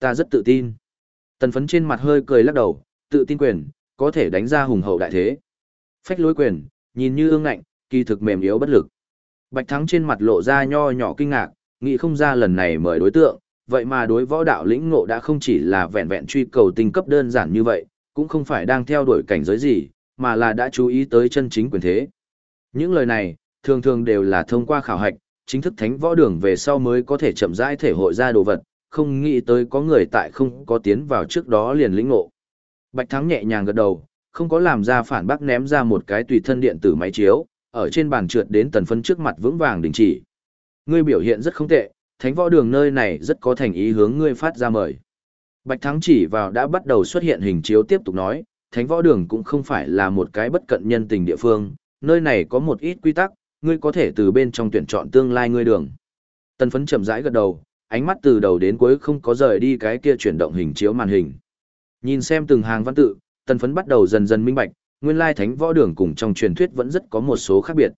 Ta rất tự tin. Tần phấn trên mặt hơi cười lắc đầu, tự tin quyền, có thể đánh ra hùng hậu đại thế. Phách lối quyền, nhìn như ương ngạnh, kỳ thực mềm yếu bất lực. Bạch Thắng trên mặt lộ ra nho nhỏ kinh ngạc, nghĩ không ra lần này mời đối tượng, vậy mà đối võ đạo lĩnh ngộ đã không chỉ là vẹn vẹn truy cầu tinh cấp đơn giản như vậy, cũng không phải đang theo đuổi cảnh giới gì, mà là đã chú ý tới chân chính quyền thế. Những lời này, thường thường đều là thông qua khảo hạch, chính thức thánh võ đường về sau mới có thể chậm rãi thể hội ra đồ vật, không nghĩ tới có người tại không có tiến vào trước đó liền lĩnh ngộ. Bạch Thắng nhẹ nhàng gật đầu, không có làm ra phản bác ném ra một cái tùy thân điện tử máy chiếu, ở trên bàn trượt đến tần phân trước mặt vững vàng đình chỉ. Ngươi biểu hiện rất không tệ, thánh võ đường nơi này rất có thành ý hướng ngươi phát ra mời. Bạch Thắng chỉ vào đã bắt đầu xuất hiện hình chiếu tiếp tục nói, thánh võ đường cũng không phải là một cái bất cận nhân tình địa phương, nơi này có một ít quy tắc, ngươi có thể từ bên trong tuyển chọn tương lai ngươi đường. Tần phấn chậm rãi gật đầu, ánh mắt từ đầu đến cuối không có rời đi cái kia chuyển động hình chiếu màn hình. Nhìn xem từng hàng văn tự, tần phấn bắt đầu dần dần minh bạch, nguyên lai thánh võ đường cùng trong truyền thuyết vẫn rất có một số khác biệt.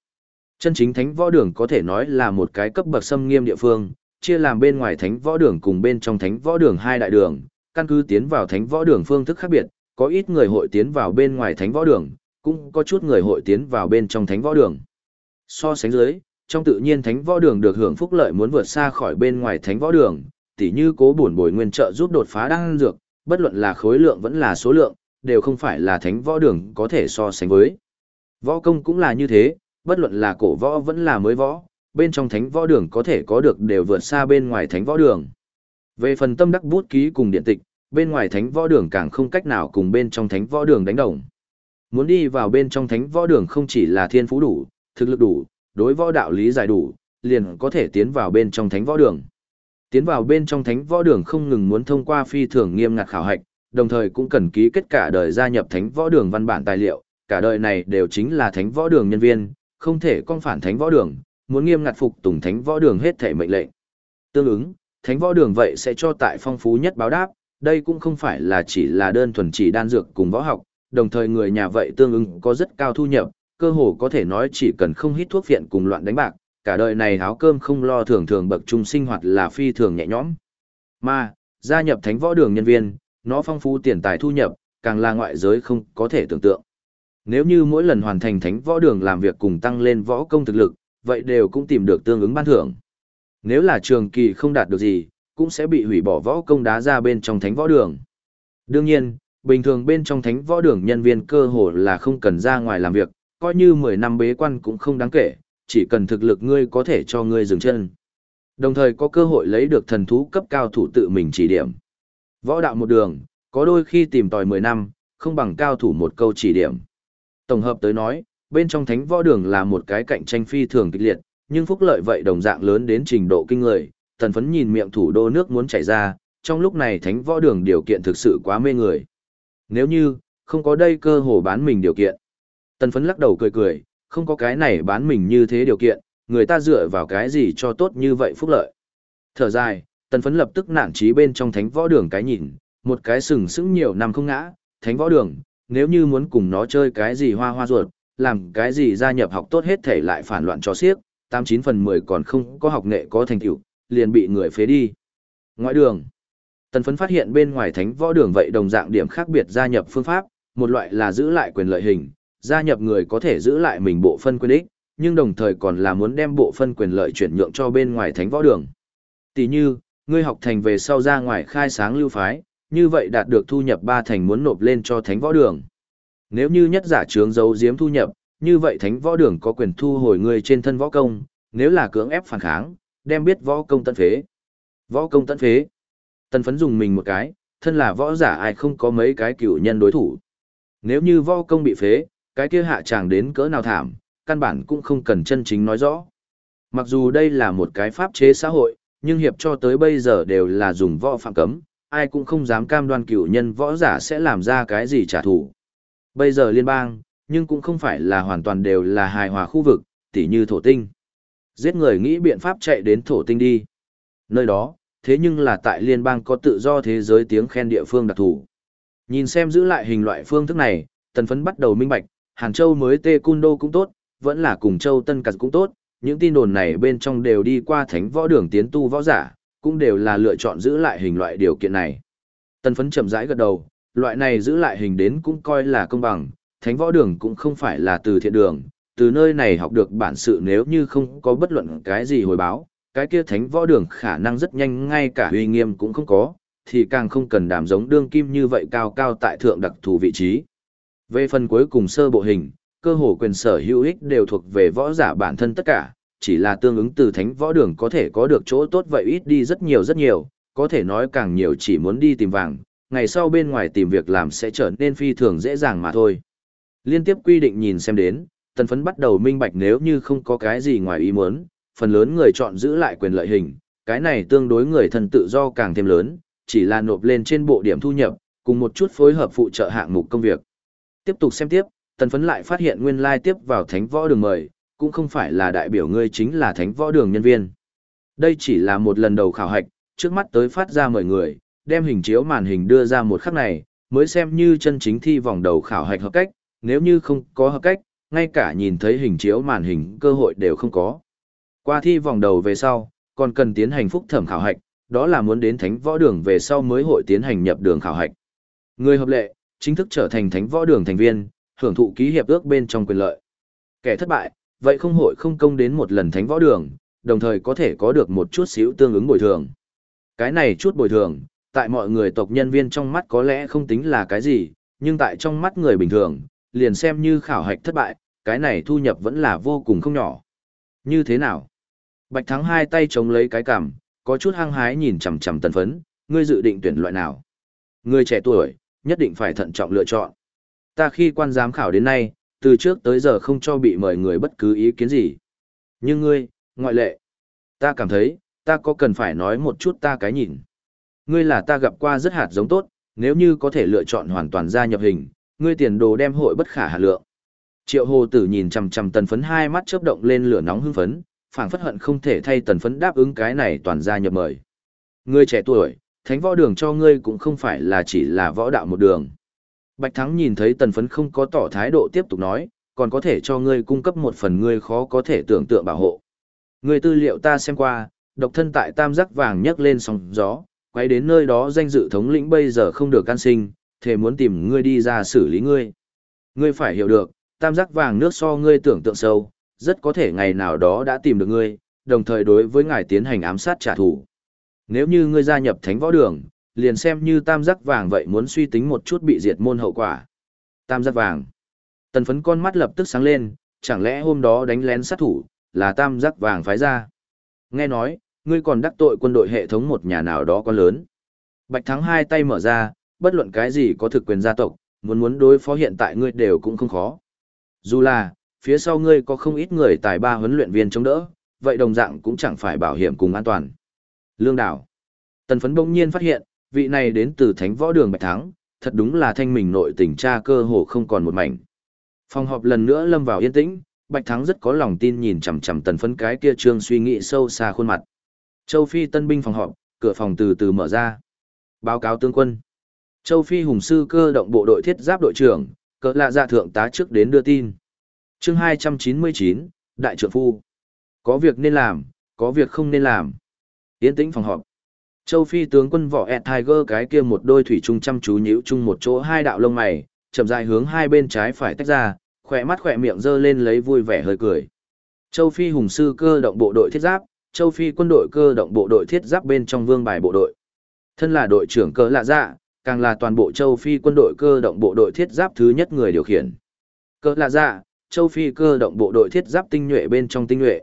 Chân chính thánh võ đường có thể nói là một cái cấp bậc xâm nghiêm địa phương, chia làm bên ngoài thánh võ đường cùng bên trong thánh võ đường hai đại đường, căn cứ tiến vào thánh võ đường phương thức khác biệt, có ít người hội tiến vào bên ngoài thánh võ đường, cũng có chút người hội tiến vào bên trong thánh võ đường. So sánh dưới, trong tự nhiên thánh võ đường được hưởng phúc lợi muốn vượt xa khỏi bên ngoài thánh võ đường, tỉ như cố bổn bồi nguyên trợ giúp đột phá đan dược, bất luận là khối lượng vẫn là số lượng, đều không phải là thánh võ đường có thể so sánh với. Võ công cũng là như thế, bất luận là cổ võ vẫn là mới võ, bên trong thánh võ đường có thể có được đều vượt xa bên ngoài thánh võ đường. Về phần tâm đắc bút ký cùng điện tịch, bên ngoài thánh võ đường càng không cách nào cùng bên trong thánh võ đường đánh đồng. Muốn đi vào bên trong thánh võ đường không chỉ là thiên phú đủ, thực lực đủ, đối võ đạo lý giải đủ, liền có thể tiến vào bên trong thánh võ đường. Tiến vào bên trong thánh võ đường không ngừng muốn thông qua phi thường nghiêm ngặt khảo hạch, đồng thời cũng cần ký kết cả đời gia nhập thánh võ đường văn bản tài liệu, cả đời này đều chính là thánh võ đường nhân viên, không thể con phản thánh võ đường, muốn nghiêm ngặt phục tùng thánh võ đường hết thể mệnh lệnh. Tương ứng, thánh võ đường vậy sẽ cho tại phong phú nhất báo đáp, đây cũng không phải là chỉ là đơn thuần chỉ đan dược cùng võ học, đồng thời người nhà vậy tương ứng có rất cao thu nhập, cơ hồ có thể nói chỉ cần không hít thuốc viện cùng loạn đánh bạc, cả đời này áo cơm không lo thường thường bậc trung sinh hoạt là phi thường nhẹ nhõm. Mà, gia nhập thánh võ đường nhân viên, nó phong phú tiền tài thu nhập, càng là ngoại giới không có thể tưởng tượng. Nếu như mỗi lần hoàn thành thánh võ đường làm việc cùng tăng lên võ công thực lực, vậy đều cũng tìm được tương ứng ban thưởng. Nếu là trường kỳ không đạt được gì, cũng sẽ bị hủy bỏ võ công đá ra bên trong thánh võ đường. Đương nhiên, bình thường bên trong thánh võ đường nhân viên cơ hồ là không cần ra ngoài làm việc, coi như 10 năm bế quan cũng không đáng kể, chỉ cần thực lực ngươi có thể cho ngươi dừng chân. Đồng thời có cơ hội lấy được thần thú cấp cao thủ tự mình chỉ điểm. Võ đạo một đường, có đôi khi tìm tòi 10 năm, không bằng cao thủ một câu chỉ điểm. Tổng hợp tới nói, bên trong thánh võ đường là một cái cạnh tranh phi thường kịch liệt, nhưng phúc lợi vậy đồng dạng lớn đến trình độ kinh người, tần phấn nhìn miệng thủ đô nước muốn chảy ra, trong lúc này thánh võ đường điều kiện thực sự quá mê người. Nếu như, không có đây cơ hồ bán mình điều kiện. Tần phấn lắc đầu cười cười, không có cái này bán mình như thế điều kiện, người ta dựa vào cái gì cho tốt như vậy phúc lợi. Thở dài, tần phấn lập tức nản trí bên trong thánh võ đường cái nhìn, một cái sừng sững nhiều năm không ngã, thánh võ đường, nếu như muốn cùng nó chơi cái gì hoa hoa ruột, làm cái gì gia nhập học tốt hết thể lại phản loạn cho xiếc, 89 phần 10 còn không có học nghệ có thành tựu, liền bị người phế đi. Ngoại đường. Tần phấn phát hiện bên ngoài thánh võ đường vậy đồng dạng điểm khác biệt gia nhập phương pháp, một loại là giữ lại quyền lợi hình, gia nhập người có thể giữ lại mình bộ phân quyền ích, nhưng đồng thời còn là muốn đem bộ phân quyền lợi chuyển nhượng cho bên ngoài thánh võ đường. Tỷ như, ngươi học thành về sau ra ngoài khai sáng lưu phái, như vậy đạt được thu nhập ba thành muốn nộp lên cho thánh võ đường. Nếu như nhất giả trướng giấu giếm thu nhập, như vậy thánh võ đường có quyền thu hồi ngươi trên thân võ công, nếu là cưỡng ép phản kháng, đem biết võ công tận phế. Võ công tận phế. Tần phấn dùng mình một cái, thân là võ giả ai không có mấy cái cựu nhân đối thủ. Nếu như võ công bị phế, cái kia hạ chàng đến cỡ nào thảm, căn bản cũng không cần chân chính nói rõ. Mặc dù đây là một cái pháp chế xã hội, nhưng hiệp cho tới bây giờ đều là dùng võ phạm cấm, ai cũng không dám cam đoan cựu nhân võ giả sẽ làm ra cái gì trả thù. Bây giờ liên bang, nhưng cũng không phải là hoàn toàn đều là hài hòa khu vực, tỉ như thổ tinh. Giết người nghĩ biện pháp chạy đến thổ tinh đi. Nơi đó, thế nhưng là tại liên bang có tự do thế giới tiếng khen địa phương đặc thù. Nhìn xem giữ lại hình loại phương thức này, tần phấn bắt đầu minh bạch, Hàn Châu mới tê cung đô cũng tốt, vẫn là cùng Châu Tân Cật cũng tốt, những tin đồn này bên trong đều đi qua thánh võ đường tiến tu võ giả, cũng đều là lựa chọn giữ lại hình loại điều kiện này. Tân phấn chậm rãi gật đầu, loại này giữ lại hình đến cũng coi là công bằng, thánh võ đường cũng không phải là từ thiện đường, từ nơi này học được bản sự nếu như không có bất luận cái gì hồi báo, cái kia thánh võ đường khả năng rất nhanh ngay cả uy nghiêm cũng không có, thì càng không cần đàm giống đương kim như vậy cao cao tại thượng đặc thù vị trí. Về phần cuối cùng sơ bộ hình, cơ hồ quyền sở hữu ích đều thuộc về võ giả bản thân tất cả, chỉ là tương ứng từ thánh võ đường có thể có được chỗ tốt vậy ít đi rất nhiều rất nhiều, có thể nói càng nhiều chỉ muốn đi tìm vàng, ngày sau bên ngoài tìm việc làm sẽ trở nên phi thường dễ dàng mà thôi. Liên tiếp quy định nhìn xem đến, tần phấn bắt đầu minh bạch nếu như không có cái gì ngoài ý muốn, phần lớn người chọn giữ lại quyền lợi hình, cái này tương đối người thân tự do càng thêm lớn, chỉ là nộp lên trên bộ điểm thu nhập, cùng một chút phối hợp phụ trợ hạng mục công việc. Tiếp tục xem tiếp, tần phấn lại phát hiện nguyên lai tiếp vào thánh võ đường mời, cũng không phải là đại biểu ngươi chính là thánh võ đường nhân viên. Đây chỉ là một lần đầu khảo hạch, trước mắt tới phát ra mời người, đem hình chiếu màn hình đưa ra một khắc này, mới xem như chân chính thi vòng đầu khảo hạch hợp cách, nếu như không có hợp cách, ngay cả nhìn thấy hình chiếu màn hình cơ hội đều không có. Qua thi vòng đầu về sau, còn cần tiến hành phúc thẩm khảo hạch, đó là muốn đến thánh võ đường về sau mới hội tiến hành nhập đường khảo hạch. Người hợp lệ, chính thức trở thành thánh võ đường thành viên, hưởng thụ ký hiệp ước bên trong quyền lợi. Kẻ thất bại, vậy không hội không công đến một lần thánh võ đường, đồng thời có thể có được một chút xíu tương ứng bồi thường. Cái này chút bồi thường, tại mọi người tộc nhân viên trong mắt có lẽ không tính là cái gì, nhưng tại trong mắt người bình thường, liền xem như khảo hạch thất bại, cái này thu nhập vẫn là vô cùng không nhỏ. Như thế nào? Bạch Thắng hai tay chống lấy cái cằm, có chút hăng hái nhìn chằm chằm tần phấn, ngươi dự định tuyển loại nào? Người trẻ tuổi, nhất định phải thận trọng lựa chọn. Ta khi quan giám khảo đến nay, từ trước tới giờ không cho bị mời người bất cứ ý kiến gì. Nhưng ngươi, ngoại lệ. Ta cảm thấy, ta có cần phải nói một chút ta cái nhìn. Ngươi là ta gặp qua rất hạt giống tốt, nếu như có thể lựa chọn hoàn toàn gia nhập hình, ngươi tiền đồ đem hội bất khả hạ lượng. Triệu hồ tử nhìn chằm chằm tần phấn hai mắt chớp động lên lửa nóng hưng phấn, phảng phất hận không thể thay tần phấn đáp ứng cái này toàn gia nhập mời. Ngươi trẻ tuổi, thánh võ đường cho ngươi cũng không phải là chỉ là võ đạo một đường. Bạch Thắng nhìn thấy tần phấn không có tỏ thái độ tiếp tục nói, còn có thể cho ngươi cung cấp một phần ngươi khó có thể tưởng tượng bảo hộ. Ngươi tư liệu ta xem qua, độc thân tại tam giác vàng nhấc lên sóng gió, quay đến nơi đó danh dự thống lĩnh bây giờ không được can sinh, thề muốn tìm ngươi đi ra xử lý ngươi. Ngươi phải hiểu được, tam giác vàng nước so ngươi tưởng tượng sâu, rất có thể ngày nào đó đã tìm được ngươi, đồng thời đối với ngài tiến hành ám sát trả thù. Nếu như ngươi gia nhập thánh võ đường, liền xem như tam giác vàng vậy muốn suy tính một chút bị diệt môn hậu quả. Tam giác vàng. Tần phấn con mắt lập tức sáng lên, chẳng lẽ hôm đó đánh lén sát thủ, là tam giác vàng phái ra. Nghe nói, ngươi còn đắc tội quân đội hệ thống một nhà nào đó có lớn. Bạch Thắng hai tay mở ra, bất luận cái gì có thực quyền gia tộc, muốn muốn đối phó hiện tại ngươi đều cũng không khó. Dù là, phía sau ngươi có không ít người tài ba huấn luyện viên chống đỡ, vậy đồng dạng cũng chẳng phải bảo hiểm cùng an toàn. Lương đảo. Tần phấn bỗng nhiên phát hiện, vị này đến từ thánh võ đường Bạch Thắng, thật đúng là thanh mình nội tình tra cơ hồ không còn một mảnh. Phòng họp lần nữa lâm vào yên tĩnh, Bạch Thắng rất có lòng tin nhìn chằm chằm tần phấn cái kia trương suy nghĩ sâu xa khuôn mặt. Châu Phi tân binh phòng họp, cửa phòng từ từ mở ra. Báo cáo tướng quân. Châu Phi hùng sư cơ động bộ đội thiết giáp đội trưởng, cỡ lạ dạ thượng tá trước đến đưa tin. chương 299, Đại trưởng Phu. Có việc nên làm, có việc không nên làm. Yên tĩnh phòng họp. Châu Phi tướng quân võ Ed Tiger cái kia một đôi thủy trung chăm chú nhíu chung một chỗ hai đạo lông mày, chậm dài hướng hai bên trái phải tách ra, khỏe mắt khỏe miệng dơ lên lấy vui vẻ hơi cười. Châu Phi hùng sư cơ động bộ đội thiết giáp, Châu Phi quân đội cơ động bộ đội thiết giáp bên trong vương bài bộ đội. Thân là đội trưởng cỡ lạ dạ, càng là toàn bộ Châu Phi quân đội cơ động bộ đội thiết giáp thứ nhất người điều khiển. Cỡ lạ dạ, Châu Phi cơ động bộ đội thiết giáp tinh nhuệ bên trong tinh nhuệ.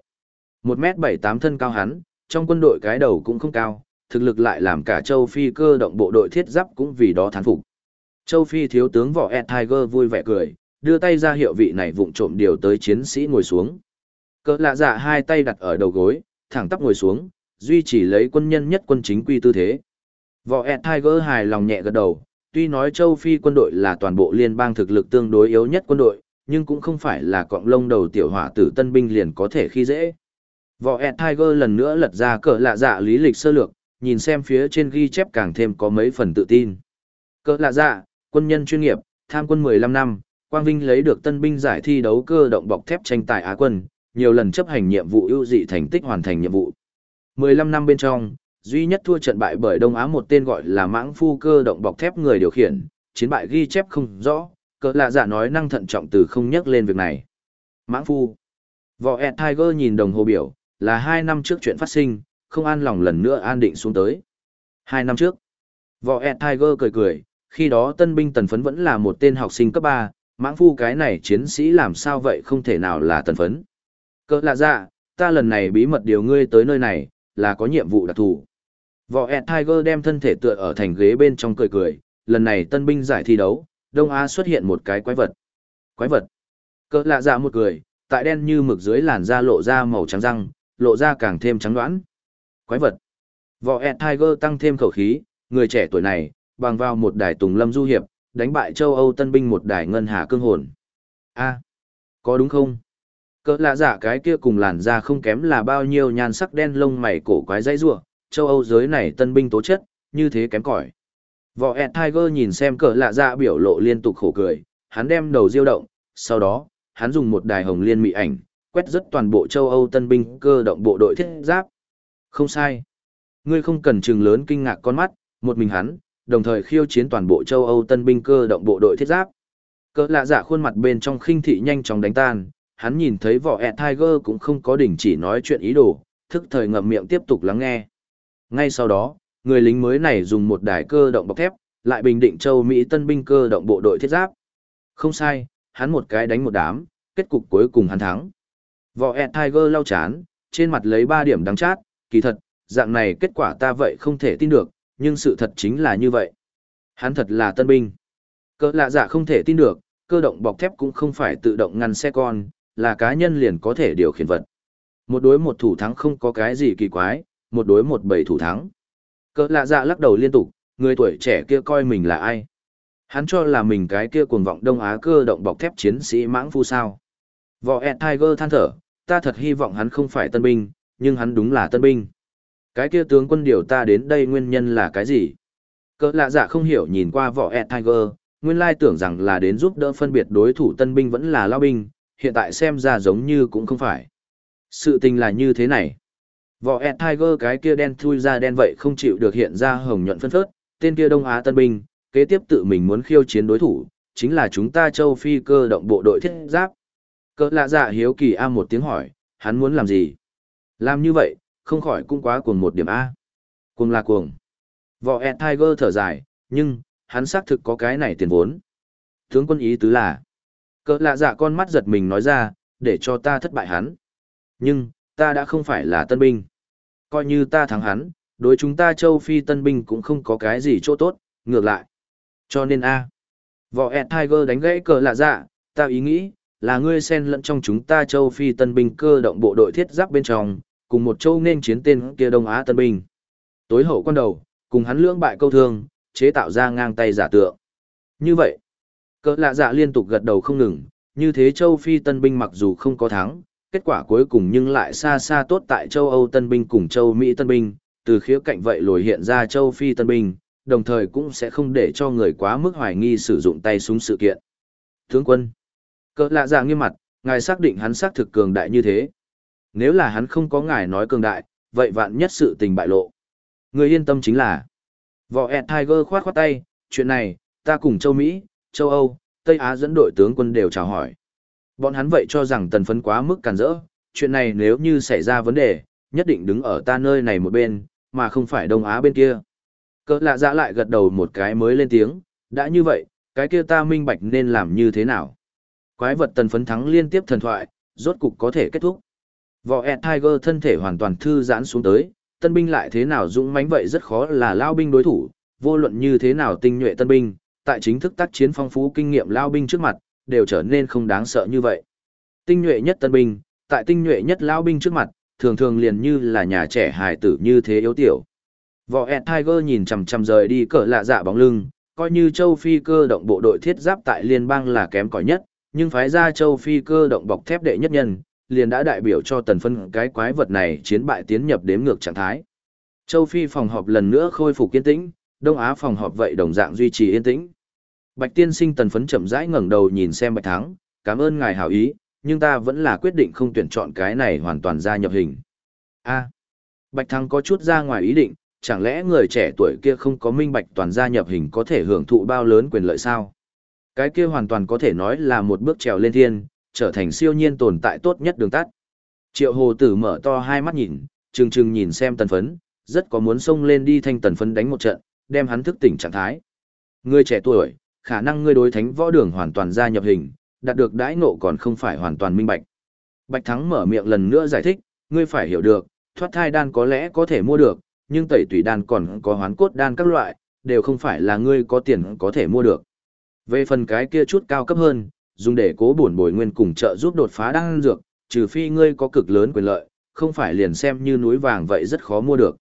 một m bảy tám thân cao hắn, trong quân đội cái đầu cũng không cao, thực lực lại làm cả châu Phi cơ động bộ đội thiết giáp cũng vì đó thán phục. Châu Phi thiếu tướng võ Ed Tiger vui vẻ cười, đưa tay ra hiệu vị này vụng trộm điều tới chiến sĩ ngồi xuống. Cỡ lạ dạ hai tay đặt ở đầu gối, thẳng tắp ngồi xuống, duy trì lấy quân nhân nhất quân chính quy tư thế. Võ Ed Tiger hài lòng nhẹ gật đầu, tuy nói châu Phi quân đội là toàn bộ liên bang thực lực tương đối yếu nhất quân đội, nhưng cũng không phải là cọng lông đầu tiểu hỏa tử tân binh liền có thể khi dễ. Võ Ed Tiger lần nữa lật ra cỡ lạ dạ lý lịch sơ lược, nhìn xem phía trên ghi chép càng thêm có mấy phần tự tin. Cỡ lạ dạ, quân nhân chuyên nghiệp, tham quân 15 năm, Quang Vinh lấy được tân binh giải thi đấu cơ động bọc thép tranh tài Á quân, nhiều lần chấp hành nhiệm vụ ưu dị thành tích hoàn thành nhiệm vụ. 15 năm bên trong, duy nhất thua trận bại bởi Đông Á một tên gọi là mãng phu cơ động bọc thép người điều khiển, chiến bại ghi chép không rõ, cỡ lạ giả nói năng thận trọng từ không nhắc lên việc này. Mãng phu. Võ Ed Tiger nhìn đồng hồ biểu, là hai năm trước chuyện phát sinh, không an lòng lần nữa an định xuống tới. Hai năm trước, võ Ed Tiger cười cười, khi đó tân binh tần phấn vẫn là một tên học sinh cấp ba, mãng phu cái này chiến sĩ làm sao vậy không thể nào là tần phấn. Cỡ lạ dạ, ta lần này bí mật điều ngươi tới nơi này, là có nhiệm vụ đặc thù. Võ Ed Tiger đem thân thể tựa ở thành ghế bên trong cười cười, lần này tân binh giải thi đấu, Đông Á xuất hiện một cái quái vật. Quái vật. Cỡ lạ dạ một cười, tại đen như mực dưới làn da lộ ra màu trắng răng, lộ ra càng thêm trắng đoán. Quái vật. Võ Ed Tiger tăng thêm khẩu khí, người trẻ tuổi này, bằng vào một đài tùng lâm du hiệp, đánh bại châu Âu tân binh một đài ngân hà cương hồn. a có đúng không? Cỡ lạ giả cái kia cùng làn da không kém là bao nhiêu nhan sắc đen lông mày cổ quái dây rua, châu Âu giới này tân binh tố chất, như thế kém cỏi. Võ Ed Tiger nhìn xem cỡ lạ dạ biểu lộ liên tục khổ cười, hắn đem đầu diêu động, sau đó, hắn dùng một đài hồng liên mị ảnh, quét rất toàn bộ châu Âu tân binh cơ động bộ đội thiết giáp. Không sai. Ngươi không cần trừng lớn kinh ngạc con mắt, một mình hắn, đồng thời khiêu chiến toàn bộ châu Âu tân binh cơ động bộ đội thiết giáp. Cỡ lạ dạ khuôn mặt bên trong khinh thị nhanh chóng đánh tan, hắn nhìn thấy võ ẹt Tiger cũng không có đỉnh chỉ nói chuyện ý đồ, thức thời ngậm miệng tiếp tục lắng nghe. Ngay sau đó, người lính mới này dùng một đài cơ động bọc thép, lại bình định châu Mỹ tân binh cơ động bộ đội thiết giáp. Không sai, hắn một cái đánh một đám, kết cục cuối cùng hắn thắng. Võ ẹt Tiger lau chán, trên mặt lấy 3 điểm đắng chát, kỳ thật, dạng này kết quả ta vậy không thể tin được, nhưng sự thật chính là như vậy. Hắn thật là tân binh. Cơ lạ dạ không thể tin được, cơ động bọc thép cũng không phải tự động ngăn xe con, là cá nhân liền có thể điều khiển vật. Một đối một thủ thắng không có cái gì kỳ quái, một đối một bảy thủ thắng. Cơ lạ dạ lắc đầu liên tục, người tuổi trẻ kia coi mình là ai? Hắn cho là mình cái kia cuồng vọng Đông Á cơ động bọc thép chiến sĩ mãng phu sao. Võ ẹt Tiger than thở, ta thật hy vọng hắn không phải tân binh, nhưng hắn đúng là tân binh. Cái kia tướng quân điều ta đến đây nguyên nhân là cái gì? Cỡ lạ dạ không hiểu nhìn qua vỏ ẹt Tiger, nguyên lai tưởng rằng là đến giúp đỡ phân biệt đối thủ tân binh vẫn là lao binh, hiện tại xem ra giống như cũng không phải. Sự tình là như thế này. Vỏ ẹt Tiger cái kia đen thui ra đen vậy không chịu được hiện ra hồng nhuận phân phớt, tên kia Đông Á tân binh, kế tiếp tự mình muốn khiêu chiến đối thủ, chính là chúng ta châu phi cơ động bộ đội thiết giáp. Cỡ lạ dạ hiếu kỳ A một tiếng hỏi, hắn muốn làm gì? Làm như vậy, không khỏi cũng quá cuồng một điểm A. Cuồng là cuồng. Võ E Tiger thở dài, nhưng, hắn xác thực có cái này tiền vốn. Tướng quân ý tứ là, cỡ lạ dạ con mắt giật mình nói ra, để cho ta thất bại hắn. Nhưng, ta đã không phải là tân binh. Coi như ta thắng hắn, đối chúng ta châu Phi tân binh cũng không có cái gì chỗ tốt, ngược lại. Cho nên A. Võ E Tiger đánh gãy cờ lạ dạ, ta ý nghĩ, là ngươi xen lẫn trong chúng ta châu Phi tân binh cơ động bộ đội thiết giáp bên trong, cùng một châu nên chiến tên kia Đông Á tân binh. Tối hậu quan đầu, cùng hắn lưỡng bại câu thương, chế tạo ra ngang tay giả tượng. Như vậy, cỡ lạ dạ liên tục gật đầu không ngừng, như thế châu Phi tân binh mặc dù không có thắng, kết quả cuối cùng nhưng lại xa xa tốt tại châu Âu tân binh cùng châu Mỹ tân binh, từ khía cạnh vậy lồi hiện ra châu Phi tân binh, đồng thời cũng sẽ không để cho người quá mức hoài nghi sử dụng tay súng sự kiện. Tướng quân, cỡ lạ dạ nghiêm mặt, ngài xác định hắn xác thực cường đại như thế. Nếu là hắn không có ngài nói cường đại, vậy vạn nhất sự tình bại lộ. Người yên tâm chính là, võ ẹt Tiger khoát khoát tay, chuyện này, ta cùng châu Mỹ, châu Âu, Tây Á dẫn đội tướng quân đều chào hỏi. Bọn hắn vậy cho rằng tần phấn quá mức càn rỡ, chuyện này nếu như xảy ra vấn đề, nhất định đứng ở ta nơi này một bên, mà không phải Đông Á bên kia. Cỡ lạ dạ lại gật đầu một cái mới lên tiếng, đã như vậy, cái kia ta minh bạch nên làm như thế nào. Quái vật tần phấn thắng liên tiếp thần thoại, rốt cục có thể kết thúc. Võ E Tiger thân thể hoàn toàn thư giãn xuống tới, tân binh lại thế nào dũng mãnh vậy rất khó là lao binh đối thủ, vô luận như thế nào tinh nhuệ tân binh, tại chính thức tác chiến phong phú kinh nghiệm lao binh trước mặt, đều trở nên không đáng sợ như vậy. Tinh nhuệ nhất tân binh, tại tinh nhuệ nhất lao binh trước mặt, thường thường liền như là nhà trẻ hài tử như thế yếu tiểu. Võ E Tiger nhìn chằm chằm rời đi cỡ lạ dạ bóng lưng, coi như châu phi cơ động bộ đội thiết giáp tại liên bang là kém cỏi nhất, nhưng phái ra châu phi cơ động bọc thép đệ nhất nhân, liền đã đại biểu cho tần phân cái quái vật này chiến bại tiến nhập đếm ngược trạng thái. Châu Phi phòng họp lần nữa khôi phục yên tĩnh, Đông Á phòng họp vậy đồng dạng duy trì yên tĩnh. Bạch tiên sinh tần phấn chậm rãi ngẩng đầu nhìn xem Bạch Thắng, cảm ơn ngài hảo ý, nhưng ta vẫn là quyết định không tuyển chọn cái này hoàn toàn ra nhập hình. A. Bạch Thắng có chút ra ngoài ý định, chẳng lẽ người trẻ tuổi kia không có minh bạch toàn gia nhập hình có thể hưởng thụ bao lớn quyền lợi sao? Cái kia hoàn toàn có thể nói là một bước trèo lên thiên, trở thành siêu nhiên tồn tại tốt nhất đường tắt. Triệu hồ tử mở to hai mắt nhìn, trừng trừng nhìn xem tần phấn, rất có muốn xông lên đi thanh tần phấn đánh một trận, đem hắn thức tỉnh trạng thái. Người trẻ tuổi, khả năng ngươi đối thánh võ đường hoàn toàn gia nhập hình, đạt được đãi ngộ còn không phải hoàn toàn minh bạch. Bạch Thắng mở miệng lần nữa giải thích, ngươi phải hiểu được, thoát thai đan có lẽ có thể mua được, nhưng tẩy tủy đan còn có hoán cốt đan các loại, đều không phải là ngươi có tiền có thể mua được. Về phần cái kia chút cao cấp hơn, dùng để cố bổn bồi nguyên cùng trợ giúp đột phá đan dược, trừ phi ngươi có cực lớn quyền lợi, không phải liền xem như núi vàng vậy rất khó mua được.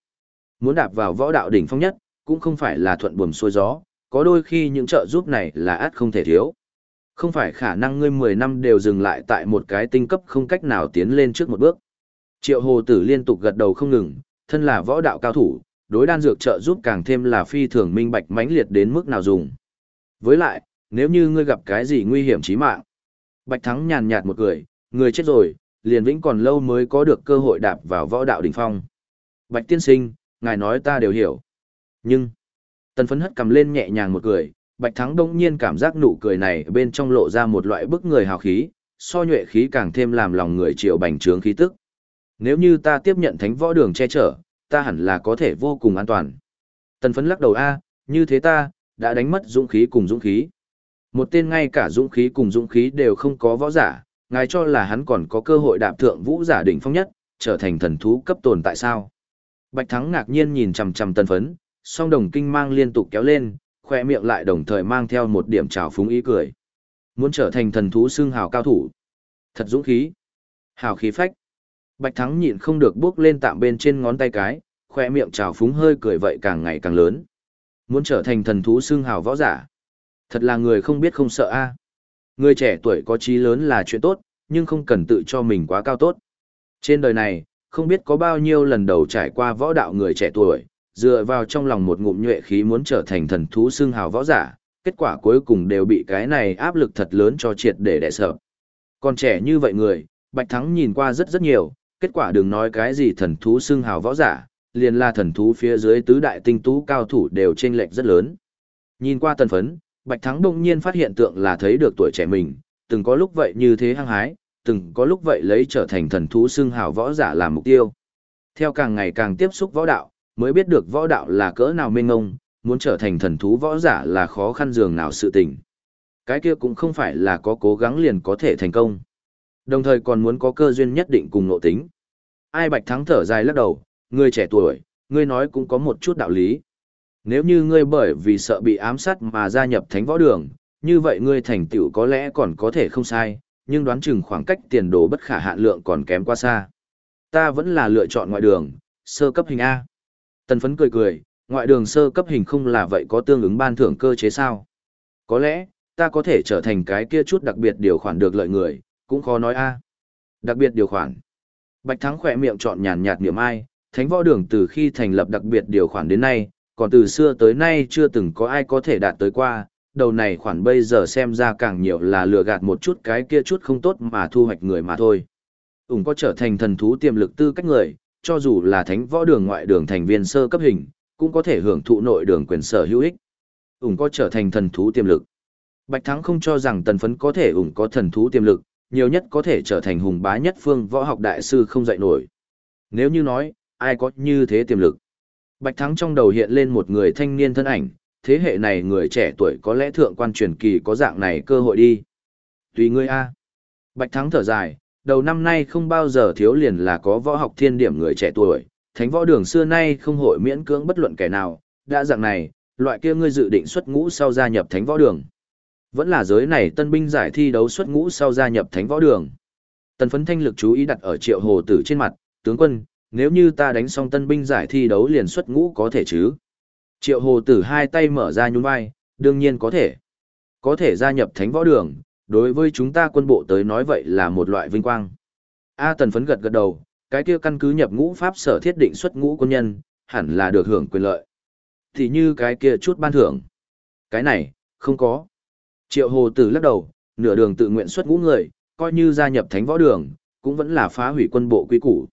Muốn đạp vào võ đạo đỉnh phong nhất, cũng không phải là thuận buồm xuôi gió, có đôi khi những trợ giúp này là át không thể thiếu. Không phải khả năng ngươi 10 năm đều dừng lại tại một cái tinh cấp không cách nào tiến lên trước một bước. Triệu hồ tử liên tục gật đầu không ngừng, thân là võ đạo cao thủ, đối đan dược trợ giúp càng thêm là phi thường minh bạch mãnh liệt đến mức nào dùng. Với lại, nếu như ngươi gặp cái gì nguy hiểm chí mạng, Bạch Thắng nhàn nhạt một cười, người chết rồi, liền vĩnh còn lâu mới có được cơ hội đạp vào võ đạo đỉnh phong. Bạch tiên sinh, ngài nói ta đều hiểu. Nhưng, tần phấn hất cầm lên nhẹ nhàng một cười, Bạch Thắng đông nhiên cảm giác nụ cười này bên trong lộ ra một loại bức người hào khí, so nhuệ khí càng thêm làm lòng người chịu bành trướng khí tức. Nếu như ta tiếp nhận thánh võ đường che chở, ta hẳn là có thể vô cùng an toàn. Tần phấn lắc đầu A, như thế ta, đã đánh mất dũng khí cùng dũng khí. Một tên ngay cả dũng khí cùng dũng khí đều không có võ giả, ngài cho là hắn còn có cơ hội đạp thượng vũ giả đỉnh phong nhất, trở thành thần thú cấp tồn tại sao? Bạch Thắng ngạc nhiên nhìn chằm chằm tân phấn, song đồng kinh mang liên tục kéo lên, khoe miệng lại đồng thời mang theo một điểm trào phúng ý cười. Muốn trở thành thần thú xương hào cao thủ. Thật dũng khí. Hào khí phách. Bạch Thắng nhịn không được bước lên tạm bên trên ngón tay cái, khoe miệng trào phúng hơi cười vậy càng ngày càng lớn. Muốn trở thành thần thú xương hào võ giả. Thật là người không biết không sợ a. Người trẻ tuổi có trí lớn là chuyện tốt, nhưng không cần tự cho mình quá cao tốt. Trên đời này, không biết có bao nhiêu lần đầu trải qua võ đạo người trẻ tuổi, dựa vào trong lòng một ngụm nhuệ khí muốn trở thành thần thú xương hào võ giả, kết quả cuối cùng đều bị cái này áp lực thật lớn cho triệt để đè sợ. Còn trẻ như vậy người, Bạch Thắng nhìn qua rất rất nhiều, kết quả đừng nói cái gì thần thú xương hào võ giả, liền là thần thú phía dưới tứ đại tinh tú cao thủ đều chênh lệch rất lớn. Nhìn qua tần phấn, Bạch Thắng đông nhiên phát hiện tượng là thấy được tuổi trẻ mình, từng có lúc vậy như thế hăng hái, từng có lúc vậy lấy trở thành thần thú xưng hào võ giả làm mục tiêu. Theo càng ngày càng tiếp xúc võ đạo, mới biết được võ đạo là cỡ nào mênh ngông, muốn trở thành thần thú võ giả là khó khăn dường nào sự tình. Cái kia cũng không phải là có cố gắng liền có thể thành công. Đồng thời còn muốn có cơ duyên nhất định cùng nội tính. Ai Bạch Thắng thở dài lắc đầu, người trẻ tuổi, ngươi nói cũng có một chút đạo lý. Nếu như ngươi bởi vì sợ bị ám sát mà gia nhập thánh võ đường, như vậy ngươi thành tựu có lẽ còn có thể không sai, nhưng đoán chừng khoảng cách tiền đồ bất khả hạn lượng còn kém quá xa. Ta vẫn là lựa chọn ngoại đường, sơ cấp hình A. Tần phấn cười cười, ngoại đường sơ cấp hình không là vậy có tương ứng ban thưởng cơ chế sao? Có lẽ, ta có thể trở thành cái kia chút đặc biệt điều khoản được lợi người, cũng khó nói A. Đặc biệt điều khoản. Bạch Thắng khỏe miệng chọn nhàn nhạt niệm ai, thánh võ đường từ khi thành lập đặc biệt điều khoản đến nay, còn từ xưa tới nay chưa từng có ai có thể đạt tới qua, đầu này khoản bây giờ xem ra càng nhiều là lừa gạt một chút cái kia chút không tốt mà thu hoạch người mà thôi. Úng có trở thành thần thú tiềm lực tư cách người, cho dù là thánh võ đường ngoại đường thành viên sơ cấp hình, cũng có thể hưởng thụ nội đường quyền sở hữu ích. Úng có trở thành thần thú tiềm lực. Bạch Thắng không cho rằng tần phấn có thể ủng có thần thú tiềm lực, nhiều nhất có thể trở thành hùng bá nhất phương võ học đại sư không dạy nổi. Nếu như nói, ai có như thế tiềm lực? Bạch Thắng trong đầu hiện lên một người thanh niên thân ảnh, thế hệ này người trẻ tuổi có lẽ thượng quan truyền kỳ có dạng này cơ hội đi. Tùy ngươi a. Bạch Thắng thở dài, đầu năm nay không bao giờ thiếu liền là có võ học thiên điểm người trẻ tuổi, thánh võ đường xưa nay không hội miễn cưỡng bất luận kẻ nào, đã dạng này, loại kia ngươi dự định xuất ngũ sau gia nhập thánh võ đường. Vẫn là giới này tân binh giải thi đấu xuất ngũ sau gia nhập thánh võ đường. Tần phấn thanh lực chú ý đặt ở triệu hồ tử trên mặt, tướng quân, nếu như ta đánh xong tân binh giải thi đấu liền xuất ngũ có thể chứ? Triệu hồ tử hai tay mở ra nhún vai, đương nhiên có thể. Có thể gia nhập thánh võ đường, đối với chúng ta quân bộ tới nói vậy là một loại vinh quang. A tần phấn gật gật đầu, cái kia căn cứ nhập ngũ pháp sở thiết định xuất ngũ quân nhân, hẳn là được hưởng quyền lợi. Thì như cái kia chút ban thưởng. Cái này, không có. Triệu hồ tử lắc đầu, nửa đường tự nguyện xuất ngũ người, coi như gia nhập thánh võ đường, cũng vẫn là phá hủy quân bộ quy củ.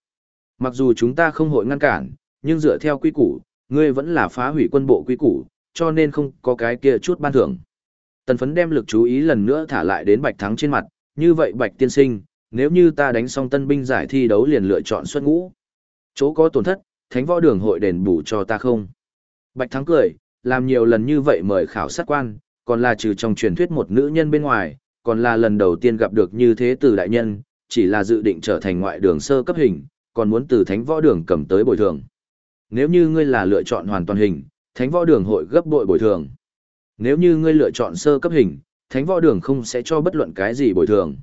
Mặc dù chúng ta không hội ngăn cản, nhưng dựa theo quy củ, Ngươi vẫn là phá hủy quân bộ quy củ, cho nên không có cái kia chút ban thưởng. Tần phấn đem lực chú ý lần nữa thả lại đến Bạch Thắng trên mặt, như vậy Bạch tiên sinh, nếu như ta đánh xong tân binh giải thi đấu liền lựa chọn xuất ngũ. Chỗ có tổn thất, thánh võ đường hội đền bù cho ta không? Bạch Thắng cười, làm nhiều lần như vậy mời khảo sát quan, còn là trừ trong truyền thuyết một nữ nhân bên ngoài, còn là lần đầu tiên gặp được như thế từ đại nhân, chỉ là dự định trở thành ngoại đường sơ cấp hình, còn muốn từ thánh võ đường cầm tới bồi thường. Nếu như ngươi là lựa chọn hoàn toàn hình, thánh võ đường hội gấp bội bồi thường. Nếu như ngươi lựa chọn sơ cấp hình, thánh võ đường không sẽ cho bất luận cái gì bồi thường.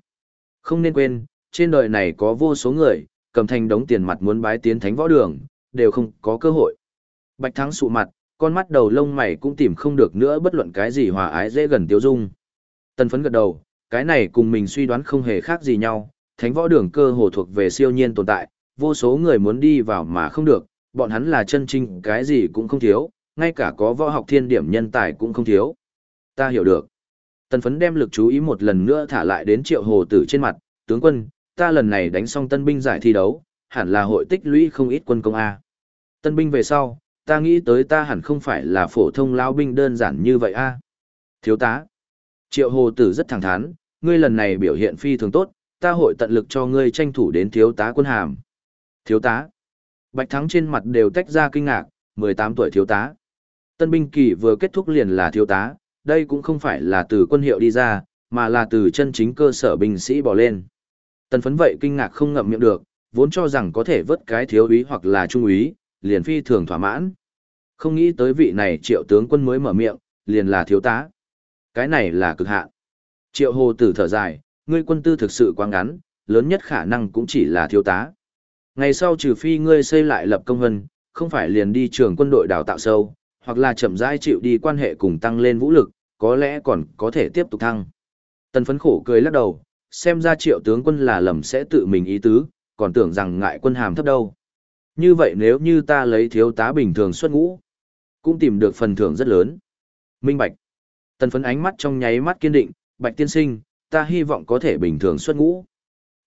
Không nên quên, trên đời này có vô số người, cầm thành đống tiền mặt muốn bái tiến thánh võ đường, đều không có cơ hội. Bạch Thắng sụ mặt, con mắt đầu lông mày cũng tìm không được nữa bất luận cái gì hòa ái dễ gần tiêu dung. Tần phấn gật đầu, cái này cùng mình suy đoán không hề khác gì nhau, thánh võ đường cơ hồ thuộc về siêu nhiên tồn tại, vô số người muốn đi vào mà không được, bọn hắn là chân trinh cái gì cũng không thiếu, ngay cả có võ học thiên điểm nhân tài cũng không thiếu. Ta hiểu được. Tần phấn đem lực chú ý một lần nữa thả lại đến triệu hồ tử trên mặt, tướng quân, ta lần này đánh xong tân binh giải thi đấu, hẳn là hội tích lũy không ít quân công A. Tân binh về sau, ta nghĩ tới ta hẳn không phải là phổ thông lao binh đơn giản như vậy A. Thiếu tá. Triệu hồ tử rất thẳng thắn, ngươi lần này biểu hiện phi thường tốt, ta hội tận lực cho ngươi tranh thủ đến thiếu tá quân hàm. Thiếu tá. Bạch Thắng trên mặt đều tách ra kinh ngạc, 18 tuổi thiếu tá. Tân binh kỳ vừa kết thúc liền là thiếu tá, đây cũng không phải là từ quân hiệu đi ra, mà là từ chân chính cơ sở binh sĩ bỏ lên. Tần phấn vậy kinh ngạc không ngậm miệng được, vốn cho rằng có thể vớt cái thiếu úy hoặc là trung úy, liền phi thường thỏa mãn. Không nghĩ tới vị này triệu tướng quân mới mở miệng, liền là thiếu tá. Cái này là cực hạn. Triệu hồ tử thở dài, ngươi quân tư thực sự quá ngắn, lớn nhất khả năng cũng chỉ là thiếu tá. Ngày sau trừ phi ngươi xây lại lập công hân, không phải liền đi trường quân đội đào tạo sâu, hoặc là chậm rãi chịu đi quan hệ cùng tăng lên vũ lực, có lẽ còn có thể tiếp tục thăng. Tần phấn khổ cười lắc đầu, xem ra triệu tướng quân là lầm sẽ tự mình ý tứ, còn tưởng rằng ngại quân hàm thấp đâu. Như vậy nếu như ta lấy thiếu tá bình thường xuất ngũ, cũng tìm được phần thưởng rất lớn. Minh Bạch. Tần phấn ánh mắt trong nháy mắt kiên định, Bạch tiên sinh, ta hy vọng có thể bình thường xuất ngũ.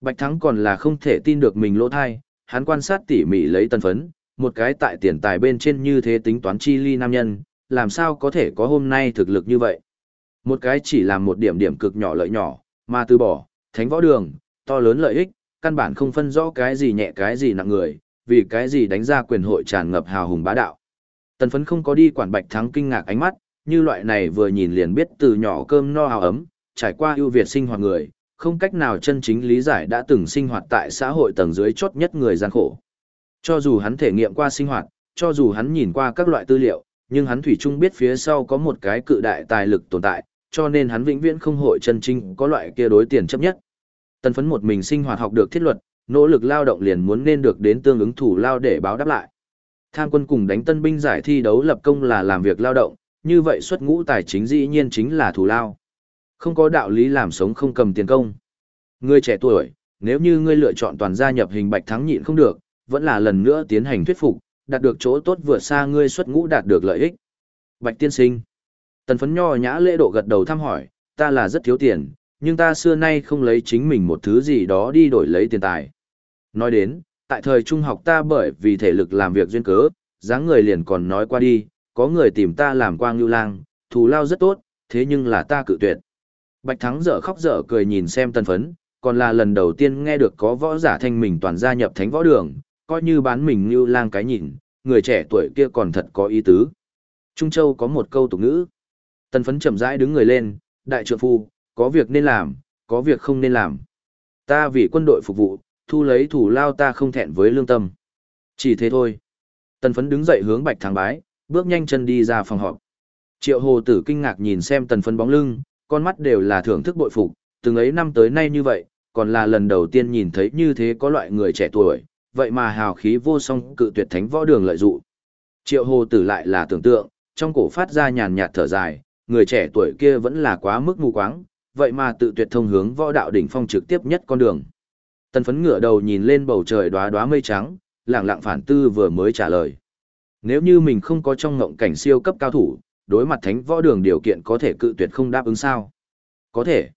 Bạch Thắng còn là không thể tin được mình lỗ thai, hắn quan sát tỉ mỉ lấy tân phấn, một cái tại tiền tài bên trên như thế tính toán chi ly nam nhân, làm sao có thể có hôm nay thực lực như vậy. Một cái chỉ làm một điểm điểm cực nhỏ lợi nhỏ, mà từ bỏ, thánh võ đường, to lớn lợi ích, căn bản không phân rõ cái gì nhẹ cái gì nặng người, vì cái gì đánh ra quyền hội tràn ngập hào hùng bá đạo. Tần phấn không có đi quản bạch thắng kinh ngạc ánh mắt, như loại này vừa nhìn liền biết từ nhỏ cơm no hào ấm, trải qua ưu việt sinh hoạt người, không cách nào chân chính lý giải đã từng sinh hoạt tại xã hội tầng dưới chốt nhất người gian khổ. Cho dù hắn thể nghiệm qua sinh hoạt, cho dù hắn nhìn qua các loại tư liệu, nhưng hắn thủy chung biết phía sau có một cái cự đại tài lực tồn tại, cho nên hắn vĩnh viễn không hội chân chính có loại kia đối tiền chấp nhất. Tần phấn một mình sinh hoạt học được thiết luật, nỗ lực lao động liền muốn nên được đến tương ứng thủ lao để báo đáp lại. Tham quân cùng đánh tân binh giải thi đấu lập công là làm việc lao động, như vậy xuất ngũ tài chính dĩ nhiên chính là thủ lao. Không có đạo lý làm sống không cầm tiền công. Ngươi trẻ tuổi, nếu như ngươi lựa chọn toàn gia nhập hình bạch thắng nhịn không được, vẫn là lần nữa tiến hành thuyết phục, đạt được chỗ tốt vượt xa ngươi xuất ngũ đạt được lợi ích. Bạch tiên sinh. Tần phấn nho nhã lễ độ gật đầu thăm hỏi, ta là rất thiếu tiền, nhưng ta xưa nay không lấy chính mình một thứ gì đó đi đổi lấy tiền tài. Nói đến, tại thời trung học ta bởi vì thể lực làm việc duyên cớ, dáng người liền còn nói qua đi, có người tìm ta làm quang lưu lang, thù lao rất tốt, thế nhưng là ta cự tuyệt. Bạch Thắng dở khóc dở cười nhìn xem tần phấn, còn là lần đầu tiên nghe được có võ giả thanh mình toàn gia nhập thánh võ đường, coi như bán mình như lang cái nhìn, người trẻ tuổi kia còn thật có ý tứ. Trung Châu có một câu tục ngữ. Tần phấn chậm rãi đứng người lên, đại trượng phu, có việc nên làm, có việc không nên làm. Ta vì quân đội phục vụ, thu lấy thủ lao ta không thẹn với lương tâm. Chỉ thế thôi. Tần phấn đứng dậy hướng bạch thắng bái, bước nhanh chân đi ra phòng họp. Triệu hồ tử kinh ngạc nhìn xem tần phấn bóng lưng, con mắt đều là thưởng thức bội phục, từng ấy năm tới nay như vậy, còn là lần đầu tiên nhìn thấy như thế có loại người trẻ tuổi, vậy mà hào khí vô song cự tuyệt thánh võ đường lợi dụ. Triệu hồ tử lại là tưởng tượng, trong cổ phát ra nhàn nhạt thở dài, người trẻ tuổi kia vẫn là quá mức mù quáng, vậy mà tự tuyệt thông hướng võ đạo đỉnh phong trực tiếp nhất con đường. Tần phấn ngửa đầu nhìn lên bầu trời đóa đóa mây trắng, lẳng lặng phản tư vừa mới trả lời. Nếu như mình không có trong ngộng cảnh siêu cấp cao thủ, đối mặt thánh võ đường điều kiện có thể cự tuyệt không đáp ứng sao? Có thể.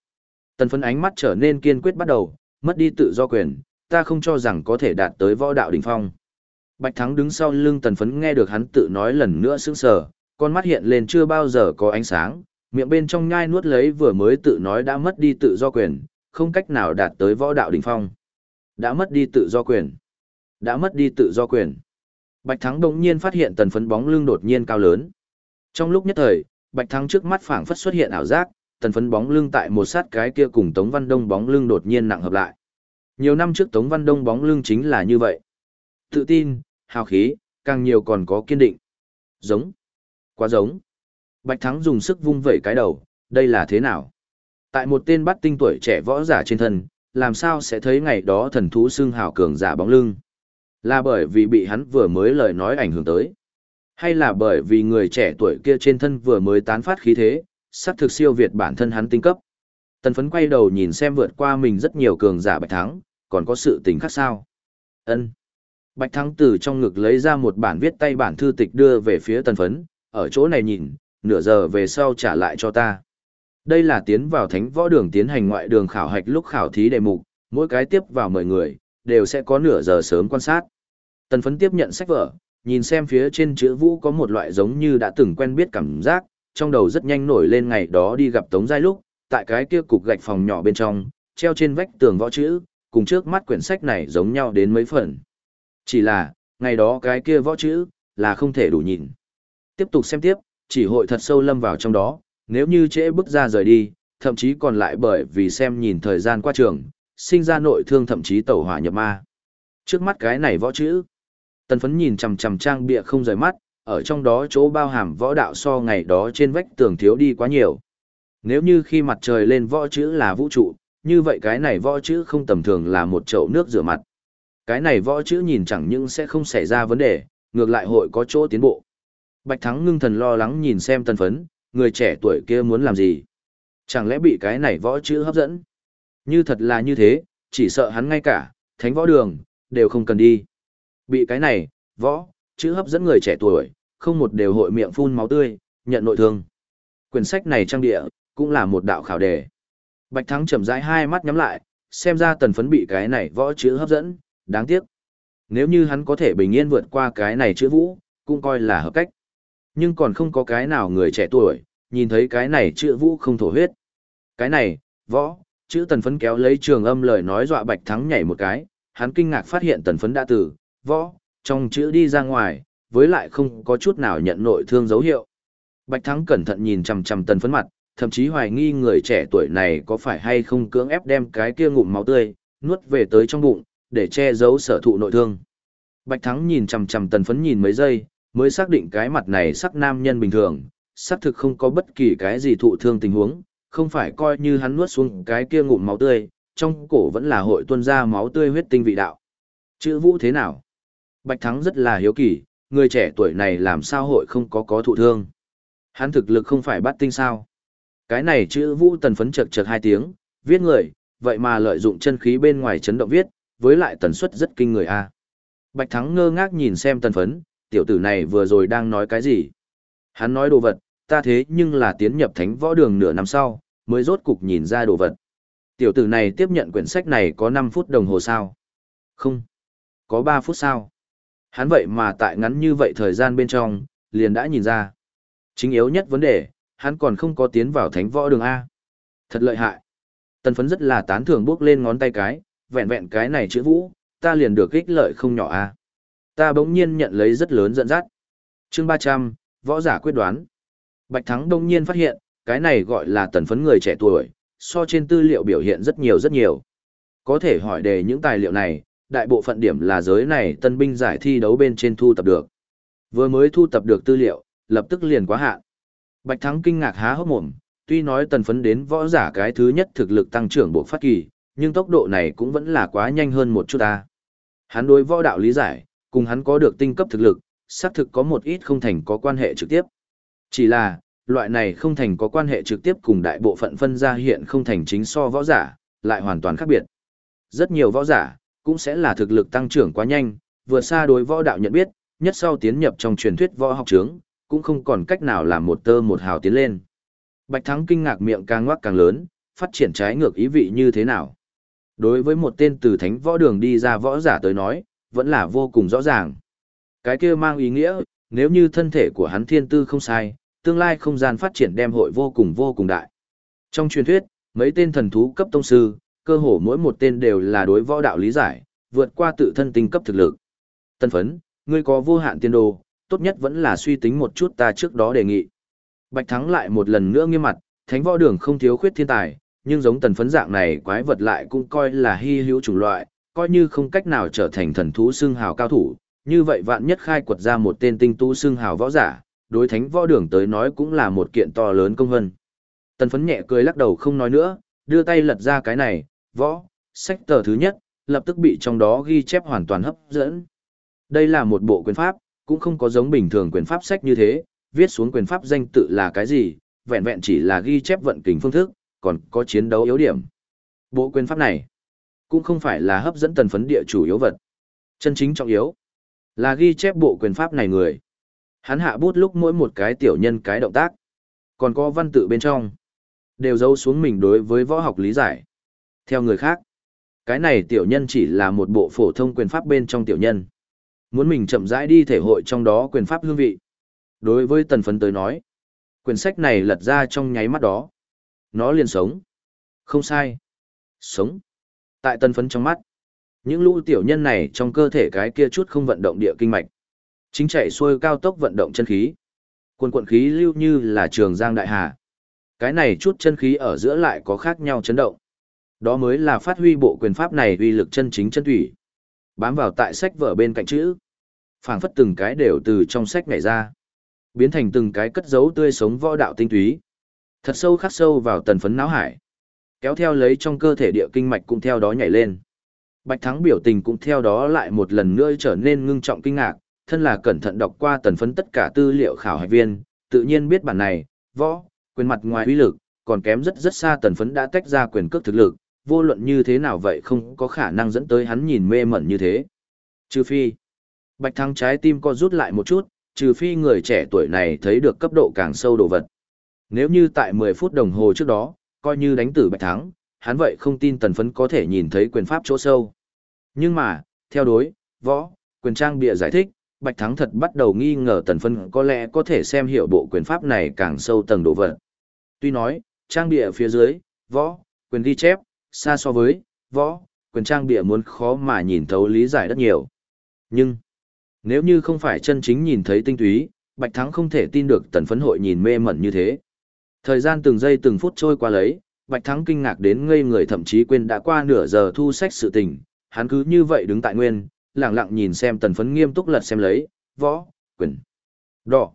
Tần phấn ánh mắt trở nên kiên quyết bắt đầu, mất đi tự do quyền, ta không cho rằng có thể đạt tới võ đạo đỉnh phong. Bạch Thắng đứng sau lưng tần phấn nghe được hắn tự nói lần nữa sững sờ, con mắt hiện lên chưa bao giờ có ánh sáng, miệng bên trong nhai nuốt lấy vừa mới tự nói đã mất đi tự do quyền, không cách nào đạt tới võ đạo đỉnh phong. Đã mất đi tự do quyền. Đã mất đi tự do quyền. Bạch Thắng đột nhiên phát hiện tần phấn bóng lưng đột nhiên cao lớn. Trong lúc nhất thời, Bạch Thắng trước mắt phảng phất xuất hiện ảo giác, tần phấn bóng lưng tại một sát cái kia cùng Tống Văn Đông bóng lưng đột nhiên nặng hợp lại. Nhiều năm trước Tống Văn Đông bóng lưng chính là như vậy. Tự tin, hào khí, càng nhiều còn có kiên định. Giống. Quá giống. Bạch Thắng dùng sức vung vẩy cái đầu, đây là thế nào? Tại một tên bắt tinh tuổi trẻ võ giả trên thân, làm sao sẽ thấy ngày đó thần thú xương hào cường giả bóng lưng? Là bởi vì bị hắn vừa mới lời nói ảnh hưởng tới. Hay là bởi vì người trẻ tuổi kia trên thân vừa mới tán phát khí thế, sắc thực siêu việt bản thân hắn tinh cấp. Tần phấn quay đầu nhìn xem vượt qua mình rất nhiều cường giả bạch thắng, còn có sự tình khác sao. ân Bạch thắng từ trong ngực lấy ra một bản viết tay bản thư tịch đưa về phía tần phấn, ở chỗ này nhìn, nửa giờ về sau trả lại cho ta. Đây là tiến vào thánh võ đường tiến hành ngoại đường khảo hạch lúc khảo thí đề mục, mỗi cái tiếp vào mời người, đều sẽ có nửa giờ sớm quan sát. Tần phấn tiếp nhận sách vở, nhìn xem phía trên chữ vũ có một loại giống như đã từng quen biết cảm giác, trong đầu rất nhanh nổi lên ngày đó đi gặp Tống Giai lúc, tại cái kia cục gạch phòng nhỏ bên trong, treo trên vách tường võ chữ, cùng trước mắt quyển sách này giống nhau đến mấy phần. Chỉ là, ngày đó cái kia võ chữ, là không thể đủ nhìn. Tiếp tục xem tiếp, chỉ hội thật sâu lâm vào trong đó, nếu như trễ bước ra rời đi, thậm chí còn lại bởi vì xem nhìn thời gian qua trường, sinh ra nội thương thậm chí tẩu hỏa nhập ma. Trước mắt cái này võ chữ, tần phấn nhìn chằm chằm trang bịa không rời mắt, ở trong đó chỗ bao hàm võ đạo so ngày đó trên vách tường thiếu đi quá nhiều. Nếu như khi mặt trời lên võ chữ là vũ trụ, như vậy cái này võ chữ không tầm thường là một chậu nước rửa mặt. Cái này võ chữ nhìn chẳng những sẽ không xảy ra vấn đề, ngược lại hội có chỗ tiến bộ. Bạch Thắng ngưng thần lo lắng nhìn xem tân phấn, người trẻ tuổi kia muốn làm gì? Chẳng lẽ bị cái này võ chữ hấp dẫn? Như thật là như thế, chỉ sợ hắn ngay cả, thánh võ đường, đều không cần đi. Bị cái này, võ, chữ hấp dẫn người trẻ tuổi, không một đều hội miệng phun máu tươi, nhận nội thương. Quyển sách này trang địa, cũng là một đạo khảo đề. Bạch Thắng chậm rãi hai mắt nhắm lại, xem ra tần phấn bị cái này võ chữ hấp dẫn, đáng tiếc. Nếu như hắn có thể bình yên vượt qua cái này chữ vũ, cũng coi là hợp cách. Nhưng còn không có cái nào người trẻ tuổi, nhìn thấy cái này chữ vũ không thổ huyết. Cái này, võ, chữ tần phấn kéo lấy trường âm lời nói dọa Bạch Thắng nhảy một cái, hắn kinh ngạc phát hiện tần phấn đã từ, võ, trong chữ đi ra ngoài, với lại không có chút nào nhận nội thương dấu hiệu. Bạch Thắng cẩn thận nhìn chằm chằm tần phấn mặt, thậm chí hoài nghi người trẻ tuổi này có phải hay không cưỡng ép đem cái kia ngụm máu tươi, nuốt về tới trong bụng, để che giấu sở thụ nội thương. Bạch Thắng nhìn chằm chằm tần phấn nhìn mấy giây, mới xác định cái mặt này sắc nam nhân bình thường, xác thực không có bất kỳ cái gì thụ thương tình huống, không phải coi như hắn nuốt xuống cái kia ngụm máu tươi, trong cổ vẫn là hội tuôn ra máu tươi huyết tinh vị đạo. Chữ vũ thế nào? Bạch Thắng rất là hiếu kỳ, người trẻ tuổi này làm sao hội không có có thụ thương. Hắn thực lực không phải bắt tinh sao. Cái này chữ vũ tần phấn chật chật hai tiếng, viết người, vậy mà lợi dụng chân khí bên ngoài chấn động viết, với lại tần suất rất kinh người a. Bạch Thắng ngơ ngác nhìn xem tần phấn, tiểu tử này vừa rồi đang nói cái gì. Hắn nói đồ vật, ta thế nhưng là tiến nhập thánh võ đường nửa năm sau, mới rốt cục nhìn ra đồ vật. Tiểu tử này tiếp nhận quyển sách này có 5 phút đồng hồ sao? Không. Có 3 phút sao? Hắn vậy mà tại ngắn như vậy thời gian bên trong, liền đã nhìn ra. Chính yếu nhất vấn đề, hắn còn không có tiến vào thánh võ đường A. Thật lợi hại. Tần phấn rất là tán thưởng bước lên ngón tay cái, vẹn vẹn cái này chữ vũ, ta liền được ích lợi không nhỏ A. Ta bỗng nhiên nhận lấy rất lớn dẫn dắt. chương 300, võ giả quyết đoán. Bạch Thắng đông nhiên phát hiện, cái này gọi là tần phấn người trẻ tuổi, so trên tư liệu biểu hiện rất nhiều rất nhiều. Có thể hỏi đề những tài liệu này, đại bộ phận điểm là giới này tân binh giải thi đấu bên trên thu tập được. Vừa mới thu tập được tư liệu, lập tức liền quá hạn. Bạch Thắng kinh ngạc há hốc mồm, tuy nói tần phấn đến võ giả cái thứ nhất thực lực tăng trưởng bộ phát kỳ, nhưng tốc độ này cũng vẫn là quá nhanh hơn một chút ta. Hắn đối võ đạo lý giải, cùng hắn có được tinh cấp thực lực, xác thực có một ít không thành có quan hệ trực tiếp. Chỉ là, loại này không thành có quan hệ trực tiếp cùng đại bộ phận phân ra hiện không thành chính so võ giả, lại hoàn toàn khác biệt. Rất nhiều võ giả, cũng sẽ là thực lực tăng trưởng quá nhanh, vừa xa đối võ đạo nhận biết, nhất sau tiến nhập trong truyền thuyết võ học trướng, cũng không còn cách nào làm một tơ một hào tiến lên. Bạch Thắng kinh ngạc miệng càng ngoác càng lớn, phát triển trái ngược ý vị như thế nào. Đối với một tên từ thánh võ đường đi ra võ giả tới nói, vẫn là vô cùng rõ ràng. Cái kia mang ý nghĩa, nếu như thân thể của hắn thiên tư không sai, tương lai không gian phát triển đem hội vô cùng vô cùng đại. Trong truyền thuyết, mấy tên thần thú cấp tông sư, cơ hồ mỗi một tên đều là đối võ đạo lý giải, vượt qua tự thân tinh cấp thực lực. Tân phấn, ngươi có vô hạn tiên đồ, tốt nhất vẫn là suy tính một chút ta trước đó đề nghị. Bạch Thắng lại một lần nữa nghiêm mặt, thánh võ đường không thiếu khuyết thiên tài, nhưng giống tần phấn dạng này quái vật lại cũng coi là hy hữu chủng loại, coi như không cách nào trở thành thần thú xưng hào cao thủ, như vậy vạn nhất khai quật ra một tên tinh tu xưng hào võ giả, đối thánh võ đường tới nói cũng là một kiện to lớn công vân. Tần phấn nhẹ cười lắc đầu không nói nữa, đưa tay lật ra cái này, võ, sách tờ thứ nhất, lập tức bị trong đó ghi chép hoàn toàn hấp dẫn. Đây là một bộ quyền pháp, cũng không có giống bình thường quyền pháp sách như thế, viết xuống quyền pháp danh tự là cái gì, vẹn vẹn chỉ là ghi chép vận kình phương thức, còn có chiến đấu yếu điểm. Bộ quyền pháp này, cũng không phải là hấp dẫn tần phấn địa chủ yếu vật. Chân chính trọng yếu, là ghi chép bộ quyền pháp này người. Hắn hạ bút lúc mỗi một cái tiểu nhân cái động tác, còn có văn tự bên trong, đều giấu xuống mình đối với võ học lý giải. Theo người khác, cái này tiểu nhân chỉ là một bộ phổ thông quyền pháp bên trong tiểu nhân. Muốn mình chậm rãi đi thể hội trong đó quyền pháp hương vị. Đối với tần phấn tới nói, quyển sách này lật ra trong nháy mắt đó. Nó liền sống. Không sai. Sống. Tại tần phấn trong mắt, những lũ tiểu nhân này trong cơ thể cái kia chút không vận động địa kinh mạch. Chính chạy xuôi cao tốc vận động chân khí. Quần quận khí lưu như là trường giang đại hà. Cái này chút chân khí ở giữa lại có khác nhau chấn động. Đó mới là phát huy bộ quyền pháp này uy lực chân chính chân thủy. Bám vào tại sách vở bên cạnh chữ. phảng phất từng cái đều từ trong sách nhảy ra. Biến thành từng cái cất dấu tươi sống võ đạo tinh túy. Thật sâu khắc sâu vào tần phấn não hải. Kéo theo lấy trong cơ thể địa kinh mạch cũng theo đó nhảy lên. Bạch Thắng biểu tình cũng theo đó lại một lần nữa trở nên ngưng trọng kinh ngạc, thân là cẩn thận đọc qua tần phấn tất cả tư liệu khảo hạch viên, tự nhiên biết bản này, võ, quyền mặt ngoài uy lực, còn kém rất rất xa tần phấn đã tách ra quyền cước thực lực, vô luận như thế nào vậy không có khả năng dẫn tới hắn nhìn mê mẩn như thế. Trừ phi, Bạch Thắng trái tim co rút lại một chút, trừ phi người trẻ tuổi này thấy được cấp độ càng sâu đồ vật. Nếu như tại 10 phút đồng hồ trước đó, coi như đánh tử Bạch Thắng, hắn vậy không tin tần phấn có thể nhìn thấy quyền pháp chỗ sâu. Nhưng mà, theo đối, võ, quyền trang bịa giải thích, Bạch Thắng thật bắt đầu nghi ngờ tần phấn có lẽ có thể xem hiểu bộ quyền pháp này càng sâu tầng độ vật. Tuy nói, trang bịa phía dưới, võ, quyền ghi chép, xa so với, võ, quyền trang bịa muốn khó mà nhìn thấu lý giải rất nhiều. Nhưng, nếu như không phải chân chính nhìn thấy tinh túy, Bạch Thắng không thể tin được tần phấn hội nhìn mê mẩn như thế. Thời gian từng giây từng phút trôi qua lấy, Bạch Thắng kinh ngạc đến ngây người thậm chí quên đã qua nửa giờ thu sách sự tình, hắn cứ như vậy đứng tại nguyên, lặng lặng nhìn xem tần phấn nghiêm túc lật xem lấy, võ, quyền, đỏ.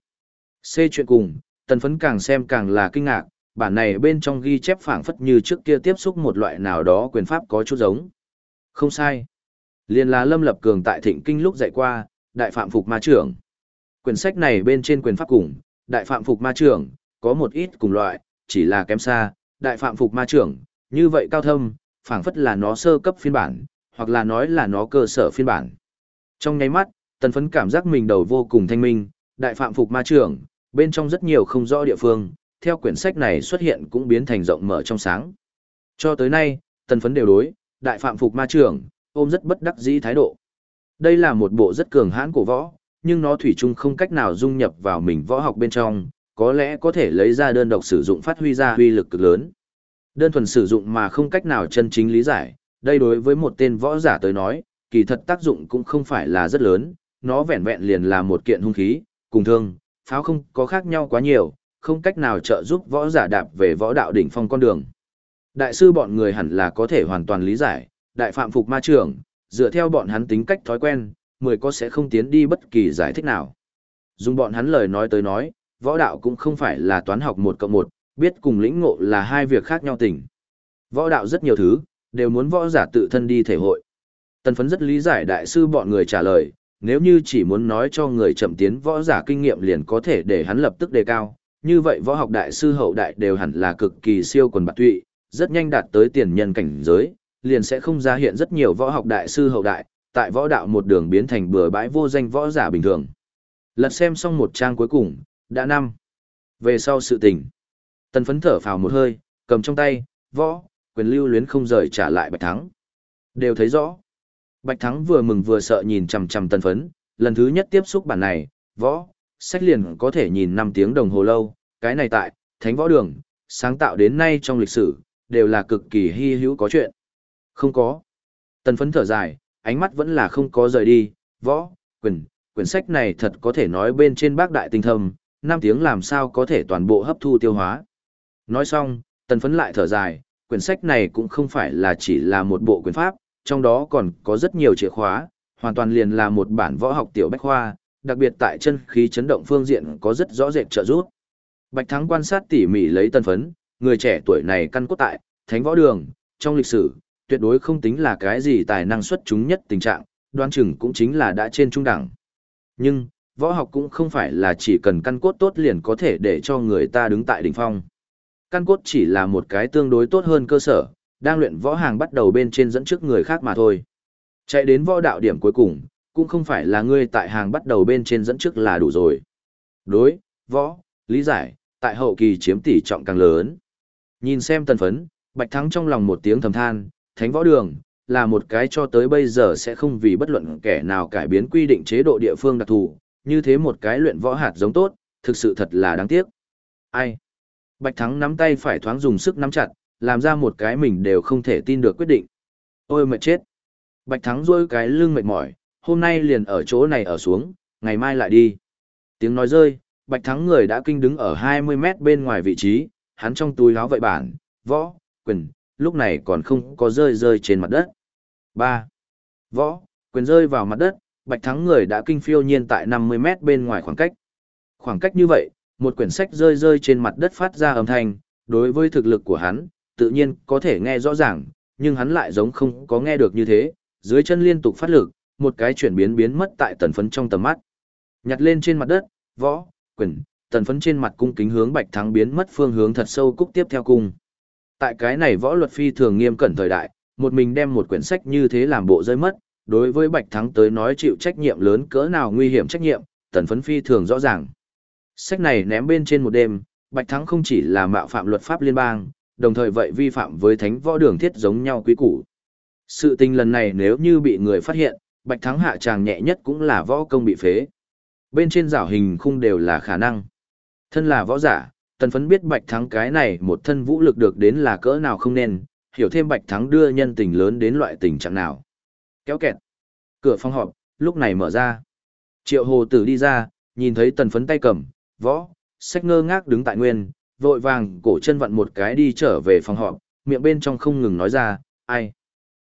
C chuyện cùng, tần phấn càng xem càng là kinh ngạc, bản này bên trong ghi chép phảng phất như trước kia tiếp xúc một loại nào đó quyền pháp có chút giống. Không sai. Liên là Lâm Lập Cường tại Thịnh Kinh lúc dạy qua, Đại Phạm Phục Ma Trưởng. Quyển sách này bên trên quyền pháp cùng, Đại Phạm Phục Ma Trưởng, có một ít cùng loại, chỉ là kém xa, Đại Phạm Phục Ma Trưởng, như vậy cao thâm, phảng phất là nó sơ cấp phiên bản, hoặc là nói là nó cơ sở phiên bản. Trong nháy mắt, tần phấn cảm giác mình đầu vô cùng thanh minh, Đại Phạm Phục Ma Trưởng, bên trong rất nhiều không rõ địa phương, theo quyển sách này xuất hiện cũng biến thành rộng mở trong sáng. Cho tới nay, tần phấn đều đối, Đại Phạm Phục Ma Trưởng, ôm rất bất đắc dĩ thái độ. Đây là một bộ rất cường hãn cổ võ, nhưng nó thủy chung không cách nào dung nhập vào mình võ học bên trong, có lẽ có thể lấy ra đơn độc sử dụng phát huy ra huy lực cực lớn. Đơn thuần sử dụng mà không cách nào chân chính lý giải, đây đối với một tên võ giả tới nói, kỳ thật tác dụng cũng không phải là rất lớn, nó vẹn vẹn liền là một kiện hung khí, cùng thương, pháo không có khác nhau quá nhiều, không cách nào trợ giúp võ giả đạp về võ đạo đỉnh phong con đường. Đại sư bọn người hẳn là có thể hoàn toàn lý giải, đại phạm phục ma trưởng, dựa theo bọn hắn tính cách thói quen, mười có sẽ không tiến đi bất kỳ giải thích nào. Dùng bọn hắn lời nói tới nói, võ đạo cũng không phải là toán học một cộng một, biết cùng lĩnh ngộ là hai việc khác nhau tình. Võ đạo rất nhiều thứ, đều muốn võ giả tự thân đi thể hội. Tần phấn rất lý giải đại sư bọn người trả lời, nếu như chỉ muốn nói cho người chậm tiến võ giả kinh nghiệm liền có thể để hắn lập tức đề cao, như vậy võ học đại sư hậu đại đều hẳn là cực kỳ siêu quần bạc tụy, rất nhanh đạt tới tiền nhân cảnh giới, liền sẽ không ra hiện rất nhiều võ học đại sư hậu đại, tại võ đạo một đường biến thành bừa bãi vô danh võ giả bình thường. Lật xem xong một trang cuối cùng, đã năm. Về sau sự tình, tần phấn thở phào một hơi, cầm trong tay, võ, quyền lưu luyến không rời trả lại Bạch Thắng. Đều thấy rõ. Bạch Thắng vừa mừng vừa sợ nhìn chằm chằm tần phấn, lần thứ nhất tiếp xúc bản này, võ, sách liền có thể nhìn 5 tiếng đồng hồ lâu, cái này tại, thánh võ đường, sáng tạo đến nay trong lịch sử, đều là cực kỳ hy hữu có chuyện. Không có. Tần phấn thở dài, ánh mắt vẫn là không có rời đi, võ, quyền, quyển sách này thật có thể nói bên trên bác đại tinh thâm, 5 tiếng làm sao có thể toàn bộ hấp thu tiêu hóa. Nói xong, tần phấn lại thở dài, quyển sách này cũng không phải là chỉ là một bộ quyền pháp, trong đó còn có rất nhiều chìa khóa, hoàn toàn liền là một bản võ học tiểu bách khoa, đặc biệt tại chân khí chấn động phương diện có rất rõ rệt trợ giúp. Bạch Thắng quan sát tỉ mỉ lấy tân phấn, người trẻ tuổi này căn cốt tại, thánh võ đường, trong lịch sử, tuyệt đối không tính là cái gì tài năng xuất chúng nhất tình trạng, đoan chừng cũng chính là đã trên trung đẳng. Nhưng, võ học cũng không phải là chỉ cần căn cốt tốt liền có thể để cho người ta đứng tại đỉnh phong. Căn cốt chỉ là một cái tương đối tốt hơn cơ sở, đang luyện võ hàng bắt đầu bên trên dẫn trước người khác mà thôi. Chạy đến võ đạo điểm cuối cùng, cũng không phải là ngươi tại hàng bắt đầu bên trên dẫn trước là đủ rồi. Đối, võ, lý giải, tại hậu kỳ chiếm tỷ trọng càng lớn. Nhìn xem tần phấn, Bạch Thắng trong lòng một tiếng thầm than, thánh võ đường, là một cái cho tới bây giờ sẽ không vì bất luận kẻ nào cải biến quy định chế độ địa phương đặc thù, như thế một cái luyện võ hạt giống tốt, thực sự thật là đáng tiếc. Ai? Bạch Thắng nắm tay phải thoáng dùng sức nắm chặt, làm ra một cái mình đều không thể tin được quyết định. Ôi mệt chết. Bạch Thắng rôi cái lưng mệt mỏi, hôm nay liền ở chỗ này ở xuống, ngày mai lại đi. Tiếng nói rơi, Bạch Thắng người đã kinh đứng ở 20 mét bên ngoài vị trí, hắn trong túi áo vậy bản, võ, quyền, lúc này còn không có rơi rơi trên mặt đất. 3. Võ, quyền rơi vào mặt đất, Bạch Thắng người đã kinh phiêu nhiên tại 50 mét bên ngoài khoảng cách. Khoảng cách như vậy, một quyển sách rơi rơi trên mặt đất phát ra âm thanh, đối với thực lực của hắn, tự nhiên có thể nghe rõ ràng, nhưng hắn lại giống không có nghe được như thế, dưới chân liên tục phát lực, một cái chuyển biến biến mất tại tần phấn trong tầm mắt. Nhặt lên trên mặt đất, võ, quyền, tần phấn trên mặt cung kính hướng bạch thắng biến mất phương hướng thật sâu cúc tiếp theo cung. Tại cái này võ luật phi thường nghiêm cẩn thời đại, một mình đem một quyển sách như thế làm bộ rơi mất, đối với bạch thắng tới nói chịu trách nhiệm lớn cỡ nào nguy hiểm trách nhiệm, tần phấn phi thường rõ ràng. Sách này ném bên trên một đêm, bạch thắng không chỉ là mạo phạm luật pháp liên bang, đồng thời vậy vi phạm với thánh võ đường thiết giống nhau quý củ. Sự tình lần này nếu như bị người phát hiện, Bạch Thắng hạ tràng nhẹ nhất cũng là võ công bị phế. Bên trên rảo hình khung đều là khả năng. Thân là võ giả, tần phấn biết Bạch Thắng cái này một thân vũ lực được đến là cỡ nào không nên, hiểu thêm Bạch Thắng đưa nhân tình lớn đến loại tình trạng nào. Kéo kẹt. Cửa phòng họp, lúc này mở ra. Triệu hồ tử đi ra, nhìn thấy tần phấn tay cầm, võ, sách ngơ ngác đứng tại nguyên, vội vàng cổ chân vặn một cái đi trở về phòng họp, miệng bên trong không ngừng nói ra, ai.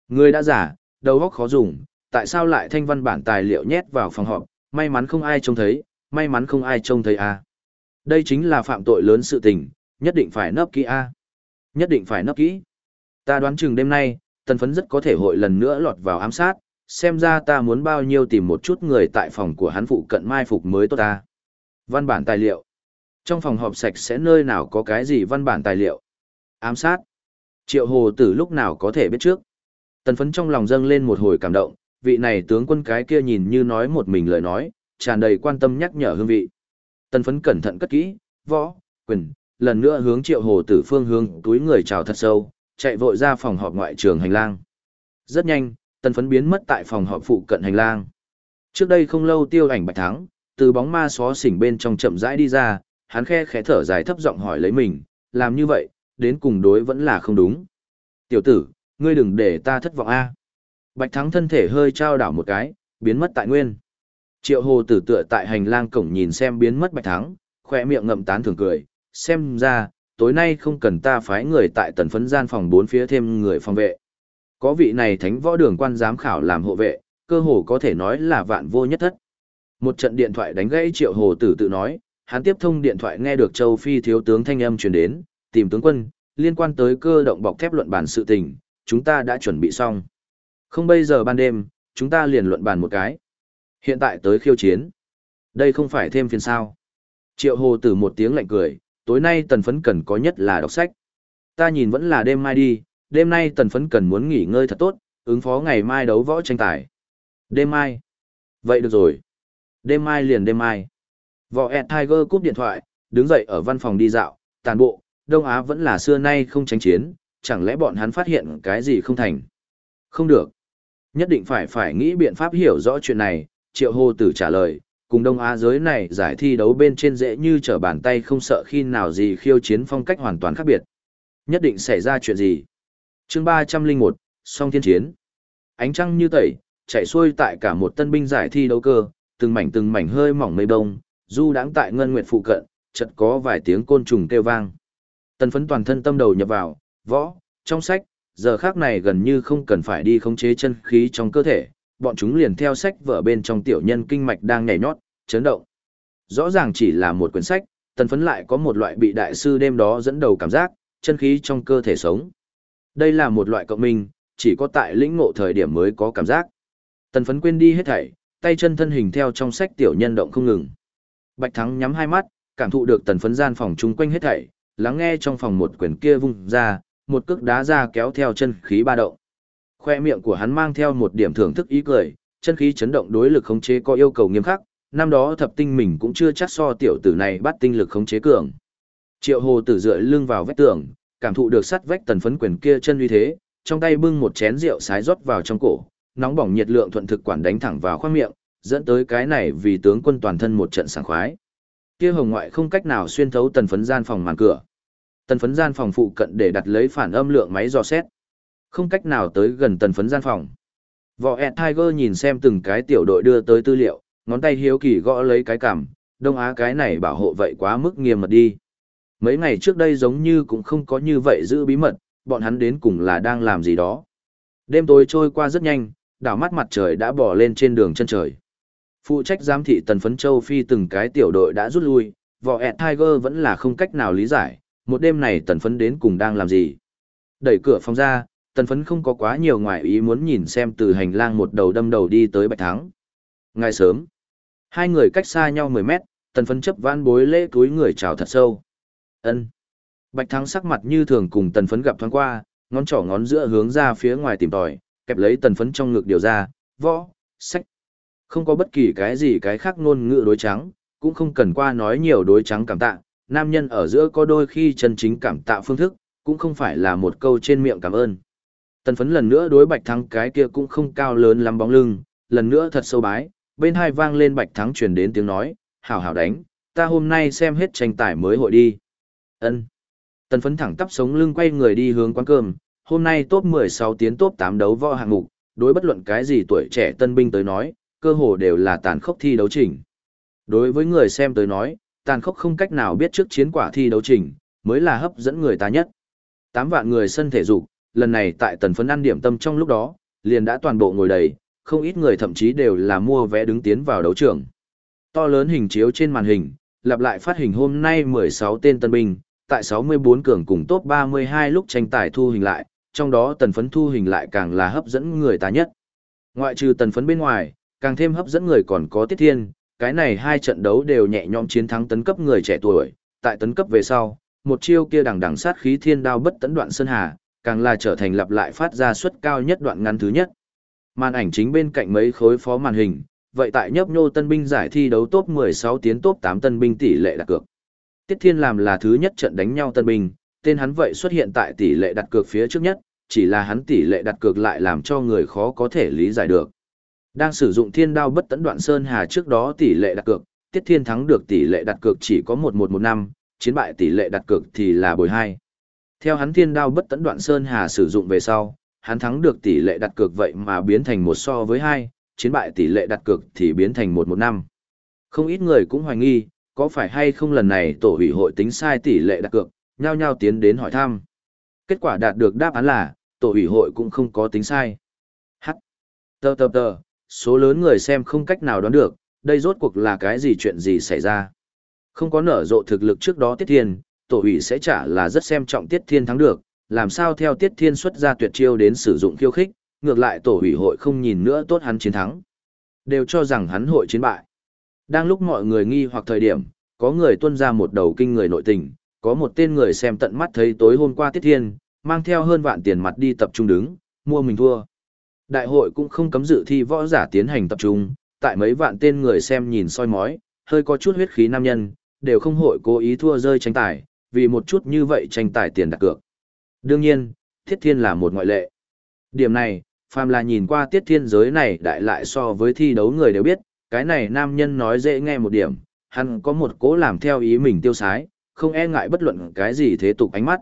Người đã giả, đầu óc khó dùng, tại sao lại thanh văn bản tài liệu nhét vào phòng họp, may mắn không ai trông thấy, may mắn không ai trông thấy à. Đây chính là phạm tội lớn sự tình, nhất định phải nấp kỹ a Nhất định phải nấp kỹ. Ta đoán chừng đêm nay, tần phấn rất có thể hội lần nữa lọt vào ám sát, xem ra ta muốn bao nhiêu tìm một chút người tại phòng của hắn phụ cận mai phục mới tốt ta. Văn bản tài liệu. Trong phòng họp sạch sẽ nơi nào có cái gì văn bản tài liệu. Ám sát. Triệu hồ tử lúc nào có thể biết trước. Tần phấn trong lòng dâng lên một hồi cảm động, vị này tướng quân cái kia nhìn như nói một mình lời nói, tràn đầy quan tâm nhắc nhở hương vị. Tần phấn cẩn thận cất kỹ, võ, quyền, lần nữa hướng triệu hồ tử phương hướng túi người chào thật sâu, chạy vội ra phòng họp ngoại trường hành lang. Rất nhanh, tần phấn biến mất tại phòng họp phụ cận hành lang. Trước đây không lâu tiêu ảnh bạch thắng, từ bóng ma xó xỉnh bên trong chậm rãi đi ra, hắn khe khẽ thở dài thấp giọng hỏi lấy mình, làm như vậy, đến cùng đối vẫn là không đúng. Tiểu tử, ngươi đừng để ta thất vọng a. Bạch Thắng thân thể hơi trao đảo một cái, biến mất tại nguyên. Triệu Hồ tử tựa tại hành lang cổng nhìn xem biến mất Bạch Thắng, khỏe miệng ngậm tán thường cười, xem ra, tối nay không cần ta phái người tại tần phấn gian phòng bốn phía thêm người phòng vệ. Có vị này thánh võ đường quan giám khảo làm hộ vệ, cơ hồ có thể nói là vạn vô nhất thất. Một trận điện thoại đánh gãy Triệu Hồ tử tự nói, hắn tiếp thông điện thoại nghe được Châu Phi thiếu tướng thanh âm truyền đến, tìm tướng quân, liên quan tới cơ động bọc thép luận bản sự tình, chúng ta đã chuẩn bị xong. Không bây giờ ban đêm, chúng ta liền luận bàn một cái. Hiện tại tới khiêu chiến. Đây không phải thêm phiền sao. Triệu hồ tử một tiếng lạnh cười, tối nay tần phấn cần có nhất là đọc sách. Ta nhìn vẫn là đêm mai đi, đêm nay tần phấn cần muốn nghỉ ngơi thật tốt, ứng phó ngày mai đấu võ tranh tài. Đêm mai. Vậy được rồi. Đêm mai liền đêm mai. Võ Ed Tiger cúp điện thoại, đứng dậy ở văn phòng đi dạo, tàn bộ, Đông Á vẫn là xưa nay không tránh chiến, chẳng lẽ bọn hắn phát hiện cái gì không thành. Không được. Nhất định phải phải nghĩ biện pháp hiểu rõ chuyện này, Triệu Hồ Tử trả lời, cùng Đông Á giới này giải thi đấu bên trên dễ như trở bàn tay không sợ khi nào gì khiêu chiến phong cách hoàn toàn khác biệt. Nhất định xảy ra chuyện gì? chương 301, song thiên chiến. Ánh trăng như tẩy, chạy xuôi tại cả một tân binh giải thi đấu cơ, từng mảnh từng mảnh hơi mỏng mây bông, du đáng tại ngân nguyệt phụ cận, chợt có vài tiếng côn trùng kêu vang. tân phấn toàn thân tâm đầu nhập vào, võ, trong sách, giờ khác này gần như không cần phải đi khống chế chân khí trong cơ thể, bọn chúng liền theo sách vở bên trong tiểu nhân kinh mạch đang nhảy nhót, chấn động. Rõ ràng chỉ là một quyển sách, tần phấn lại có một loại bị đại sư đêm đó dẫn đầu cảm giác, chân khí trong cơ thể sống. Đây là một loại cộng minh, chỉ có tại lĩnh ngộ thời điểm mới có cảm giác. Tần phấn quên đi hết thảy, tay chân thân hình theo trong sách tiểu nhân động không ngừng. Bạch Thắng nhắm hai mắt, cảm thụ được tần phấn gian phòng chung quanh hết thảy, lắng nghe trong phòng một quyển kia vung ra, một cước đá ra kéo theo chân khí ba động. Khoe miệng của hắn mang theo một điểm thưởng thức ý cười, chân khí chấn động đối lực khống chế có yêu cầu nghiêm khắc, năm đó thập tinh mình cũng chưa chắc so tiểu tử này bắt tinh lực khống chế cường. Triệu Hồ Tử dựa lưng vào vách tường, cảm thụ được sắt vách tần phấn quyền kia chân uy thế, trong tay bưng một chén rượu sái rót vào trong cổ, nóng bỏng nhiệt lượng thuận thực quản đánh thẳng vào khoang miệng, dẫn tới cái này vì tướng quân toàn thân một trận sảng khoái. Kia hồng ngoại không cách nào xuyên thấu tần phấn gian phòng màn cửa. Tần phấn gian phòng phụ cận để đặt lấy phản âm lượng máy dò xét. Không cách nào tới gần tần phấn gian phòng. Võ ẹn Tiger nhìn xem từng cái tiểu đội đưa tới tư liệu, ngón tay hiếu kỳ gõ lấy cái cằm, Đông Á cái này bảo hộ vậy quá mức nghiêm mật đi. Mấy ngày trước đây giống như cũng không có như vậy giữ bí mật, bọn hắn đến cùng là đang làm gì đó. Đêm tối trôi qua rất nhanh, đảo mắt mặt trời đã bỏ lên trên đường chân trời. Phụ trách giám thị tần phấn châu Phi từng cái tiểu đội đã rút lui, võ ẹt Tiger vẫn là không cách nào lý giải, một đêm này tần phấn đến cùng đang làm gì. Đẩy cửa phòng ra, tần phấn không có quá nhiều ngoại ý muốn nhìn xem từ hành lang một đầu đâm đầu đi tới bạch thắng. Ngày sớm, hai người cách xa nhau 10 mét, tần phấn chấp vãn bối lễ túi người chào thật sâu. ân Bạch thắng sắc mặt như thường cùng tần phấn gặp thoáng qua, ngón trỏ ngón giữa hướng ra phía ngoài tìm tòi, kẹp lấy tần phấn trong ngực điều ra, võ, sách. Không có bất kỳ cái gì cái khác ngôn ngữ đối trắng, cũng không cần qua nói nhiều đối trắng cảm tạ, nam nhân ở giữa có đôi khi chân chính cảm tạ phương thức, cũng không phải là một câu trên miệng cảm ơn. Tần phấn lần nữa đối bạch thắng cái kia cũng không cao lớn lắm bóng lưng, lần nữa thật sâu bái, bên hai vang lên bạch thắng truyền đến tiếng nói, hảo hảo đánh, ta hôm nay xem hết tranh tài mới hội đi. ân Tần phấn thẳng tắp sống lưng quay người đi hướng quán cơm, hôm nay top 16 tiến top 8 đấu võ hạng mục, đối bất luận cái gì tuổi trẻ tân binh tới nói, cơ hồ đều là tàn khốc thi đấu trình. Đối với người xem tới nói, tàn khốc không cách nào biết trước chiến quả thi đấu trình, mới là hấp dẫn người ta nhất. 8 vạn người sân thể dục, lần này tại tần phấn ăn điểm tâm trong lúc đó, liền đã toàn bộ ngồi đầy, không ít người thậm chí đều là mua vé đứng tiến vào đấu trường. To lớn hình chiếu trên màn hình, lặp lại phát hình hôm nay 16 tên tân binh, tại 64 cường cùng top 32 lúc tranh tài thu hình lại, trong đó tần phấn thu hình lại càng là hấp dẫn người ta nhất. Ngoại trừ tần phấn bên ngoài, càng thêm hấp dẫn người còn có Tiết Thiên, cái này hai trận đấu đều nhẹ nhõm chiến thắng tấn cấp người trẻ tuổi, tại tấn cấp về sau, một chiêu kia đằng đằng sát khí thiên đao bất tấn đoạn sơn hà, càng là trở thành lặp lại phát ra suất cao nhất đoạn ngắn thứ nhất. Màn ảnh chính bên cạnh mấy khối phó màn hình, vậy tại nhấp nhô tân binh giải thi đấu top 16 tiến top 8 tân binh tỷ lệ đặt cược. Tiết Thiên làm là thứ nhất trận đánh nhau tân binh, tên hắn vậy xuất hiện tại tỷ lệ đặt cược phía trước nhất, chỉ là hắn tỷ lệ đặt cược lại làm cho người khó có thể lý giải được. Đang sử dụng thiên đao bất tấn đoạn sơn hà trước đó tỷ lệ đặt cược, Tiết Thiên thắng được tỷ lệ đặt cược chỉ có 1115, chiến bại tỷ lệ đặt cược thì là bồi hai Theo hắn thiên đao bất tấn đoạn sơn hà sử dụng về sau, hắn thắng được tỷ lệ đặt cược vậy mà biến thành một so với hai chiến bại tỷ lệ đặt cược thì biến thành 115. Không ít người cũng hoài nghi, có phải hay không lần này tổ ủy hội tính sai tỷ lệ đặt cược, nhao nhao tiến đến hỏi thăm. Kết quả đạt được đáp án là, tổ ủy hội cũng không có tính sai. H. Tờ tờ tờ, số lớn người xem không cách nào đoán được, đây rốt cuộc là cái gì chuyện gì xảy ra. Không có nở rộ thực lực trước đó Tiết Thiên, tổ ủy sẽ trả là rất xem trọng Tiết Thiên thắng được, làm sao theo Tiết Thiên xuất ra tuyệt chiêu đến sử dụng khiêu khích, ngược lại tổ ủy hội không nhìn nữa tốt hắn chiến thắng. Đều cho rằng hắn hội chiến bại. Đang lúc mọi người nghi hoặc thời điểm, có người tuân ra một đầu kinh người nội tình, có một tên người xem tận mắt thấy tối hôm qua Tiết Thiên, mang theo hơn vạn tiền mặt đi tập trung đứng, mua mình thua. Đại hội cũng không cấm dự thi võ giả tiến hành tập trung, tại mấy vạn tên người xem nhìn soi mói, hơi có chút huyết khí nam nhân, đều không hội cố ý thua rơi tranh tài, vì một chút như vậy tranh tài tiền đặt cược. Đương nhiên, Tiết Thiên là một ngoại lệ. Điểm này, phàm là nhìn qua Tiết Thiên giới này đại lại so với thi đấu người đều biết, cái này nam nhân nói dễ nghe một điểm, hắn có một cố làm theo ý mình tiêu sái, không e ngại bất luận cái gì thế tục ánh mắt.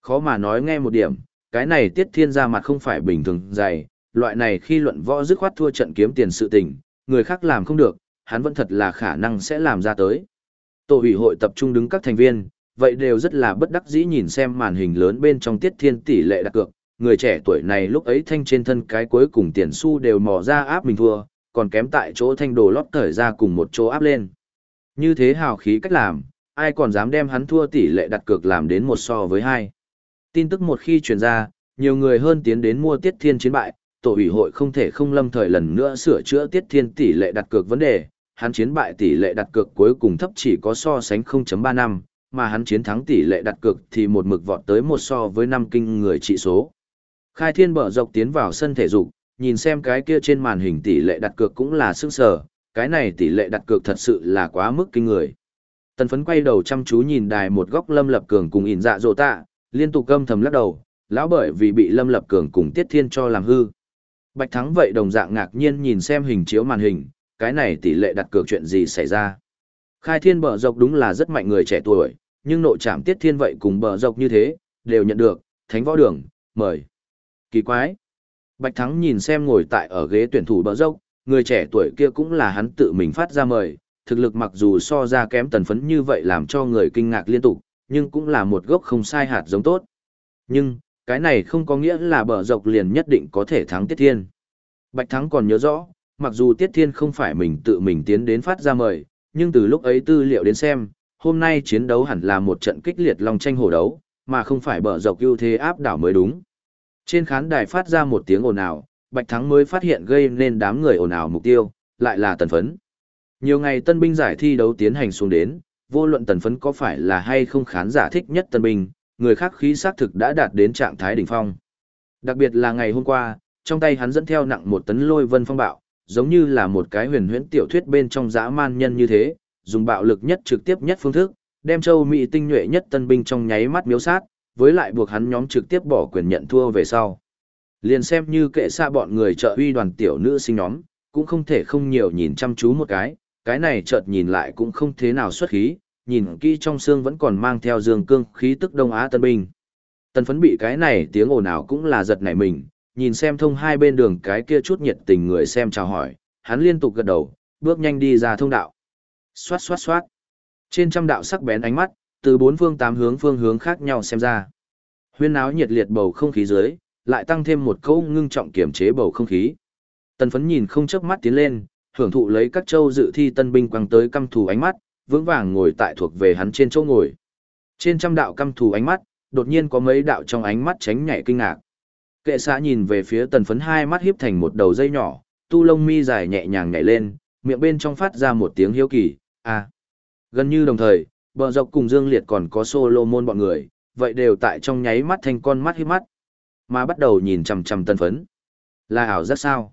Khó mà nói nghe một điểm, cái này tiết thiên ra mặt không phải bình thường dày, loại này khi luận võ dứt khoát thua trận kiếm tiền sự tình, người khác làm không được, hắn vẫn thật là khả năng sẽ làm ra tới. Tổ ủy hội tập trung đứng các thành viên, vậy đều rất là bất đắc dĩ nhìn xem màn hình lớn bên trong tiết thiên tỷ lệ đặt cược, người trẻ tuổi này lúc ấy thanh trên thân cái cuối cùng tiền xu đều mò ra áp mình thua, còn kém tại chỗ thanh đồ lót thời ra cùng một chỗ áp lên. Như thế hào khí cách làm, ai còn dám đem hắn thua tỷ lệ đặt cược làm đến một so với hai. Tin tức một khi truyền ra, nhiều người hơn tiến đến mua tiết thiên chiến bại, tổ ủy hội không thể không lâm thời lần nữa sửa chữa tiết thiên tỷ lệ đặt cược vấn đề, hắn chiến bại tỷ lệ đặt cược cuối cùng thấp chỉ có so sánh 0.35, mà hắn chiến thắng tỷ lệ đặt cược thì một mực vọt tới một so với năm kinh người trị số. Khai thiên bở dọc tiến vào sân thể dục, nhìn xem cái kia trên màn hình tỷ lệ đặt cược cũng là sức sở, cái này tỷ lệ đặt cược thật sự là quá mức kinh người. Tần phấn quay đầu chăm chú nhìn đài một góc Lâm Lập Cường cùng ỉn dạ dỗ tạ, liên tục câm thầm lắc đầu, lão bởi vì bị Lâm Lập Cường cùng Tiết Thiên cho làm hư. Bạch Thắng vậy đồng dạng ngạc nhiên nhìn xem hình chiếu màn hình, cái này tỷ lệ đặt cược chuyện gì xảy ra. Khai thiên bờ dọc đúng là rất mạnh người trẻ tuổi, nhưng nội trảm Tiết Thiên vậy cùng bờ dọc như thế, đều nhận được, thánh võ đường, mời. Kỳ quái. Bạch Thắng nhìn xem ngồi tại ở ghế tuyển thủ bờ dốc, người trẻ tuổi kia cũng là hắn tự mình phát ra mời, thực lực mặc dù so ra kém tần phấn như vậy làm cho người kinh ngạc liên tục, nhưng cũng là một gốc không sai hạt giống tốt. Nhưng, cái này không có nghĩa là bờ dọc liền nhất định có thể thắng Tiết Thiên. Bạch Thắng còn nhớ rõ, mặc dù Tiết Thiên không phải mình tự mình tiến đến phát ra mời, nhưng từ lúc ấy tư liệu đến xem, hôm nay chiến đấu hẳn là một trận kích liệt long tranh hổ đấu, mà không phải bờ dọc ưu thế áp đảo mới đúng. Trên khán đài phát ra một tiếng ồn ào, Bạch Thắng mới phát hiện gây nên đám người ồn ào mục tiêu, lại là tần phấn. Nhiều ngày tân binh giải thi đấu tiến hành xuống đến, vô luận tần phấn có phải là hay không khán giả thích nhất tân binh, người khác khí xác thực đã đạt đến trạng thái đỉnh phong. Đặc biệt là ngày hôm qua, trong tay hắn dẫn theo nặng một tấn lôi vân phong bạo, giống như là một cái huyền huyễn tiểu thuyết bên trong dã man nhân như thế, dùng bạo lực nhất trực tiếp nhất phương thức, đem châu Mỹ tinh nhuệ nhất tân binh trong nháy mắt miếu sát, với lại buộc hắn nhóm trực tiếp bỏ quyền nhận thua về sau. Liền xem như kệ xa bọn người trợ uy đoàn tiểu nữ sinh nhóm, cũng không thể không nhiều nhìn chăm chú một cái, cái này chợt nhìn lại cũng không thế nào xuất khí, nhìn kỹ trong xương vẫn còn mang theo dương cương khí tức Đông Á tân binh. Tần phấn bị cái này tiếng ồn ào cũng là giật nảy mình, nhìn xem thông hai bên đường cái kia chút nhiệt tình người xem chào hỏi, hắn liên tục gật đầu, bước nhanh đi ra thông đạo. Xoát xoát xoát. Trên trăm đạo sắc bén ánh mắt, từ bốn phương tám hướng phương hướng khác nhau xem ra. Huyên áo nhiệt liệt bầu không khí dưới, lại tăng thêm một câu ngưng trọng kiểm chế bầu không khí. Tần phấn nhìn không chớp mắt tiến lên, hưởng thụ lấy các châu dự thi tân binh quăng tới căm thù ánh mắt, vững vàng ngồi tại thuộc về hắn trên chỗ ngồi. Trên trăm đạo căm thù ánh mắt, đột nhiên có mấy đạo trong ánh mắt tránh nhảy kinh ngạc. Kệ xã nhìn về phía tần phấn hai mắt hiếp thành một đầu dây nhỏ, tu lông mi dài nhẹ nhàng nhảy lên, miệng bên trong phát ra một tiếng hiếu kỳ, à. Gần như đồng thời, bờ dọc cùng Dương Liệt còn có Solomon bọn người, vậy đều tại trong nháy mắt thành con mắt hiếp mắt, mà bắt đầu nhìn chằm chằm tần phấn. Là ảo rất sao?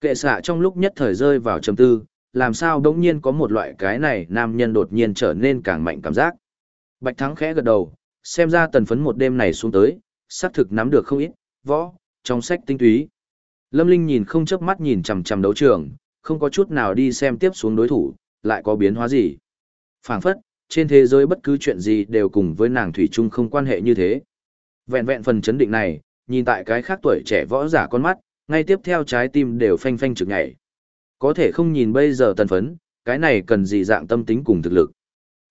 Kệ xạ trong lúc nhất thời rơi vào trầm tư, làm sao đống nhiên có một loại cái này nam nhân đột nhiên trở nên càng mạnh cảm giác. Bạch Thắng khẽ gật đầu, xem ra tần phấn một đêm này xuống tới, xác thực nắm được không ít, võ, trong sách tinh túy. Lâm Linh nhìn không chớp mắt nhìn chằm chằm đấu trường, không có chút nào đi xem tiếp xuống đối thủ, lại có biến hóa gì. phảng phất, trên thế giới bất cứ chuyện gì đều cùng với nàng Thủy Trung không quan hệ như thế. Vẹn vẹn phần chấn định này, nhìn tại cái khác tuổi trẻ võ giả con mắt, ngay tiếp theo trái tim đều phanh phanh trực nhảy. Có thể không nhìn bây giờ tần phấn, cái này cần gì dạng tâm tính cùng thực lực.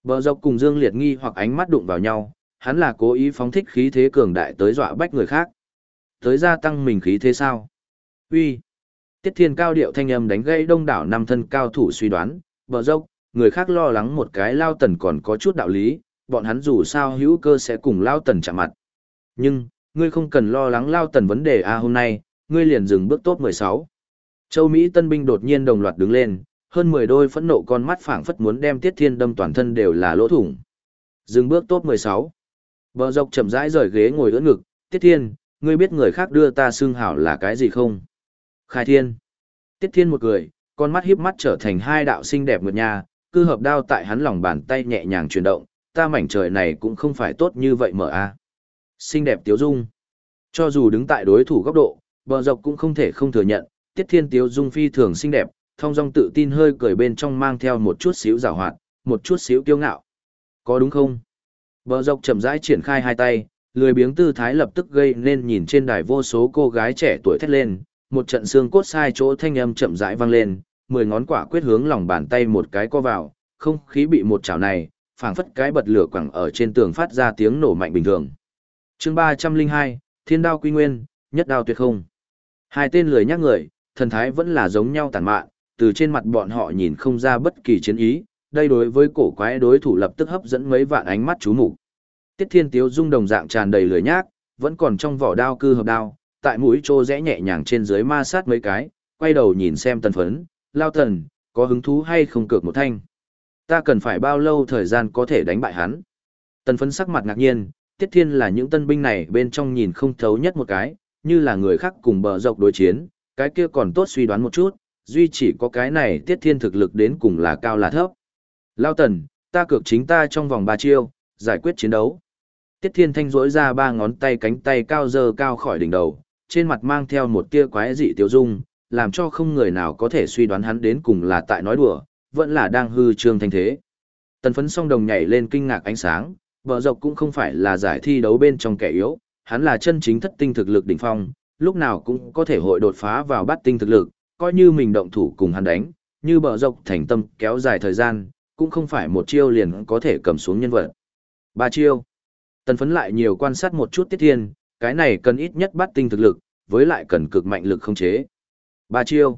Bờ dọc cùng Dương Liệt nghi hoặc ánh mắt đụng vào nhau, hắn là cố ý phóng thích khí thế cường đại tới dọa bách người khác. Tới gia tăng mình khí thế sao? Uy. Tiết Thiên cao điệu thanh âm đánh gây đông đảo năm thân cao thủ suy đoán, bờ dốc, người khác lo lắng một cái lao tần còn có chút đạo lý, bọn hắn dù sao hữu cơ sẽ cùng lao tần chạm mặt. Nhưng, ngươi không cần lo lắng lao tần vấn đề a hôm nay, ngươi liền dừng bước tốt 16. Châu Mỹ tân binh đột nhiên đồng loạt đứng lên, hơn 10 đôi phẫn nộ con mắt phảng phất muốn đem Tiết Thiên đâm toàn thân đều là lỗ thủng. Dừng bước tốt 16. Bờ dọc chậm rãi rời ghế ngồi ưỡn ngực, Tiết Thiên, ngươi biết người khác đưa ta xưng hảo là cái gì không? Khai Thiên. Tiết Thiên một cười, con mắt híp mắt trở thành hai đạo xinh đẹp ngược nhà, cư hợp đao tại hắn lòng bàn tay nhẹ nhàng chuyển động, ta mảnh trời này cũng không phải tốt như vậy mở a. Xinh đẹp tiếu dung. Cho dù đứng tại đối thủ góc độ, bờ dọc cũng không thể không thừa nhận, tiết thiên tiếu dung phi thường xinh đẹp, thong dong tự tin hơi cười bên trong mang theo một chút xíu giảo hoạt, một chút xíu kiêu ngạo. Có đúng không? Bờ dọc chậm rãi triển khai hai tay, lười biếng tư thái lập tức gây nên nhìn trên đài vô số cô gái trẻ tuổi thét lên, một trận xương cốt sai chỗ thanh âm chậm rãi vang lên, mười ngón quả quyết hướng lòng bàn tay một cái co vào, không khí bị một chảo này, phảng phất cái bật lửa quẳng ở trên tường phát ra tiếng nổ mạnh bình thường. Chương ba trăm linh hai, Thiên đao quy nguyên, nhất đao tuyệt không. Hai tên lười nhắc người, thần thái vẫn là giống nhau tàn mạn, từ trên mặt bọn họ nhìn không ra bất kỳ chiến ý, đây đối với cổ quái đối thủ lập tức hấp dẫn mấy vạn ánh mắt chú mục. Tiết Thiên Tiếu dung đồng dạng tràn đầy lửa nhác, vẫn còn trong vỏ đao cư hợp đao, tại mũi trô rẽ nhẹ nhàng trên dưới ma sát mấy cái, quay đầu nhìn xem tần phấn, lao tần, có hứng thú hay không cược một thanh. Ta cần phải bao lâu thời gian có thể đánh bại hắn. Tần phấn sắc mặt ngạc nhiên, Tiết Thiên là những tân binh này bên trong nhìn không thấu nhất một cái, như là người khác cùng bờ dọc đối chiến, cái kia còn tốt suy đoán một chút, duy chỉ có cái này Tiết Thiên thực lực đến cùng là cao là thấp. Lao tần, ta cược chính ta trong vòng 3 chiêu, giải quyết chiến đấu. Tiết Thiên Thanh rỗi ra ba ngón tay cánh tay cao dơ cao khỏi đỉnh đầu, trên mặt mang theo một tia quái dị tiêu dung, làm cho không người nào có thể suy đoán hắn đến cùng là tại nói đùa, vẫn là đang hư trương thanh thế. Tần phấn song đồng nhảy lên kinh ngạc ánh sáng, bờ dọc cũng không phải là giải thi đấu bên trong kẻ yếu, hắn là chân chính thất tinh thực lực đỉnh phong, lúc nào cũng có thể hội đột phá vào bát tinh thực lực, coi như mình động thủ cùng hắn đánh, như bờ dọc thành tâm kéo dài thời gian, cũng không phải một chiêu liền có thể cầm xuống nhân vật. Ba chiêu. Tần phấn lại nhiều quan sát một chút tiết thiên, cái này cần ít nhất bát tinh thực lực, với lại cần cực mạnh lực không chế. Ba chiêu.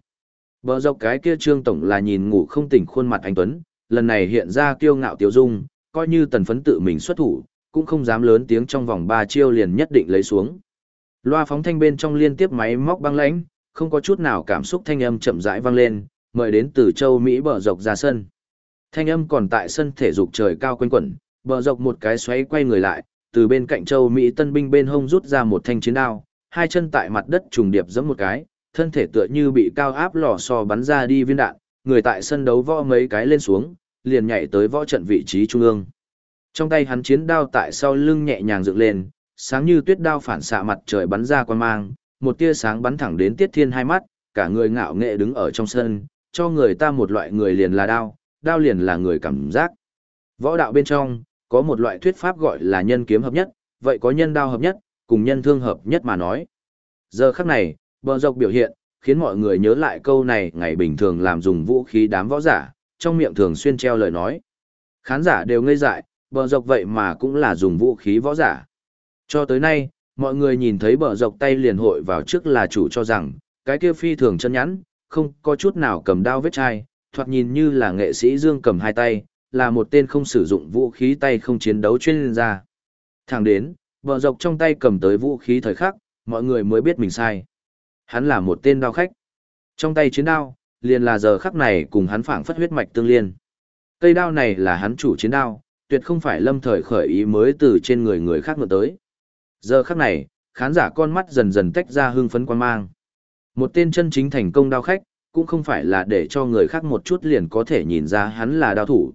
Bờ dọc cái kia trương tổng là nhìn ngủ không tỉnh khuôn mặt anh Tuấn, lần này hiện ra kiêu ngạo tiêu dung, coi như tần phấn tự mình xuất thủ, cũng không dám lớn tiếng trong vòng ba chiêu liền nhất định lấy xuống. Loa phóng thanh bên trong liên tiếp máy móc băng lãnh, không có chút nào cảm xúc thanh âm chậm rãi vang lên, mời đến từ châu Mỹ bờ dọc ra sân. Thanh âm còn tại sân thể dục trời cao quanh quẩn, bờ dọc một cái xoáy quay người lại, từ bên cạnh châu Mỹ tân binh bên hông rút ra một thanh chiến đao, hai chân tại mặt đất trùng điệp giẫm một cái, thân thể tựa như bị cao áp lò xo bắn ra đi viên đạn, người tại sân đấu võ mấy cái lên xuống, liền nhảy tới võ trận vị trí trung ương. Trong tay hắn chiến đao tại sau lưng nhẹ nhàng dựng lên, sáng như tuyết đao phản xạ mặt trời bắn ra quan mang, một tia sáng bắn thẳng đến Tiết Thiên hai mắt, cả người ngạo nghệ đứng ở trong sân, cho người ta một loại người liền là đao, đao liền là người cảm giác. Võ đạo bên trong, có một loại thuyết pháp gọi là nhân kiếm hợp nhất, vậy có nhân đao hợp nhất, cùng nhân thương hợp nhất mà nói. Giờ khắc này, bờ dọc biểu hiện, khiến mọi người nhớ lại câu này ngày bình thường làm dùng vũ khí đám võ giả, trong miệng thường xuyên treo lời nói. Khán giả đều ngây dại, bờ dọc vậy mà cũng là dùng vũ khí võ giả. Cho tới nay, mọi người nhìn thấy bờ dọc tay liền hội vào trước là chủ cho rằng, cái kia phi thường chân nhắn, không có chút nào cầm đao vết chai, thoạt nhìn như là nghệ sĩ dương cầm hai tay, là một tên không sử dụng vũ khí tay không chiến đấu chuyên gia. Thẳng đến, bờ dọc trong tay cầm tới vũ khí thời khắc, mọi người mới biết mình sai. Hắn là một tên đao khách. Trong tay chiến đao, liền là giờ khắc này cùng hắn phảng phất huyết mạch tương liên. Cây đao này là hắn chủ chiến đao, tuyệt không phải lâm thời khởi ý mới từ trên người người khác ngược tới. Giờ khắc này, khán giả con mắt dần dần tách ra hưng phấn quan mang. Một tên chân chính thành công đao khách, cũng không phải là để cho người khác một chút liền có thể nhìn ra hắn là đao thủ.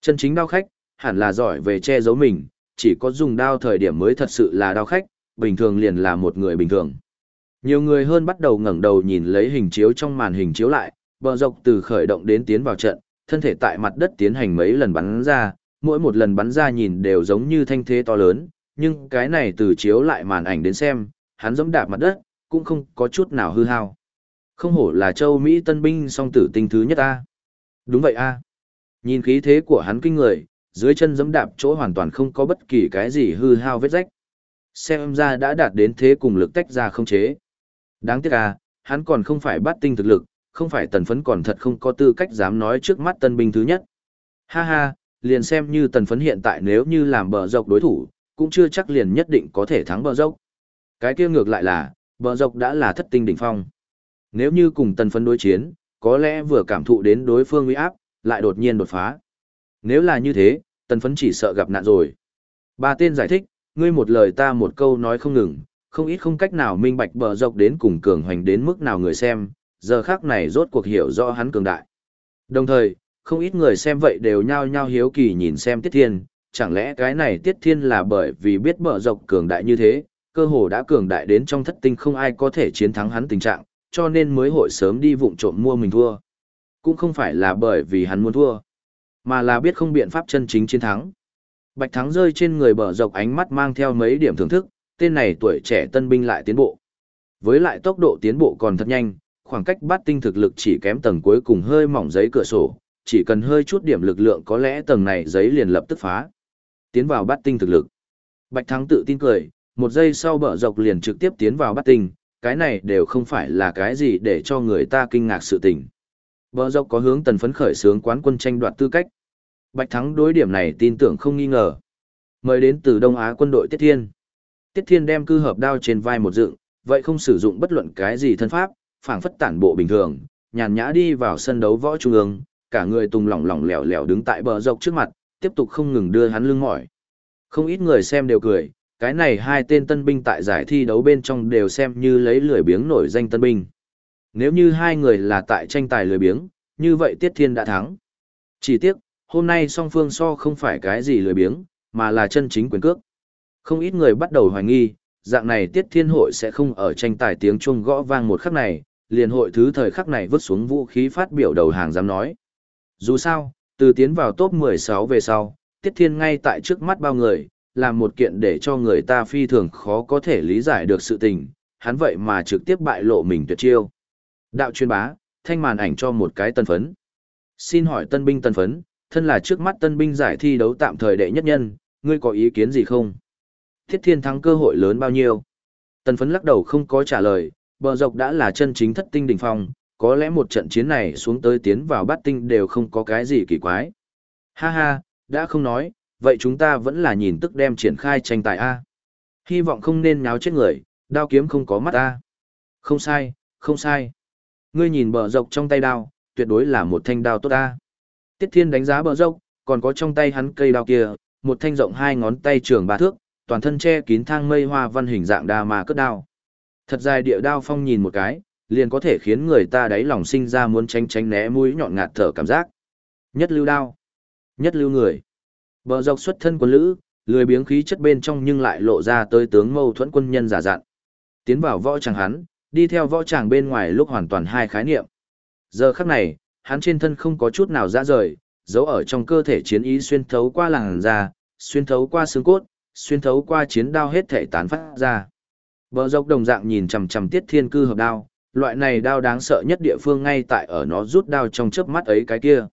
Chân chính đao khách, hẳn là giỏi về che giấu mình, chỉ có dùng đao thời điểm mới thật sự là đao khách, bình thường liền là một người bình thường. Nhiều người hơn bắt đầu ngẩng đầu nhìn lấy hình chiếu trong màn hình chiếu lại, bờ dọc từ khởi động đến tiến vào trận, thân thể tại mặt đất tiến hành mấy lần bắn ra, mỗi một lần bắn ra nhìn đều giống như thanh thế to lớn, nhưng cái này từ chiếu lại màn ảnh đến xem, hắn giống đạp mặt đất, cũng không có chút nào hư hao. Không hổ là châu Mỹ tân binh song tử tinh thứ nhất a. Đúng vậy a. Nhìn khí thế của hắn kinh người, dưới chân giẫm đạp chỗ hoàn toàn không có bất kỳ cái gì hư hao vết rách. Xem ra đã đạt đến thế cùng lực tách ra không chế. Đáng tiếc à, hắn còn không phải bắt tinh thực lực, không phải tần phấn còn thật không có tư cách dám nói trước mắt tân binh thứ nhất. Ha ha, liền xem như tần phấn hiện tại nếu như làm bờ dọc đối thủ, cũng chưa chắc liền nhất định có thể thắng bờ dốc. Cái kia ngược lại là, bờ dốc đã là thất tinh đỉnh phong. Nếu như cùng tần phấn đối chiến, có lẽ vừa cảm thụ đến đối phương uy áp, lại đột nhiên đột phá. Nếu là như thế, tần phấn chỉ sợ gặp nạn rồi. Ba tên giải thích, ngươi một lời ta một câu nói không ngừng, không ít không cách nào minh bạch bờ dọc đến cùng cường hoành đến mức nào người xem, giờ khác này rốt cuộc hiểu rõ hắn cường đại. Đồng thời, không ít người xem vậy đều nhao nhao hiếu kỳ nhìn xem Tiết Thiên, chẳng lẽ cái này Tiết Thiên là bởi vì biết bờ dọc cường đại như thế, cơ hồ đã cường đại đến trong thất tinh không ai có thể chiến thắng hắn tình trạng, cho nên mới hội sớm đi vụng trộm mua mình thua. Cũng không phải là bởi vì hắn muốn thua, mà là biết không biện pháp chân chính chiến thắng. Bạch Thắng rơi trên người bờ dọc ánh mắt mang theo mấy điểm thưởng thức, tên này tuổi trẻ tân binh lại tiến bộ. Với lại tốc độ tiến bộ còn thật nhanh, khoảng cách bắt tinh thực lực chỉ kém tầng cuối cùng hơi mỏng giấy cửa sổ, chỉ cần hơi chút điểm lực lượng có lẽ tầng này giấy liền lập tức phá. Tiến vào bắt tinh thực lực. Bạch Thắng tự tin cười, một giây sau bờ dọc liền trực tiếp tiến vào bắt tinh, cái này đều không phải là cái gì để cho người ta kinh ngạc sự tình. Bờ dọc có hướng tần phấn khởi sướng quán quân tranh đoạt tư cách. Bạch Thắng đối điểm này tin tưởng không nghi ngờ. Mời đến từ Đông Á quân đội Tiết Thiên. Tiết Thiên đem cư hợp đao trên vai một dựng, vậy không sử dụng bất luận cái gì thân pháp, phảng phất tản bộ bình thường, nhàn nhã đi vào sân đấu võ trung ương, cả người tung lỏng lỏng lẻo lẻo đứng tại bờ dọc trước mặt, tiếp tục không ngừng đưa hắn lưng mỏi. Không ít người xem đều cười, cái này hai tên tân binh tại giải thi đấu bên trong đều xem như lấy lười biếng nổi danh tân binh. Nếu như hai người là tại tranh tài lười biếng, như vậy Tiết Thiên đã thắng. Chỉ tiếc, hôm nay song phương so không phải cái gì lười biếng, mà là chân chính quyền cước. Không ít người bắt đầu hoài nghi, dạng này Tiết Thiên hội sẽ không ở tranh tài tiếng chuông gõ vang một khắc này, liền hội thứ thời khắc này vứt xuống vũ khí phát biểu đầu hàng dám nói. Dù sao, từ tiến vào top 16 về sau, Tiết Thiên ngay tại trước mắt bao người, làm một kiện để cho người ta phi thường khó có thể lý giải được sự tình, hắn vậy mà trực tiếp bại lộ mình tuyệt chiêu. Đạo chuyên bá, thanh màn ảnh cho một cái tân phấn. Xin hỏi tân binh tân phấn, thân là trước mắt tân binh giải thi đấu tạm thời đệ nhất nhân, ngươi có ý kiến gì không? Thiết thiên thắng cơ hội lớn bao nhiêu? Tân phấn lắc đầu không có trả lời, bờ dọc đã là chân chính thất tinh đỉnh phong, có lẽ một trận chiến này xuống tới tiến vào bát tinh đều không có cái gì kỳ quái. Ha ha, đã không nói, vậy chúng ta vẫn là nhìn tức đem triển khai tranh tài A. Hy vọng không nên nháo chết người, đao kiếm không có mắt A. Không sai, không sai. Ngươi nhìn bờ dọc trong tay đao, tuyệt đối là một thanh đao tốt A. Tiết Thiên đánh giá bờ dọc, còn có trong tay hắn cây đao kia, một thanh rộng hai ngón tay trường ba thước, toàn thân che kín thang mây hoa văn hình dạng đa mà cất đao. Thật dài địa đao phong nhìn một cái, liền có thể khiến người ta đáy lòng sinh ra muốn tránh tránh né mũi nhọn ngạt thở cảm giác. Nhất lưu đao, nhất lưu người. Bờ dọc xuất thân quân lữ, lười biếng khí chất bên trong nhưng lại lộ ra tới tướng mâu thuẫn quân nhân giả dặn. Tiến vào võ tràng hắn, đi theo võ tràng bên ngoài lúc hoàn toàn hai khái niệm. Giờ khắc này, hắn trên thân không có chút nào ra rời, giấu ở trong cơ thể chiến ý xuyên thấu qua làn da, xuyên thấu qua xương cốt, xuyên thấu qua chiến đao hết thể tán phát ra. Bờ dọc đồng dạng nhìn chằm chằm tiết thiên cư hợp đao, loại này đao đáng sợ nhất địa phương ngay tại ở nó rút đao trong chớp mắt ấy cái kia.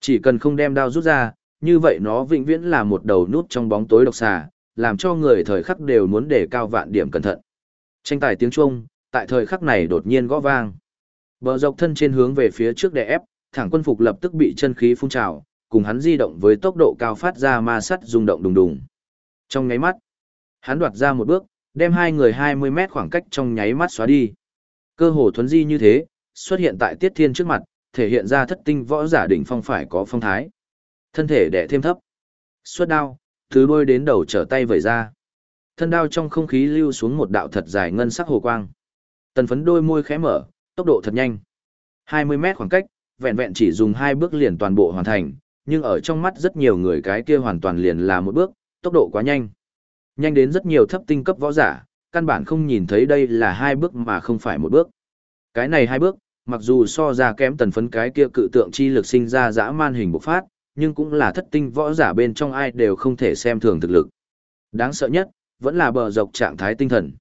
Chỉ cần không đem đao rút ra, như vậy nó vĩnh viễn là một đầu nút trong bóng tối độc xà, làm cho người thời khắc đều muốn đề cao vạn điểm cẩn thận. Tranh tài tiếng chuông, tại thời khắc này đột nhiên gõ vang. Bờ dọc thân trên hướng về phía trước đè ép, thẳng quân phục lập tức bị chân khí phun trào, cùng hắn di động với tốc độ cao phát ra ma sắt rung động đùng đùng. Trong nháy mắt, hắn đoạt ra một bước, đem hai người 20 mét khoảng cách trong nháy mắt xóa đi. Cơ hồ thuấn di như thế, xuất hiện tại Tiết Thiên trước mặt, thể hiện ra thất tinh võ giả đỉnh phong phải có phong thái. Thân thể đè thêm thấp. Xuất đao, thứ đôi đến đầu trở tay vẩy ra. Thân đao trong không khí lưu xuống một đạo thật dài ngân sắc hồ quang. Tần phấn đôi môi khẽ mở, tốc độ thật nhanh. 20 mét khoảng cách, vẹn vẹn chỉ dùng hai bước liền toàn bộ hoàn thành, nhưng ở trong mắt rất nhiều người cái kia hoàn toàn liền là một bước, tốc độ quá nhanh. Nhanh đến rất nhiều thấp tinh cấp võ giả, căn bản không nhìn thấy đây là hai bước mà không phải một bước. Cái này hai bước, mặc dù so ra kém tần phấn cái kia cự tượng chi lực sinh ra dã man hình bộc phát, nhưng cũng là thất tinh võ giả bên trong ai đều không thể xem thường thực lực. Đáng sợ nhất, vẫn là bờ dọc trạng thái tinh thần.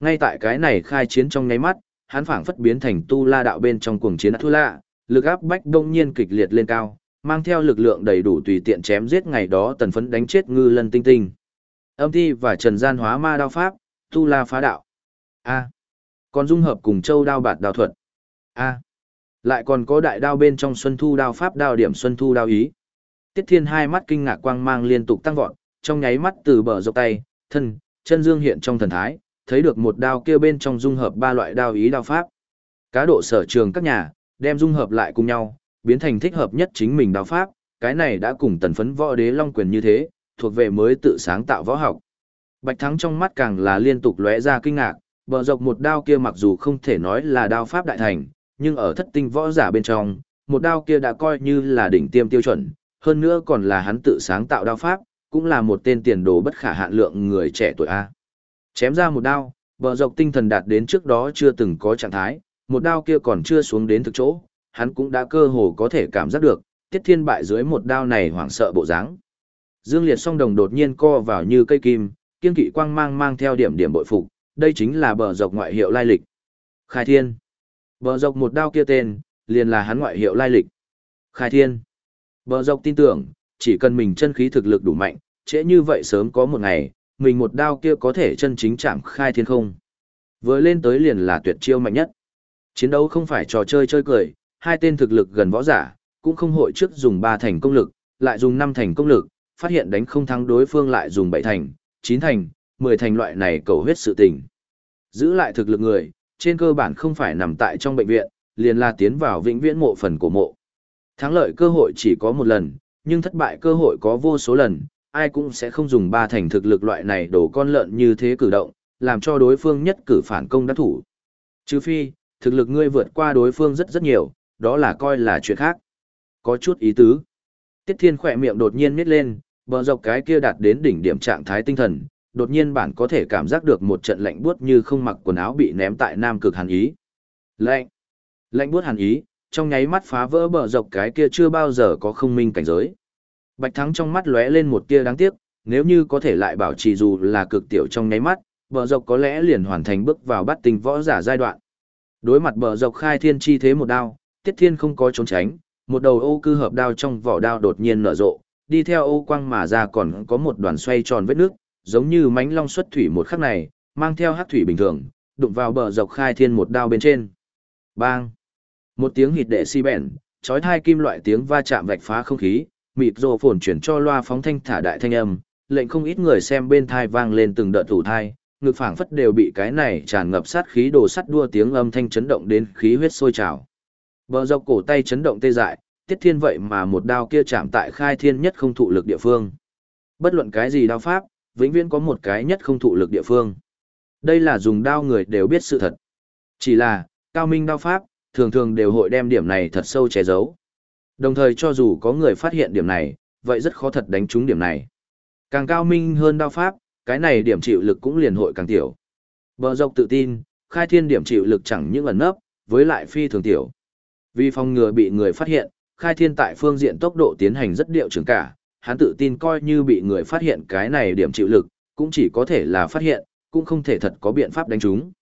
Ngay tại cái này khai chiến trong nháy mắt, hắn phảng phất biến thành tu la đạo bên trong cuồng chiến thu lạ, lực áp bách đông nhiên kịch liệt lên cao, mang theo lực lượng đầy đủ tùy tiện chém giết ngày đó tần phấn đánh chết ngư lân tinh tinh. Âm thi và trần gian hóa ma đao pháp, tu la phá đạo. A. Còn dung hợp cùng châu đao bạt đao thuật. A. Lại còn có đại đao bên trong xuân thu đao pháp đao điểm xuân thu đao ý. Tiết thiên hai mắt kinh ngạc quang mang liên tục tăng vọt, trong nháy mắt từ bờ dọc tay, thân, chân dương hiện trong thần thái, thấy được một đao kia bên trong dung hợp ba loại đao ý đao pháp. Cá độ sở trường các nhà, đem dung hợp lại cùng nhau, biến thành thích hợp nhất chính mình đao pháp, cái này đã cùng tần phấn võ đế long quyền như thế, thuộc về mới tự sáng tạo võ học. Bạch Thắng trong mắt càng là liên tục lóe ra kinh ngạc, bờ dọc một đao kia mặc dù không thể nói là đao pháp đại thành, nhưng ở thất tinh võ giả bên trong, một đao kia đã coi như là đỉnh tiêm tiêu chuẩn, hơn nữa còn là hắn tự sáng tạo đao pháp, cũng là một tên tiền đồ bất khả hạn lượng người trẻ tuổi A. Chém ra một đao, bờ dọc tinh thần đạt đến trước đó chưa từng có trạng thái, một đao kia còn chưa xuống đến thực chỗ, hắn cũng đã cơ hồ có thể cảm giác được, tiết thiên bại dưới một đao này hoảng sợ bộ dáng. Dương Liệt song đồng đột nhiên co vào như cây kim, kiên kỵ quang mang mang theo điểm điểm bội phục, đây chính là bờ dọc ngoại hiệu lai lịch. Khai Thiên. Bờ dọc một đao kia tên, liền là hắn ngoại hiệu lai lịch. Khai Thiên. Bờ dọc tin tưởng, chỉ cần mình chân khí thực lực đủ mạnh, trễ như vậy sớm có một ngày, mình một đao kia có thể chân chính chạm khai thiên không. Vừa lên tới liền là tuyệt chiêu mạnh nhất. Chiến đấu không phải trò chơi chơi cười, hai tên thực lực gần võ giả, cũng không hội trước dùng ba thành công lực, lại dùng năm thành công lực, phát hiện đánh không thắng đối phương lại dùng bảy thành, chín thành, mười thành loại này cầu huyết sự tình. Giữ lại thực lực người, trên cơ bản không phải nằm tại trong bệnh viện, liền là tiến vào vĩnh viễn mộ phần của mộ. Thắng lợi cơ hội chỉ có một lần, nhưng thất bại cơ hội có vô số lần, ai cũng sẽ không dùng ba thành thực lực loại này đổ con lợn như thế cử động, làm cho đối phương nhất cử phản công đắc thủ. Trừ phi, thực lực ngươi vượt qua đối phương rất rất nhiều, đó là coi là chuyện khác. Có chút ý tứ. Tiết Thiên khỏe miệng đột nhiên nít lên, bờ dọc cái kia đạt đến đỉnh điểm trạng thái tinh thần, đột nhiên bản có thể cảm giác được một trận lạnh buốt như không mặc quần áo bị ném tại nam cực hàn ý. Lạnh. Lạnh buốt hàn ý, trong nháy mắt phá vỡ bờ dọc cái kia chưa bao giờ có không minh cảnh giới. Bạch Thắng trong mắt lóe lên một tia đáng tiếc, nếu như có thể lại bảo trì dù là cực tiểu trong nháy mắt, bờ dọc có lẽ liền hoàn thành bước vào bắt tình võ giả giai đoạn. Đối mặt bờ dọc khai thiên chi thế một đao, Tiết Thiên không có trốn tránh, một đầu ô cư hợp đao trong vỏ đao đột nhiên nở rộ, đi theo ô quang mà ra còn có một đoàn xoay tròn vết nước, giống như mánh long xuất thủy một khắc này, mang theo hắc thủy bình thường, đụng vào bờ dọc khai thiên một đao bên trên. Bang! Một tiếng hịt đệ si bèn, chói thai kim loại tiếng va chạm vạch phá không khí, mịt rồ phồn chuyển cho loa phóng thanh thả đại thanh âm, lệnh không ít người xem bên thai vang lên từng đợt thủ thai, ngực phảng phất đều bị cái này tràn ngập sát khí đồ sắt đua tiếng âm thanh chấn động đến khí huyết sôi trào. Bờ dọc cổ tay chấn động tê dại, tiết thiên vậy mà một đao kia chạm tại khai thiên nhất không thụ lực địa phương. Bất luận cái gì đao pháp, vĩnh viễn có một cái nhất không thụ lực địa phương. Đây là dùng đao người đều biết sự thật. Chỉ là, cao minh đao pháp, thường thường đều hội đem điểm này thật sâu che giấu. Đồng thời cho dù có người phát hiện điểm này, vậy rất khó thật đánh trúng điểm này. Càng cao minh hơn đao pháp, cái này điểm chịu lực cũng liền hội càng tiểu. Bờ dọc tự tin, khai thiên điểm chịu lực chẳng những ẩn nấp, với lại phi thường tiểu. Vì phòng ngừa bị người phát hiện, khai thiên tại phương diện tốc độ tiến hành rất điệu trưởng cả, hắn tự tin coi như bị người phát hiện cái này điểm chịu lực, cũng chỉ có thể là phát hiện, cũng không thể thật có biện pháp đánh chúng.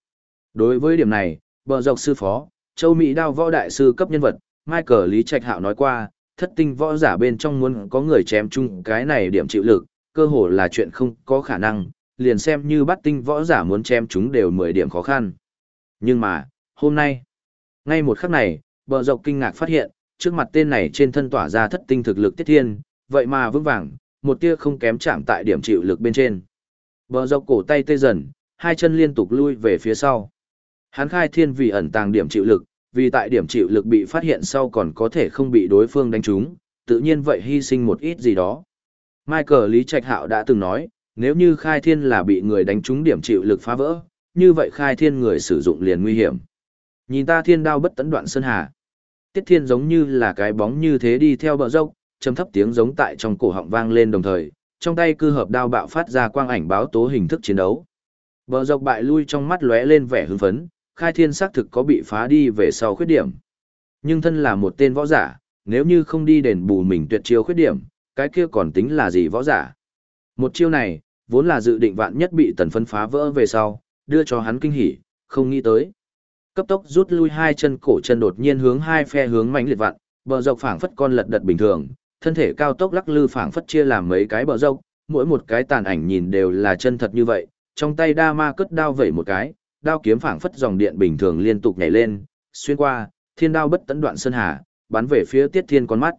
Đối với điểm này, bờ dọc sư phó, châu Mỹ đao võ đại sư cấp nhân vật, Michael Lý Trạch Hạo nói qua, thất tinh võ giả bên trong muốn có người chém chung cái này điểm chịu lực, cơ hồ là chuyện không có khả năng, liền xem như bắt tinh võ giả muốn chém chúng đều 10 điểm khó khăn. Nhưng mà, hôm nay, ngay một khắc này, bờ dọc kinh ngạc phát hiện, trước mặt tên này trên thân tỏa ra thất tinh thực lực tiết thiên, vậy mà vững vàng, một tia không kém chạm tại điểm chịu lực bên trên. Bờ dọc cổ tay tê dần, hai chân liên tục lui về phía sau. Hắn khai thiên vì ẩn tàng điểm chịu lực, vì tại điểm chịu lực bị phát hiện sau còn có thể không bị đối phương đánh trúng, tự nhiên vậy hy sinh một ít gì đó. Michael Lý Trạch Hạo đã từng nói, nếu như khai thiên là bị người đánh trúng điểm chịu lực phá vỡ, như vậy khai thiên người sử dụng liền nguy hiểm. Nhìn ta thiên đao bất tấn đoạn sơn hà. Tiết thiên giống như là cái bóng như thế đi theo bờ dốc, trầm thấp tiếng giống tại trong cổ họng vang lên đồng thời, trong tay cư hợp đao bạo phát ra quang ảnh báo tố hình thức chiến đấu. Bờ dốc bại lui trong mắt lóe lên vẻ hưng phấn, khai thiên xác thực có bị phá đi về sau khuyết điểm. Nhưng thân là một tên võ giả, nếu như không đi đền bù mình tuyệt chiêu khuyết điểm, cái kia còn tính là gì võ giả. Một chiêu này, vốn là dự định vạn nhất bị tần phân phá vỡ về sau, đưa cho hắn kinh hỉ, không nghĩ tới. Cấp tốc rút lui hai chân cổ chân đột nhiên hướng hai phe hướng mãnh liệt vặn, bờ dọc phảng phất con lật đật bình thường, thân thể cao tốc lắc lư phảng phất chia làm mấy cái bờ dọc mỗi một cái tàn ảnh nhìn đều là chân thật như vậy, trong tay đa ma cất đao vẩy một cái, đao kiếm phảng phất dòng điện bình thường liên tục nhảy lên, xuyên qua, thiên đao bất tận đoạn sơn hà, bắn về phía Tiết Thiên con mắt.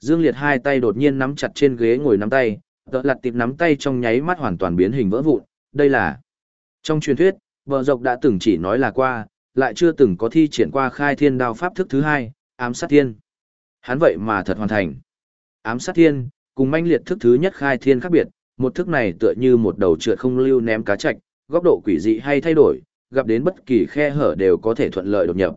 Dương Liệt hai tay đột nhiên nắm chặt trên ghế ngồi nắm tay, tợ lật tiệp nắm tay trong nháy mắt hoàn toàn biến hình vỡ vụn, đây là Trong truyền thuyết, bờ dọc đã từng chỉ nói là qua, lại chưa từng có thi triển qua khai thiên đao pháp thức thứ hai, ám sát thiên. Hắn vậy mà thật hoàn thành. Ám sát thiên, cùng manh liệt thức thứ nhất khai thiên khác biệt, một thức này tựa như một đầu trượt không lưu ném cá chạch, góc độ quỷ dị hay thay đổi, gặp đến bất kỳ khe hở đều có thể thuận lợi đột nhập.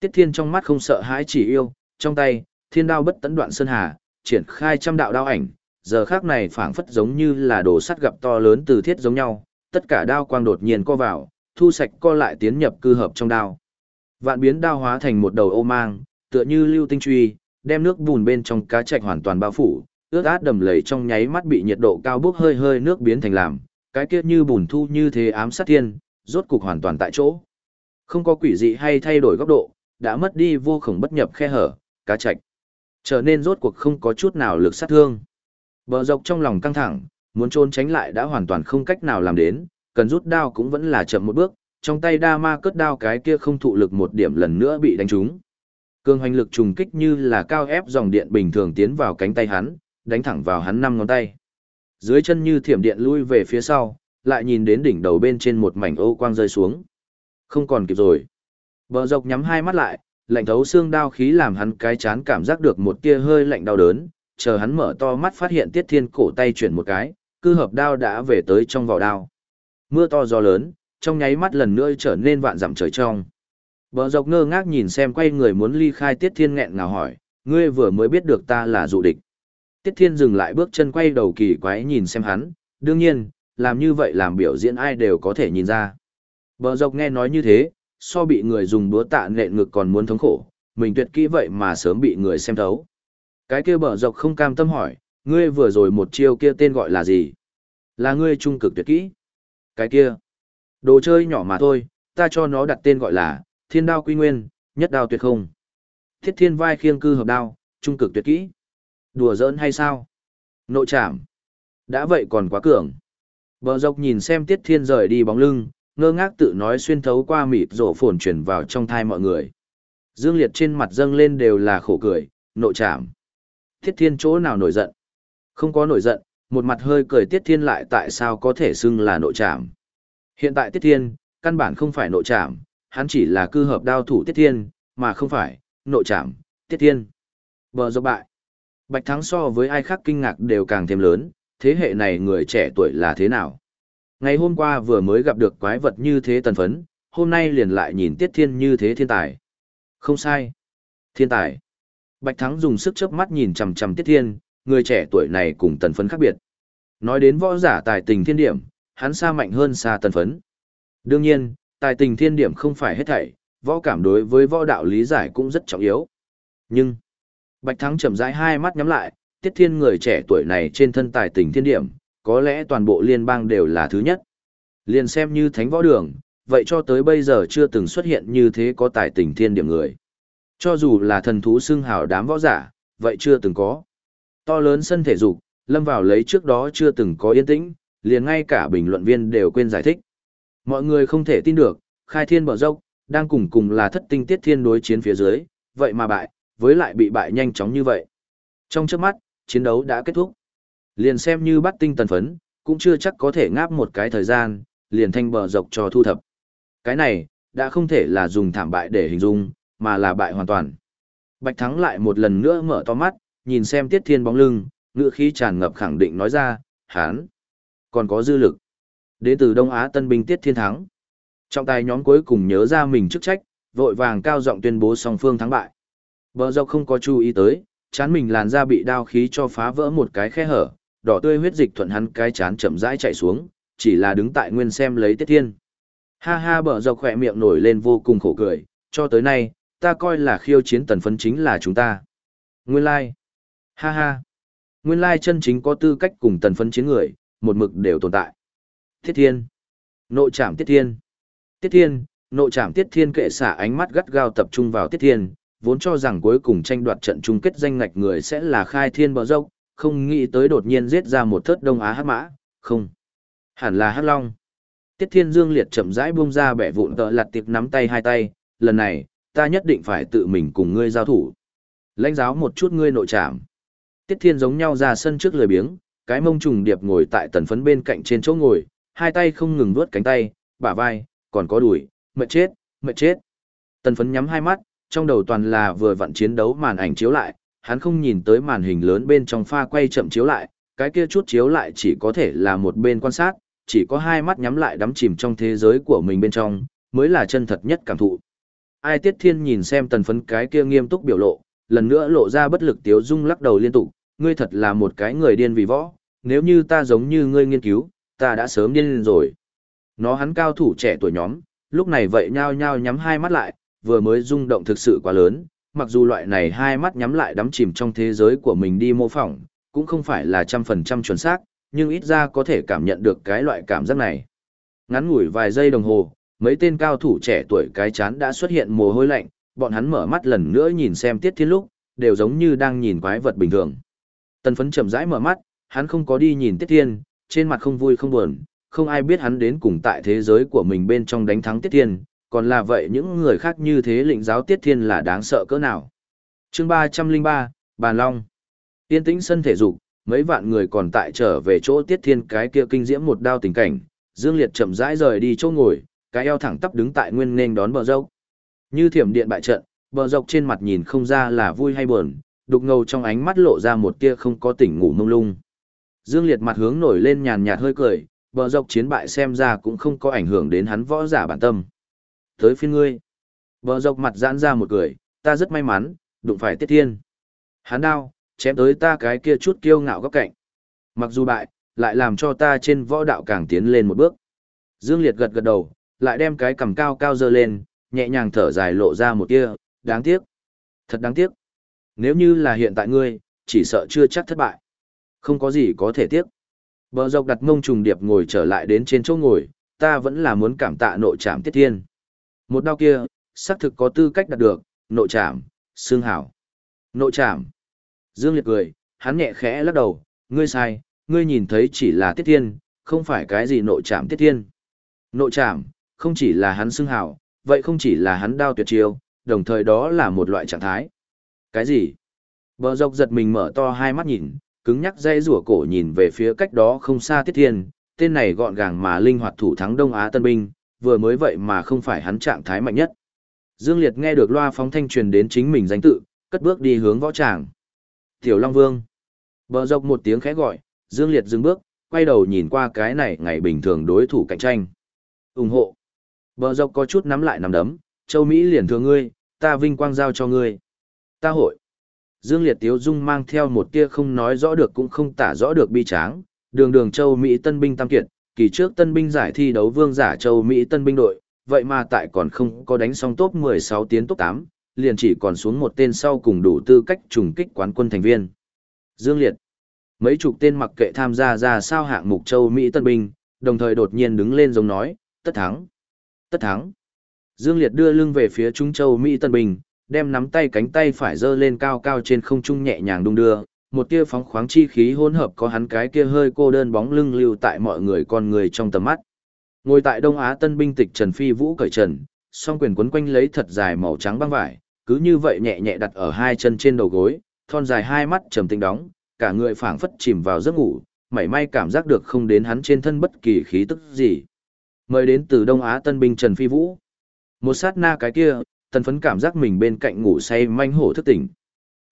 Tiết Thiên trong mắt không sợ hãi chỉ yêu, trong tay, thiên đao bất tấn đoạn sơn hà, triển khai trăm đạo đao ảnh, giờ khác này phảng phất giống như là đồ sắt gặp to lớn từ thiết giống nhau, tất cả đao quang đột nhiên co vào, thu sạch co lại tiến nhập cư hợp trong đao. Vạn biến đao hóa thành một đầu ô mang, tựa như lưu tinh truy, đem nước bùn bên trong cá trạch hoàn toàn bao phủ, ướt át đầm lầy trong nháy mắt bị nhiệt độ cao bốc hơi hơi nước biến thành làm, cái kia như bùn thu như thế ám sát thiên, rốt cục hoàn toàn tại chỗ. Không có quỷ dị hay thay đổi góc độ, đã mất đi vô khổng bất nhập khe hở, cá trạch. Trở nên rốt cuộc không có chút nào lực sát thương. Bờ dọc trong lòng căng thẳng, muốn trốn tránh lại đã hoàn toàn không cách nào làm đến, cần rút đao cũng vẫn là chậm một bước, trong tay đa ma cất đao cái kia không thụ lực một điểm lần nữa bị đánh trúng. Cương hoành lực trùng kích như là cao ép dòng điện bình thường tiến vào cánh tay hắn, đánh thẳng vào hắn năm ngón tay. Dưới chân như thiểm điện lui về phía sau, lại nhìn đến đỉnh đầu bên trên một mảnh ô quang rơi xuống. Không còn kịp rồi. Bờ dọc nhắm hai mắt lại, lạnh thấu xương đao khí làm hắn cái chán cảm giác được một tia hơi lạnh đau đớn, chờ hắn mở to mắt phát hiện Tiết Thiên cổ tay chuyển một cái, cư hợp đao đã về tới trong vỏ đao. Mưa to gió lớn, trong nháy mắt lần nữa trở nên vạn dặm trời trong. Bờ dọc ngơ ngác nhìn xem quay người muốn ly khai Tiết Thiên nghẹn ngào hỏi, ngươi vừa mới biết được ta là dụ địch. Tiết Thiên dừng lại bước chân quay đầu kỳ quái nhìn xem hắn, đương nhiên, làm như vậy làm biểu diễn ai đều có thể nhìn ra. Bờ dọc nghe nói như thế, so bị người dùng búa tạ nện ngực còn muốn thống khổ, mình tuyệt kỹ vậy mà sớm bị người xem thấu. Cái kia bờ dọc không cam tâm hỏi, ngươi vừa rồi một chiêu kia tên gọi là gì? Là ngươi trung cực tuyệt kỹ. Cái kia, đồ chơi nhỏ mà thôi, ta cho nó đặt tên gọi là thiên đao quy nguyên, nhất đao tuyệt không. Thiết thiên vai khiêng cư hợp đao, trung cực tuyệt kỹ. Đùa giỡn hay sao? Nội chạm. Đã vậy còn quá cường. Bờ dọc nhìn xem tiết thiên rời đi bóng lưng, ngơ ngác tự nói xuyên thấu qua mịt rổ phồn chuyển vào trong thai mọi người. Dương Liệt trên mặt dâng lên đều là khổ cười, nội chạm. Thiết thiên chỗ nào nổi giận? Không có nổi giận, một mặt hơi cười tiết thiên lại tại sao có thể xưng là nội trảm. Hiện tại tiết thiên, căn bản không phải nội trảm, hắn chỉ là cư hợp đao thủ tiết thiên, mà không phải, nội trảm, tiết thiên. Bờ dọc bại. Bạch Thắng so với ai khác kinh ngạc đều càng thêm lớn, thế hệ này người trẻ tuổi là thế nào? Ngày hôm qua vừa mới gặp được quái vật như thế tần phấn, hôm nay liền lại nhìn Tiết Thiên như thế thiên tài. Không sai. Thiên tài. Bạch Thắng dùng sức chớp mắt nhìn chằm chằm Tiết Thiên, người trẻ tuổi này cùng tần phấn khác biệt. Nói đến võ giả tài tình thiên điểm, hắn xa mạnh hơn xa tần phấn. Đương nhiên, tài tình thiên điểm không phải hết thảy, võ cảm đối với võ đạo lý giải cũng rất trọng yếu. Nhưng, Bạch Thắng chậm rãi hai mắt nhắm lại, Tiết Thiên người trẻ tuổi này trên thân tài tình thiên điểm, có lẽ toàn bộ liên bang đều là thứ nhất. Liền xem như thánh võ đường, vậy cho tới bây giờ chưa từng xuất hiện như thế có tài tình thiên điểm người. Cho dù là thần thú xưng hào đám võ giả, vậy chưa từng có. To lớn sân thể dục, lâm vào lấy trước đó chưa từng có yên tĩnh, liền ngay cả bình luận viên đều quên giải thích. Mọi người không thể tin được, khai thiên bờ dốc, đang cùng cùng là thất tinh tiết thiên đối chiến phía dưới, vậy mà bại, với lại bị bại nhanh chóng như vậy. Trong trước mắt, chiến đấu đã kết thúc. Liền xem như bắt tinh tần phấn, cũng chưa chắc có thể ngáp một cái thời gian, liền thanh bờ dọc cho thu thập. Cái này, đã không thể là dùng thảm bại để hình dung, mà là bại hoàn toàn. Bạch Thắng lại một lần nữa mở to mắt, nhìn xem Tiết Thiên bóng lưng, ngựa khí tràn ngập khẳng định nói ra, hán, còn có dư lực. Đến từ Đông Á tân binh Tiết Thiên thắng. Trọng tài nhóm cuối cùng nhớ ra mình chức trách, vội vàng cao giọng tuyên bố song phương thắng bại. Bờ dọc không có chú ý tới, chán mình làn da bị đao khí cho phá vỡ một cái khe hở, đỏ tươi huyết dịch thuận hắn cái chán chậm rãi chạy xuống, chỉ là đứng tại nguyên xem lấy Tiết Thiên. Ha ha bờ dọc khỏe miệng nổi lên vô cùng khổ cười, cho tới nay, ta coi là khiêu chiến tần phấn chính là chúng ta. Nguyên lai. Like. Ha ha. Nguyên lai chân chính có tư cách cùng tần phấn chiến người, một mực đều tồn tại. Tiết Thiên. Nội trảm Tiết Thiên. Tiết Thiên, nội trảm Tiết Thiên kệ xả ánh mắt gắt gao tập trung vào Tiết Thiên, vốn cho rằng cuối cùng tranh đoạt trận chung kết danh ngạch người sẽ là khai thiên bờ dốc, không nghĩ tới đột nhiên giết ra một thớt đông á hát mã, không. Hẳn là hát long. Tiết thiên dương liệt chậm rãi buông ra bẻ vụn tợ lặt tiệp nắm tay hai tay, lần này, ta nhất định phải tự mình cùng ngươi giao thủ. Lãnh giáo một chút ngươi nội trảm. Tiết thiên giống nhau ra sân trước lười biếng, cái mông trùng điệp ngồi tại tần phấn bên cạnh trên chỗ ngồi, hai tay không ngừng vuốt cánh tay, bả vai, còn có đùi, mệt chết, mệt chết. Tần phấn nhắm hai mắt, trong đầu toàn là vừa vặn chiến đấu màn ảnh chiếu lại, hắn không nhìn tới màn hình lớn bên trong pha quay chậm chiếu lại, cái kia chút chiếu lại chỉ có thể là một bên quan sát, chỉ có hai mắt nhắm lại đắm chìm trong thế giới của mình bên trong, mới là chân thật nhất cảm thụ. Ai Tiết Thiên nhìn xem tần phấn cái kia nghiêm túc biểu lộ, lần nữa lộ ra bất lực tiếu dung lắc đầu liên tục, ngươi thật là một cái người điên vì võ, nếu như ta giống như ngươi nghiên cứu, ta đã sớm điên rồi. Nó hắn cao thủ trẻ tuổi nhóm, lúc này vậy nhao nhao nhắm hai mắt lại, vừa mới rung động thực sự quá lớn, mặc dù loại này hai mắt nhắm lại đắm chìm trong thế giới của mình đi mô phỏng, cũng không phải là trăm phần trăm chuẩn xác, nhưng ít ra có thể cảm nhận được cái loại cảm giác này. Ngắn ngủi vài giây đồng hồ, mấy tên cao thủ trẻ tuổi cái chán đã xuất hiện mồ hôi lạnh, bọn hắn mở mắt lần nữa nhìn xem Tiết Thiên lúc, đều giống như đang nhìn quái vật bình thường. Tần phấn chậm rãi mở mắt, hắn không có đi nhìn Tiết Thiên, trên mặt không vui không buồn, không ai biết hắn đến cùng tại thế giới của mình bên trong đánh thắng Tiết Thiên, còn là vậy những người khác như thế lĩnh giáo Tiết Thiên là đáng sợ cỡ nào. chương 303, Bàn Long Yên tĩnh sân thể dục, mấy vạn người còn tại trở về chỗ Tiết Thiên cái kia kinh diễm một đao tình cảnh, Dương Liệt chậm rãi rời đi chỗ ngồi, cái eo thẳng tắp đứng tại nguyên nên đón bờ dốc. Như thiểm điện bại trận, bờ dốc trên mặt nhìn không ra là vui hay buồn, đục ngầu trong ánh mắt lộ ra một tia không có tỉnh ngủ mông lung. Dương Liệt mặt hướng nổi lên nhàn nhạt hơi cười, bờ Dọc chiến bại xem ra cũng không có ảnh hưởng đến hắn võ giả bản tâm. Tới phiên ngươi. Bờ Dọc mặt giãn ra một cười, ta rất may mắn, đụng phải tiết thiên. Hắn đau chém tới ta cái kia chút kiêu ngạo góc cạnh. Mặc dù bại, lại làm cho ta trên võ đạo càng tiến lên một bước. Dương Liệt gật gật đầu, lại đem cái cầm cao cao dơ lên, nhẹ nhàng thở dài lộ ra một tia, đáng tiếc. Thật đáng tiếc. Nếu như là hiện tại ngươi, chỉ sợ chưa chắc thất bại. Không có gì có thể tiếc. Bờ dọc đặt mông trùng điệp ngồi trở lại đến trên chỗ ngồi, ta vẫn là muốn cảm tạ nội trảm tiết thiên. Một đau kia, xác thực có tư cách đạt được, nội trảm, xương hảo. Nội trảm. Dương Liệt cười, hắn nhẹ khẽ lắc đầu, ngươi sai, ngươi nhìn thấy chỉ là tiết thiên, không phải cái gì nội trảm tiết thiên. Nội trảm, không chỉ là hắn xương hảo, vậy không chỉ là hắn đao tuyệt chiêu, đồng thời đó là một loại trạng thái. Cái gì? Bờ dọc giật mình mở to hai mắt nhìn, cứng nhắc dây rủa cổ nhìn về phía cách đó không xa Tiết Thiên, tên này gọn gàng mà linh hoạt thủ thắng Đông Á Tân Binh, vừa mới vậy mà không phải hắn trạng thái mạnh nhất. Dương Liệt nghe được loa phóng thanh truyền đến chính mình danh tự, cất bước đi hướng võ tràng. Tiểu Long Vương. Bờ dọc một tiếng khẽ gọi, Dương Liệt dừng bước, quay đầu nhìn qua cái này ngày bình thường đối thủ cạnh tranh. ủng hộ. Bờ dọc có chút nắm lại nắm đấm, châu Mỹ liền thừa ngươi, ta vinh quang giao cho ngươi. Ta hội. Dương Liệt Tiếu Dung mang theo một tia không nói rõ được cũng không tả rõ được bi tráng, đường đường châu Mỹ tân binh tam kiệt, kỳ trước tân binh giải thi đấu vương giả châu Mỹ tân binh đội, vậy mà tại còn không có đánh xong top 16 tiến top 8, liền chỉ còn xuống một tên sau cùng đủ tư cách trùng kích quán quân thành viên. Dương Liệt Mấy chục tên mặc kệ tham gia ra sao hạng mục châu Mỹ tân binh, đồng thời đột nhiên đứng lên giống nói, tất thắng, tất thắng. Dương Liệt đưa lưng về phía Trung Châu Mỹ Tân binh đem nắm tay cánh tay phải giơ lên cao cao trên không trung nhẹ nhàng đung đưa, một tia phóng khoáng chi khí hỗn hợp có hắn cái kia hơi cô đơn bóng lưng lưu tại mọi người con người trong tầm mắt. Ngồi tại Đông Á Tân binh tịch Trần Phi Vũ cởi trần, song quyền quấn quanh lấy thật dài màu trắng băng vải, cứ như vậy nhẹ nhẹ đặt ở hai chân trên đầu gối, thon dài hai mắt trầm tĩnh đóng, cả người phảng phất chìm vào giấc ngủ, mảy may cảm giác được không đến hắn trên thân bất kỳ khí tức gì. Mời đến từ Đông Á Tân binh Trần Phi Vũ. Một sát na cái kia, tần phấn cảm giác mình bên cạnh ngủ say manh hổ thức tỉnh.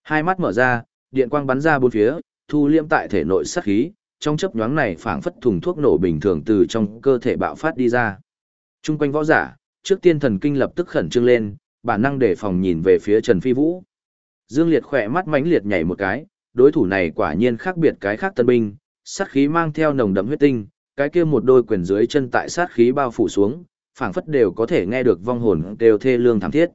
Hai mắt mở ra, điện quang bắn ra bốn phía, thu liêm tại thể nội sát khí, trong chấp nhoáng này phảng phất thùng thuốc nổ bình thường từ trong cơ thể bạo phát đi ra. Trung quanh võ giả, trước tiên thần kinh lập tức khẩn trương lên, bản năng để phòng nhìn về phía Trần Phi Vũ. Dương Liệt khỏe mắt mãnh liệt nhảy một cái, đối thủ này quả nhiên khác biệt cái khác tân binh, sát khí mang theo nồng đậm huyết tinh, cái kia một đôi quyền dưới chân tại sát khí bao phủ xuống, phảng phất đều có thể nghe được vong hồn đều thê lương thảm thiết.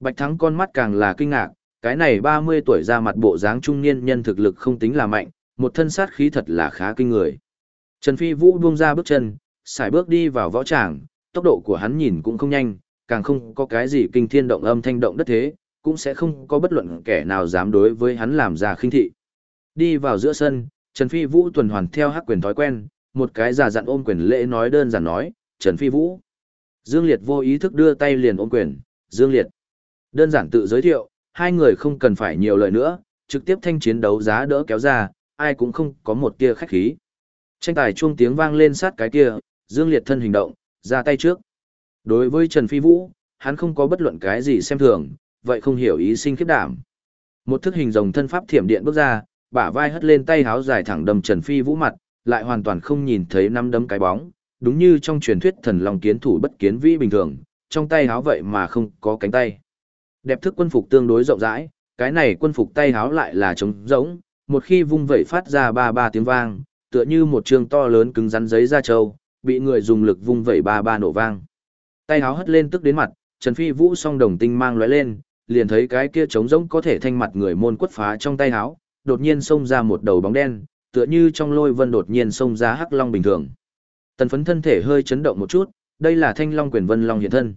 Bạch Thắng con mắt càng là kinh ngạc, cái này 30 tuổi ra mặt bộ dáng trung niên nhân thực lực không tính là mạnh, một thân sát khí thật là khá kinh người. Trần Phi Vũ buông ra bước chân, xài bước đi vào võ tràng, tốc độ của hắn nhìn cũng không nhanh, càng không có cái gì kinh thiên động âm thanh động đất thế, cũng sẽ không có bất luận kẻ nào dám đối với hắn làm ra khinh thị. Đi vào giữa sân, Trần Phi Vũ tuần hoàn theo hắc quyền thói quen, một cái giả dặn ôm quyền lễ nói đơn giản nói, Trần Phi Vũ. Dương Liệt vô ý thức đưa tay liền ôm quyền, Dương Liệt. Đơn giản tự giới thiệu, hai người không cần phải nhiều lời nữa, trực tiếp thanh chiến đấu giá đỡ kéo ra, ai cũng không có một tia khách khí. Tranh tài chuông tiếng vang lên sát cái kia, Dương Liệt thân hình động, ra tay trước. Đối với Trần Phi Vũ, hắn không có bất luận cái gì xem thường, vậy không hiểu ý sinh khiếp đảm. Một thức hình rồng thân pháp thiểm điện bước ra, bả vai hất lên tay háo dài thẳng đâm Trần Phi Vũ mặt, lại hoàn toàn không nhìn thấy năm đấm cái bóng, đúng như trong truyền thuyết thần long kiến thủ bất kiến vĩ bình thường, trong tay háo vậy mà không có cánh tay. Đẹp thức quân phục tương đối rộng rãi, cái này quân phục tay háo lại là trống rỗng, một khi vung vẩy phát ra ba ba tiếng vang, tựa như một trường to lớn cứng rắn giấy da trâu, bị người dùng lực vung vẩy ba ba nổ vang. Tay háo hất lên tức đến mặt, Trần Phi Vũ song đồng tinh mang lóe lên, liền thấy cái kia trống rỗng có thể thanh mặt người môn quất phá trong tay háo đột nhiên xông ra một đầu bóng đen, tựa như trong lôi vân đột nhiên xông ra hắc long bình thường. Tần phấn thân thể hơi chấn động một chút, đây là thanh long quyền vân long hiện thân.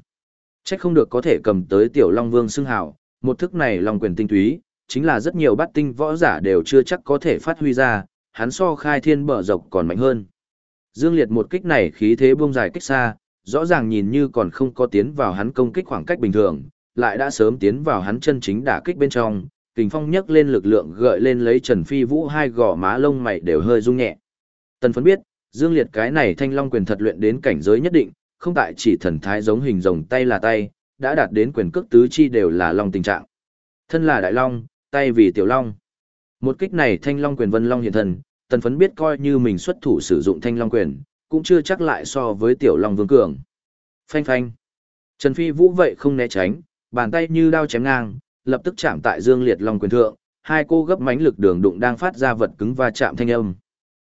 Chắc không được có thể cầm tới tiểu long vương xưng hào, một thức này long quyền tinh túy, chính là rất nhiều bát tinh võ giả đều chưa chắc có thể phát huy ra, hắn so khai thiên bờ dọc còn mạnh hơn. Dương Liệt một kích này khí thế buông dài kích xa, rõ ràng nhìn như còn không có tiến vào hắn công kích khoảng cách bình thường, lại đã sớm tiến vào hắn chân chính đả kích bên trong, kình phong nhấc lên lực lượng gợi lên lấy Trần Phi Vũ hai gò má lông mày đều hơi rung nhẹ. Tần phấn biết, Dương Liệt cái này thanh long quyền thật luyện đến cảnh giới nhất định, không tại chỉ thần thái giống hình rồng tay là tay, đã đạt đến quyền cước tứ chi đều là long tình trạng. Thân là đại long, tay vì tiểu long. Một kích này thanh long quyền vân long hiện thần, tần phấn biết coi như mình xuất thủ sử dụng thanh long quyền, cũng chưa chắc lại so với tiểu long vương cường. Phanh phanh. Trần Phi Vũ vậy không né tránh, bàn tay như đao chém ngang, lập tức chạm tại Dương Liệt Long quyền thượng, hai cô gấp mánh lực đường đụng đang phát ra vật cứng và chạm thanh âm.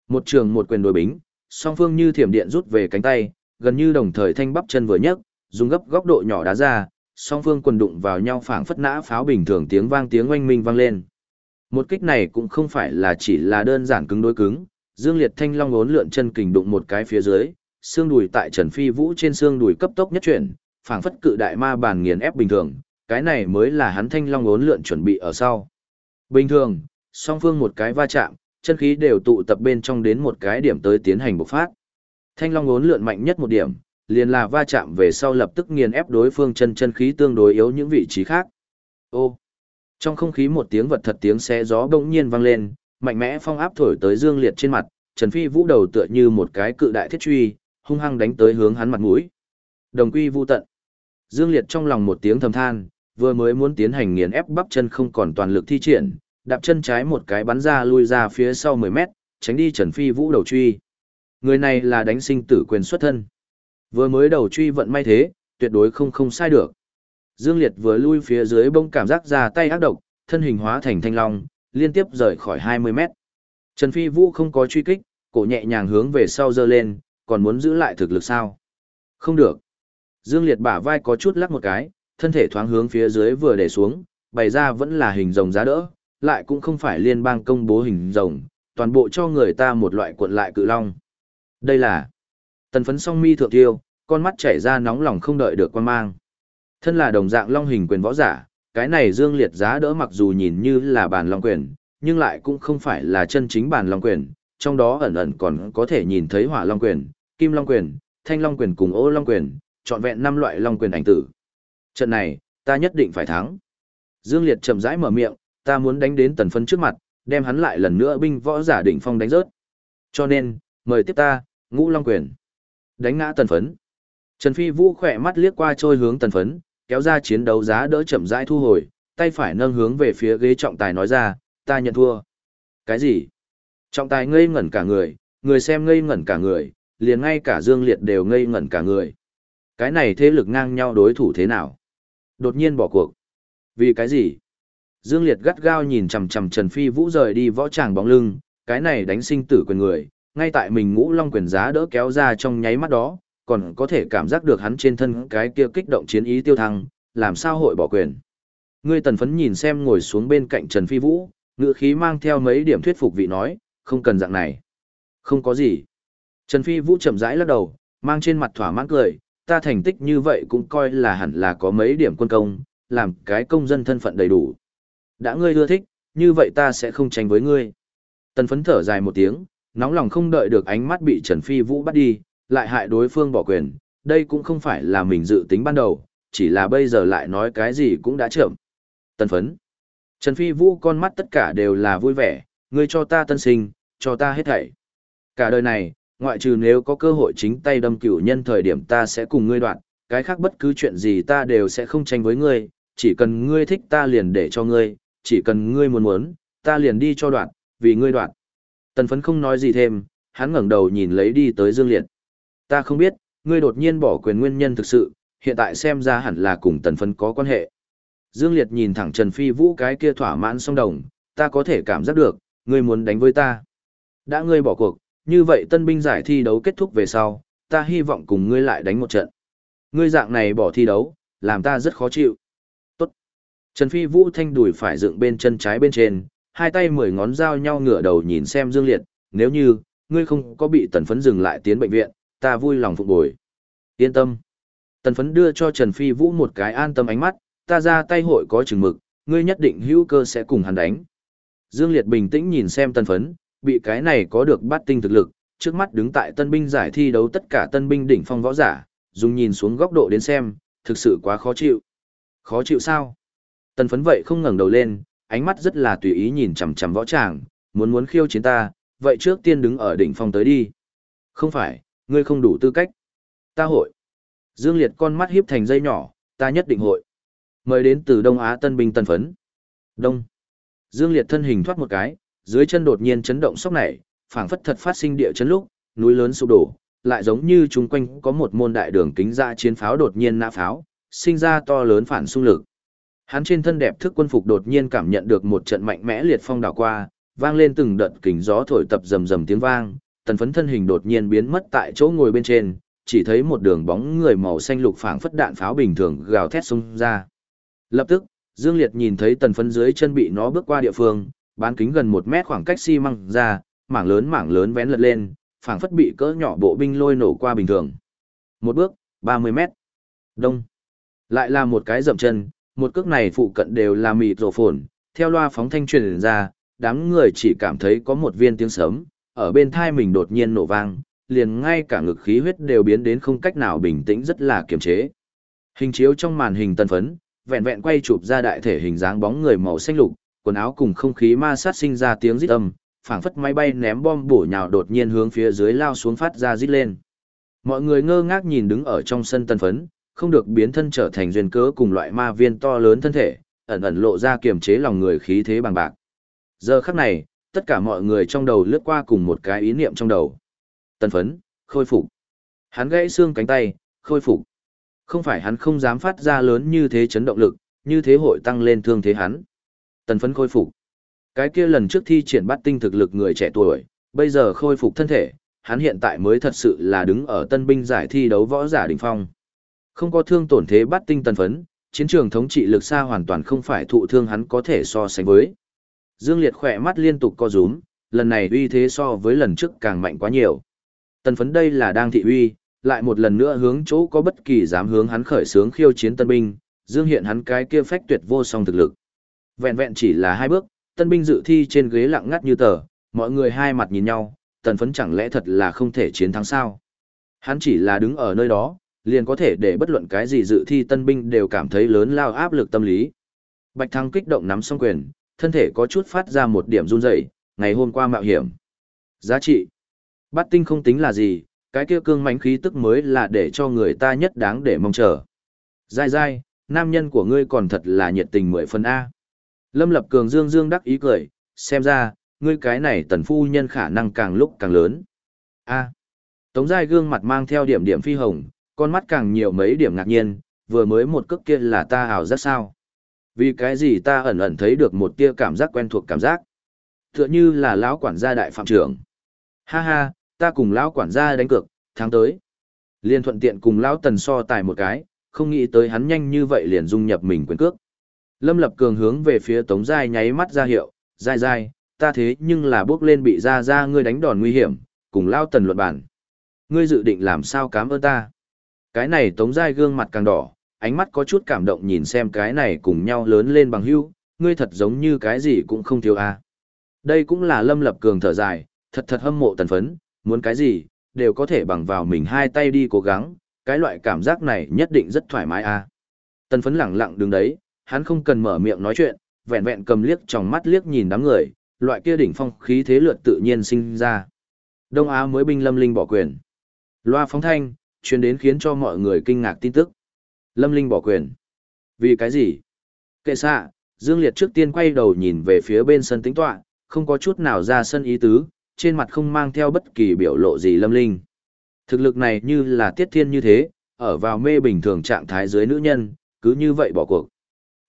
Một trường một quyền đối bính, song phương như thiểm điện rút về cánh tay, gần như đồng thời thanh bắp chân vừa nhấc, dùng gấp góc độ nhỏ đá ra, song phương quần đụng vào nhau phảng phất nã pháo bình thường tiếng vang tiếng oanh minh vang lên. Một kích này cũng không phải là chỉ là đơn giản cứng đối cứng, Dương Liệt Thanh Long Uốn lượn chân kình đụng một cái phía dưới, xương đùi tại Trần Phi Vũ trên xương đùi cấp tốc nhất chuyển, phảng phất cự đại ma bản nghiền ép bình thường, cái này mới là hắn Thanh Long Uốn lượn chuẩn bị ở sau. Bình thường, song phương một cái va chạm, chân khí đều tụ tập bên trong đến một cái điểm tới tiến hành bộc phát. Thanh Long ốn lượn mạnh nhất một điểm, liền là va chạm về sau lập tức nghiền ép đối phương chân chân khí tương đối yếu những vị trí khác. Ô! Trong không khí một tiếng vật thật tiếng xé gió bỗng nhiên vang lên, mạnh mẽ phong áp thổi tới Dương Liệt trên mặt, Trần Phi Vũ đầu tựa như một cái cự đại thiết truy, hung hăng đánh tới hướng hắn mặt mũi. Đồng quy vu tận. Dương Liệt trong lòng một tiếng thầm than, vừa mới muốn tiến hành nghiền ép bắp chân không còn toàn lực thi triển, đạp chân trái một cái bắn ra lui ra phía sau 10 mét, tránh đi Trần Phi Vũ đầu truy. Người này là đánh sinh tử quyền xuất thân. Vừa mới đầu truy vận may thế, tuyệt đối không không sai được. Dương Liệt vừa lui phía dưới bông cảm giác ra tay ác độc, thân hình hóa thành thanh long, liên tiếp rời khỏi 20 mét. Trần Phi Vũ không có truy kích, cổ nhẹ nhàng hướng về sau dơ lên, còn muốn giữ lại thực lực sao? Không được. Dương Liệt bả vai có chút lắc một cái, thân thể thoáng hướng phía dưới vừa để xuống, bày ra vẫn là hình rồng giá đỡ, lại cũng không phải liên bang công bố hình rồng, toàn bộ cho người ta một loại cuộn lại cự long. Đây là tần phấn song mi thượng tiêu, con mắt chảy ra nóng lòng không đợi được quan mang. Thân là đồng dạng long hình quyền võ giả, cái này dương liệt giá đỡ mặc dù nhìn như là bàn long quyền, nhưng lại cũng không phải là chân chính bàn long quyền, trong đó ẩn ẩn còn có thể nhìn thấy hỏa long quyền, kim long quyền, thanh long quyền cùng ô long quyền, trọn vẹn năm loại long quyền ảnh tử. Trận này, ta nhất định phải thắng. Dương Liệt chậm rãi mở miệng, ta muốn đánh đến tần phấn trước mặt, đem hắn lại lần nữa binh võ giả đỉnh phong đánh rớt. Cho nên, mời tiếp ta, ngũ long quyền. Đánh ngã tần phấn. Trần Phi Vũ khỏe mắt liếc qua trôi hướng tần phấn, kéo ra chiến đấu giá đỡ chậm rãi thu hồi, tay phải nâng hướng về phía ghế trọng tài nói ra, ta nhận thua. Cái gì? Trọng tài ngây ngẩn cả người, người xem ngây ngẩn cả người, liền ngay cả Dương Liệt đều ngây ngẩn cả người. Cái này thế lực ngang nhau đối thủ thế nào? Đột nhiên bỏ cuộc. Vì cái gì? Dương Liệt gắt gao nhìn chằm chằm Trần Phi Vũ rời đi võ tràng bóng lưng, cái này đánh sinh tử quyền người, ngay tại mình ngũ long quyền giá đỡ kéo ra trong nháy mắt đó, còn có thể cảm giác được hắn trên thân cái kia kích động chiến ý tiêu thăng, làm sao hội bỏ quyền. Ngươi tần phấn nhìn xem ngồi xuống bên cạnh Trần Phi Vũ, ngữ khí mang theo mấy điểm thuyết phục vị nói, không cần dạng này. Không có gì. Trần Phi Vũ chậm rãi lắc đầu, mang trên mặt thỏa mãn cười, ta thành tích như vậy cũng coi là hẳn là có mấy điểm quân công, làm cái công dân thân phận đầy đủ. Đã ngươi ưa thích, như vậy ta sẽ không tranh với ngươi. Tần phấn thở dài một tiếng, nóng lòng không đợi được ánh mắt bị Trần Phi Vũ bắt đi, lại hại đối phương bỏ quyền, đây cũng không phải là mình dự tính ban đầu, chỉ là bây giờ lại nói cái gì cũng đã chậm. Tần phấn. Trần Phi Vũ con mắt tất cả đều là vui vẻ, ngươi cho ta tân sinh, cho ta hết thảy. Cả đời này, ngoại trừ nếu có cơ hội chính tay đâm cửu nhân thời điểm ta sẽ cùng ngươi đoạn, cái khác bất cứ chuyện gì ta đều sẽ không tranh với ngươi, chỉ cần ngươi thích ta liền để cho ngươi, chỉ cần ngươi muốn muốn, ta liền đi cho đoạn, vì ngươi đoạn. Tần phấn không nói gì thêm, hắn ngẩng đầu nhìn lấy đi tới Dương Liệt. Ta không biết, ngươi đột nhiên bỏ quyền nguyên nhân thực sự, hiện tại xem ra hẳn là cùng tần phấn có quan hệ. Dương Liệt nhìn thẳng Trần Phi Vũ cái kia thỏa mãn song đồng, ta có thể cảm giác được, ngươi muốn đánh với ta. Đã ngươi bỏ cuộc, như vậy tân binh giải thi đấu kết thúc về sau, ta hy vọng cùng ngươi lại đánh một trận. Ngươi dạng này bỏ thi đấu, làm ta rất khó chịu. Trần Phi Vũ thanh đùi phải dựng bên chân trái bên trên, hai tay mười ngón dao nhau ngửa đầu nhìn xem Dương Liệt, nếu như, ngươi không có bị tần phấn dừng lại tiến bệnh viện, ta vui lòng phục bồi. Yên tâm. Tần phấn đưa cho Trần Phi Vũ một cái an tâm ánh mắt, ta ra tay hội có chừng mực, ngươi nhất định hữu cơ sẽ cùng hắn đánh. Dương Liệt bình tĩnh nhìn xem tần phấn, bị cái này có được bắt tinh thực lực, trước mắt đứng tại tân binh giải thi đấu tất cả tân binh đỉnh phong võ giả, dùng nhìn xuống góc độ đến xem, thực sự quá khó chịu. Khó chịu sao? Tần phấn vậy không ngẩng đầu lên, ánh mắt rất là tùy ý nhìn chằm chằm võ tràng, muốn muốn khiêu chiến ta, vậy trước tiên đứng ở đỉnh phong tới đi. Không phải, ngươi không đủ tư cách. Ta hội. Dương Liệt con mắt hiếp thành dây nhỏ, ta nhất định hội. Mời đến từ Đông Á tân binh tân phấn. Đông. Dương Liệt thân hình thoát một cái, dưới chân đột nhiên chấn động sốc nảy, phảng phất thật phát sinh địa chấn lúc, núi lớn sụp đổ, lại giống như chung quanh có một môn đại đường kính ra chiến pháo đột nhiên nã pháo, sinh ra to lớn phản xung lực. Hắn trên thân đẹp thức quân phục đột nhiên cảm nhận được một trận mạnh mẽ liệt phong đảo qua, vang lên từng đợt kính gió thổi tập rầm rầm tiếng vang, tần phấn thân hình đột nhiên biến mất tại chỗ ngồi bên trên, chỉ thấy một đường bóng người màu xanh lục phảng phất đạn pháo bình thường gào thét xung ra. Lập tức, Dương Liệt nhìn thấy tần phấn dưới chân bị nó bước qua địa phương, bán kính gần một mét khoảng cách xi măng ra, mảng lớn mảng lớn vén lật lên, phảng phất bị cỡ nhỏ bộ binh lôi nổ qua bình thường. Một bước, 30 mét. Đông. Lại là một cái dậm chân, một cước này phụ cận đều là mịt rổ phồn, theo loa phóng thanh truyền ra, đám người chỉ cảm thấy có một viên tiếng sớm, ở bên thai mình đột nhiên nổ vang, liền ngay cả ngực khí huyết đều biến đến không cách nào bình tĩnh rất là kiềm chế. Hình chiếu trong màn hình tân phấn, vẹn vẹn quay chụp ra đại thể hình dáng bóng người màu xanh lục, quần áo cùng không khí ma sát sinh ra tiếng rít âm, phảng phất máy bay ném bom bổ nhào đột nhiên hướng phía dưới lao xuống phát ra rít lên. Mọi người ngơ ngác nhìn đứng ở trong sân tân phấn, không được biến thân trở thành duyên cớ cùng loại ma viên to lớn thân thể, ẩn ẩn lộ ra kiềm chế lòng người khí thế bằng bạc. Giờ khắc này, tất cả mọi người trong đầu lướt qua cùng một cái ý niệm trong đầu. Tân phấn, khôi phục. Hắn gãy xương cánh tay, khôi phục. Không phải hắn không dám phát ra lớn như thế chấn động lực, như thế hội tăng lên thương thế hắn. Tần phấn khôi phục. Cái kia lần trước thi triển bắt tinh thực lực người trẻ tuổi, bây giờ khôi phục thân thể, hắn hiện tại mới thật sự là đứng ở tân binh giải thi đấu võ giả đỉnh phong. Không có thương tổn thế bắt tinh tần phấn, chiến trường thống trị lực xa hoàn toàn không phải thụ thương hắn có thể so sánh với. Dương Liệt khỏe mắt liên tục co rúm, lần này uy thế so với lần trước càng mạnh quá nhiều. Tần phấn đây là đang thị uy, lại một lần nữa hướng chỗ có bất kỳ dám hướng hắn khởi sướng khiêu chiến tân binh, dương hiện hắn cái kia phách tuyệt vô song thực lực. Vẹn vẹn chỉ là hai bước, tân binh dự thi trên ghế lặng ngắt như tờ, mọi người hai mặt nhìn nhau, tần phấn chẳng lẽ thật là không thể chiến thắng sao. Hắn chỉ là đứng ở nơi đó, liền có thể để bất luận cái gì dự thi tân binh đều cảm thấy lớn lao áp lực tâm lý. Bạch Thăng kích động nắm song quyền, thân thể có chút phát ra một điểm run rẩy, ngày hôm qua mạo hiểm. Giá trị. Bát tinh không tính là gì, cái kia cương mãnh khí tức mới là để cho người ta nhất đáng để mong chờ. Dai dai, nam nhân của ngươi còn thật là nhiệt tình mười phần A. Lâm Lập Cường dương dương đắc ý cười, xem ra, ngươi cái này tần phu nhân khả năng càng lúc càng lớn. A. Tống Giai gương mặt mang theo điểm điểm phi hồng, con mắt càng nhiều mấy điểm ngạc nhiên, vừa mới một cước kia là ta ảo giác sao. Vì cái gì ta ẩn ẩn thấy được một tia cảm giác quen thuộc cảm giác. Tựa như là lão quản gia đại phạm trưởng. Ha ha, ta cùng lão quản gia đánh cược, tháng tới. Liên thuận tiện cùng lão tần so tài một cái, không nghĩ tới hắn nhanh như vậy liền dung nhập mình quyền cước. Lâm Lập Cường hướng về phía Tống Giai nháy mắt ra hiệu, Giai Giai, ta thế nhưng là bước lên bị ra ra ngươi đánh đòn nguy hiểm, cùng lao tần luận bản. Ngươi dự định làm sao cám ơn ta? Cái này Tống Giai gương mặt càng đỏ, ánh mắt có chút cảm động nhìn xem cái này cùng nhau lớn lên bằng hữu, ngươi thật giống như cái gì cũng không thiếu a. À. Đây cũng là Lâm Lập Cường thở dài, thật thật hâm mộ tần phấn, muốn cái gì, đều có thể bằng vào mình hai tay đi cố gắng, cái loại cảm giác này nhất định rất thoải mái a. À. Tần phấn lẳng lặng đứng đấy, hắn không cần mở miệng nói chuyện, vẹn vẹn cầm liếc trong mắt liếc nhìn đám người, loại kia đỉnh phong khí thế lượt tự nhiên sinh ra. Đông Á mới binh Lâm Linh bỏ quyền. Loa phóng thanh, chuyên đến khiến cho mọi người kinh ngạc tin tức. Lâm Linh bỏ quyền. Vì cái gì? Kệ xạ, Dương Liệt trước tiên quay đầu nhìn về phía bên sân tính tọa, không có chút nào ra sân ý tứ, trên mặt không mang theo bất kỳ biểu lộ gì Lâm Linh. Thực lực này như là tiết thiên như thế, ở vào mê bình thường trạng thái dưới nữ nhân, cứ như vậy bỏ cuộc.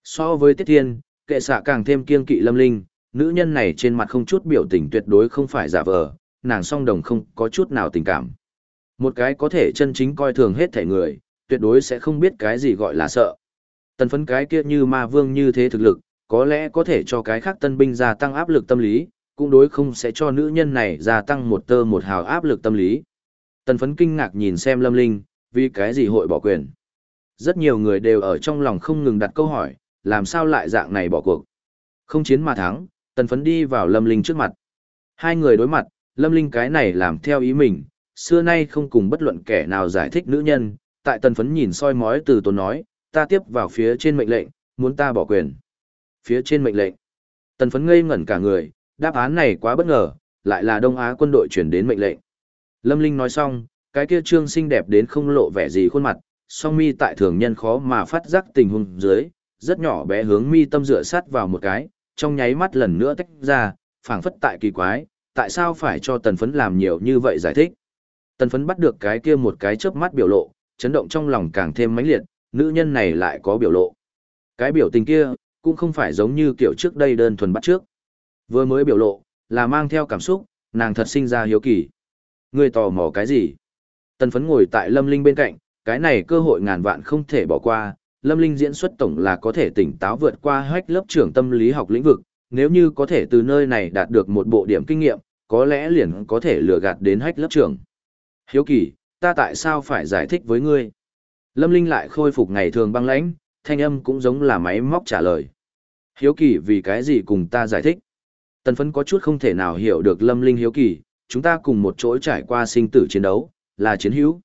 So với Tiết Thiên, kệ xạ càng thêm kiên kỵ lâm linh, nữ nhân này trên mặt không chút biểu tình tuyệt đối không phải giả vờ, nàng song đồng không có chút nào tình cảm. Một cái có thể chân chính coi thường hết thể người, tuyệt đối sẽ không biết cái gì gọi là sợ. Tần phấn cái kia như ma vương như thế thực lực, có lẽ có thể cho cái khác tân binh gia tăng áp lực tâm lý, cũng đối không sẽ cho nữ nhân này gia tăng một tơ một hào áp lực tâm lý. Tần phấn kinh ngạc nhìn xem Lâm Linh, vì cái gì hội bỏ quyền. Rất nhiều người đều ở trong lòng không ngừng đặt câu hỏi, làm sao lại dạng này bỏ cuộc. Không chiến mà thắng, tần phấn đi vào Lâm Linh trước mặt. Hai người đối mặt, Lâm Linh cái này làm theo ý mình, xưa nay không cùng bất luận kẻ nào giải thích nữ nhân, tại tần phấn nhìn soi mói từ tốn nói, ta tiếp vào phía trên mệnh lệnh, muốn ta bỏ quyền. Phía trên mệnh lệnh. Tần phấn ngây ngẩn cả người, đáp án này quá bất ngờ, lại là Đông Á quân đội chuyển đến mệnh lệnh. Lâm Linh nói xong, cái kia trương xinh đẹp đến không lộ vẻ gì khuôn mặt, song mi tại thường nhân khó mà phát giác tình huống dưới, rất nhỏ bé hướng mi tâm dựa sát vào một cái, trong nháy mắt lần nữa tách ra, phảng phất tại kỳ quái, tại sao phải cho tần phấn làm nhiều như vậy giải thích. Tần phấn bắt được cái kia một cái chớp mắt biểu lộ, chấn động trong lòng càng thêm mãnh liệt, nữ nhân này lại có biểu lộ. Cái biểu tình kia, cũng không phải giống như kiểu trước đây đơn thuần bắt trước. Vừa mới biểu lộ, là mang theo cảm xúc, nàng thật sinh ra hiếu kỳ. Người tò mò cái gì? Tần phấn ngồi tại Lâm Linh bên cạnh, cái này cơ hội ngàn vạn không thể bỏ qua. Lâm Linh diễn xuất tổng là có thể tỉnh táo vượt qua hách lớp trưởng tâm lý học lĩnh vực, nếu như có thể từ nơi này đạt được một bộ điểm kinh nghiệm, có lẽ liền có thể lừa gạt đến hách lớp trưởng. Hiếu kỳ, ta tại sao phải giải thích với ngươi? Lâm Linh lại khôi phục ngày thường băng lãnh, thanh âm cũng giống là máy móc trả lời. Hiếu kỳ vì cái gì cùng ta giải thích? Tần phấn có chút không thể nào hiểu được Lâm Linh hiếu kỳ, chúng ta cùng một chỗ trải qua sinh tử chiến đấu, là chiến hữu.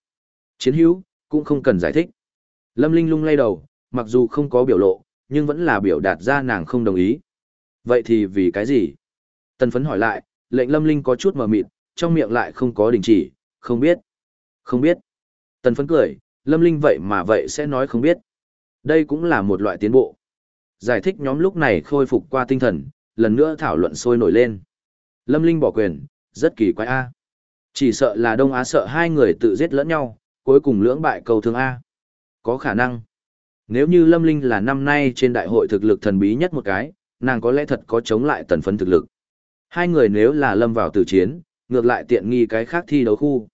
Chiến hữu, cũng không cần giải thích. Lâm Linh lung lay đầu, mặc dù không có biểu lộ, nhưng vẫn là biểu đạt ra nàng không đồng ý. Vậy thì vì cái gì? Tần phấn hỏi lại, lệnh Lâm Linh có chút mờ mịt, trong miệng lại không có đình chỉ, không biết. Không biết. Tần phấn cười, Lâm Linh vậy mà vậy sẽ nói không biết. Đây cũng là một loại tiến bộ. Giải thích nhóm lúc này khôi phục qua tinh thần, lần nữa thảo luận sôi nổi lên. Lâm Linh bỏ quyền, rất kỳ quái A. Chỉ sợ là Đông Á sợ hai người tự giết lẫn nhau, cuối cùng lưỡng bại cầu thương A. Có khả năng. Nếu như Lâm Linh là năm nay trên đại hội thực lực thần bí nhất một cái, nàng có lẽ thật có chống lại tần phấn thực lực. Hai người nếu là lâm vào tử chiến, ngược lại tiện nghi cái khác thi đấu khu.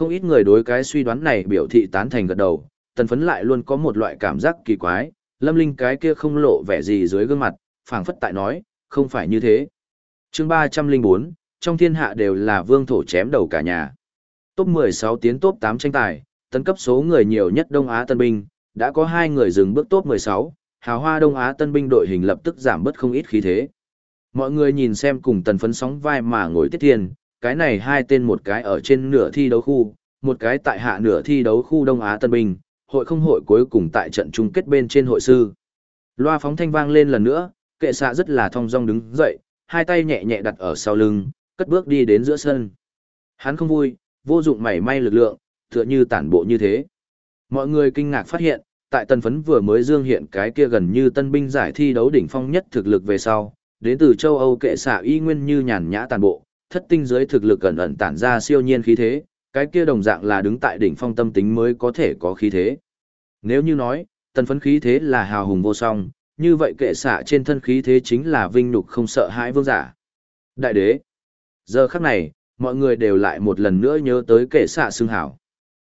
Không ít người đối cái suy đoán này biểu thị tán thành gật đầu, tần phấn lại luôn có một loại cảm giác kỳ quái, lâm linh cái kia không lộ vẻ gì dưới gương mặt, phảng phất tại nói, không phải như thế. chương 304, trong thiên hạ đều là vương thổ chém đầu cả nhà. Top 16 tiến top 8 tranh tài, tấn cấp số người nhiều nhất Đông Á Tân Binh, đã có hai người dừng bước top 16, hào hoa Đông Á Tân Binh đội hình lập tức giảm bớt không ít khí thế. Mọi người nhìn xem cùng tần phấn sóng vai mà ngồi tiết thiên, cái này hai tên một cái ở trên nửa thi đấu khu, một cái tại hạ nửa thi đấu khu Đông Á Tân bình, hội không hội cuối cùng tại trận chung kết bên trên hội sư. Loa phóng thanh vang lên lần nữa, kệ xạ rất là thong dong đứng dậy, hai tay nhẹ nhẹ đặt ở sau lưng, cất bước đi đến giữa sân. Hắn không vui, vô dụng mảy may lực lượng, tựa như tản bộ như thế. Mọi người kinh ngạc phát hiện, tại tần phấn vừa mới dương hiện cái kia gần như tân binh giải thi đấu đỉnh phong nhất thực lực về sau, đến từ châu Âu kệ xạ y nguyên như nhàn nhã tàn bộ, thất tinh dưới thực lực ẩn ẩn tản ra siêu nhiên khí thế, cái kia đồng dạng là đứng tại đỉnh phong tâm tính mới có thể có khí thế. Nếu như nói, tần phấn khí thế là hào hùng vô song, như vậy kệ xạ trên thân khí thế chính là vinh nhục không sợ hãi vương giả. Đại đế. Giờ khắc này, mọi người đều lại một lần nữa nhớ tới kệ xạ xưng hảo.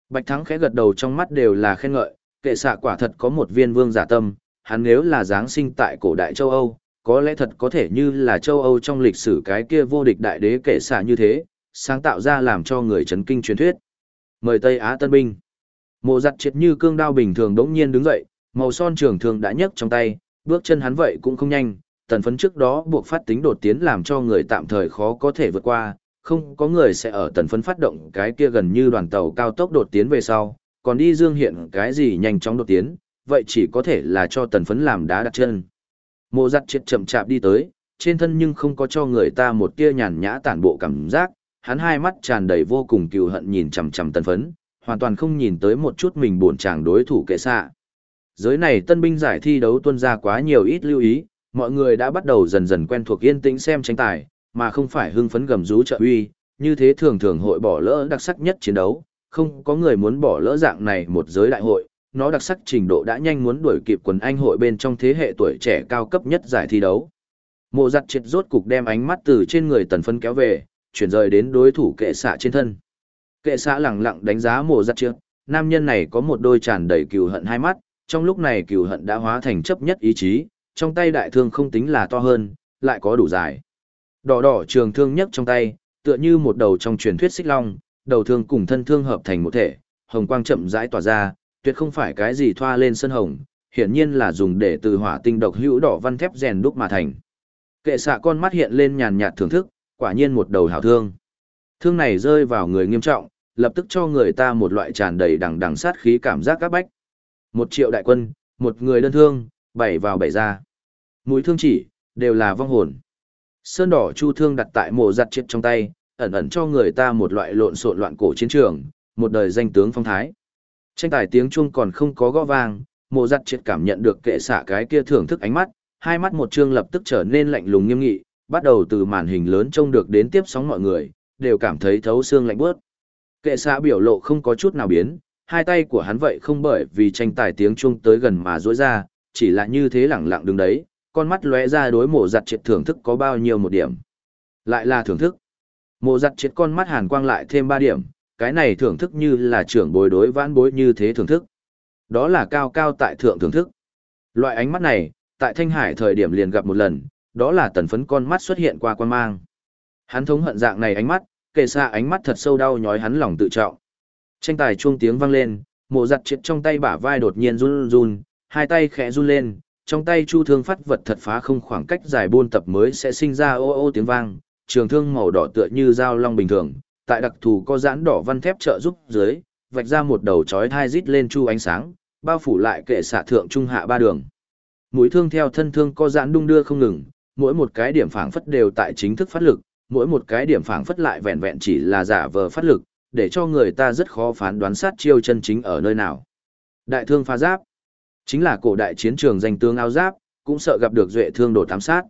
Bạch Thắng khẽ gật đầu trong mắt đều là khen ngợi, kệ xạ quả thật có một viên vương giả tâm, hắn nếu là giáng sinh tại cổ đại châu Âu, có lẽ thật có thể như là châu Âu trong lịch sử cái kia vô địch đại đế kể xạ như thế, sáng tạo ra làm cho người chấn kinh truyền thuyết. Mời Tây Á Tân Binh. Mộ giặt triệt như cương đao bình thường đống nhiên đứng dậy, màu son trường thường đã nhấc trong tay, bước chân hắn vậy cũng không nhanh, tần phấn trước đó buộc phát tính đột tiến làm cho người tạm thời khó có thể vượt qua, không có người sẽ ở tần phấn phát động cái kia gần như đoàn tàu cao tốc đột tiến về sau, còn đi dương hiện cái gì nhanh chóng đột tiến, vậy chỉ có thể là cho tần phấn làm đá đặt chân. Mộ giặt triệt chậm chạp đi tới, trên thân nhưng không có cho người ta một tia nhàn nhã tản bộ cảm giác, hắn hai mắt tràn đầy vô cùng cừu hận nhìn chằm chằm tân phấn, hoàn toàn không nhìn tới một chút mình buồn chàng đối thủ kệ xạ. Giới này tân binh giải thi đấu tuân ra quá nhiều ít lưu ý, mọi người đã bắt đầu dần dần quen thuộc yên tĩnh xem tranh tài, mà không phải hưng phấn gầm rú trợ uy, như thế thường thường hội bỏ lỡ đặc sắc nhất chiến đấu, không có người muốn bỏ lỡ dạng này một giới đại hội, nó đặc sắc trình độ đã nhanh muốn đuổi kịp quần anh hội bên trong thế hệ tuổi trẻ cao cấp nhất giải thi đấu. Mộ giặt triệt rốt cục đem ánh mắt từ trên người tần phân kéo về, chuyển rời đến đối thủ kệ xạ trên thân. Kệ xạ lẳng lặng đánh giá mộ giặt triệt, nam nhân này có một đôi tràn đầy cừu hận hai mắt, trong lúc này cừu hận đã hóa thành chấp nhất ý chí, trong tay đại thương không tính là to hơn, lại có đủ dài. Đỏ đỏ trường thương nhất trong tay, tựa như một đầu trong truyền thuyết xích long, đầu thương cùng thân thương hợp thành một thể, hồng quang chậm rãi tỏa ra, tuyệt không phải cái gì thoa lên sân hồng, hiển nhiên là dùng để từ hỏa tinh độc hữu đỏ văn thép rèn đúc mà thành. Kệ xạ con mắt hiện lên nhàn nhạt thưởng thức, quả nhiên một đầu hảo thương. Thương này rơi vào người nghiêm trọng, lập tức cho người ta một loại tràn đầy đằng đằng sát khí cảm giác các bách. Một triệu đại quân, một người đơn thương, bảy vào bảy ra. Mũi thương chỉ, đều là vong hồn. Sơn đỏ chu thương đặt tại mộ giặt chết trong tay, ẩn ẩn cho người ta một loại lộn xộn loạn cổ chiến trường, một đời danh tướng phong thái. Tranh tài tiếng chuông còn không có gõ vang, mộ giặt triệt cảm nhận được kệ xạ cái kia thưởng thức ánh mắt, hai mắt một trương lập tức trở nên lạnh lùng nghiêm nghị, bắt đầu từ màn hình lớn trông được đến tiếp sóng mọi người, đều cảm thấy thấu xương lạnh bớt. Kệ xạ biểu lộ không có chút nào biến, hai tay của hắn vậy không bởi vì tranh tài tiếng chuông tới gần mà rối ra, chỉ là như thế lẳng lặng đứng đấy, con mắt lóe ra đối mộ giặt triệt thưởng thức có bao nhiêu một điểm. Lại là thưởng thức. Mộ giặt triệt con mắt hàn quang lại thêm ba điểm, cái này thưởng thức như là trưởng bối đối vãn bối như thế thưởng thức. Đó là cao cao tại thượng thưởng thức. Loại ánh mắt này, tại Thanh Hải thời điểm liền gặp một lần, đó là tần phấn con mắt xuất hiện qua quan mang. Hắn thống hận dạng này ánh mắt, kề xa ánh mắt thật sâu đau nhói hắn lòng tự trọng. Tranh tài chuông tiếng vang lên, mộ giặt triệt trong tay bả vai đột nhiên run run, hai tay khẽ run lên, trong tay chu thương phát vật thật phá không khoảng cách dài buôn tập mới sẽ sinh ra ô ô tiếng vang, trường thương màu đỏ tựa như dao long bình thường, tại đặc thù có giãn đỏ văn thép trợ giúp dưới, vạch ra một đầu chói thai rít lên chu ánh sáng, bao phủ lại kệ xạ thượng trung hạ ba đường. Mũi thương theo thân thương có giãn đung đưa không ngừng, mỗi một cái điểm phảng phất đều tại chính thức phát lực, mỗi một cái điểm phảng phất lại vẹn vẹn chỉ là giả vờ phát lực, để cho người ta rất khó phán đoán sát chiêu chân chính ở nơi nào. Đại thương phá giáp, chính là cổ đại chiến trường danh tướng áo giáp, cũng sợ gặp được duệ thương đổ tám sát.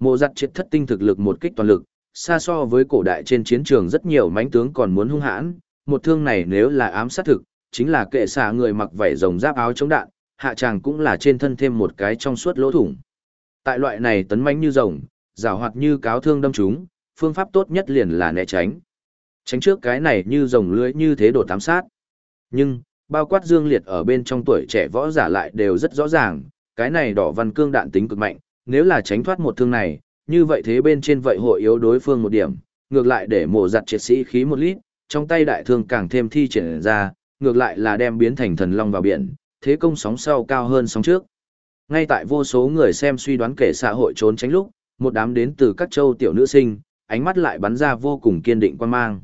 Mộ giặt triệt thất tinh thực lực một kích toàn lực, xa so với cổ đại trên chiến trường rất nhiều mãnh tướng còn muốn hung hãn, một thương này nếu là ám sát thực, chính là kệ xả người mặc vảy rồng giáp áo chống đạn, hạ chàng cũng là trên thân thêm một cái trong suốt lỗ thủng. Tại loại này tấn mãnh như rồng, rào hoạt như cáo thương đâm chúng, phương pháp tốt nhất liền là né tránh. Tránh trước cái này như rồng lưới như thế đổ tám sát. Nhưng, bao quát dương liệt ở bên trong tuổi trẻ võ giả lại đều rất rõ ràng, cái này đỏ văn cương đạn tính cực mạnh, nếu là tránh thoát một thương này, như vậy thế bên trên vậy hội yếu đối phương một điểm, ngược lại để mổ giặt triệt sĩ khí một lít, trong tay đại thương càng thêm thi triển ra, ngược lại là đem biến thành thần long vào biển, thế công sóng sau cao hơn sóng trước. Ngay tại vô số người xem suy đoán kể xã hội trốn tránh lúc, một đám đến từ các châu tiểu nữ sinh, ánh mắt lại bắn ra vô cùng kiên định quan mang.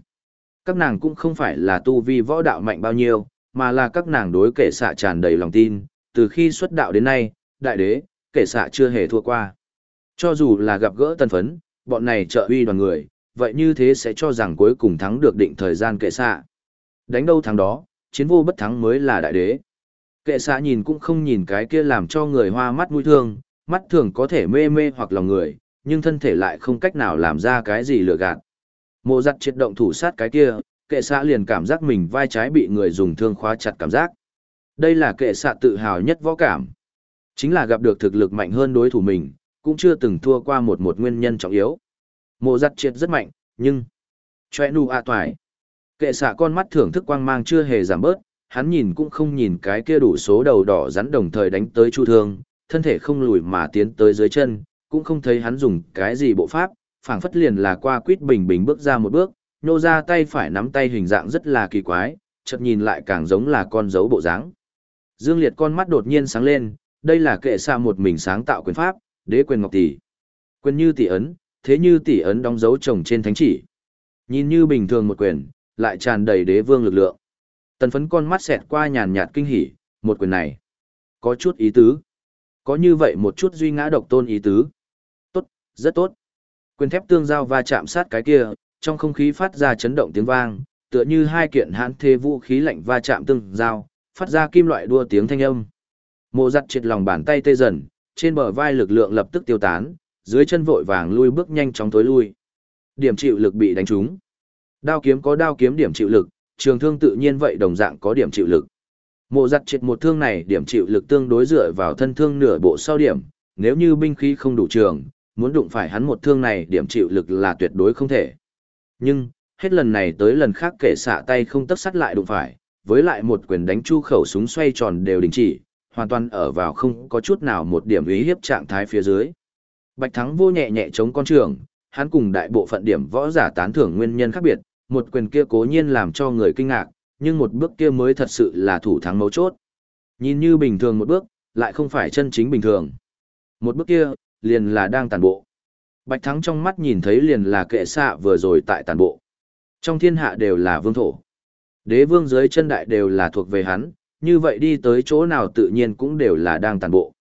Các nàng cũng không phải là tu vi võ đạo mạnh bao nhiêu, mà là các nàng đối kể xạ tràn đầy lòng tin, từ khi xuất đạo đến nay, đại đế, kể xạ chưa hề thua qua. Cho dù là gặp gỡ tân phấn, bọn này trợ uy đoàn người, vậy như thế sẽ cho rằng cuối cùng thắng được định thời gian kệ xạ. Đánh đâu thắng đó, chiến vô bất thắng mới là đại đế. Kệ xạ nhìn cũng không nhìn cái kia làm cho người hoa mắt mũi thương, mắt thường có thể mê mê hoặc lòng người, nhưng thân thể lại không cách nào làm ra cái gì lừa gạt. Mộ giặt triệt động thủ sát cái kia, kệ xạ liền cảm giác mình vai trái bị người dùng thương khóa chặt cảm giác. Đây là kệ xạ tự hào nhất võ cảm. Chính là gặp được thực lực mạnh hơn đối thủ mình, cũng chưa từng thua qua một một nguyên nhân trọng yếu. Mộ giặt triệt rất mạnh, nhưng... Chòe nụ ạ à toài. Kệ xạ con mắt thưởng thức quang mang chưa hề giảm bớt, hắn nhìn cũng không nhìn cái kia đủ số đầu đỏ rắn đồng thời đánh tới chu thương, thân thể không lùi mà tiến tới dưới chân, cũng không thấy hắn dùng cái gì bộ pháp, phảng phất liền là qua quýt bình bình bước ra một bước, nô ra tay phải nắm tay hình dạng rất là kỳ quái, chợt nhìn lại càng giống là con dấu bộ dáng. Dương Liệt con mắt đột nhiên sáng lên, đây là kệ xạ một mình sáng tạo quyền pháp, đế quyền ngọc tỷ. Quyền như tỷ ấn, thế như tỷ ấn đóng dấu chồng trên thánh chỉ. Nhìn như bình thường một quyền, lại tràn đầy đế vương lực lượng. Tần phấn con mắt xẹt qua nhàn nhạt kinh hỉ, một quyền này. Có chút ý tứ. Có như vậy một chút duy ngã độc tôn ý tứ. Tốt, rất tốt. Quyền thép tương giao va chạm sát cái kia, trong không khí phát ra chấn động tiếng vang, tựa như hai kiện hãn thế vũ khí lạnh va chạm tương giao, phát ra kim loại đua tiếng thanh âm. Mộ giặt triệt lòng bàn tay tê dần, trên bờ vai lực lượng lập tức tiêu tán, dưới chân vội vàng lui bước nhanh chóng tối lui. Điểm chịu lực bị đánh trúng. Đao kiếm có đao kiếm điểm chịu lực, trường thương tự nhiên vậy đồng dạng có điểm chịu lực. Mộ giặt triệt một thương này điểm chịu lực tương đối dựa vào thân thương nửa bộ sau điểm, nếu như binh khí không đủ trường, muốn đụng phải hắn một thương này điểm chịu lực là tuyệt đối không thể. Nhưng, hết lần này tới lần khác kể xạ tay không tấp sắt lại đụng phải, với lại một quyền đánh chu khẩu súng xoay tròn đều đình chỉ, hoàn toàn ở vào không có chút nào một điểm ý hiếp trạng thái phía dưới. Bạch Thắng vô nhẹ nhẹ chống con trường, hắn cùng đại bộ phận điểm võ giả tán thưởng nguyên nhân khác biệt, một quyền kia cố nhiên làm cho người kinh ngạc, nhưng một bước kia mới thật sự là thủ thắng mấu chốt. Nhìn như bình thường một bước, lại không phải chân chính bình thường. Một bước kia, liền là đang tàn bộ. Bạch Thắng trong mắt nhìn thấy liền là kệ xạ vừa rồi tại tàn bộ. Trong thiên hạ đều là vương thổ. Đế vương dưới chân đại đều là thuộc về hắn, như vậy đi tới chỗ nào tự nhiên cũng đều là đang tàn bộ.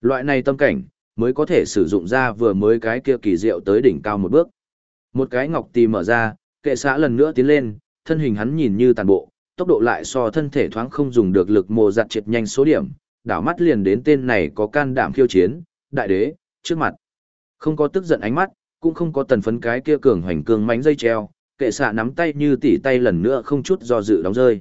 Loại này tâm cảnh, mới có thể sử dụng ra vừa mới cái kia kỳ diệu tới đỉnh cao một bước. Một cái ngọc tì mở ra, kệ xã lần nữa tiến lên, thân hình hắn nhìn như tàn bộ, tốc độ lại so thân thể thoáng không dùng được lực mồ giặt triệt nhanh số điểm, đảo mắt liền đến tên này có can đảm khiêu chiến, đại đế, trước mặt. Không có tức giận ánh mắt, cũng không có tần phấn cái kia cường hoành cường mánh dây treo, kệ xạ nắm tay như tỉ tay lần nữa không chút do dự đóng rơi.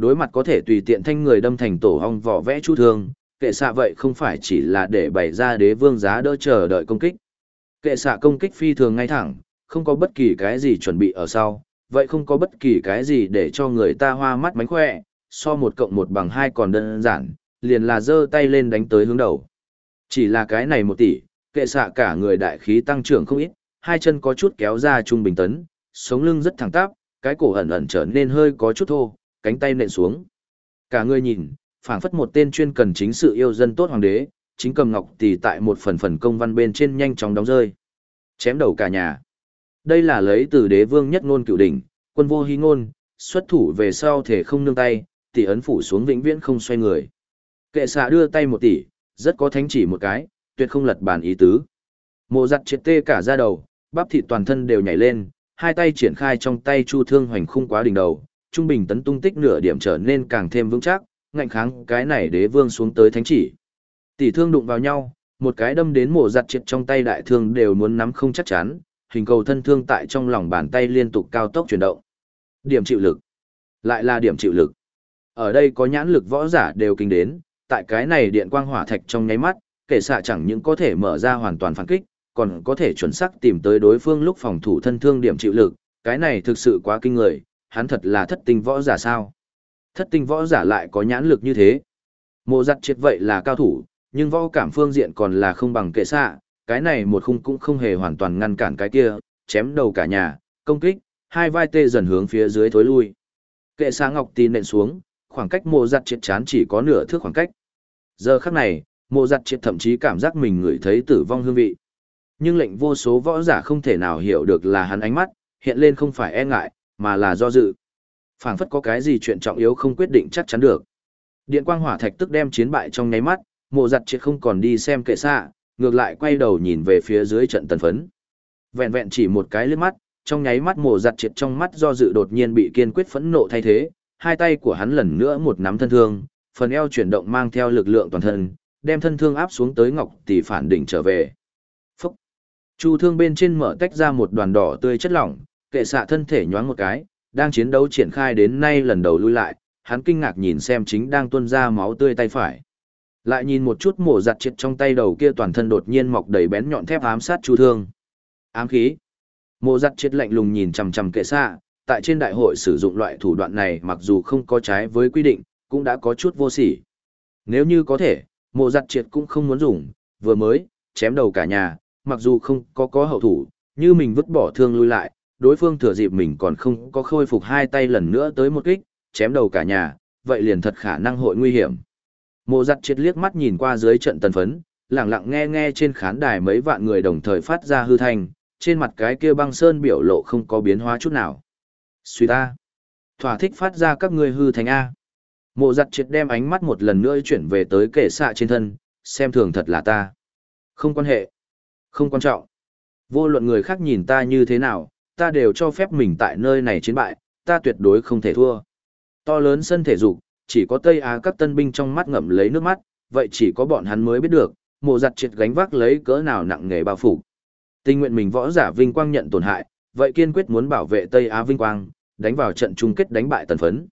Đối mặt có thể tùy tiện thanh người đâm thành tổ hong vỏ vẽ chu thương, kệ xạ vậy không phải chỉ là để bày ra đế vương giá đỡ chờ đợi công kích. Kệ xạ công kích phi thường ngay thẳng, không có bất kỳ cái gì chuẩn bị ở sau, vậy không có bất kỳ cái gì để cho người ta hoa mắt mánh khỏe, so một cộng một bằng hai còn đơn giản, liền là giơ tay lên đánh tới hướng đầu. Chỉ là cái này một tỷ, kệ xạ cả người đại khí tăng trưởng không ít, hai chân có chút kéo ra trung bình tấn, sống lưng rất thẳng tắp, cái cổ ẩn ẩn trở nên hơi có chút thô, cánh tay nện xuống. Cả người nhìn, phảng phất một tên chuyên cần chính sự yêu dân tốt hoàng đế, chính cầm ngọc tỷ tại một phần phần công văn bên trên nhanh chóng đóng rơi. Chém đầu cả nhà. Đây là lấy từ đế vương nhất ngôn cựu đỉnh, quân vô hy ngôn, xuất thủ về sau thể không nương tay, tỷ ấn phủ xuống vĩnh viễn không xoay người. Kệ xạ đưa tay một tỷ, rất có thánh chỉ một cái, tuyệt không lật bàn ý tứ. Mộ giặt triệt tê cả ra đầu, bắp thịt toàn thân đều nhảy lên, hai tay triển khai trong tay chu thương hoành khung quá đỉnh đầu, trung bình tấn tung tích nửa điểm trở nên càng thêm vững chắc, ngạnh kháng cái này đế vương xuống tới thánh chỉ. Tỷ thương đụng vào nhau, một cái đâm đến mổ giặt triệt trong tay đại thương đều muốn nắm không chắc chắn, hình cầu thân thương tại trong lòng bàn tay liên tục cao tốc chuyển động. Điểm chịu lực. Lại là điểm chịu lực. Ở đây có nhãn lực võ giả đều kinh đến, tại cái này điện quang hỏa thạch trong nháy mắt, kể xạ chẳng những có thể mở ra hoàn toàn phản kích, còn có thể chuẩn xác tìm tới đối phương lúc phòng thủ thân thương điểm chịu lực, cái này thực sự quá kinh người, hắn thật là thất tinh võ giả sao. Thất tinh võ giả lại có nhãn lực như thế. Mộ giặt triệt vậy là cao thủ, nhưng võ cảm phương diện còn là không bằng kệ xạ, cái này một khung cũng không hề hoàn toàn ngăn cản cái kia, chém đầu cả nhà, công kích, hai vai tê dần hướng phía dưới thối lui. Kệ xạ ngọc tì nện xuống, khoảng cách mộ giặt triệt chán chỉ có nửa thước khoảng cách. Giờ khắc này, mộ giặt triệt thậm chí cảm giác mình ngửi thấy tử vong hương vị. Nhưng lệnh vô số võ giả không thể nào hiểu được là hắn ánh mắt, hiện lên không phải e ngại, mà là do dự. phảng phất có cái gì chuyện trọng yếu không quyết định chắc chắn được. Điện quang hỏa thạch tức đem chiến bại trong nháy mắt, mộ giặt triệt không còn đi xem kệ xạ, ngược lại quay đầu nhìn về phía dưới trận tần phấn. Vẹn vẹn chỉ một cái lướt mắt, trong nháy mắt mộ giặt triệt trong mắt do dự đột nhiên bị kiên quyết phẫn nộ thay thế, hai tay của hắn lần nữa một nắm thân thương, phần eo chuyển động mang theo lực lượng toàn thân, đem thân thương áp xuống tới ngọc tỷ phản đỉnh trở về. Phúc! Chu thương bên trên mở tách ra một đoàn đỏ tươi chất lỏng, kệ xạ thân thể nhoáng một cái, đang chiến đấu triển khai đến nay lần đầu lui lại, hắn kinh ngạc nhìn xem chính đang tuôn ra máu tươi tay phải. Lại nhìn một chút mổ giặt chết trong tay đầu kia toàn thân đột nhiên mọc đầy bén nhọn thép ám sát chu thương. Ám khí. Mộ giặt chết lạnh lùng nhìn chằm chằm kệ xạ, tại trên đại hội sử dụng loại thủ đoạn này mặc dù không có trái với quy định, cũng đã có chút vô sỉ. Nếu như có thể, mộ giặt triệt cũng không muốn dùng, vừa mới, chém đầu cả nhà, mặc dù không có có hậu thủ, như mình vứt bỏ thương lui lại, đối phương thừa dịp mình còn không có khôi phục hai tay lần nữa tới một kích, chém đầu cả nhà, vậy liền thật khả năng hội nguy hiểm. Mộ giặt triệt liếc mắt nhìn qua dưới trận tần phấn, lặng lặng nghe nghe trên khán đài mấy vạn người đồng thời phát ra hư thành. trên mặt cái kia băng sơn biểu lộ không có biến hóa chút nào. Suy ta. Thỏa thích phát ra các ngươi hư thành A. Mộ giặt triệt đem ánh mắt một lần nữa chuyển về tới kể xạ trên thân, xem thường thật là ta. Không quan hệ. Không quan trọng. Vô luận người khác nhìn ta như thế nào, ta đều cho phép mình tại nơi này chiến bại, ta tuyệt đối không thể thua. To lớn sân thể dục, chỉ có Tây Á các tân binh trong mắt ngậm lấy nước mắt, vậy chỉ có bọn hắn mới biết được, mộ giặt triệt gánh vác lấy cỡ nào nặng nghề bao phủ. Tình nguyện mình võ giả vinh quang nhận tổn hại, vậy kiên quyết muốn bảo vệ Tây Á vinh quang, đánh vào trận chung kết đánh bại tần phấn.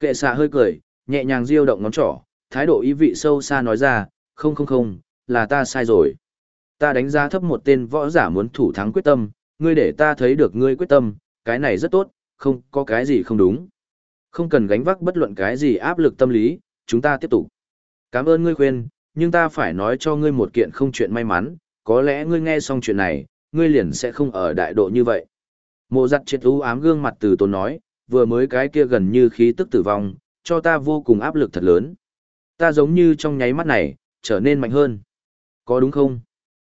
Kệ xạ hơi cười, nhẹ nhàng diêu động ngón trỏ, thái độ ý vị sâu xa nói ra, không không không, là ta sai rồi. Ta đánh giá thấp một tên võ giả muốn thủ thắng quyết tâm, ngươi để ta thấy được ngươi quyết tâm, cái này rất tốt, không có cái gì không đúng. Không cần gánh vác bất luận cái gì áp lực tâm lý, chúng ta tiếp tục. Cảm ơn ngươi khuyên, nhưng ta phải nói cho ngươi một kiện không chuyện may mắn, có lẽ ngươi nghe xong chuyện này, ngươi liền sẽ không ở đại độ như vậy. Mộ giặt triệt ưu ám gương mặt từ tốn nói, vừa mới cái kia gần như khí tức tử vong, cho ta vô cùng áp lực thật lớn. Ta giống như trong nháy mắt này, trở nên mạnh hơn. Có đúng không?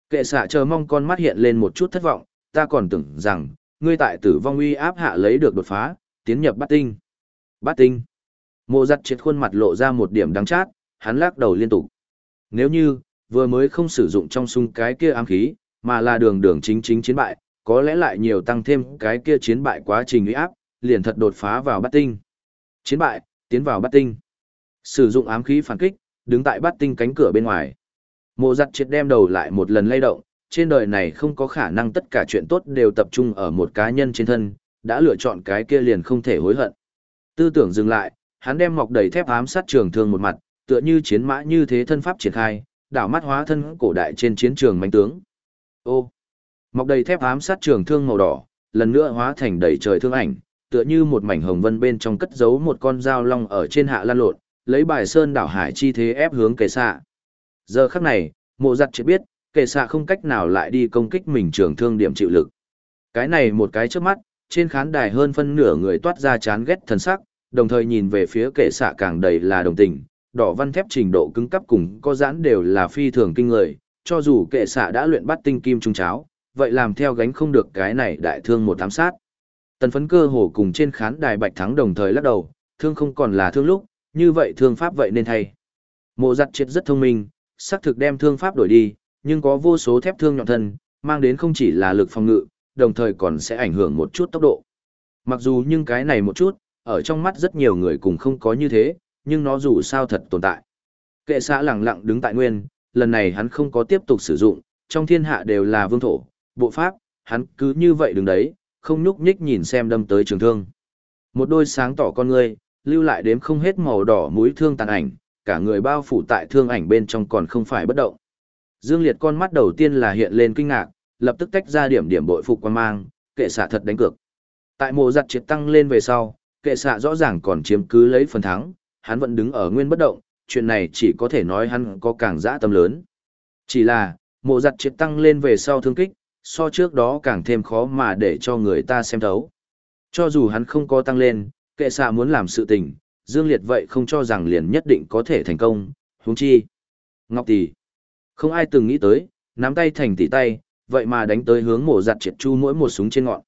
Kệ xạ chờ mong con mắt hiện lên một chút thất vọng, ta còn tưởng rằng, ngươi tại tử vong uy áp hạ lấy được đột phá, tiến nhập bát tinh. Bát tinh. Mộ giặt triệt khuôn mặt lộ ra một điểm đắng chát, hắn lắc đầu liên tục. Nếu như, vừa mới không sử dụng trong sung cái kia ám khí, mà là đường đường chính chính chiến bại, có lẽ lại nhiều tăng thêm cái kia chiến bại quá trình uy áp, liền thật đột phá vào bát tinh. Chiến bại, tiến vào bát tinh. Sử dụng ám khí phản kích, đứng tại bát tinh cánh cửa bên ngoài. Mộ giặt triệt đem đầu lại một lần lay động, trên đời này không có khả năng tất cả chuyện tốt đều tập trung ở một cá nhân trên thân, đã lựa chọn cái kia liền không thể hối hận. Tư tưởng dừng lại, hắn đem mọc đầy thép ám sát trường thương một mặt, tựa như chiến mã như thế thân pháp triển khai, đảo mắt hóa thân cổ đại trên chiến trường mãnh tướng. Ô, mọc đầy thép ám sát trường thương màu đỏ, lần nữa hóa thành đầy trời thương ảnh, tựa như một mảnh hồng vân bên trong cất giấu một con dao long ở trên hạ lan lộn, lấy bài sơn đảo hải chi thế ép hướng kề xạ. Giờ khắc này, mộ giặt chỉ biết, kệ xạ không cách nào lại đi công kích mình trường thương điểm chịu lực. Cái này một cái trước mắt, trên khán đài hơn phân nửa người toát ra chán ghét thần sắc, đồng thời nhìn về phía kệ xạ càng đầy là đồng tình, đỏ văn thép trình độ cứng cấp cùng có giãn đều là phi thường kinh người, cho dù kệ xạ đã luyện bắt tinh kim trung cháo, vậy làm theo gánh không được cái này đại thương một ám sát. Tần phấn cơ hồ cùng trên khán đài bạch thắng đồng thời lắc đầu, thương không còn là thương lúc, như vậy thương pháp vậy nên thay. Mộ giặt chết rất thông minh, xác thực đem thương pháp đổi đi, nhưng có vô số thép thương nhọn thân, mang đến không chỉ là lực phòng ngự, đồng thời còn sẽ ảnh hưởng một chút tốc độ. Mặc dù nhưng cái này một chút, ở trong mắt rất nhiều người cũng không có như thế, nhưng nó dù sao thật tồn tại. Kệ xã lặng lặng đứng tại nguyên, lần này hắn không có tiếp tục sử dụng, trong thiên hạ đều là vương thổ, bộ pháp, hắn cứ như vậy đứng đấy, không nhúc nhích nhìn xem đâm tới trường thương. Một đôi sáng tỏ con người, lưu lại đếm không hết màu đỏ mũi thương tàn ảnh, cả người bao phủ tại thương ảnh bên trong còn không phải bất động. Dương Liệt con mắt đầu tiên là hiện lên kinh ngạc, lập tức tách ra điểm điểm bội phục quan mang, kệ xạ thật đánh cược. Tại mộ giặt triệt tăng lên về sau, kệ xạ rõ ràng còn chiếm cứ lấy phần thắng, hắn vẫn đứng ở nguyên bất động, chuyện này chỉ có thể nói hắn có càng dã tâm lớn. Chỉ là, mộ giặt triệt tăng lên về sau thương kích, so trước đó càng thêm khó mà để cho người ta xem thấu. Cho dù hắn không có tăng lên, kệ xạ muốn làm sự tình, Dương Liệt vậy không cho rằng liền nhất định có thể thành công, huống chi. Ngọc Tỷ. Không ai từng nghĩ tới, nắm tay thành tỷ tay, vậy mà đánh tới hướng mổ giặt triệt chu mỗi một súng trên ngọn.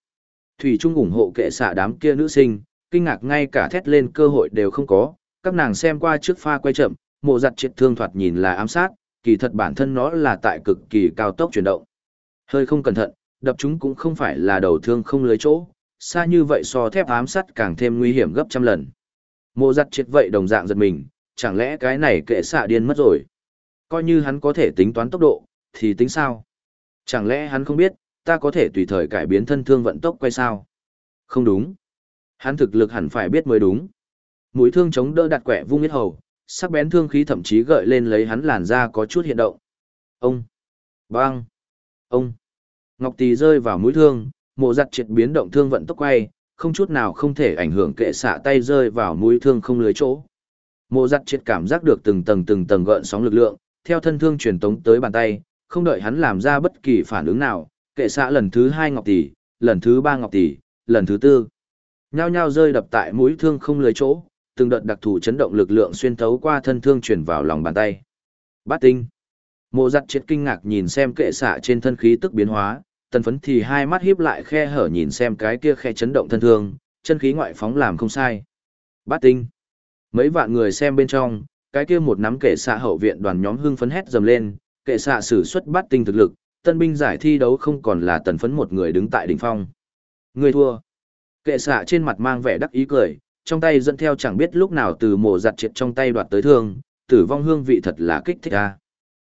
Thủy Trung ủng hộ kệ xạ đám kia nữ sinh, kinh ngạc ngay cả thét lên cơ hội đều không có, các nàng xem qua trước pha quay chậm, mổ giặt triệt thương thoạt nhìn là ám sát, kỳ thật bản thân nó là tại cực kỳ cao tốc chuyển động. Hơi không cẩn thận, đập chúng cũng không phải là đầu thương không lưới chỗ, xa như vậy so thép ám sát càng thêm nguy hiểm gấp trăm lần. Mộ giặt triệt vậy đồng dạng giật mình, chẳng lẽ cái này kệ xạ điên mất rồi. Coi như hắn có thể tính toán tốc độ, thì tính sao? Chẳng lẽ hắn không biết, ta có thể tùy thời cải biến thân thương vận tốc quay sao? Không đúng. Hắn thực lực hẳn phải biết mới đúng. Mũi thương chống đỡ đặt quẻ vung huyết hầu, sắc bén thương khí thậm chí gợi lên lấy hắn làn da có chút hiện động. Ông! Bang! Ông! Ngọc tỳ rơi vào mũi thương, mộ giặt triệt biến động thương vận tốc quay, không chút nào không thể ảnh hưởng kệ xạ tay rơi vào mũi thương không lưới chỗ. Mộ giặt triệt cảm giác được từng tầng từng tầng gợn sóng lực lượng, theo thân thương truyền tống tới bàn tay, không đợi hắn làm ra bất kỳ phản ứng nào, kệ xạ lần thứ hai ngọc tỷ, lần thứ ba ngọc tỷ, lần thứ tư. Nhao nhao rơi đập tại mũi thương không lưới chỗ, từng đợt đặc thù chấn động lực lượng xuyên thấu qua thân thương truyền vào lòng bàn tay. Bát tinh. Mộ giặt chết kinh ngạc nhìn xem kệ xạ trên thân khí tức biến hóa, tần phấn thì hai mắt híp lại khe hở nhìn xem cái kia khe chấn động thân thương, chân khí ngoại phóng làm không sai. Bát tinh. Mấy vạn người xem bên trong, cái kia một nắm kệ xạ hậu viện đoàn nhóm hưng phấn hét dầm lên, kệ xạ sử xuất bát tinh thực lực, tân binh giải thi đấu không còn là tần phấn một người đứng tại đỉnh phong. Người thua. Kệ xạ trên mặt mang vẻ đắc ý cười, trong tay dẫn theo chẳng biết lúc nào từ mổ giặt triệt trong tay đoạt tới thương, tử vong hương vị thật là kích thích a.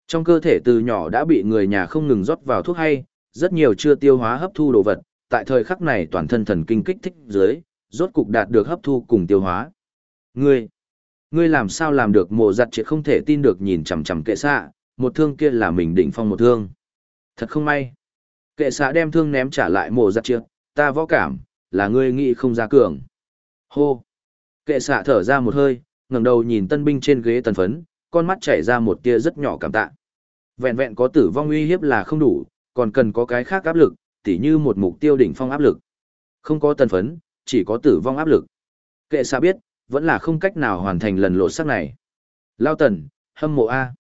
Trong cơ thể từ nhỏ đã bị người nhà không ngừng rót vào thuốc hay, rất nhiều chưa tiêu hóa hấp thu đồ vật, tại thời khắc này toàn thân thần kinh kích thích dưới, rốt cục đạt được hấp thu cùng tiêu hóa. Ngươi, ngươi làm sao làm được mộ giặt triệt không thể tin được nhìn chằm chằm kệ xạ, một thương kia là mình đỉnh phong một thương. Thật không may. Kệ xạ đem thương ném trả lại mộ giặt triệt, ta võ cảm, là ngươi nghĩ không ra cường. Hô! Kệ xạ thở ra một hơi, ngẩng đầu nhìn tân binh trên ghế tần phấn, con mắt chảy ra một tia rất nhỏ cảm tạ. Vẹn vẹn có tử vong uy hiếp là không đủ, còn cần có cái khác áp lực, tỉ như một mục tiêu đỉnh phong áp lực. Không có tần phấn, chỉ có tử vong áp lực. Kệ xa biết, vẫn là không cách nào hoàn thành lần lộ sắc này. Lao tần, hâm mộ A.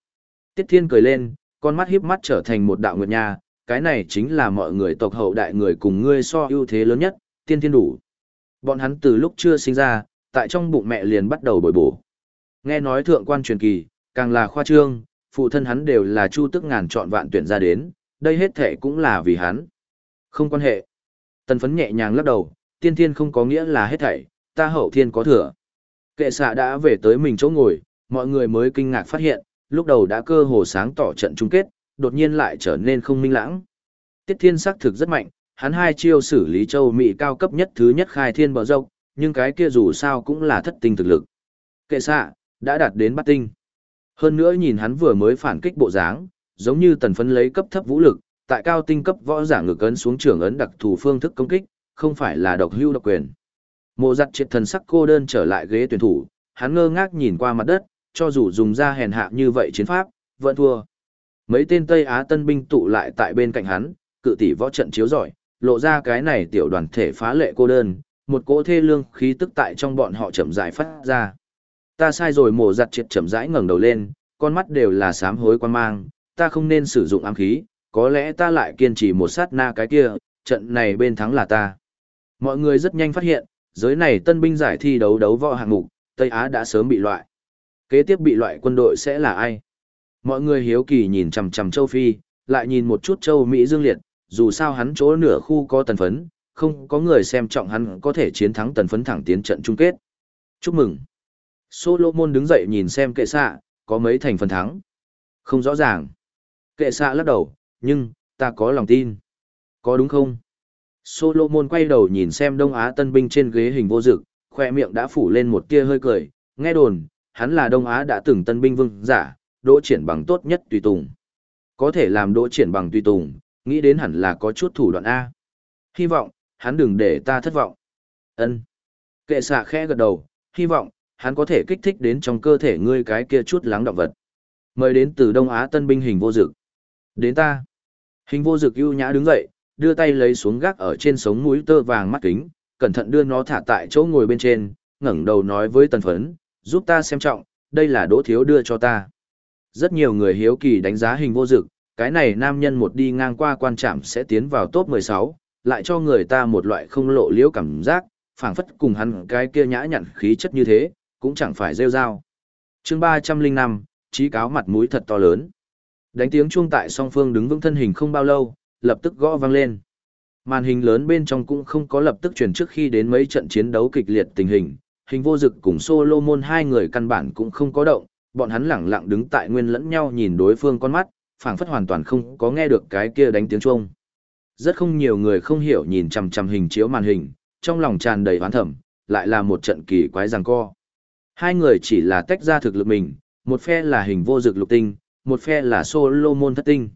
Tiết Thiên cười lên, con mắt hiếp mắt trở thành một đạo nguyệt nha, cái này chính là mọi người tộc hậu đại người cùng ngươi so ưu thế lớn nhất, tiên thiên đủ. Bọn hắn từ lúc chưa sinh ra, tại trong bụng mẹ liền bắt đầu bồi bổ. Nghe nói thượng quan truyền kỳ, càng là khoa trương, phụ thân hắn đều là chu tức ngàn chọn vạn tuyển ra đến, đây hết thể cũng là vì hắn. Không quan hệ. Tần phấn nhẹ nhàng lắc đầu, tiên thiên không có nghĩa là hết thảy, ta hậu thiên có thừa. Kệ xạ đã về tới mình chỗ ngồi, mọi người mới kinh ngạc phát hiện, lúc đầu đã cơ hồ sáng tỏ trận chung kết, đột nhiên lại trở nên không minh lãng. Tiết thiên sắc thực rất mạnh, hắn hai chiêu xử lý châu Mỹ cao cấp nhất thứ nhất khai thiên bờ rộng, nhưng cái kia dù sao cũng là thất tinh thực lực. Kệ xạ, đã đạt đến bắt tinh. Hơn nữa nhìn hắn vừa mới phản kích bộ dáng, giống như tần phấn lấy cấp thấp vũ lực, tại cao tinh cấp võ giả ngược ấn xuống trưởng ấn đặc thù phương thức công kích, không phải là độc hưu độc quyền. Mộ giặt triệt thần sắc cô đơn trở lại ghế tuyển thủ, hắn ngơ ngác nhìn qua mặt đất, cho dù dùng ra hèn hạ như vậy chiến pháp, vẫn thua. Mấy tên Tây Á tân binh tụ lại tại bên cạnh hắn, cự tỷ võ trận chiếu giỏi, lộ ra cái này tiểu đoàn thể phá lệ cô đơn, một cỗ thê lương khí tức tại trong bọn họ chậm rãi phát ra. Ta sai rồi mổ giặt triệt chậm rãi ngẩng đầu lên, con mắt đều là sám hối quan mang, ta không nên sử dụng ám khí, có lẽ ta lại kiên trì một sát na cái kia, trận này bên thắng là ta. Mọi người rất nhanh phát hiện, giới này tân binh giải thi đấu đấu võ hạng mục, Tây Á đã sớm bị loại. Kế tiếp bị loại quân đội sẽ là ai? Mọi người hiếu kỳ nhìn chằm chằm châu Phi, lại nhìn một chút châu Mỹ Dương Liệt, dù sao hắn chỗ nửa khu có tần phấn, không có người xem trọng hắn có thể chiến thắng tần phấn thẳng tiến trận chung kết. Chúc mừng. Solomon đứng dậy nhìn xem kệ xạ, có mấy thành phần thắng. Không rõ ràng. Kệ xạ lắc đầu, nhưng, ta có lòng tin. Có đúng không? Solomon quay đầu nhìn xem Đông Á tân binh trên ghế hình vô dực, khoe miệng đã phủ lên một tia hơi cười, nghe đồn, hắn là Đông Á đã từng tân binh vương giả, đỗ triển bằng tốt nhất tùy tùng. Có thể làm đỗ triển bằng tùy tùng, nghĩ đến hẳn là có chút thủ đoạn A. Hy vọng, hắn đừng để ta thất vọng. ân Kệ xạ khẽ gật đầu, hy vọng, hắn có thể kích thích đến trong cơ thể ngươi cái kia chút lắng động vật. Mời đến từ Đông Á tân binh hình vô dực. Đến ta. Hình vô dực ưu nhã đứng dậy, đưa tay lấy xuống gác ở trên sống mũi tơ vàng mắt kính, cẩn thận đưa nó thả tại chỗ ngồi bên trên, ngẩng đầu nói với tần phấn, giúp ta xem trọng, đây là đỗ thiếu đưa cho ta. Rất nhiều người hiếu kỳ đánh giá hình vô dực, cái này nam nhân một đi ngang qua quan trạm sẽ tiến vào top 16, lại cho người ta một loại không lộ liễu cảm giác, phảng phất cùng hắn cái kia nhã nhặn khí chất như thế, cũng chẳng phải rêu rao. chương 305, trí cáo mặt mũi thật to lớn. Đánh tiếng chuông tại song phương đứng vững thân hình không bao lâu, lập tức gõ vang lên. Màn hình lớn bên trong cũng không có lập tức chuyển trước khi đến mấy trận chiến đấu kịch liệt tình hình, hình vô dực cùng Solomon hai người căn bản cũng không có động, bọn hắn lẳng lặng đứng tại nguyên lẫn nhau nhìn đối phương con mắt, phảng phất hoàn toàn không có nghe được cái kia đánh tiếng chuông. Rất không nhiều người không hiểu nhìn chằm chằm hình chiếu màn hình, trong lòng tràn đầy hoán thẩm, lại là một trận kỳ quái giằng co. Hai người chỉ là tách ra thực lực mình, một phe là hình vô dực lục tinh, một phe là Solomon thất tinh.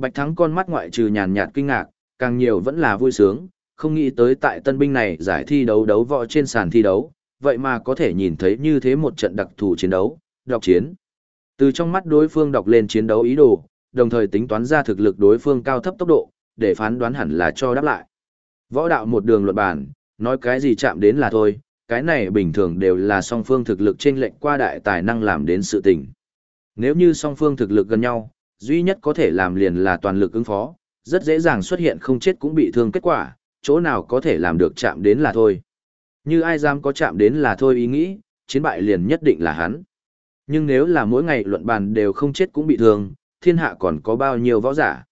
Bạch Thắng con mắt ngoại trừ nhàn nhạt kinh ngạc, càng nhiều vẫn là vui sướng, không nghĩ tới tại tân binh này giải thi đấu đấu võ trên sàn thi đấu, vậy mà có thể nhìn thấy như thế một trận đặc thù chiến đấu, đọc chiến. Từ trong mắt đối phương đọc lên chiến đấu ý đồ, đồng thời tính toán ra thực lực đối phương cao thấp tốc độ, để phán đoán hẳn là cho đáp lại. Võ đạo một đường luật bản, nói cái gì chạm đến là thôi, cái này bình thường đều là song phương thực lực trên lệnh qua đại tài năng làm đến sự tình. Nếu như song phương thực lực gần nhau, duy nhất có thể làm liền là toàn lực ứng phó, rất dễ dàng xuất hiện không chết cũng bị thương kết quả, chỗ nào có thể làm được chạm đến là thôi. Như ai dám có chạm đến là thôi ý nghĩ, chiến bại liền nhất định là hắn. Nhưng nếu là mỗi ngày luận bàn đều không chết cũng bị thương, thiên hạ còn có bao nhiêu võ giả.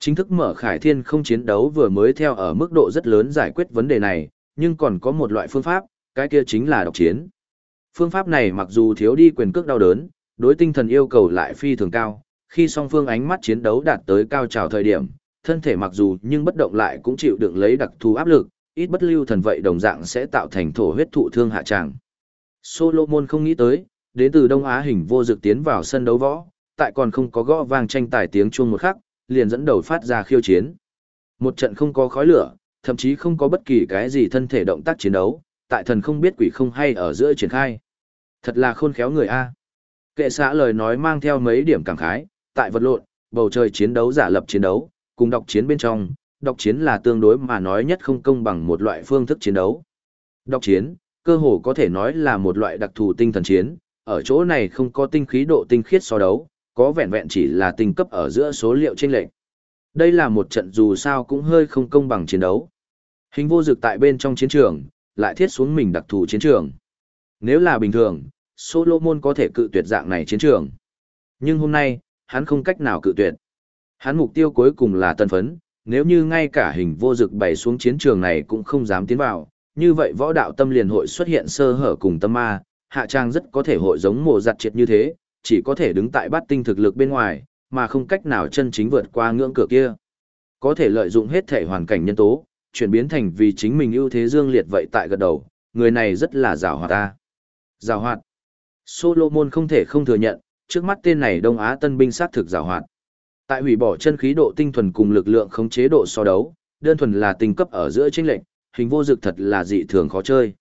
Chính thức mở khải thiên không chiến đấu vừa mới theo ở mức độ rất lớn giải quyết vấn đề này, nhưng còn có một loại phương pháp, cái kia chính là độc chiến. Phương pháp này mặc dù thiếu đi quyền cước đau đớn, đối tinh thần yêu cầu lại phi thường cao, khi song phương ánh mắt chiến đấu đạt tới cao trào thời điểm, thân thể mặc dù nhưng bất động lại cũng chịu đựng lấy đặc thù áp lực, ít bất lưu thần vậy đồng dạng sẽ tạo thành thổ huyết thụ thương hạ tràng. Solomon không nghĩ tới, đến từ Đông Á hình vô dực tiến vào sân đấu võ, tại còn không có gõ vang tranh tài tiếng chuông một khắc, liền dẫn đầu phát ra khiêu chiến. Một trận không có khói lửa, thậm chí không có bất kỳ cái gì thân thể động tác chiến đấu, tại thần không biết quỷ không hay ở giữa triển khai. Thật là khôn khéo người A. Kệ xã lời nói mang theo mấy điểm cảm khái, tại vật lộn, bầu trời chiến đấu giả lập chiến đấu, cùng đọc chiến bên trong, đọc chiến là tương đối mà nói nhất không công bằng một loại phương thức chiến đấu. Đọc chiến, cơ hồ có thể nói là một loại đặc thù tinh thần chiến, ở chỗ này không có tinh khí độ tinh khiết so đấu, có vẹn vẹn chỉ là tinh cấp ở giữa số liệu chênh lệch. Đây là một trận dù sao cũng hơi không công bằng chiến đấu. Hình vô dực tại bên trong chiến trường, lại thiết xuống mình đặc thù chiến trường. Nếu là bình thường, Solomon có thể cự tuyệt dạng này chiến trường. Nhưng hôm nay, hắn không cách nào cự tuyệt. Hắn mục tiêu cuối cùng là tân phấn, nếu như ngay cả hình vô dực bày xuống chiến trường này cũng không dám tiến vào, như vậy võ đạo tâm liền hội xuất hiện sơ hở cùng tâm ma, hạ trang rất có thể hội giống mồ giặt triệt như thế, chỉ có thể đứng tại bát tinh thực lực bên ngoài, mà không cách nào chân chính vượt qua ngưỡng cửa kia. Có thể lợi dụng hết thể hoàn cảnh nhân tố, chuyển biến thành vì chính mình ưu thế dương liệt vậy tại gật đầu, người này rất là rào hoạt ta. Rào hoạt. Solomon không thể không thừa nhận, trước mắt tên này Đông Á tân binh sát thực rào hoạt. Tại hủy bỏ chân khí độ tinh thuần cùng lực lượng khống chế độ so đấu, đơn thuần là tinh cấp ở giữa chênh lệnh, hình vô dực thật là dị thường khó chơi.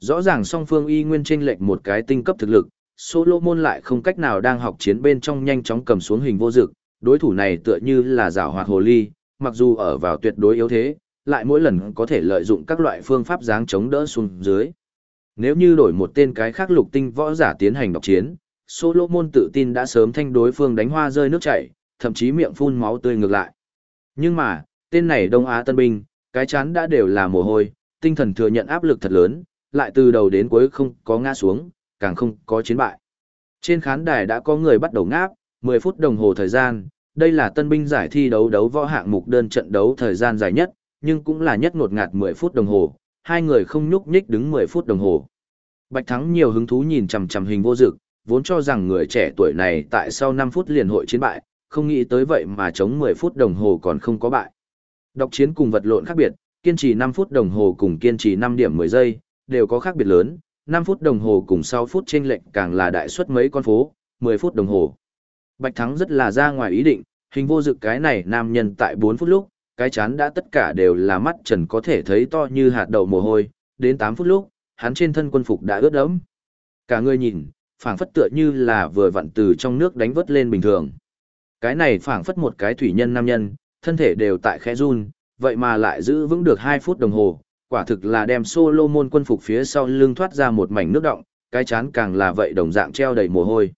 Rõ ràng song phương y nguyên chênh lệnh một cái tinh cấp thực lực, Solomon lại không cách nào đang học chiến bên trong nhanh chóng cầm xuống hình vô dực, đối thủ này tựa như là rào hoạt hồ ly, mặc dù ở vào tuyệt đối yếu thế, lại mỗi lần có thể lợi dụng các loại phương pháp dáng chống đỡ xuống dưới. Nếu như đổi một tên cái khác lục tinh võ giả tiến hành độc chiến, Solomon tự tin đã sớm thanh đối phương đánh hoa rơi nước chảy, thậm chí miệng phun máu tươi ngược lại. Nhưng mà, tên này Đông Á tân binh, cái chán đã đều là mồ hôi, tinh thần thừa nhận áp lực thật lớn, lại từ đầu đến cuối không có ngã xuống, càng không có chiến bại. Trên khán đài đã có người bắt đầu ngáp, 10 phút đồng hồ thời gian, đây là tân binh giải thi đấu đấu võ hạng mục đơn trận đấu thời gian dài nhất, nhưng cũng là nhất ngột ngạt 10 phút đồng hồ, hai người không nhúc nhích đứng 10 phút đồng hồ. Bạch Thắng nhiều hứng thú nhìn chằm chằm hình vô dực, vốn cho rằng người trẻ tuổi này tại sau 5 phút liền hội chiến bại, không nghĩ tới vậy mà chống 10 phút đồng hồ còn không có bại. Độc chiến cùng vật lộn khác biệt, kiên trì 5 phút đồng hồ cùng kiên trì 5 điểm 10 giây, đều có khác biệt lớn, 5 phút đồng hồ cùng 6 phút chênh lệch càng là đại suất mấy con phố, 10 phút đồng hồ. Bạch Thắng rất là ra ngoài ý định, hình vô dự cái này nam nhân tại 4 phút lúc, cái chán đã tất cả đều là mắt trần có thể thấy to như hạt đậu mồ hôi, đến 8 phút lúc, hắn trên thân quân phục đã ướt đẫm. Cả người nhìn, phảng phất tựa như là vừa vặn từ trong nước đánh vớt lên bình thường. Cái này phảng phất một cái thủy nhân nam nhân, thân thể đều tại khẽ run, vậy mà lại giữ vững được 2 phút đồng hồ, quả thực là đem Solomon quân phục phía sau lưng thoát ra một mảnh nước động, cái chán càng là vậy đồng dạng treo đầy mồ hôi.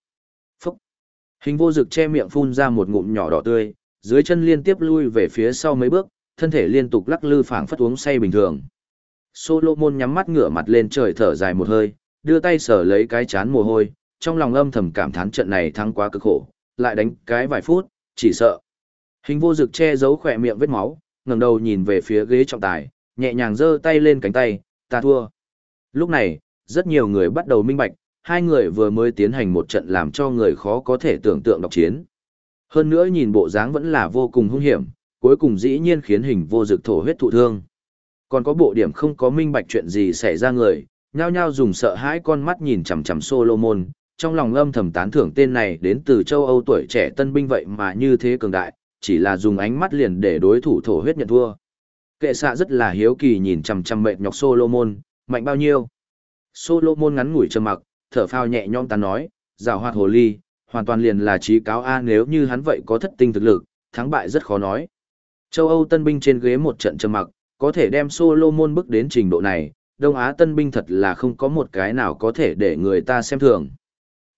Phúc! Hình vô dực che miệng phun ra một ngụm nhỏ đỏ tươi, dưới chân liên tiếp lui về phía sau mấy bước, thân thể liên tục lắc lư phảng phất uống say bình thường. Solomon nhắm mắt ngửa mặt lên trời thở dài một hơi, đưa tay sờ lấy cái chán mồ hôi, trong lòng âm thầm cảm thán trận này thắng quá cực khổ, lại đánh cái vài phút, chỉ sợ. Hình vô dực che giấu khỏe miệng vết máu, ngẩng đầu nhìn về phía ghế trọng tài, nhẹ nhàng giơ tay lên cánh tay, ta thua. Lúc này, rất nhiều người bắt đầu minh bạch, hai người vừa mới tiến hành một trận làm cho người khó có thể tưởng tượng độc chiến. Hơn nữa nhìn bộ dáng vẫn là vô cùng hung hiểm, cuối cùng dĩ nhiên khiến hình vô dực thổ huyết thụ thương. Còn có bộ điểm không có minh bạch chuyện gì xảy ra người, nhao nhao dùng sợ hãi con mắt nhìn chằm chằm Solomon, trong lòng âm thầm tán thưởng tên này đến từ châu Âu tuổi trẻ tân binh vậy mà như thế cường đại, chỉ là dùng ánh mắt liền để đối thủ thổ huyết nhận thua. Kệ xạ rất là hiếu kỳ nhìn chằm chằm mệt nhọc Solomon, mạnh bao nhiêu. Solomon ngắn ngủi trầm mặc, thở phao nhẹ nhõm tán nói, rào hoạt hồ ly, hoàn toàn liền là trí cáo A nếu như hắn vậy có thất tinh thực lực, thắng bại rất khó nói. Châu Âu tân binh trên ghế một trận trầm mặc, có thể đem Solomon bước đến trình độ này, Đông Á tân binh thật là không có một cái nào có thể để người ta xem thường.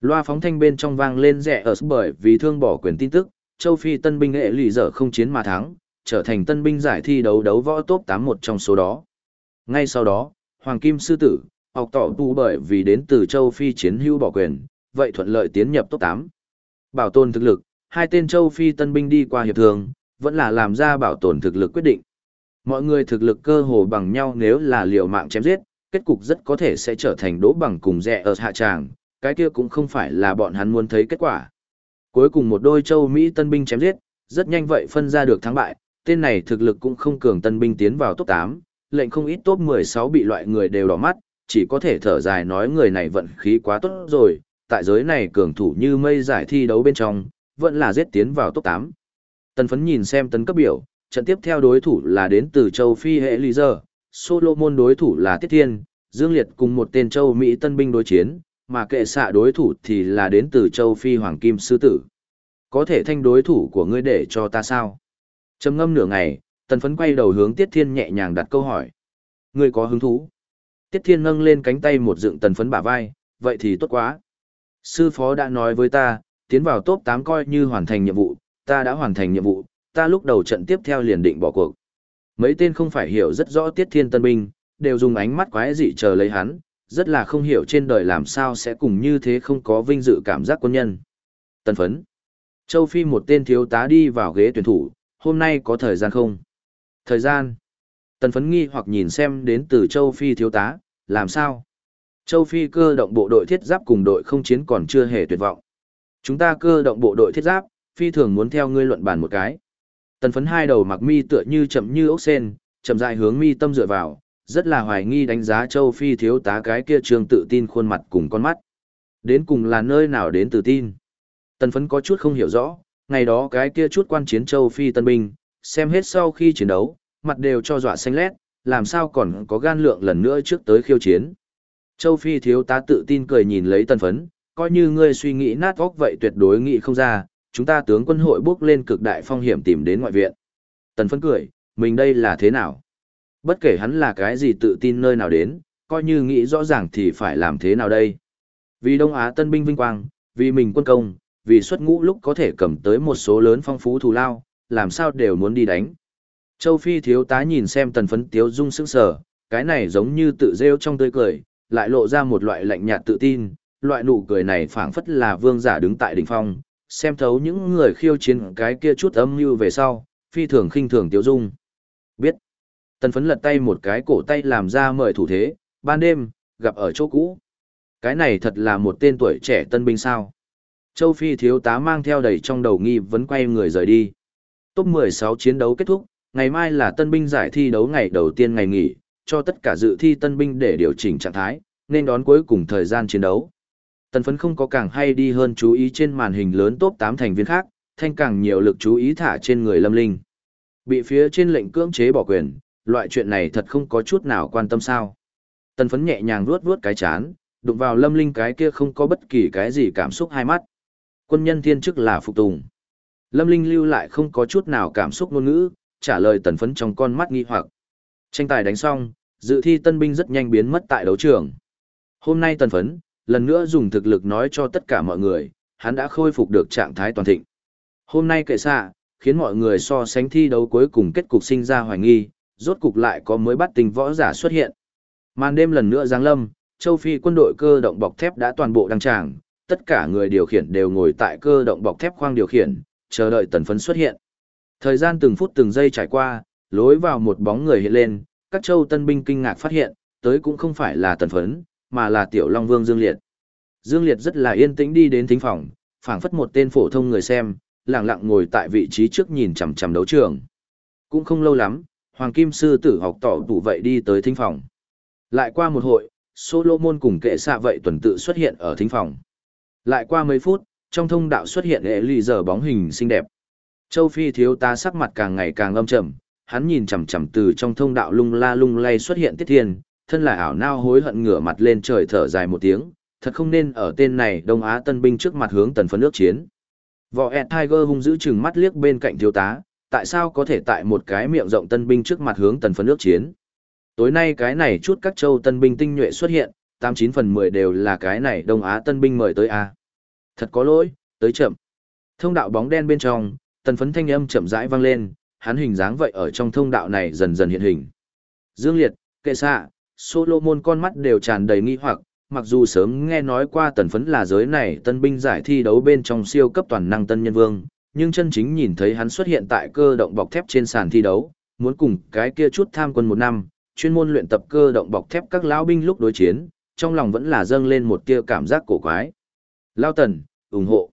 Loa phóng thanh bên trong vang lên rẻ ở bởi vì thương bỏ quyền tin tức, châu Phi tân binh hệ lì dở không chiến mà thắng, trở thành tân binh giải thi đấu đấu võ top 81 trong số đó. Ngay sau đó, Hoàng Kim Sư Tử, học tỏ tu bởi vì đến từ châu Phi chiến hưu bỏ quyền, vậy thuận lợi tiến nhập top 8. Bảo tồn thực lực, hai tên châu Phi tân binh đi qua hiệp thường, vẫn là làm ra bảo tồn thực lực quyết định. Mọi người thực lực cơ hồ bằng nhau nếu là liều mạng chém giết, kết cục rất có thể sẽ trở thành đỗ bằng cùng rẻ ở hạ tràng, cái kia cũng không phải là bọn hắn muốn thấy kết quả. Cuối cùng một đôi châu Mỹ tân binh chém giết, rất nhanh vậy phân ra được thắng bại, tên này thực lực cũng không cường tân binh tiến vào top 8, lệnh không ít top 16 bị loại người đều đỏ mắt, chỉ có thể thở dài nói người này vận khí quá tốt rồi, tại giới này cường thủ như mây giải thi đấu bên trong, vẫn là giết tiến vào top 8. Tần phấn nhìn xem tấn cấp biểu, trận tiếp theo đối thủ là đến từ châu Phi hệ Lý Giờ, Solomon đối thủ là Tiết Thiên, Dương Liệt cùng một tên châu Mỹ tân binh đối chiến, mà kệ xạ đối thủ thì là đến từ châu Phi Hoàng Kim Sư Tử. Có thể thanh đối thủ của ngươi để cho ta sao? Trầm ngâm nửa ngày, tần phấn quay đầu hướng Tiết Thiên nhẹ nhàng đặt câu hỏi. Ngươi có hứng thú? Tiết Thiên nâng lên cánh tay một dựng tần phấn bả vai, vậy thì tốt quá. Sư phó đã nói với ta, tiến vào top 8 coi như hoàn thành nhiệm vụ, ta đã hoàn thành nhiệm vụ, ta lúc đầu trận tiếp theo liền định bỏ cuộc. Mấy tên không phải hiểu rất rõ Tiết Thiên tân binh, đều dùng ánh mắt quái dị chờ lấy hắn, rất là không hiểu trên đời làm sao sẽ cùng như thế không có vinh dự cảm giác quân nhân. Tân phấn. Châu Phi một tên thiếu tá đi vào ghế tuyển thủ, hôm nay có thời gian không? Thời gian. Tần phấn nghi hoặc nhìn xem đến từ Châu Phi thiếu tá, làm sao? Châu Phi cơ động bộ đội thiết giáp cùng đội không chiến còn chưa hề tuyệt vọng. Chúng ta cơ động bộ đội thiết giáp, phi thường muốn theo ngươi luận bàn một cái. Tần phấn hai đầu mặc mi tựa như chậm như ốc sen, chậm dại hướng mi tâm dựa vào, rất là hoài nghi đánh giá Châu Phi thiếu tá cái kia trường tự tin khuôn mặt cùng con mắt. Đến cùng là nơi nào đến tự tin? Tần phấn có chút không hiểu rõ, ngày đó cái kia chút quan chiến Châu Phi tân binh, xem hết sau khi chiến đấu, mặt đều cho dọa xanh lét, làm sao còn có gan lượng lần nữa trước tới khiêu chiến. Châu Phi thiếu tá tự tin cười nhìn lấy tần phấn, coi như ngươi suy nghĩ nát óc vậy tuyệt đối nghĩ không ra, chúng ta tướng quân hội bước lên cực đại phong hiểm tìm đến ngoại viện. Tần phấn cười, mình đây là thế nào? Bất kể hắn là cái gì tự tin nơi nào đến, coi như nghĩ rõ ràng thì phải làm thế nào đây? Vì Đông Á tân binh vinh quang, vì mình quân công, vì xuất ngũ lúc có thể cầm tới một số lớn phong phú thù lao, làm sao đều muốn đi đánh. Châu Phi thiếu tá nhìn xem tần phấn tiếu dung sức sờ, cái này giống như tự rêu trong tươi cười, lại lộ ra một loại lạnh nhạt tự tin, loại nụ cười này phảng phất là vương giả đứng tại đỉnh phong, xem thấu những người khiêu chiến cái kia chút âm mưu về sau, phi thường khinh thường tiêu dung. Biết. Tần phấn lật tay một cái cổ tay làm ra mời thủ thế, ban đêm, gặp ở chỗ cũ. Cái này thật là một tên tuổi trẻ tân binh sao. Châu Phi thiếu tá mang theo đầy trong đầu nghi vấn quay người rời đi. Top 16 chiến đấu kết thúc, ngày mai là tân binh giải thi đấu ngày đầu tiên ngày nghỉ, cho tất cả dự thi tân binh để điều chỉnh trạng thái, nên đón cuối cùng thời gian chiến đấu. Tần phấn không có càng hay đi hơn chú ý trên màn hình lớn top 8 thành viên khác, thanh càng nhiều lực chú ý thả trên người lâm linh. Bị phía trên lệnh cưỡng chế bỏ quyền, loại chuyện này thật không có chút nào quan tâm sao. Tần phấn nhẹ nhàng ruốt ruốt cái chán, đụng vào lâm linh cái kia không có bất kỳ cái gì cảm xúc hai mắt. Quân nhân thiên chức là phục tùng. Lâm Linh lưu lại không có chút nào cảm xúc ngôn ngữ, trả lời tần phấn trong con mắt nghi hoặc. Tranh tài đánh xong, dự thi tân binh rất nhanh biến mất tại đấu trường. Hôm nay tần phấn, lần nữa dùng thực lực nói cho tất cả mọi người, hắn đã khôi phục được trạng thái toàn thịnh. Hôm nay kệ xạ, khiến mọi người so sánh thi đấu cuối cùng kết cục sinh ra hoài nghi, rốt cục lại có mới bắt tình võ giả xuất hiện. Màn đêm lần nữa giáng lâm, châu Phi quân đội cơ động bọc thép đã toàn bộ đăng tràng, tất cả người điều khiển đều ngồi tại cơ động bọc thép khoang điều khiển, chờ đợi tần phấn xuất hiện. Thời gian từng phút từng giây trải qua, lối vào một bóng người hiện lên, các châu tân binh kinh ngạc phát hiện, tới cũng không phải là tần phấn, mà là tiểu long vương Dương Liệt. Dương Liệt rất là yên tĩnh đi đến thính phòng, phảng phất một tên phổ thông người xem, lặng lặng ngồi tại vị trí trước nhìn chằm chằm đấu trường. Cũng không lâu lắm, Hoàng Kim Sư tử học tỏ tủ vậy đi tới thính phòng. Lại qua một hội, Solomon cùng kệ xạ vậy tuần tự xuất hiện ở thính phòng. Lại qua mấy phút, trong thông đạo xuất hiện hệ lì giờ bóng hình xinh đẹp. Châu Phi thiếu tá sắc mặt càng ngày càng âm trầm, hắn nhìn chằm chằm từ trong thông đạo lung la lung lay xuất hiện tiết thiên, thân là ảo nao hối hận ngửa mặt lên trời thở dài một tiếng, thật không nên ở tên này Đông Á tân binh trước mặt hướng tần phấn nước chiến. Võ Ed Tiger hung dữ chừng mắt liếc bên cạnh thiếu tá, tại sao có thể tại một cái miệng rộng tân binh trước mặt hướng tần phấn nước chiến. Tối nay cái này chút các châu tân binh tinh nhuệ xuất hiện, 89 phần 10 đều là cái này Đông Á tân binh mời tới A. Thật có lỗi, tới chậm. Thông đạo bóng đen bên trong, tần phấn thanh âm chậm rãi vang lên, hắn hình dáng vậy ở trong thông đạo này dần dần hiện hình. Dương Liệt, kệ xạ, Solomon con mắt đều tràn đầy nghi hoặc, mặc dù sớm nghe nói qua tần phấn là giới này tân binh giải thi đấu bên trong siêu cấp toàn năng tân nhân vương, nhưng chân chính nhìn thấy hắn xuất hiện tại cơ động bọc thép trên sàn thi đấu, muốn cùng cái kia chút tham quân một năm, chuyên môn luyện tập cơ động bọc thép các lão binh lúc đối chiến, trong lòng vẫn là dâng lên một tia cảm giác cổ quái. Lao tần, ủng hộ.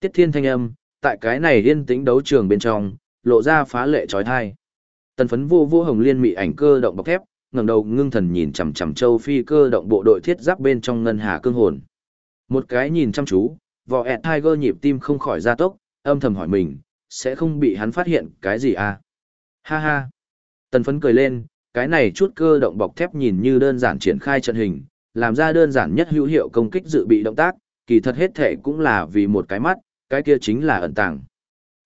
Tiết thiên thanh âm, tại cái này yên tĩnh đấu trường bên trong, lộ ra phá lệ trói thai. Tần phấn vô vô hồng liên mị ảnh cơ động bọc thép, ngẩng đầu ngưng thần nhìn chằm chằm châu phi cơ động bộ đội thiết giáp bên trong ngân hà cương hồn. Một cái nhìn chăm chú, vò ẹt tiger nhịp tim không khỏi gia tốc, âm thầm hỏi mình, sẽ không bị hắn phát hiện cái gì à? Ha ha. Tần phấn cười lên, cái này chút cơ động bọc thép nhìn như đơn giản triển khai trận hình, làm ra đơn giản nhất hữu hiệu công kích dự bị động tác, kỳ thật hết thể cũng là vì một cái mắt, cái kia chính là ẩn tàng.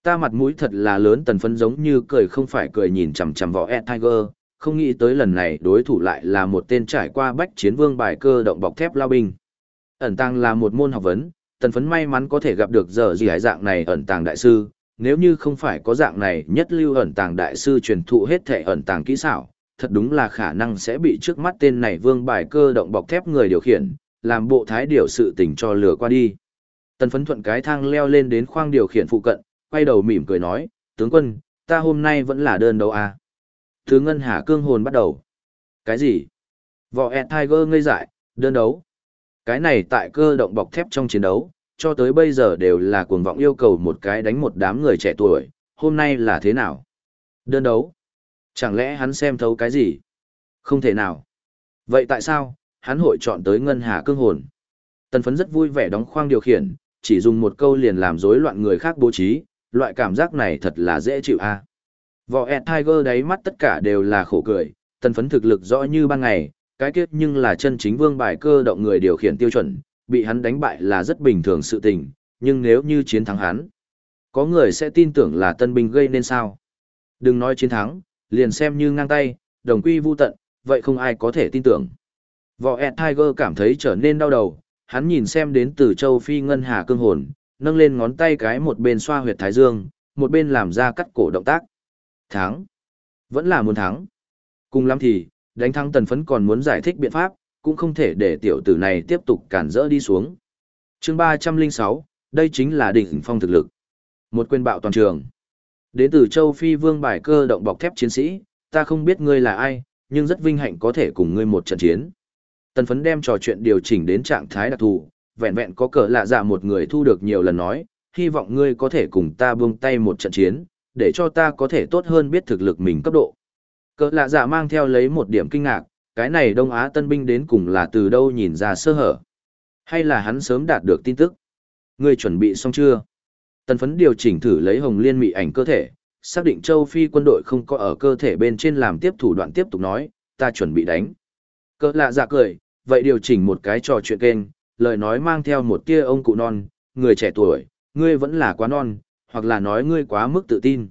Ta mặt mũi thật là lớn tần phấn giống như cười không phải cười nhìn chằm chằm võ Ed Tiger, không nghĩ tới lần này đối thủ lại là một tên trải qua bách chiến vương bài cơ động bọc thép lao binh. Ẩn tàng là một môn học vấn, tần phấn may mắn có thể gặp được giờ gì hải dạng này ẩn tàng đại sư, nếu như không phải có dạng này nhất lưu ẩn tàng đại sư truyền thụ hết thể ẩn tàng kỹ xảo, thật đúng là khả năng sẽ bị trước mắt tên này vương bài cơ động bọc thép người điều khiển, làm bộ thái điều sự tình cho lừa qua đi. Tần phấn thuận cái thang leo lên đến khoang điều khiển phụ cận, quay đầu mỉm cười nói, tướng quân, ta hôm nay vẫn là đơn đấu à. Thứ ngân hà cương hồn bắt đầu. Cái gì? Võ ẹt Tiger ngây dại, đơn đấu. Cái này tại cơ động bọc thép trong chiến đấu, cho tới bây giờ đều là cuồng vọng yêu cầu một cái đánh một đám người trẻ tuổi, hôm nay là thế nào? Đơn đấu. Chẳng lẽ hắn xem thấu cái gì? Không thể nào. Vậy tại sao, hắn hội chọn tới ngân hà cương hồn? Tần phấn rất vui vẻ đóng khoang điều khiển, chỉ dùng một câu liền làm rối loạn người khác bố trí, loại cảm giác này thật là dễ chịu a. À? Võ Ed Tiger đáy mắt tất cả đều là khổ cười, tần phấn thực lực rõ như ban ngày, cái kết nhưng là chân chính vương bài cơ động người điều khiển tiêu chuẩn, bị hắn đánh bại là rất bình thường sự tình, nhưng nếu như chiến thắng hắn, có người sẽ tin tưởng là tân binh gây nên sao. Đừng nói chiến thắng, liền xem như ngang tay, đồng quy vu tận, vậy không ai có thể tin tưởng. Võ Ed Tiger cảm thấy trở nên đau đầu, hắn nhìn xem đến từ châu Phi Ngân Hà Cương Hồn, nâng lên ngón tay cái một bên xoa huyệt thái dương, một bên làm ra cắt cổ động tác. Thắng. Vẫn là muốn thắng. Cùng lắm thì, đánh thắng tần phấn còn muốn giải thích biện pháp, cũng không thể để tiểu tử này tiếp tục cản rỡ đi xuống. chương 306, đây chính là đỉnh phong thực lực. Một quyền bạo toàn trường. Đến từ châu Phi vương bài cơ động bọc thép chiến sĩ, ta không biết ngươi là ai, nhưng rất vinh hạnh có thể cùng ngươi một trận chiến. Tần phấn đem trò chuyện điều chỉnh đến trạng thái đặc thù, vẹn vẹn có cỡ lạ dạ một người thu được nhiều lần nói, hy vọng ngươi có thể cùng ta buông tay một trận chiến, để cho ta có thể tốt hơn biết thực lực mình cấp độ. Cỡ lạ dạ mang theo lấy một điểm kinh ngạc, cái này Đông Á tân binh đến cùng là từ đâu nhìn ra sơ hở. Hay là hắn sớm đạt được tin tức? Ngươi chuẩn bị xong chưa? Tần phấn điều chỉnh thử lấy hồng liên mị ảnh cơ thể, xác định châu Phi quân đội không có ở cơ thể bên trên làm tiếp thủ đoạn tiếp tục nói, ta chuẩn bị đánh. Cỡ lạ dạ cười, vậy điều chỉnh một cái trò chuyện kênh, lời nói mang theo một tia ông cụ non, người trẻ tuổi, ngươi vẫn là quá non, hoặc là nói ngươi quá mức tự tin.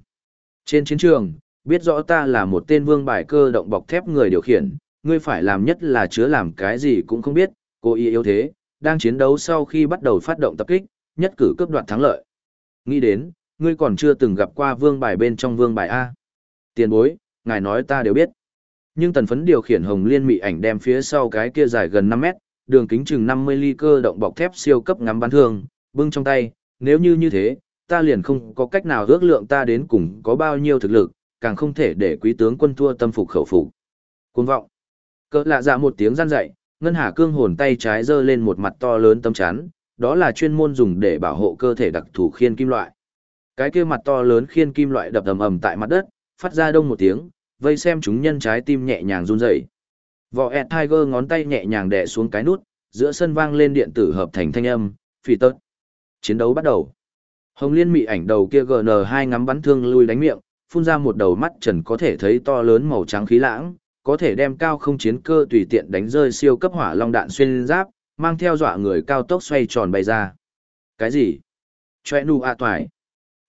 Trên chiến trường, biết rõ ta là một tên vương bài cơ động bọc thép người điều khiển, ngươi phải làm nhất là chứa làm cái gì cũng không biết, cô y yếu thế, đang chiến đấu sau khi bắt đầu phát động tập kích, nhất cử cướp đoạt thắng lợi. Nghĩ đến, ngươi còn chưa từng gặp qua vương bài bên trong vương bài A. Tiền bối, ngài nói ta đều biết. Nhưng tần phấn điều khiển hồng liên mị ảnh đem phía sau cái kia dài gần 5 mét, đường kính chừng 50 ly cơ động bọc thép siêu cấp ngắm bắn thương, bưng trong tay, nếu như như thế, ta liền không có cách nào ước lượng ta đến cùng có bao nhiêu thực lực, càng không thể để quý tướng quân thua tâm phục khẩu phục. Cuồng vọng. Cỡ lạ dạ một tiếng gian dậy, ngân hà cương hồn tay trái giơ lên một mặt to lớn tâm chắn, đó là chuyên môn dùng để bảo hộ cơ thể đặc thù khiên kim loại. Cái kia mặt to lớn khiên kim loại đập ầm ầm tại mặt đất, phát ra đông một tiếng, vây xem chúng nhân trái tim nhẹ nhàng run rẩy. Vỏ ẹt Tiger ngón tay nhẹ nhàng đè xuống cái nút, giữa sân vang lên điện tử hợp thành thanh âm, phi tớt. Chiến đấu bắt đầu. Hồng liên mị ảnh đầu kia GN2 ngắm bắn thương lui đánh miệng, phun ra một đầu mắt trần có thể thấy to lớn màu trắng khí lãng, có thể đem cao không chiến cơ tùy tiện đánh rơi siêu cấp hỏa long đạn xuyên giáp, mang theo dọa người cao tốc xoay tròn bay ra. Cái gì? Chòe nụ a à toài.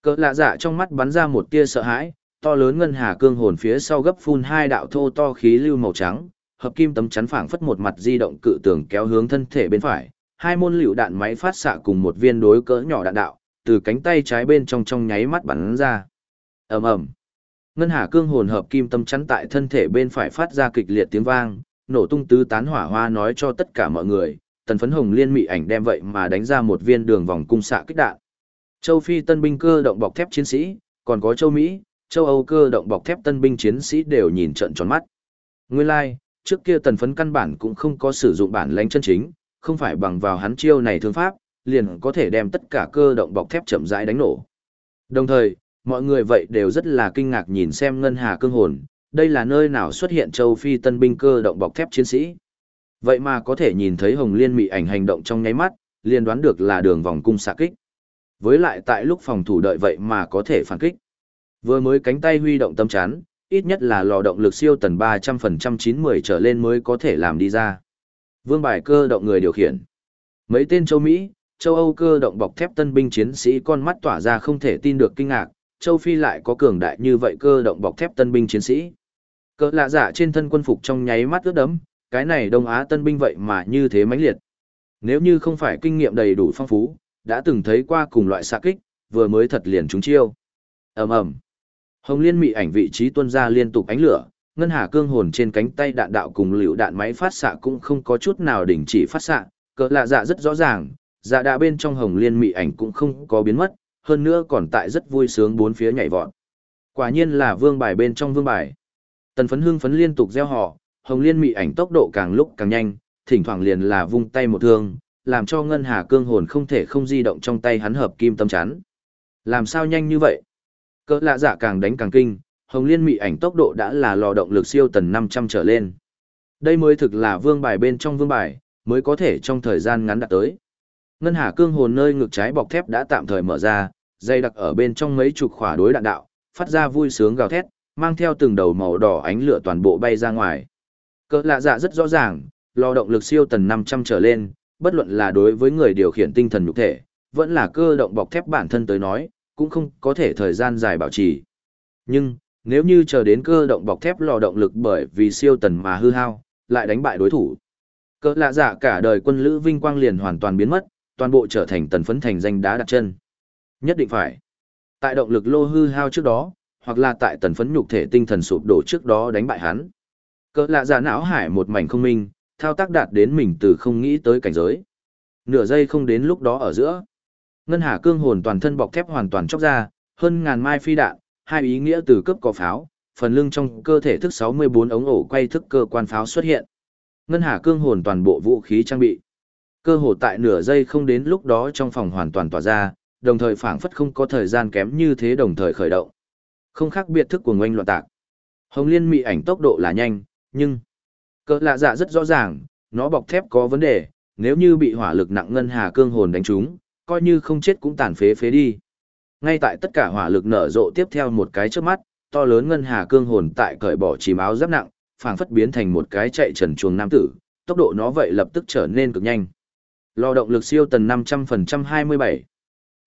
Cỡ lạ dạ trong mắt bắn ra một tia sợ hãi, to lớn ngân hà cương hồn phía sau gấp phun hai đạo thô to khí lưu màu trắng, hợp kim tấm chắn phảng phất một mặt di động cự tường kéo hướng thân thể bên phải, hai môn lựu đạn máy phát xạ cùng một viên đối cỡ nhỏ đạn đạo, từ cánh tay trái bên trong trong nháy mắt bắn ra. Ầm ầm. Ngân Hà cương hồn hợp kim tâm chắn tại thân thể bên phải phát ra kịch liệt tiếng vang, nổ tung tứ tán hỏa hoa nói cho tất cả mọi người, tần phấn hồng liên mị ảnh đem vậy mà đánh ra một viên đường vòng cung xạ kích đạn. Châu Phi tân binh cơ động bọc thép chiến sĩ, còn có châu Mỹ, châu Âu cơ động bọc thép tân binh chiến sĩ đều nhìn trận tròn mắt. Nguyên lai, like, trước kia tần phấn căn bản cũng không có sử dụng bản lãnh chân chính, không phải bằng vào hắn chiêu này thương pháp, liền có thể đem tất cả cơ động bọc thép chậm rãi đánh nổ. Đồng thời, mọi người vậy đều rất là kinh ngạc nhìn xem ngân hà cương hồn, đây là nơi nào xuất hiện châu Phi tân binh cơ động bọc thép chiến sĩ. Vậy mà có thể nhìn thấy Hồng Liên mị ảnh hành động trong nháy mắt, liền đoán được là đường vòng cung xạ kích. Với lại tại lúc phòng thủ đợi vậy mà có thể phản kích. Vừa mới cánh tay huy động tâm chán, ít nhất là lò động lực siêu tần 300% 910 trở lên mới có thể làm đi ra. Vương bài cơ động người điều khiển. Mấy tên châu Mỹ, châu Âu cơ động bọc thép tân binh chiến sĩ con mắt tỏa ra không thể tin được kinh ngạc, châu Phi lại có cường đại như vậy cơ động bọc thép tân binh chiến sĩ. Cỡ lạ giả trên thân quân phục trong nháy mắt ướt đấm, cái này Đông Á tân binh vậy mà như thế mãnh liệt. Nếu như không phải kinh nghiệm đầy đủ phong phú, đã từng thấy qua cùng loại xạ kích, vừa mới thật liền trúng chiêu. ầm ầm, Hồng Liên mị ảnh vị trí tuôn ra liên tục ánh lửa, ngân hà cương hồn trên cánh tay đạn đạo cùng liều đạn máy phát xạ cũng không có chút nào đình chỉ phát xạ, cỡ lạ dạ rất rõ ràng, dạ đạ bên trong Hồng Liên mị ảnh cũng không có biến mất, hơn nữa còn tại rất vui sướng bốn phía nhảy vọt. Quả nhiên là vương bài bên trong vương bài. Tần phấn hưng phấn liên tục gieo họ, Hồng Liên mị ảnh tốc độ càng lúc càng nhanh, thỉnh thoảng liền là vung tay một thương, làm cho ngân hà cương hồn không thể không di động trong tay hắn hợp kim tâm chắn. Làm sao nhanh như vậy? Cỡ lạ dạ càng đánh càng kinh, hồng liên mị ảnh tốc độ đã là lò động lực siêu tần 500 trở lên. Đây mới thực là vương bài bên trong vương bài, mới có thể trong thời gian ngắn đạt tới. Ngân hà cương hồn nơi ngực trái bọc thép đã tạm thời mở ra, dây đặc ở bên trong mấy chục khỏa đối đạn đạo, phát ra vui sướng gào thét, mang theo từng đầu màu đỏ ánh lửa toàn bộ bay ra ngoài. Cỡ lạ dạ rất rõ ràng, lò động lực siêu tần 500 trở lên, bất luận là đối với người điều khiển tinh thần nhục thể, vẫn là cơ động bọc thép bản thân tới nói, cũng không có thể thời gian dài bảo trì. Nhưng, nếu như chờ đến cơ động bọc thép lò động lực bởi vì siêu tần mà hư hao, lại đánh bại đối thủ. Cỡ lạ dạ cả đời quân lữ vinh quang liền hoàn toàn biến mất, toàn bộ trở thành tần phấn thành danh đá đặt chân. Nhất định phải. Tại động lực lô hư hao trước đó, hoặc là tại tần phấn nhục thể tinh thần sụp đổ trước đó đánh bại hắn. Cỡ lạ giả não hải một mảnh không minh, thao tác đạt đến mình từ không nghĩ tới cảnh giới. Nửa giây không đến lúc đó ở giữa. Ngân Hà cương hồn toàn thân bọc thép hoàn toàn chóc ra, hơn ngàn mai phi đạn, hai ý nghĩa từ cấp có pháo, phần lưng trong cơ thể thức 64 ống ổ quay thức cơ quan pháo xuất hiện. Ngân Hà cương hồn toàn bộ vũ khí trang bị. Cơ hồ tại nửa giây không đến lúc đó trong phòng hoàn toàn tỏa ra, đồng thời phảng phất không có thời gian kém như thế đồng thời khởi động. Không khác biệt thức của ngoanh loạn tạc. Hồng Liên mị ảnh tốc độ là nhanh, nhưng cỡ lạ dạ rất rõ ràng, nó bọc thép có vấn đề, nếu như bị hỏa lực nặng ngân hà cương hồn đánh trúng, coi như không chết cũng tàn phế phế đi. Ngay tại tất cả hỏa lực nở rộ tiếp theo một cái trước mắt, to lớn ngân hà cương hồn tại cởi bỏ chìm áo giáp nặng, phảng phất biến thành một cái chạy trần chuồng nam tử, tốc độ nó vậy lập tức trở nên cực nhanh. Lò động lực siêu tần 500% 27.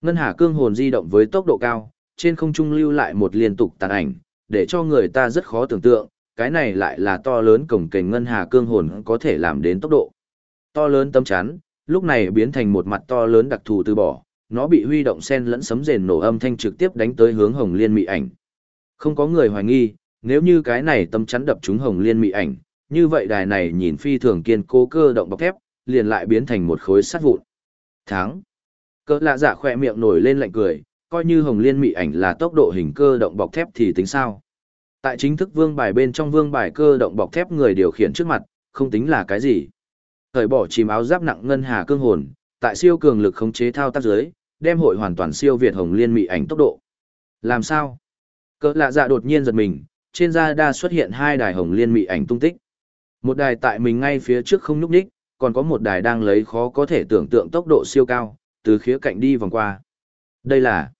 Ngân hà cương hồn di động với tốc độ cao, trên không trung lưu lại một liên tục tàn ảnh, để cho người ta rất khó tưởng tượng, cái này lại là to lớn cổng kềnh ngân hà cương hồn có thể làm đến tốc độ. To lớn tấm chắn, lúc này biến thành một mặt to lớn đặc thù từ bỏ, nó bị huy động sen lẫn sấm rền nổ âm thanh trực tiếp đánh tới hướng Hồng Liên Mị ảnh. Không có người hoài nghi, nếu như cái này tấm chắn đập trúng Hồng Liên Mị ảnh, như vậy đài này nhìn phi thường kiên cố cơ động bọc thép, liền lại biến thành một khối sắt vụn. Thắng. Cỡ lạ dạ khỏe miệng nổi lên lạnh cười, coi như Hồng Liên Mị ảnh là tốc độ hình cơ động bọc thép thì tính sao? Tại chính thức vương bài bên trong vương bài cơ động bọc thép người điều khiển trước mặt, không tính là cái gì. Thời bỏ chìm áo giáp nặng ngân hà cương hồn, tại siêu cường lực khống chế thao tác giới, đem hội hoàn toàn siêu việt hồng liên mị ảnh tốc độ. Làm sao? Cỡ lạ dạ đột nhiên giật mình, trên da đa xuất hiện hai đài hồng liên mị ảnh tung tích. Một đài tại mình ngay phía trước không nhúc nhích, còn có một đài đang lấy khó có thể tưởng tượng tốc độ siêu cao, từ khía cạnh đi vòng qua. Đây là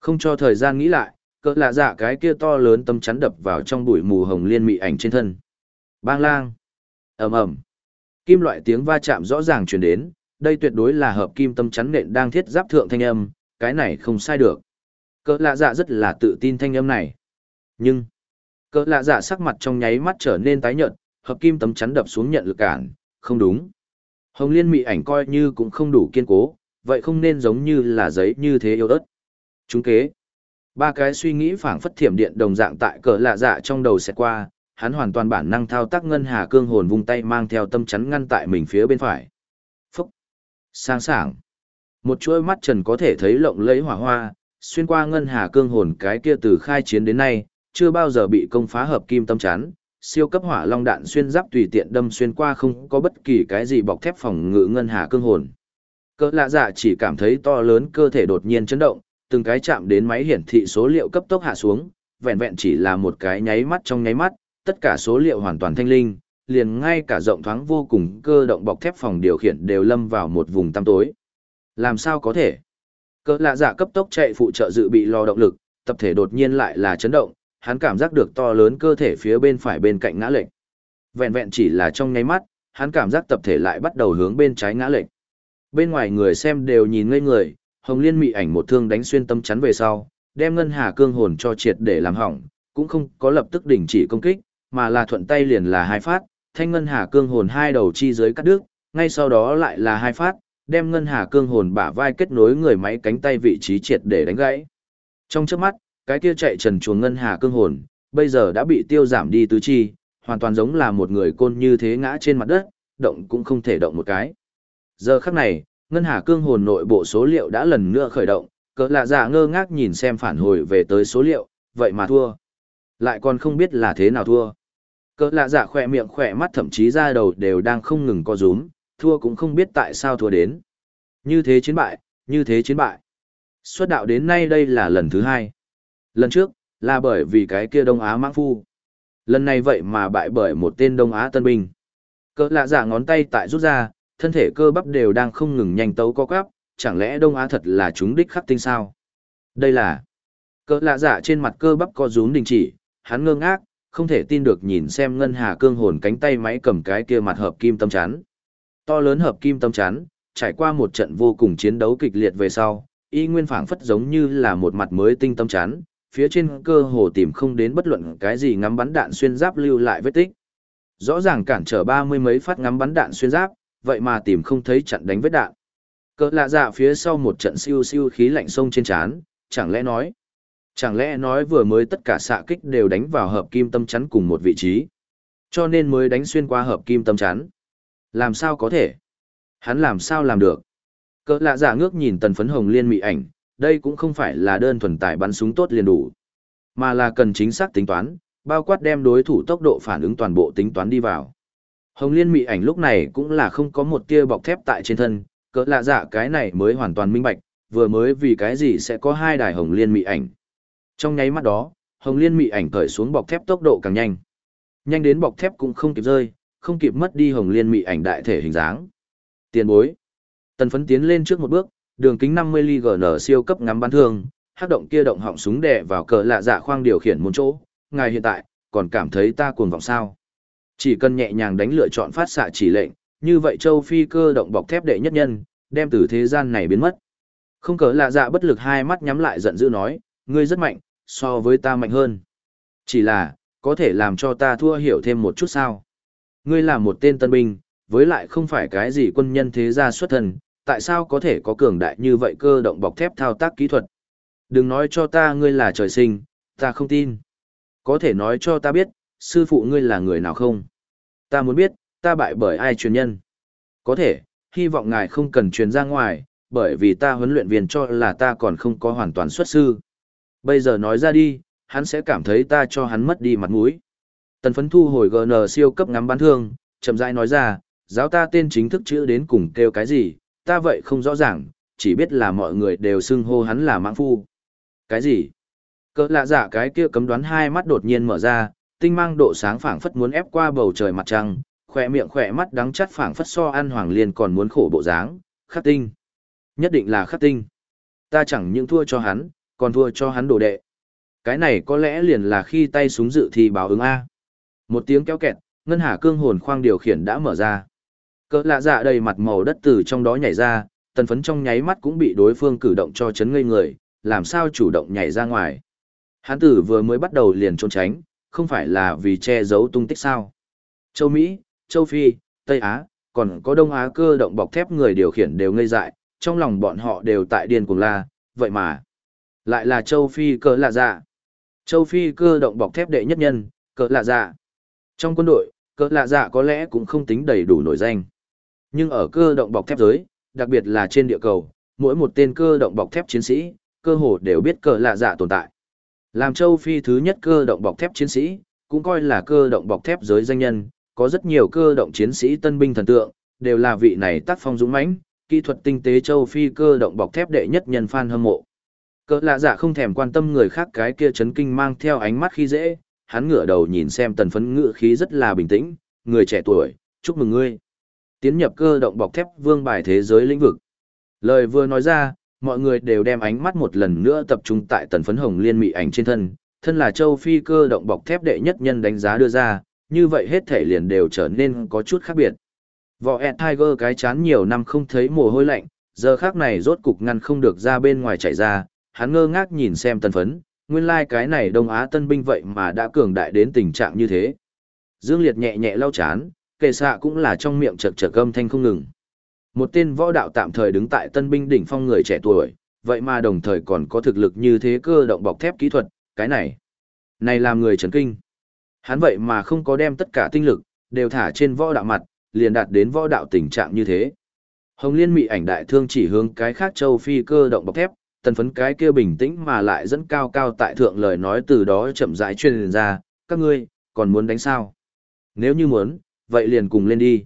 không cho thời gian nghĩ lại, cỡ lạ dạ cái kia to lớn tâm chắn đập vào trong bụi mù hồng liên mị ảnh trên thân. Bang lang. ầm ầm Kim loại tiếng va chạm rõ ràng truyền đến, đây tuyệt đối là hợp kim tâm chắn nện đang thiết giáp thượng thanh âm, cái này không sai được. Cỡ lạ dạ rất là tự tin thanh âm này. Nhưng, cỡ lạ dạ sắc mặt trong nháy mắt trở nên tái nhợt, hợp kim tấm chắn đập xuống nhận lực cản, không đúng. Hồng liên mị ảnh coi như cũng không đủ kiên cố, vậy không nên giống như là giấy như thế yếu ớt. Chúng kế. Ba cái suy nghĩ phảng phất thiểm điện đồng dạng tại cỡ lạ dạ trong đầu sẽ qua, hắn hoàn toàn bản năng thao tác ngân hà cương hồn vung tay mang theo tâm chắn ngăn tại mình phía bên phải. Phúc! Sang sảng! Một chuỗi mắt trần có thể thấy lộng lẫy hỏa hoa, xuyên qua ngân hà cương hồn cái kia từ khai chiến đến nay, chưa bao giờ bị công phá hợp kim tâm chắn, siêu cấp hỏa long đạn xuyên giáp tùy tiện đâm xuyên qua không có bất kỳ cái gì bọc thép phòng ngự ngân hà cương hồn. Cỡ lạ dạ chỉ cảm thấy to lớn cơ thể đột nhiên chấn động, từng cái chạm đến máy hiển thị số liệu cấp tốc hạ xuống, vẹn vẹn chỉ là một cái nháy mắt trong nháy mắt, tất cả số liệu hoàn toàn thanh linh, liền ngay cả rộng thoáng vô cùng cơ động bọc thép phòng điều khiển đều lâm vào một vùng tăm tối. Làm sao có thể? Cỡ lạ dạ cấp tốc chạy phụ trợ dự bị lò động lực, tập thể đột nhiên lại là chấn động, hắn cảm giác được to lớn cơ thể phía bên phải bên cạnh ngã lệch. Vẹn vẹn chỉ là trong nháy mắt, hắn cảm giác tập thể lại bắt đầu hướng bên trái ngã lệch. Bên ngoài người xem đều nhìn ngây người, Hồng Liên mị ảnh một thương đánh xuyên tâm chắn về sau, đem ngân hà cương hồn cho triệt để làm hỏng, cũng không có lập tức đình chỉ công kích, mà là thuận tay liền là hai phát, thanh ngân hà cương hồn hai đầu chi dưới cắt đứt, ngay sau đó lại là hai phát, đem ngân hà cương hồn bả vai kết nối người máy cánh tay vị trí triệt để đánh gãy. Trong chớp mắt, cái kia chạy trần chuồng ngân hà cương hồn, bây giờ đã bị tiêu giảm đi tứ chi, hoàn toàn giống là một người côn như thế ngã trên mặt đất, động cũng không thể động một cái. Giờ khắc này, ngân hà cương hồn nội bộ số liệu đã lần nữa khởi động, cỡ lạ giả ngơ ngác nhìn xem phản hồi về tới số liệu, vậy mà thua. Lại còn không biết là thế nào thua. Cỡ lạ giả khỏe miệng khỏe mắt thậm chí ra đầu đều đang không ngừng co rúm, thua cũng không biết tại sao thua đến. Như thế chiến bại, như thế chiến bại. Xuất đạo đến nay đây là lần thứ hai. Lần trước, là bởi vì cái kia Đông Á mãng phu. Lần này vậy mà bại bởi một tên Đông Á tân binh. Cỡ lạ giả ngón tay tại rút ra, thân thể cơ bắp đều đang không ngừng nhanh tấu co quắp, chẳng lẽ Đông Á thật là chúng đích khắc tinh sao? Đây là... Cỡ lạ giả trên mặt cơ bắp co rúm đình chỉ, hắn ngơ ngác, không thể tin được nhìn xem ngân hà cương hồn cánh tay máy cầm cái kia mặt hợp kim tâm chắn. To lớn hợp kim tâm chắn, trải qua một trận vô cùng chiến đấu kịch liệt về sau, y nguyên phảng phất giống như là một mặt mới tinh tâm chắn, phía trên cơ hồ tìm không đến bất luận cái gì ngắm bắn đạn xuyên giáp lưu lại vết tích. Rõ ràng cản trở ba mươi mấy phát ngắm bắn đạn xuyên giáp, vậy mà tìm không thấy chặn đánh vết đạn. Cỡ lạ dạ phía sau một trận siêu siêu khí lạnh sông trên chán, chẳng lẽ nói, chẳng lẽ nói vừa mới tất cả xạ kích đều đánh vào hợp kim tâm chắn cùng một vị trí, cho nên mới đánh xuyên qua hợp kim tâm chắn. Làm sao có thể? Hắn làm sao làm được? Cỡ lạ dạ ngước nhìn tần phấn hồng liên mị ảnh, đây cũng không phải là đơn thuần tài bắn súng tốt liền đủ, mà là cần chính xác tính toán, bao quát đem đối thủ tốc độ phản ứng toàn bộ tính toán đi vào. Hồng liên mị ảnh lúc này cũng là không có một tia bọc thép tại trên thân, cỡ lạ dạ cái này mới hoàn toàn minh bạch, vừa mới vì cái gì sẽ có hai đài hồng liên mị ảnh. Trong nháy mắt đó, hồng liên mị ảnh cởi xuống bọc thép tốc độ càng nhanh. Nhanh đến bọc thép cũng không kịp rơi, không kịp mất đi hồng liên mị ảnh đại thể hình dáng. Tiền bối. Tần phấn tiến lên trước một bước, đường kính 50 ly GN siêu cấp ngắm bắn thương, hắc động kia động họng súng đè vào cỡ lạ dạ khoang điều khiển một chỗ. Ngài hiện tại, còn cảm thấy ta cuồng vọng sao. Chỉ cần nhẹ nhàng đánh lựa chọn phát xạ chỉ lệnh, như vậy châu phi cơ động bọc thép đệ nhất nhân, đem từ thế gian này biến mất. Không cỡ lạ dạ bất lực hai mắt nhắm lại giận dữ nói, ngươi rất mạnh, so với ta mạnh hơn. Chỉ là, có thể làm cho ta thua hiểu thêm một chút sao. Ngươi là một tên tân binh, với lại không phải cái gì quân nhân thế gia xuất thần tại sao có thể có cường đại như vậy cơ động bọc thép thao tác kỹ thuật. Đừng nói cho ta ngươi là trời sinh, ta không tin. Có thể nói cho ta biết, sư phụ ngươi là người nào không? Ta muốn biết, ta bại bởi ai truyền nhân? Có thể, hy vọng ngài không cần truyền ra ngoài, bởi vì ta huấn luyện viên cho là ta còn không có hoàn toàn xuất sư. Bây giờ nói ra đi, hắn sẽ cảm thấy ta cho hắn mất đi mặt mũi. Tần phấn thu hồi GN siêu cấp ngắm bắn thương, chậm rãi nói ra, giáo ta tên chính thức chữ đến cùng kêu cái gì, ta vậy không rõ ràng, chỉ biết là mọi người đều xưng hô hắn là mãng phu. Cái gì? Cỡ lạ giả dạ cái kia cấm đoán hai mắt đột nhiên mở ra, tinh mang độ sáng phảng phất muốn ép qua bầu trời mặt trăng, khỏe miệng khỏe mắt đắng chắt phảng phất so ăn hoàng liên còn muốn khổ bộ dáng, khắc tinh. Nhất định là khắc tinh. Ta chẳng những thua cho hắn, còn thua cho hắn đồ đệ. Cái này có lẽ liền là khi tay súng dự thì báo ứng A. Một tiếng kéo kẹt, ngân hà cương hồn khoang điều khiển đã mở ra. Cỡ lạ dạ đầy mặt màu đất từ trong đó nhảy ra, tần phấn trong nháy mắt cũng bị đối phương cử động cho chấn ngây người, làm sao chủ động nhảy ra ngoài. Hán tử vừa mới bắt đầu liền trốn tránh, không phải là vì che giấu tung tích sao. Châu Mỹ, Châu Phi, Tây Á, còn có Đông Á cơ động bọc thép người điều khiển đều ngây dại, trong lòng bọn họ đều tại điên cuồng la, vậy mà. Lại là Châu Phi cơ lạ dạ. Châu Phi cơ động bọc thép đệ nhất nhân, cỡ lạ dạ. Trong quân đội, cỡ lạ dạ có lẽ cũng không tính đầy đủ nổi danh. Nhưng ở cơ động bọc thép giới, đặc biệt là trên địa cầu, mỗi một tên cơ động bọc thép chiến sĩ, cơ hồ đều biết cờ lạ dạ tồn tại. Làm châu Phi thứ nhất cơ động bọc thép chiến sĩ, cũng coi là cơ động bọc thép giới danh nhân, có rất nhiều cơ động chiến sĩ tân binh thần tượng, đều là vị này tác phong dũng mãnh, kỹ thuật tinh tế châu Phi cơ động bọc thép đệ nhất nhân fan hâm mộ. cờ lạ dạ không thèm quan tâm người khác cái kia chấn kinh mang theo ánh mắt khi dễ, hắn ngửa đầu nhìn xem tần phấn ngự khí rất là bình tĩnh, người trẻ tuổi, chúc mừng ngươi. Tiến nhập cơ động bọc thép vương bài thế giới lĩnh vực. Lời vừa nói ra, mọi người đều đem ánh mắt một lần nữa tập trung tại tần phấn hồng liên mị ảnh trên thân, thân là châu phi cơ động bọc thép đệ nhất nhân đánh giá đưa ra, như vậy hết thể liền đều trở nên có chút khác biệt. Vỏ ẹn Tiger cái chán nhiều năm không thấy mồ hôi lạnh, giờ khác này rốt cục ngăn không được ra bên ngoài chạy ra, hắn ngơ ngác nhìn xem tần phấn, nguyên lai like cái này Đông Á tân binh vậy mà đã cường đại đến tình trạng như thế. Dương Liệt nhẹ nhẹ lau chán, kệ xạ cũng là trong miệng chật chật âm thanh không ngừng. Một tên võ đạo tạm thời đứng tại tân binh đỉnh phong người trẻ tuổi, vậy mà đồng thời còn có thực lực như thế cơ động bọc thép kỹ thuật, cái này. Này làm người chấn kinh. Hắn vậy mà không có đem tất cả tinh lực, đều thả trên võ đạo mặt, liền đạt đến võ đạo tình trạng như thế. Hồng Liên mị ảnh đại thương chỉ hướng cái khác châu phi cơ động bọc thép, tần phấn cái kia bình tĩnh mà lại dẫn cao cao tại thượng lời nói từ đó chậm rãi truyền ra, các ngươi, còn muốn đánh sao? Nếu như muốn, vậy liền cùng lên đi.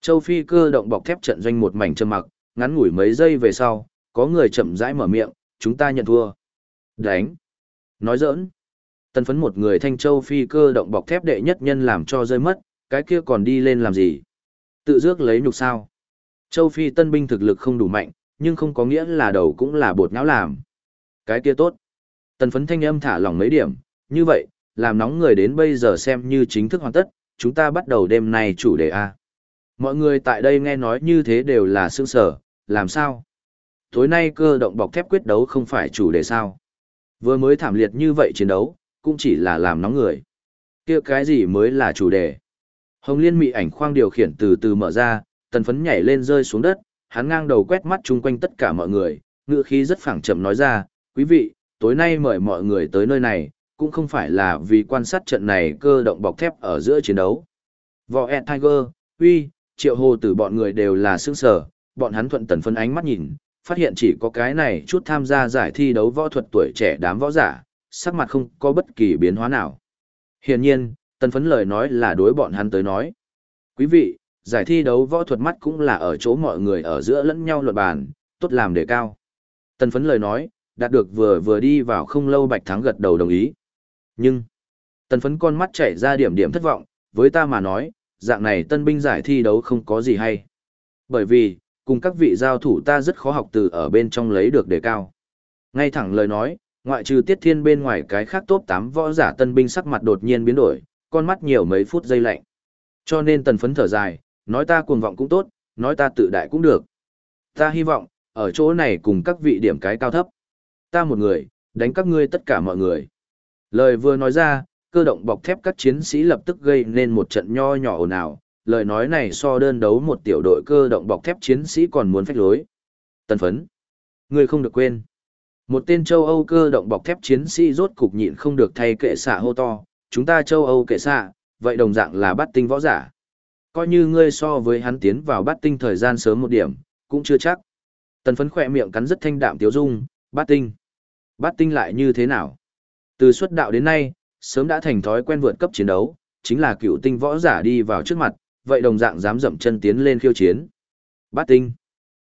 Châu Phi cơ động bọc thép trận doanh một mảnh trầm mặc, ngắn ngủi mấy giây về sau, có người chậm rãi mở miệng, chúng ta nhận thua. Đánh. Nói giỡn. tân phấn một người thanh châu Phi cơ động bọc thép đệ nhất nhân làm cho rơi mất, cái kia còn đi lên làm gì? Tự dước lấy nhục sao? Châu Phi tân binh thực lực không đủ mạnh, nhưng không có nghĩa là đầu cũng là bột nhão làm. Cái kia tốt. tân phấn thanh âm thả lỏng mấy điểm, như vậy, làm nóng người đến bây giờ xem như chính thức hoàn tất, chúng ta bắt đầu đêm nay chủ đề A. Mọi người tại đây nghe nói như thế đều là sương sở, làm sao? Tối nay cơ động bọc thép quyết đấu không phải chủ đề sao? Vừa mới thảm liệt như vậy chiến đấu, cũng chỉ là làm nóng người. kia cái gì mới là chủ đề? Hồng Liên mị ảnh khoang điều khiển từ từ mở ra, tần phấn nhảy lên rơi xuống đất, hắn ngang đầu quét mắt chung quanh tất cả mọi người, ngựa khí rất phẳng chậm nói ra, quý vị, tối nay mời mọi người tới nơi này, cũng không phải là vì quan sát trận này cơ động bọc thép ở giữa chiến đấu. Võ Ed Tiger, uy, triệu hồ tử bọn người đều là sương sở, bọn hắn thuận tần phân ánh mắt nhìn, phát hiện chỉ có cái này chút tham gia giải thi đấu võ thuật tuổi trẻ đám võ giả, sắc mặt không có bất kỳ biến hóa nào. Hiển nhiên, tần phấn lời nói là đối bọn hắn tới nói. Quý vị, giải thi đấu võ thuật mắt cũng là ở chỗ mọi người ở giữa lẫn nhau luận bàn, tốt làm đề cao. Tần phấn lời nói, đạt được vừa vừa đi vào không lâu bạch thắng gật đầu đồng ý. Nhưng, tần phấn con mắt chảy ra điểm điểm thất vọng, với ta mà nói, dạng này tân binh giải thi đấu không có gì hay. Bởi vì, cùng các vị giao thủ ta rất khó học từ ở bên trong lấy được đề cao. Ngay thẳng lời nói, ngoại trừ tiết thiên bên ngoài cái khác top 8 võ giả tân binh sắc mặt đột nhiên biến đổi, con mắt nhiều mấy phút giây lạnh. Cho nên tần phấn thở dài, nói ta cuồng vọng cũng tốt, nói ta tự đại cũng được. Ta hy vọng, ở chỗ này cùng các vị điểm cái cao thấp. Ta một người, đánh các ngươi tất cả mọi người. Lời vừa nói ra, cơ động bọc thép các chiến sĩ lập tức gây nên một trận nho nhỏ ồn ào, lời nói này so đơn đấu một tiểu đội cơ động bọc thép chiến sĩ còn muốn phách lối. Tân phấn. Người không được quên. Một tên châu Âu cơ động bọc thép chiến sĩ rốt cục nhịn không được thay kệ xạ hô to, chúng ta châu Âu kệ xạ, vậy đồng dạng là bắt tinh võ giả. Coi như ngươi so với hắn tiến vào bắt tinh thời gian sớm một điểm, cũng chưa chắc. Tần phấn khỏe miệng cắn rất thanh đạm tiếu dung, bắt tinh. Bắt tinh lại như thế nào? Từ xuất đạo đến nay, sớm đã thành thói quen vượt cấp chiến đấu, chính là cựu tinh võ giả đi vào trước mặt, vậy đồng dạng dám dậm chân tiến lên khiêu chiến. Bát tinh.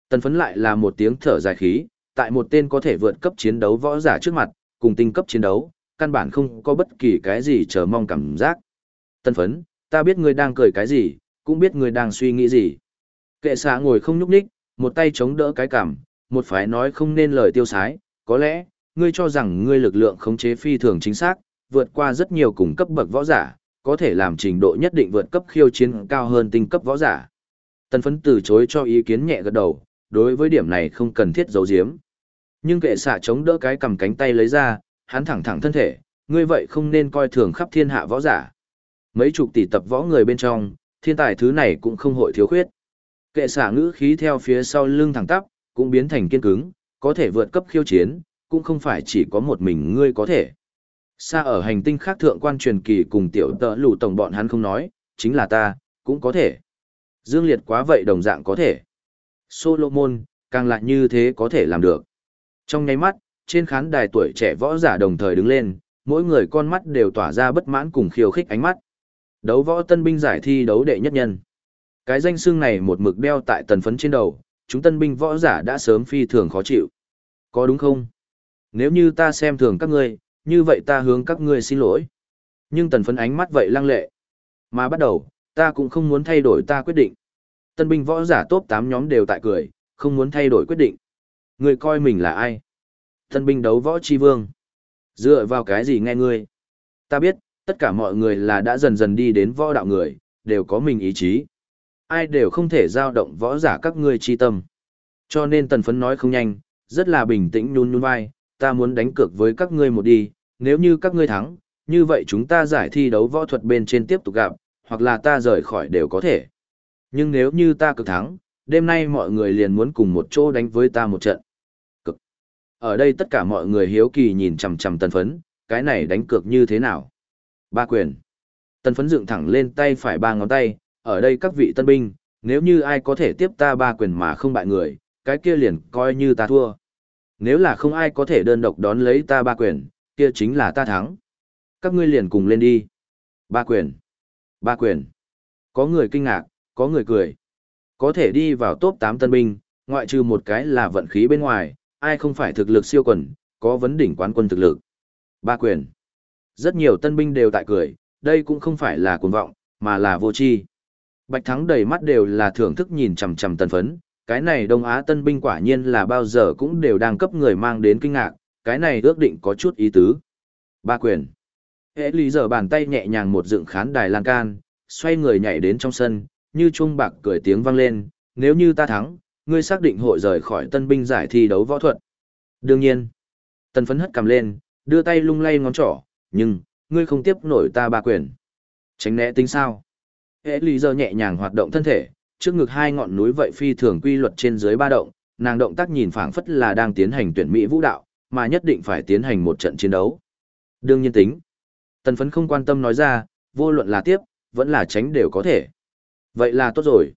Tần phấn lại là một tiếng thở dài khí, tại một tên có thể vượt cấp chiến đấu võ giả trước mặt, cùng tinh cấp chiến đấu, căn bản không có bất kỳ cái gì chờ mong cảm giác. Tần phấn, ta biết ngươi đang cười cái gì, cũng biết ngươi đang suy nghĩ gì. Kệ xạ ngồi không nhúc nhích, một tay chống đỡ cái cảm, một phái nói không nên lời tiêu sái, có lẽ, ngươi cho rằng ngươi lực lượng khống chế phi thường chính xác, vượt qua rất nhiều cùng cấp bậc võ giả, có thể làm trình độ nhất định vượt cấp khiêu chiến cao hơn tinh cấp võ giả. Tần phấn từ chối cho ý kiến nhẹ gật đầu, đối với điểm này không cần thiết giấu giếm. Nhưng kệ xạ chống đỡ cái cầm cánh tay lấy ra, hắn thẳng thẳng thân thể, ngươi vậy không nên coi thường khắp thiên hạ võ giả. Mấy chục tỷ tập võ người bên trong, thiên tài thứ này cũng không hội thiếu khuyết. Kệ xạ ngữ khí theo phía sau lưng thẳng tắp, cũng biến thành kiên cứng, có thể vượt cấp khiêu chiến, cũng không phải chỉ có một mình ngươi có thể. Xa ở hành tinh khác thượng quan truyền kỳ cùng tiểu tợ lù tổng bọn hắn không nói, chính là ta, cũng có thể. Dương Liệt quá vậy đồng dạng có thể. Solomon, càng lại như thế có thể làm được. Trong nháy mắt, trên khán đài tuổi trẻ võ giả đồng thời đứng lên, mỗi người con mắt đều tỏa ra bất mãn cùng khiêu khích ánh mắt. Đấu võ tân binh giải thi đấu đệ nhất nhân. Cái danh xưng này một mực đeo tại tần phấn trên đầu, chúng tân binh võ giả đã sớm phi thường khó chịu. Có đúng không? Nếu như ta xem thường các ngươi, như vậy ta hướng các ngươi xin lỗi. Nhưng tần phấn ánh mắt vậy lăng lệ. Mà bắt đầu, ta cũng không muốn thay đổi ta quyết định. Tân binh võ giả top 8 nhóm đều tại cười, không muốn thay đổi quyết định. người coi mình là ai? Tân binh đấu võ chi vương. Dựa vào cái gì nghe ngươi? Ta biết, tất cả mọi người là đã dần dần đi đến võ đạo người, đều có mình ý chí. ai đều không thể giao động võ giả các ngươi chi tâm. Cho nên tần phấn nói không nhanh, rất là bình tĩnh nhún nhún vai, ta muốn đánh cược với các ngươi một đi, nếu như các ngươi thắng, như vậy chúng ta giải thi đấu võ thuật bên trên tiếp tục gặp, hoặc là ta rời khỏi đều có thể. Nhưng nếu như ta cực thắng, đêm nay mọi người liền muốn cùng một chỗ đánh với ta một trận. Cực. Ở đây tất cả mọi người hiếu kỳ nhìn chằm chằm tần phấn, cái này đánh cược như thế nào? Ba quyền. Tần phấn dựng thẳng lên tay phải ba ngón tay, ở đây các vị tân binh, nếu như ai có thể tiếp ta ba quyền mà không bại người, cái kia liền coi như ta thua. Nếu là không ai có thể đơn độc đón lấy ta ba quyền, kia chính là ta thắng. Các ngươi liền cùng lên đi. Ba quyền. Ba quyền. Có người kinh ngạc, có người cười. Có thể đi vào top 8 tân binh, ngoại trừ một cái là vận khí bên ngoài, ai không phải thực lực siêu quần, có vấn đỉnh quán quân thực lực. Ba quyền. Rất nhiều tân binh đều tại cười, đây cũng không phải là cuồng vọng, mà là vô tri. Bạch Thắng đầy mắt đều là thưởng thức nhìn chằm chằm tân phấn, cái này Đông Á tân binh quả nhiên là bao giờ cũng đều đang cấp người mang đến kinh ngạc, cái này ước định có chút ý tứ. Ba quyền. Hệ lý giờ bàn tay nhẹ nhàng một dựng khán đài lan can, xoay người nhảy đến trong sân, như chuông bạc cười tiếng vang lên, nếu như ta thắng, ngươi xác định hội rời khỏi tân binh giải thi đấu võ thuật. Đương nhiên, tân phấn hất cầm lên, đưa tay lung lay ngón trỏ, nhưng, ngươi không tiếp nổi ta ba quyền. Tránh né tính sao? Hệ lý giờ nhẹ nhàng hoạt động thân thể, trước ngực hai ngọn núi vậy phi thường quy luật trên dưới ba động, nàng động tác nhìn phảng phất là đang tiến hành tuyển mỹ vũ đạo, mà nhất định phải tiến hành một trận chiến đấu. Đương nhiên tính. Tần phấn không quan tâm nói ra, vô luận là tiếp, vẫn là tránh đều có thể. Vậy là tốt rồi.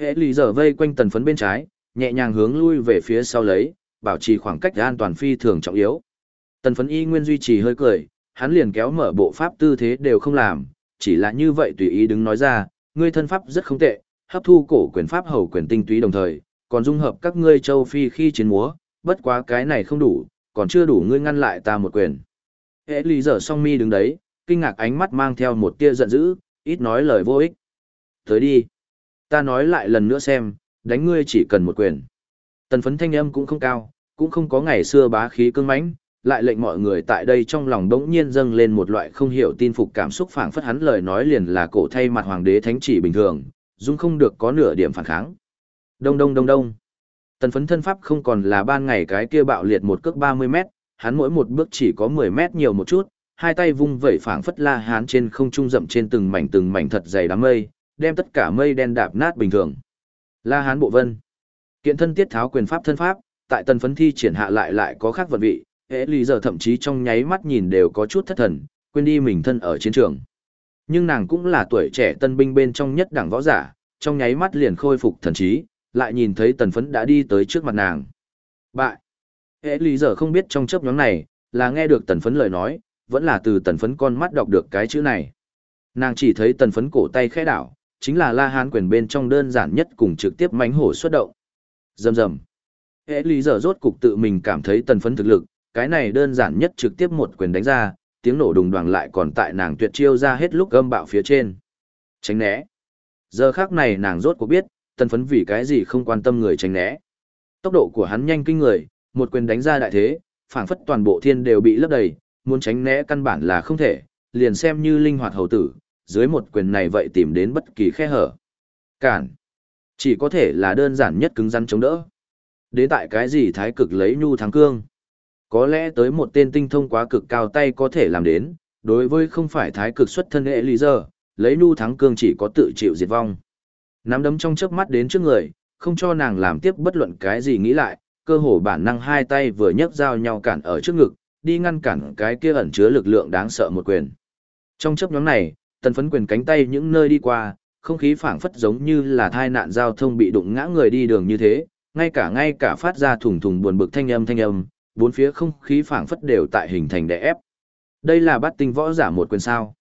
Hệ lì giờ vây quanh tần phấn bên trái, nhẹ nhàng hướng lui về phía sau lấy, bảo trì khoảng cách an toàn phi thường trọng yếu. Tần phấn y nguyên duy trì hơi cười, hắn liền kéo mở bộ pháp tư thế đều không làm, chỉ là như vậy tùy ý đứng nói ra, ngươi thân pháp rất không tệ, hấp thu cổ quyền pháp hầu quyền tinh túy đồng thời, còn dung hợp các ngươi châu phi khi chiến múa, bất quá cái này không đủ, còn chưa đủ ngươi ngăn lại ta một quyền. Hệ lý giờ song mi đứng đấy, kinh ngạc ánh mắt mang theo một tia giận dữ, ít nói lời vô ích. Tới đi. Ta nói lại lần nữa xem, đánh ngươi chỉ cần một quyền. Tần phấn thanh âm cũng không cao, cũng không có ngày xưa bá khí cương mãnh, lại lệnh mọi người tại đây trong lòng đống nhiên dâng lên một loại không hiểu tin phục cảm xúc phảng phất hắn lời nói liền là cổ thay mặt hoàng đế thánh chỉ bình thường, dung không được có nửa điểm phản kháng. Đông đông đông đông. Tần phấn thân pháp không còn là ban ngày cái kia bạo liệt một cước 30 mét, hắn mỗi một bước chỉ có 10 mét nhiều một chút, hai tay vung vẩy phảng phất la hán trên không trung rậm trên từng mảnh từng mảnh thật dày đám mây, đem tất cả mây đen đạp nát bình thường. La hán bộ vân. Kiện thân tiết tháo quyền pháp thân pháp, tại tần phấn thi triển hạ lại lại có khác vật vị, hệ lý giờ thậm chí trong nháy mắt nhìn đều có chút thất thần, quên đi mình thân ở chiến trường. Nhưng nàng cũng là tuổi trẻ tân binh bên trong nhất đẳng võ giả, trong nháy mắt liền khôi phục thần trí, lại nhìn thấy tần phấn đã đi tới trước mặt nàng. Bại! Hệ lý giờ không biết trong chấp nhóm này, là nghe được tần phấn lời nói, vẫn là từ tần phấn con mắt đọc được cái chữ này. Nàng chỉ thấy tần phấn cổ tay khẽ đảo, chính là la hán quyền bên trong đơn giản nhất cùng trực tiếp mánh hổ xuất động. Dầm dầm. Hệ lý giờ rốt cục tự mình cảm thấy tần phấn thực lực, cái này đơn giản nhất trực tiếp một quyền đánh ra, tiếng nổ đùng đoàng lại còn tại nàng tuyệt chiêu ra hết lúc gâm bạo phía trên. Tránh né. Giờ khác này nàng rốt cuộc biết, tần phấn vì cái gì không quan tâm người tránh né. Tốc độ của hắn nhanh kinh người, một quyền đánh ra đại thế, phảng phất toàn bộ thiên đều bị lấp đầy, muốn tránh né căn bản là không thể, liền xem như linh hoạt hầu tử, dưới một quyền này vậy tìm đến bất kỳ khe hở. Cản. Chỉ có thể là đơn giản nhất cứng rắn chống đỡ. Đến tại cái gì thái cực lấy nhu thắng cương. Có lẽ tới một tên tinh thông quá cực cao tay có thể làm đến, đối với không phải thái cực xuất thân hệ lý giờ, lấy nu thắng cương chỉ có tự chịu diệt vong. Nắm đấm trong chớp mắt đến trước người, không cho nàng làm tiếp bất luận cái gì nghĩ lại, cơ hồ bản năng hai tay vừa nhấc dao nhau cản ở trước ngực, đi ngăn cản cái kia ẩn chứa lực lượng đáng sợ một quyền. Trong chớp nhóm này, tần phấn quyền cánh tay những nơi đi qua, không khí phảng phất giống như là thai nạn giao thông bị đụng ngã người đi đường như thế, ngay cả ngay cả phát ra thùng thùng buồn bực thanh âm thanh âm, bốn phía không khí phảng phất đều tại hình thành đè ép. Đây là bát tinh võ giả một quyền sao.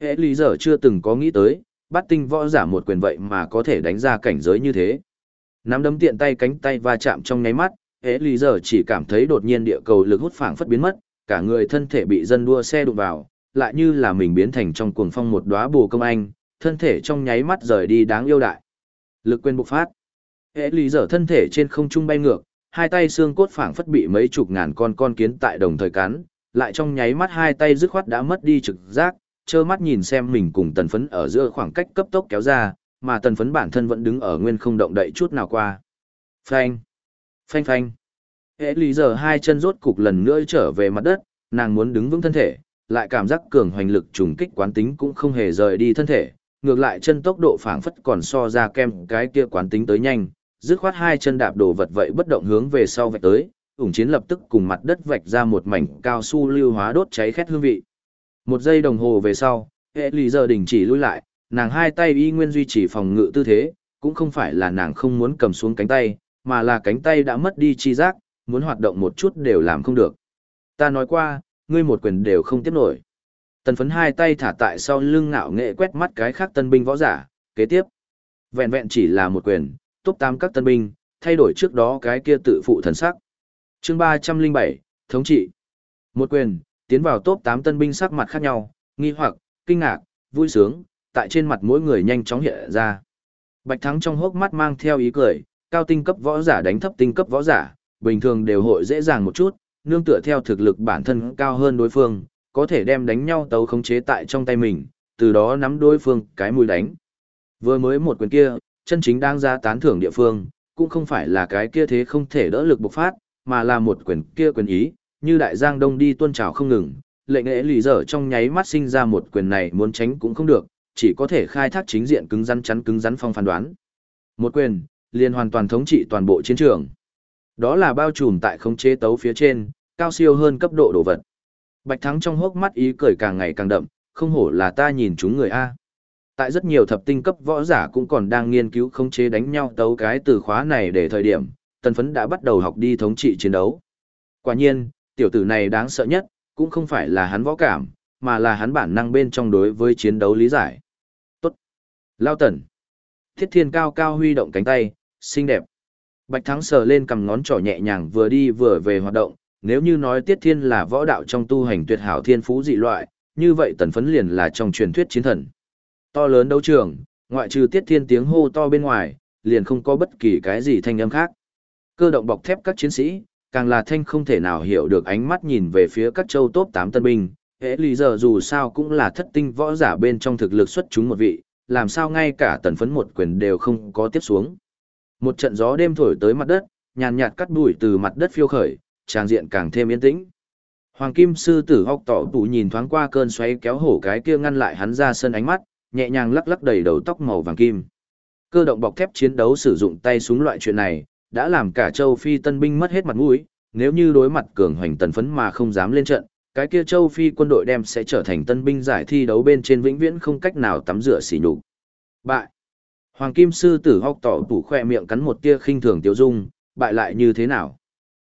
Hệ lý giờ chưa từng có nghĩ tới, bát tinh võ giả một quyền vậy mà có thể đánh ra cảnh giới như thế. Nắm đấm tiện tay cánh tay va chạm trong nháy mắt, hệ lý giờ chỉ cảm thấy đột nhiên địa cầu lực hút phảng phất biến mất, cả người thân thể bị dân đua xe đụng vào, lại như là mình biến thành trong cuồng phong một đóa bù công anh, thân thể trong nháy mắt rời đi đáng yêu đại. Lực quyền bộc phát. Hệ lý giờ thân thể trên không trung bay ngược, hai tay xương cốt phảng phất bị mấy chục ngàn con con kiến tại đồng thời cắn, lại trong nháy mắt hai tay dứt khoát đã mất đi trực giác, trơ mắt nhìn xem mình cùng tần phấn ở giữa khoảng cách cấp tốc kéo ra, mà tần phấn bản thân vẫn đứng ở nguyên không động đậy chút nào qua. Phanh, phanh phanh. Hệ lý giờ hai chân rốt cục lần nữa trở về mặt đất, nàng muốn đứng vững thân thể, lại cảm giác cường hoành lực trùng kích quán tính cũng không hề rời đi thân thể, ngược lại chân tốc độ phảng phất còn so ra kem cái kia quán tính tới nhanh, dứt khoát hai chân đạp đồ vật vậy bất động hướng về sau vạch tới, ủng chiến lập tức cùng mặt đất vạch ra một mảnh cao su lưu hóa đốt cháy khét hương vị. Một giây đồng hồ về sau, hệ lì giờ đình chỉ lui lại, nàng hai tay y nguyên duy trì phòng ngự tư thế, cũng không phải là nàng không muốn cầm xuống cánh tay, mà là cánh tay đã mất đi chi giác, muốn hoạt động một chút đều làm không được. Ta nói qua, ngươi một quyền đều không tiếp nổi. Tần phấn hai tay thả tại sau lưng ngạo nghệ quét mắt cái khác tân binh võ giả, kế tiếp. Vẹn vẹn chỉ là một quyền, top 8 các tân binh, thay đổi trước đó cái kia tự phụ thần sắc. chương 307, thống trị. Một quyền, tiến vào top 8 tân binh sắc mặt khác nhau, nghi hoặc, kinh ngạc, vui sướng, tại trên mặt mỗi người nhanh chóng hiện ra. Bạch Thắng trong hốc mắt mang theo ý cười, cao tinh cấp võ giả đánh thấp tinh cấp võ giả, bình thường đều hội dễ dàng một chút, nương tựa theo thực lực bản thân cao hơn đối phương, có thể đem đánh nhau tấu khống chế tại trong tay mình, từ đó nắm đối phương cái mũi đánh. Vừa mới một quyền kia, chân chính đang ra tán thưởng địa phương, cũng không phải là cái kia thế không thể đỡ lực bộc phát, mà là một quyền kia quyền ý, như đại giang đông đi tuôn trào không ngừng, lệnh lễ lì dở trong nháy mắt sinh ra một quyền này muốn tránh cũng không được, chỉ có thể khai thác chính diện cứng rắn chắn cứng rắn phong phán đoán. Một quyền, liền hoàn toàn thống trị toàn bộ chiến trường. Đó là bao trùm tại khống chế tấu phía trên, cao siêu hơn cấp độ đồ vật. Bạch Thắng trong hốc mắt ý cười càng ngày càng đậm, không hổ là ta nhìn chúng người A. Tại rất nhiều thập tinh cấp võ giả cũng còn đang nghiên cứu khống chế đánh nhau tấu cái từ khóa này để thời điểm, tần phấn đã bắt đầu học đi thống trị chiến đấu. Quả nhiên, tiểu tử này đáng sợ nhất, cũng không phải là hắn võ cảm, mà là hắn bản năng bên trong đối với chiến đấu lý giải. Tốt. Lao tần. Thiết thiên cao cao huy động cánh tay, xinh đẹp. Bạch Thắng sờ lên cầm ngón trỏ nhẹ nhàng vừa đi vừa về hoạt động, nếu như nói Tiết Thiên là võ đạo trong tu hành tuyệt hảo thiên phú dị loại, như vậy tần phấn liền là trong truyền thuyết chiến thần. To lớn đấu trường, ngoại trừ Tiết Thiên tiếng hô to bên ngoài, liền không có bất kỳ cái gì thanh âm khác. Cơ động bọc thép các chiến sĩ, càng là thanh không thể nào hiểu được ánh mắt nhìn về phía các châu tốt 8 tân binh. Hệ lý giờ dù sao cũng là thất tinh võ giả bên trong thực lực xuất chúng một vị, làm sao ngay cả tần phấn một quyền đều không có tiếp xuống. Một trận gió đêm thổi tới mặt đất, nhàn nhạt cắt bụi từ mặt đất phiêu khởi, trang diện càng thêm yên tĩnh. Hoàng Kim sư tử hốc tỏ tủ nhìn thoáng qua cơn xoáy kéo hổ cái kia ngăn lại hắn ra sân ánh mắt, nhẹ nhàng lắc lắc đầy đầu tóc màu vàng kim. Cơ động bọc thép chiến đấu sử dụng tay súng loại chuyện này, đã làm cả châu Phi tân binh mất hết mặt mũi, nếu như đối mặt cường hoành tần phấn mà không dám lên trận, cái kia châu Phi quân đội đem sẽ trở thành tân binh giải thi đấu bên trên vĩnh viễn không cách nào tắm rửa xỉ nhục. Bại. Hoàng Kim sư tử hốc tỏ tủ khoe miệng cắn một tia khinh thường tiêu dung, bại lại như thế nào?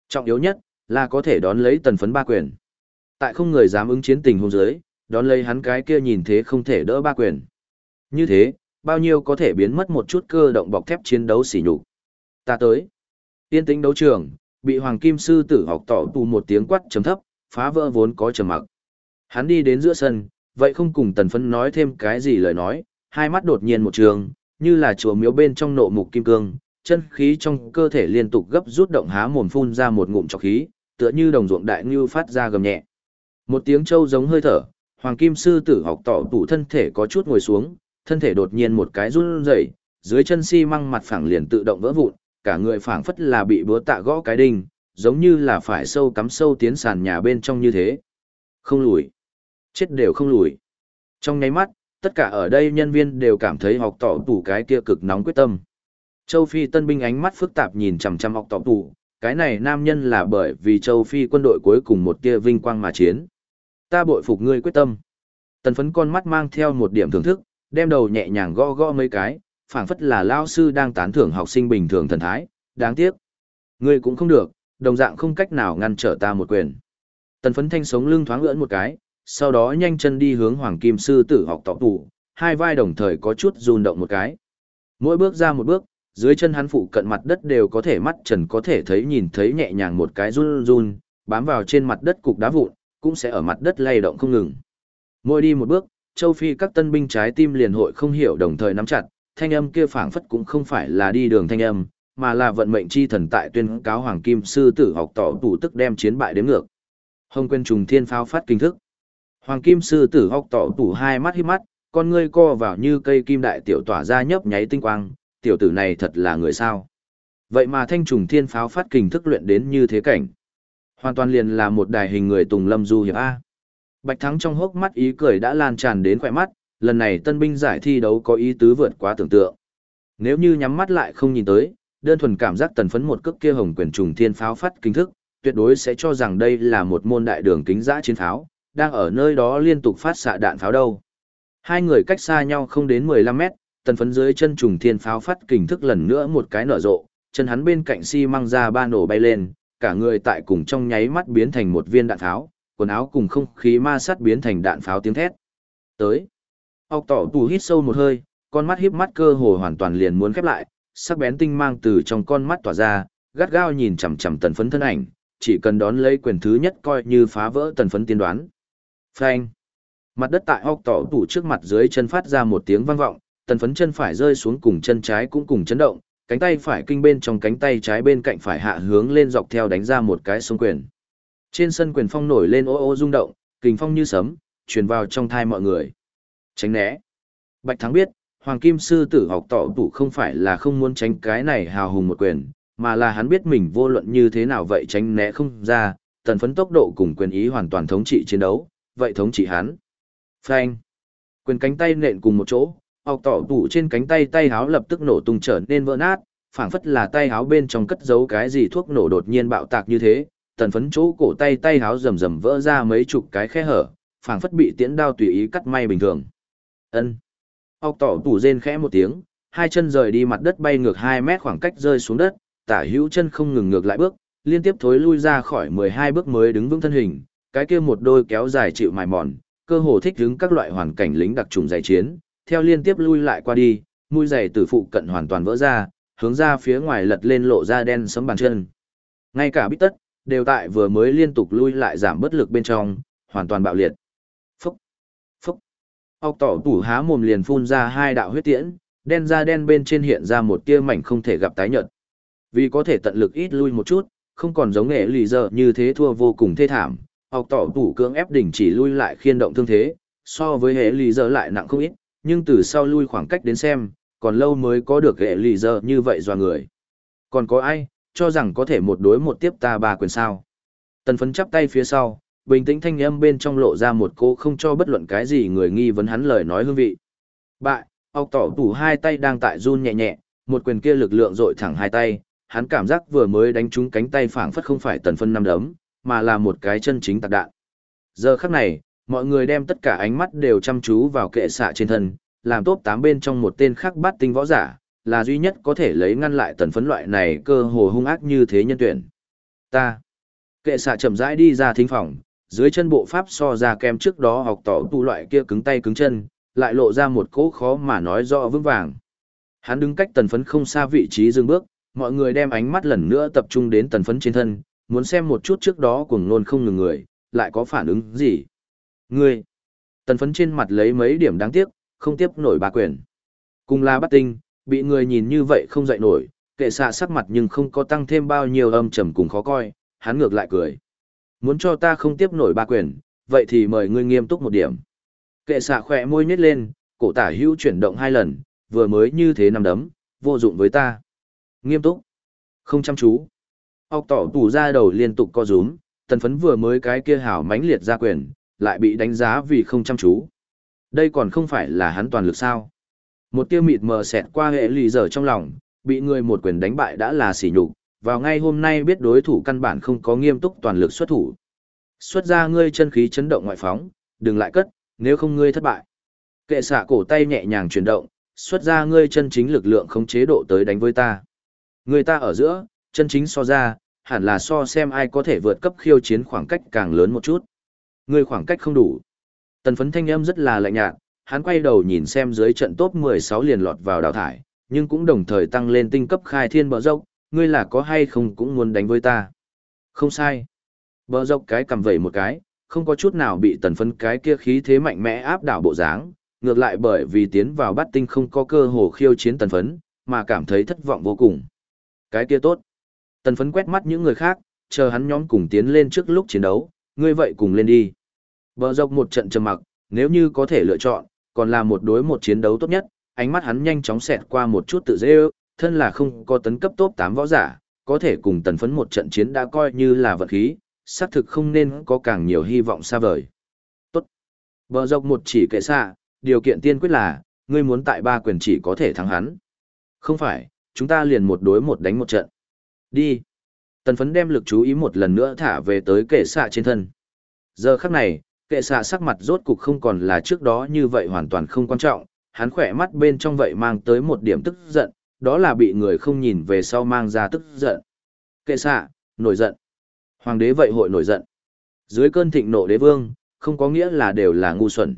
Trọng yếu nhất, là có thể đón lấy tần phấn ba quyền. Tại không người dám ứng chiến tình hôn giới, đón lấy hắn cái kia nhìn thế không thể đỡ ba quyền. Như thế, bao nhiêu có thể biến mất một chút cơ động bọc thép chiến đấu xỉ nhục. Ta tới. Tiên tính đấu trường, bị Hoàng Kim Sư tử học tỏ tù một tiếng quát trầm thấp, phá vỡ vốn có trầm mặc. Hắn đi đến giữa sân, vậy không cùng tần phấn nói thêm cái gì lời nói, hai mắt đột nhiên một trường, như là chùa miếu bên trong nộ mục kim cương, chân khí trong cơ thể liên tục gấp rút động há mồm phun ra một ngụm trọc khí, tựa như đồng ruộng đại ngưu phát ra gầm nhẹ. Một tiếng trâu giống hơi thở, Hoàng Kim sư tử học tỏ tủ thân thể có chút ngồi xuống, thân thể đột nhiên một cái run rẩy, dưới chân xi si măng mặt phẳng liền tự động vỡ vụn, cả người phảng phất là bị búa tạ gõ cái đinh, giống như là phải sâu cắm sâu tiến sàn nhà bên trong như thế. Không lùi. Chết đều không lùi. Trong nháy mắt, tất cả ở đây nhân viên đều cảm thấy học tỏ tủ cái kia cực nóng quyết tâm. Châu Phi tân binh ánh mắt phức tạp nhìn chằm chằm học tỏ tủ, cái này nam nhân là bởi vì châu Phi quân đội cuối cùng một tia vinh quang mà chiến. Ta bội phục ngươi quyết tâm. Tần phấn con mắt mang theo một điểm thưởng thức, đem đầu nhẹ nhàng gõ gõ mấy cái, phảng phất là lao sư đang tán thưởng học sinh bình thường thần thái, đáng tiếc. Ngươi cũng không được, đồng dạng không cách nào ngăn trở ta một quyền. Tần phấn thanh sống lưng thoáng lưỡn một cái, sau đó nhanh chân đi hướng Hoàng Kim Sư tử học tọ tủ, hai vai đồng thời có chút run động một cái. Mỗi bước ra một bước, dưới chân hắn phụ cận mặt đất đều có thể mắt trần có thể thấy nhìn thấy nhẹ nhàng một cái run run, bám vào trên mặt đất cục đá vụn, cũng sẽ ở mặt đất lay động không ngừng. Mỗi đi một bước, châu Phi các tân binh trái tim liền hội không hiểu đồng thời nắm chặt, thanh âm kia phảng phất cũng không phải là đi đường thanh âm, mà là vận mệnh chi thần tại tuyên cáo hoàng kim sư tử học tỏ tủ tức đem chiến bại đến ngược. Hồng quên trùng thiên pháo phát kinh thức. Hoàng kim sư tử học tỏ tủ hai mắt híp mắt, con ngươi co vào như cây kim đại tiểu tỏa ra nhấp nháy tinh quang, tiểu tử này thật là người sao. Vậy mà thanh trùng thiên pháo phát kinh thức luyện đến như thế cảnh. Hoàn toàn liền là một đài hình người Tùng Lâm Du hiệp A. Bạch Thắng trong hốc mắt ý cười đã lan tràn đến khỏe mắt, lần này tân binh giải thi đấu có ý tứ vượt quá tưởng tượng. Nếu như nhắm mắt lại không nhìn tới, đơn thuần cảm giác tần phấn một cước kia hồng quyền trùng thiên pháo phát kinh thức, tuyệt đối sẽ cho rằng đây là một môn đại đường kính giã chiến pháo, đang ở nơi đó liên tục phát xạ đạn pháo đâu. Hai người cách xa nhau không đến 15 mét, tần phấn dưới chân trùng thiên pháo phát kinh thức lần nữa một cái nở rộ, chân hắn bên cạnh xi si măng ra ba nổ bay lên, cả người tại cùng trong nháy mắt biến thành một viên đạn pháo, quần áo cùng không khí ma sát biến thành đạn pháo tiếng thét. Tới. Ốc tỏ tù hít sâu một hơi, con mắt híp mắt cơ hồ hoàn toàn liền muốn khép lại, sắc bén tinh mang từ trong con mắt tỏa ra, gắt gao nhìn chằm chằm tần phấn thân ảnh, chỉ cần đón lấy quyền thứ nhất coi như phá vỡ tần phấn tiên đoán. Phanh. Mặt đất tại ốc tỏ tù trước mặt dưới chân phát ra một tiếng vang vọng, tần phấn chân phải rơi xuống cùng chân trái cũng cùng chấn động, cánh tay phải kinh bên trong cánh tay trái bên cạnh phải hạ hướng lên dọc theo đánh ra một cái sông quyền. Trên sân quyền phong nổi lên ô ô rung động, kình phong như sấm, truyền vào trong thai mọi người. Tránh né. Bạch Thắng biết, Hoàng Kim Sư tử học tỏ tủ không phải là không muốn tránh cái này hào hùng một quyền, mà là hắn biết mình vô luận như thế nào vậy tránh né không ra, tần phấn tốc độ cùng quyền ý hoàn toàn thống trị chiến đấu, vậy thống trị hắn. Phanh. Quyền cánh tay nện cùng một chỗ, học tỏ tủ trên cánh tay tay háo lập tức nổ tung trở nên vỡ nát, phảng phất là tay háo bên trong cất giấu cái gì thuốc nổ đột nhiên bạo tạc như thế, tần phấn chỗ cổ tay tay háo rầm rầm vỡ ra mấy chục cái khe hở, phảng phất bị tiễn đao tùy ý cắt may bình thường. Ân. Học tỏ tủ rên khẽ một tiếng, hai chân rời đi mặt đất bay ngược 2 mét khoảng cách rơi xuống đất, tả hữu chân không ngừng ngược lại bước, liên tiếp thối lui ra khỏi 12 bước mới đứng vững thân hình, cái kia một đôi kéo dài chịu mài mòn, cơ hồ thích ứng các loại hoàn cảnh lính đặc trùng giải chiến, theo liên tiếp lui lại qua đi, mũi giày từ phụ cận hoàn toàn vỡ ra, hướng ra phía ngoài lật lên lộ ra đen sấm bàn chân. Ngay cả bít tất, đều tại vừa mới liên tục lui lại giảm bất lực bên trong, hoàn toàn bạo liệt. Phúc, phúc. Ốc tỏ tủ há mồm liền phun ra hai đạo huyết tiễn, đen ra đen bên trên hiện ra một tia mảnh không thể gặp tái nhợt. Vì có thể tận lực ít lui một chút, không còn giống nghệ lì giờ như thế thua vô cùng thê thảm. Ốc tỏ tủ cưỡng ép đỉnh chỉ lui lại khiên động thương thế, so với hệ lì giờ lại nặng không ít, nhưng từ sau lui khoảng cách đến xem, còn lâu mới có được hệ lì giờ như vậy doa người. Còn có ai, cho rằng có thể một đối một tiếp ta ba quyền sao. Tần phấn chắp tay phía sau, bình tĩnh thanh âm bên trong lộ ra một cô không cho bất luận cái gì người nghi vấn hắn lời nói hương vị. Bại, ọc tỏ tủ hai tay đang tại run nhẹ nhẹ, một quyền kia lực lượng dội thẳng hai tay, hắn cảm giác vừa mới đánh trúng cánh tay phảng phất không phải tần phân năm đấm, mà là một cái chân chính tạc đạn. Giờ khắc này, mọi người đem tất cả ánh mắt đều chăm chú vào kệ xạ trên thân, làm tốt tám bên trong một tên khác bắt tinh võ giả, là duy nhất có thể lấy ngăn lại tần phấn loại này cơ hồ hung ác như thế nhân tuyển. Ta. Kệ xạ chậm rãi đi ra thính phòng, dưới chân bộ pháp so ra kem trước đó học tỏ tu loại kia cứng tay cứng chân, lại lộ ra một cỗ khó mà nói rõ vững vàng. Hắn đứng cách tần phấn không xa vị trí dừng bước, mọi người đem ánh mắt lần nữa tập trung đến tần phấn trên thân, muốn xem một chút trước đó cuồng nôn không ngừng người, lại có phản ứng gì. Ngươi, tần phấn trên mặt lấy mấy điểm đáng tiếc, không tiếp nổi bà quyền. Cùng là bắt tinh, bị người nhìn như vậy không dậy nổi, kệ xạ sắc mặt nhưng không có tăng thêm bao nhiêu âm trầm cùng khó coi, hắn ngược lại cười. Muốn cho ta không tiếp nổi ba quyền, vậy thì mời ngươi nghiêm túc một điểm. Kệ xạ khỏe môi nhếch lên, cổ tả hữu chuyển động hai lần, vừa mới như thế nằm đấm, vô dụng với ta. Nghiêm túc. Không chăm chú. Ốc tỏ tủ ra đầu liên tục co rúm, tần phấn vừa mới cái kia hảo mãnh liệt ra quyền, lại bị đánh giá vì không chăm chú. Đây còn không phải là hắn toàn lực sao. Một tiêu mịt mờ xẹt qua hệ lì dở trong lòng, bị người một quyền đánh bại đã là sỉ nhục, vào ngay hôm nay biết đối thủ căn bản không có nghiêm túc toàn lực xuất thủ. Xuất ra ngươi chân khí chấn động ngoại phóng, đừng lại cất, nếu không ngươi thất bại. Kệ xạ cổ tay nhẹ nhàng chuyển động, xuất ra ngươi chân chính lực lượng không chế độ tới đánh với ta. Người ta ở giữa, chân chính so ra, hẳn là so xem ai có thể vượt cấp khiêu chiến khoảng cách càng lớn một chút. Ngươi khoảng cách không đủ. Tần phấn thanh âm rất là lạnh nhạt, hắn quay đầu nhìn xem dưới trận top 16 liền lọt vào đào thải, nhưng cũng đồng thời tăng lên tinh cấp khai thiên bờ dốc, ngươi là có hay không cũng muốn đánh với ta. Không sai. Bờ dốc cái cầm vẩy một cái, không có chút nào bị tần phấn cái kia khí thế mạnh mẽ áp đảo bộ dáng, ngược lại bởi vì tiến vào bắt tinh không có cơ hồ khiêu chiến tần phấn, mà cảm thấy thất vọng vô cùng. Cái kia tốt. Tần phấn quét mắt những người khác, chờ hắn nhóm cùng tiến lên trước lúc chiến đấu, ngươi vậy cùng lên đi. Bờ dốc một trận trầm mặc, nếu như có thể lựa chọn, còn là một đối một chiến đấu tốt nhất, ánh mắt hắn nhanh chóng xẹt qua một chút tự dễ ước, thân là không có tấn cấp top 8 võ giả, có thể cùng tần phấn một trận chiến đã coi như là vật khí, xác thực không nên có càng nhiều hy vọng xa vời. Tốt. Bờ dọc một chỉ kệ xa điều kiện tiên quyết là, ngươi muốn tại ba quyền chỉ có thể thắng hắn. Không phải, chúng ta liền một đối một đánh một trận. Đi. Tần phấn đem lực chú ý một lần nữa thả về tới kệ xạ trên thân. Giờ khắc này, kệ xạ sắc mặt rốt cục không còn là trước đó như vậy hoàn toàn không quan trọng, hắn khỏe mắt bên trong vậy mang tới một điểm tức giận, đó là bị người không nhìn về sau mang ra tức giận. Kệ xạ, nổi giận. Hoàng đế vậy hội nổi giận. Dưới cơn thịnh nộ đế vương, không có nghĩa là đều là ngu xuẩn.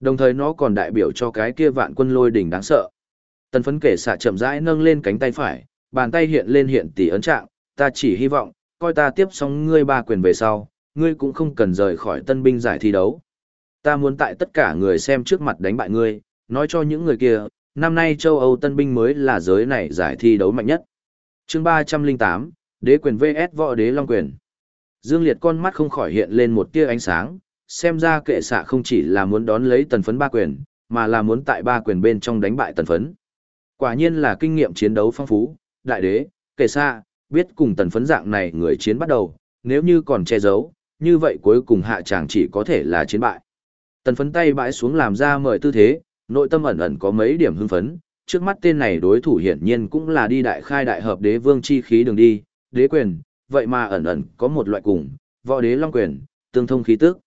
Đồng thời nó còn đại biểu cho cái kia vạn quân lôi đỉnh đáng sợ. Tần phấn kể xạ chậm rãi nâng lên cánh tay phải, bàn tay hiện lên hiện tỷ ấn trạng, ta chỉ hy vọng, coi ta tiếp xong ngươi ba quyền về sau, ngươi cũng không cần rời khỏi tân binh giải thi đấu. Ta muốn tại tất cả người xem trước mặt đánh bại ngươi, nói cho những người kia, năm nay châu Âu tân binh mới là giới này giải thi đấu mạnh nhất. chương 308, Đế quyền VS Võ Đế Long Quyền. Dương Liệt con mắt không khỏi hiện lên một tia ánh sáng, xem ra kệ xạ không chỉ là muốn đón lấy tần phấn ba quyền, mà là muốn tại ba quyền bên trong đánh bại tần phấn. Quả nhiên là kinh nghiệm chiến đấu phong phú, đại đế, kệ xạ, biết cùng tần phấn dạng này người chiến bắt đầu, nếu như còn che giấu, như vậy cuối cùng hạ chàng chỉ có thể là chiến bại. Tần phấn tay bãi xuống làm ra mời tư thế, nội tâm ẩn ẩn có mấy điểm hưng phấn, trước mắt tên này đối thủ hiển nhiên cũng là đi đại khai đại hợp đế vương chi khí đường đi, đế quyền, vậy mà ẩn ẩn có một loại cùng, võ đế long quyền, tương thông khí tức.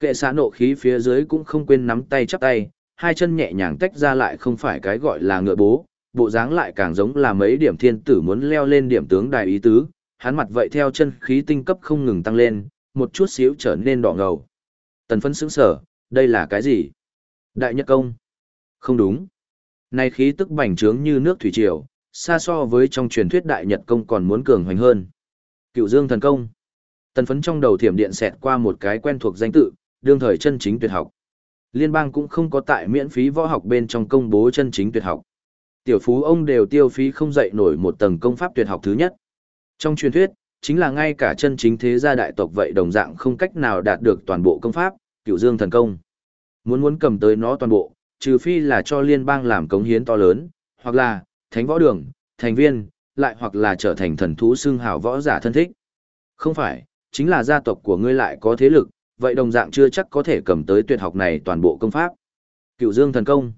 Kệ xã nộ khí phía dưới cũng không quên nắm tay chắp tay, hai chân nhẹ nhàng tách ra lại không phải cái gọi là ngựa bố, bộ dáng lại càng giống là mấy điểm thiên tử muốn leo lên điểm tướng đại ý tứ, hắn mặt vậy theo chân khí tinh cấp không ngừng tăng lên, một chút xíu trở nên đỏ ngầu. Tần phấn sững sở, đây là cái gì? Đại nhất công? Không đúng. Này khí tức bành trướng như nước thủy triều, xa so với trong truyền thuyết đại nhật công còn muốn cường hoành hơn. Cựu Dương thần công. Tần phấn trong đầu thiểm điện xẹt qua một cái quen thuộc danh tự, đương thời chân chính tuyệt học. Liên bang cũng không có tại miễn phí võ học bên trong công bố chân chính tuyệt học. Tiểu phú ông đều tiêu phí không dậy nổi một tầng công pháp tuyệt học thứ nhất. Trong truyền thuyết, chính là ngay cả chân chính thế gia đại tộc vậy đồng dạng không cách nào đạt được toàn bộ công pháp, cựu dương thần công. Muốn muốn cầm tới nó toàn bộ, trừ phi là cho liên bang làm cống hiến to lớn, hoặc là, thánh võ đường, thành viên, lại hoặc là trở thành thần thú xương hào võ giả thân thích. Không phải, chính là gia tộc của ngươi lại có thế lực, vậy đồng dạng chưa chắc có thể cầm tới tuyệt học này toàn bộ công pháp. Cựu Dương thần công.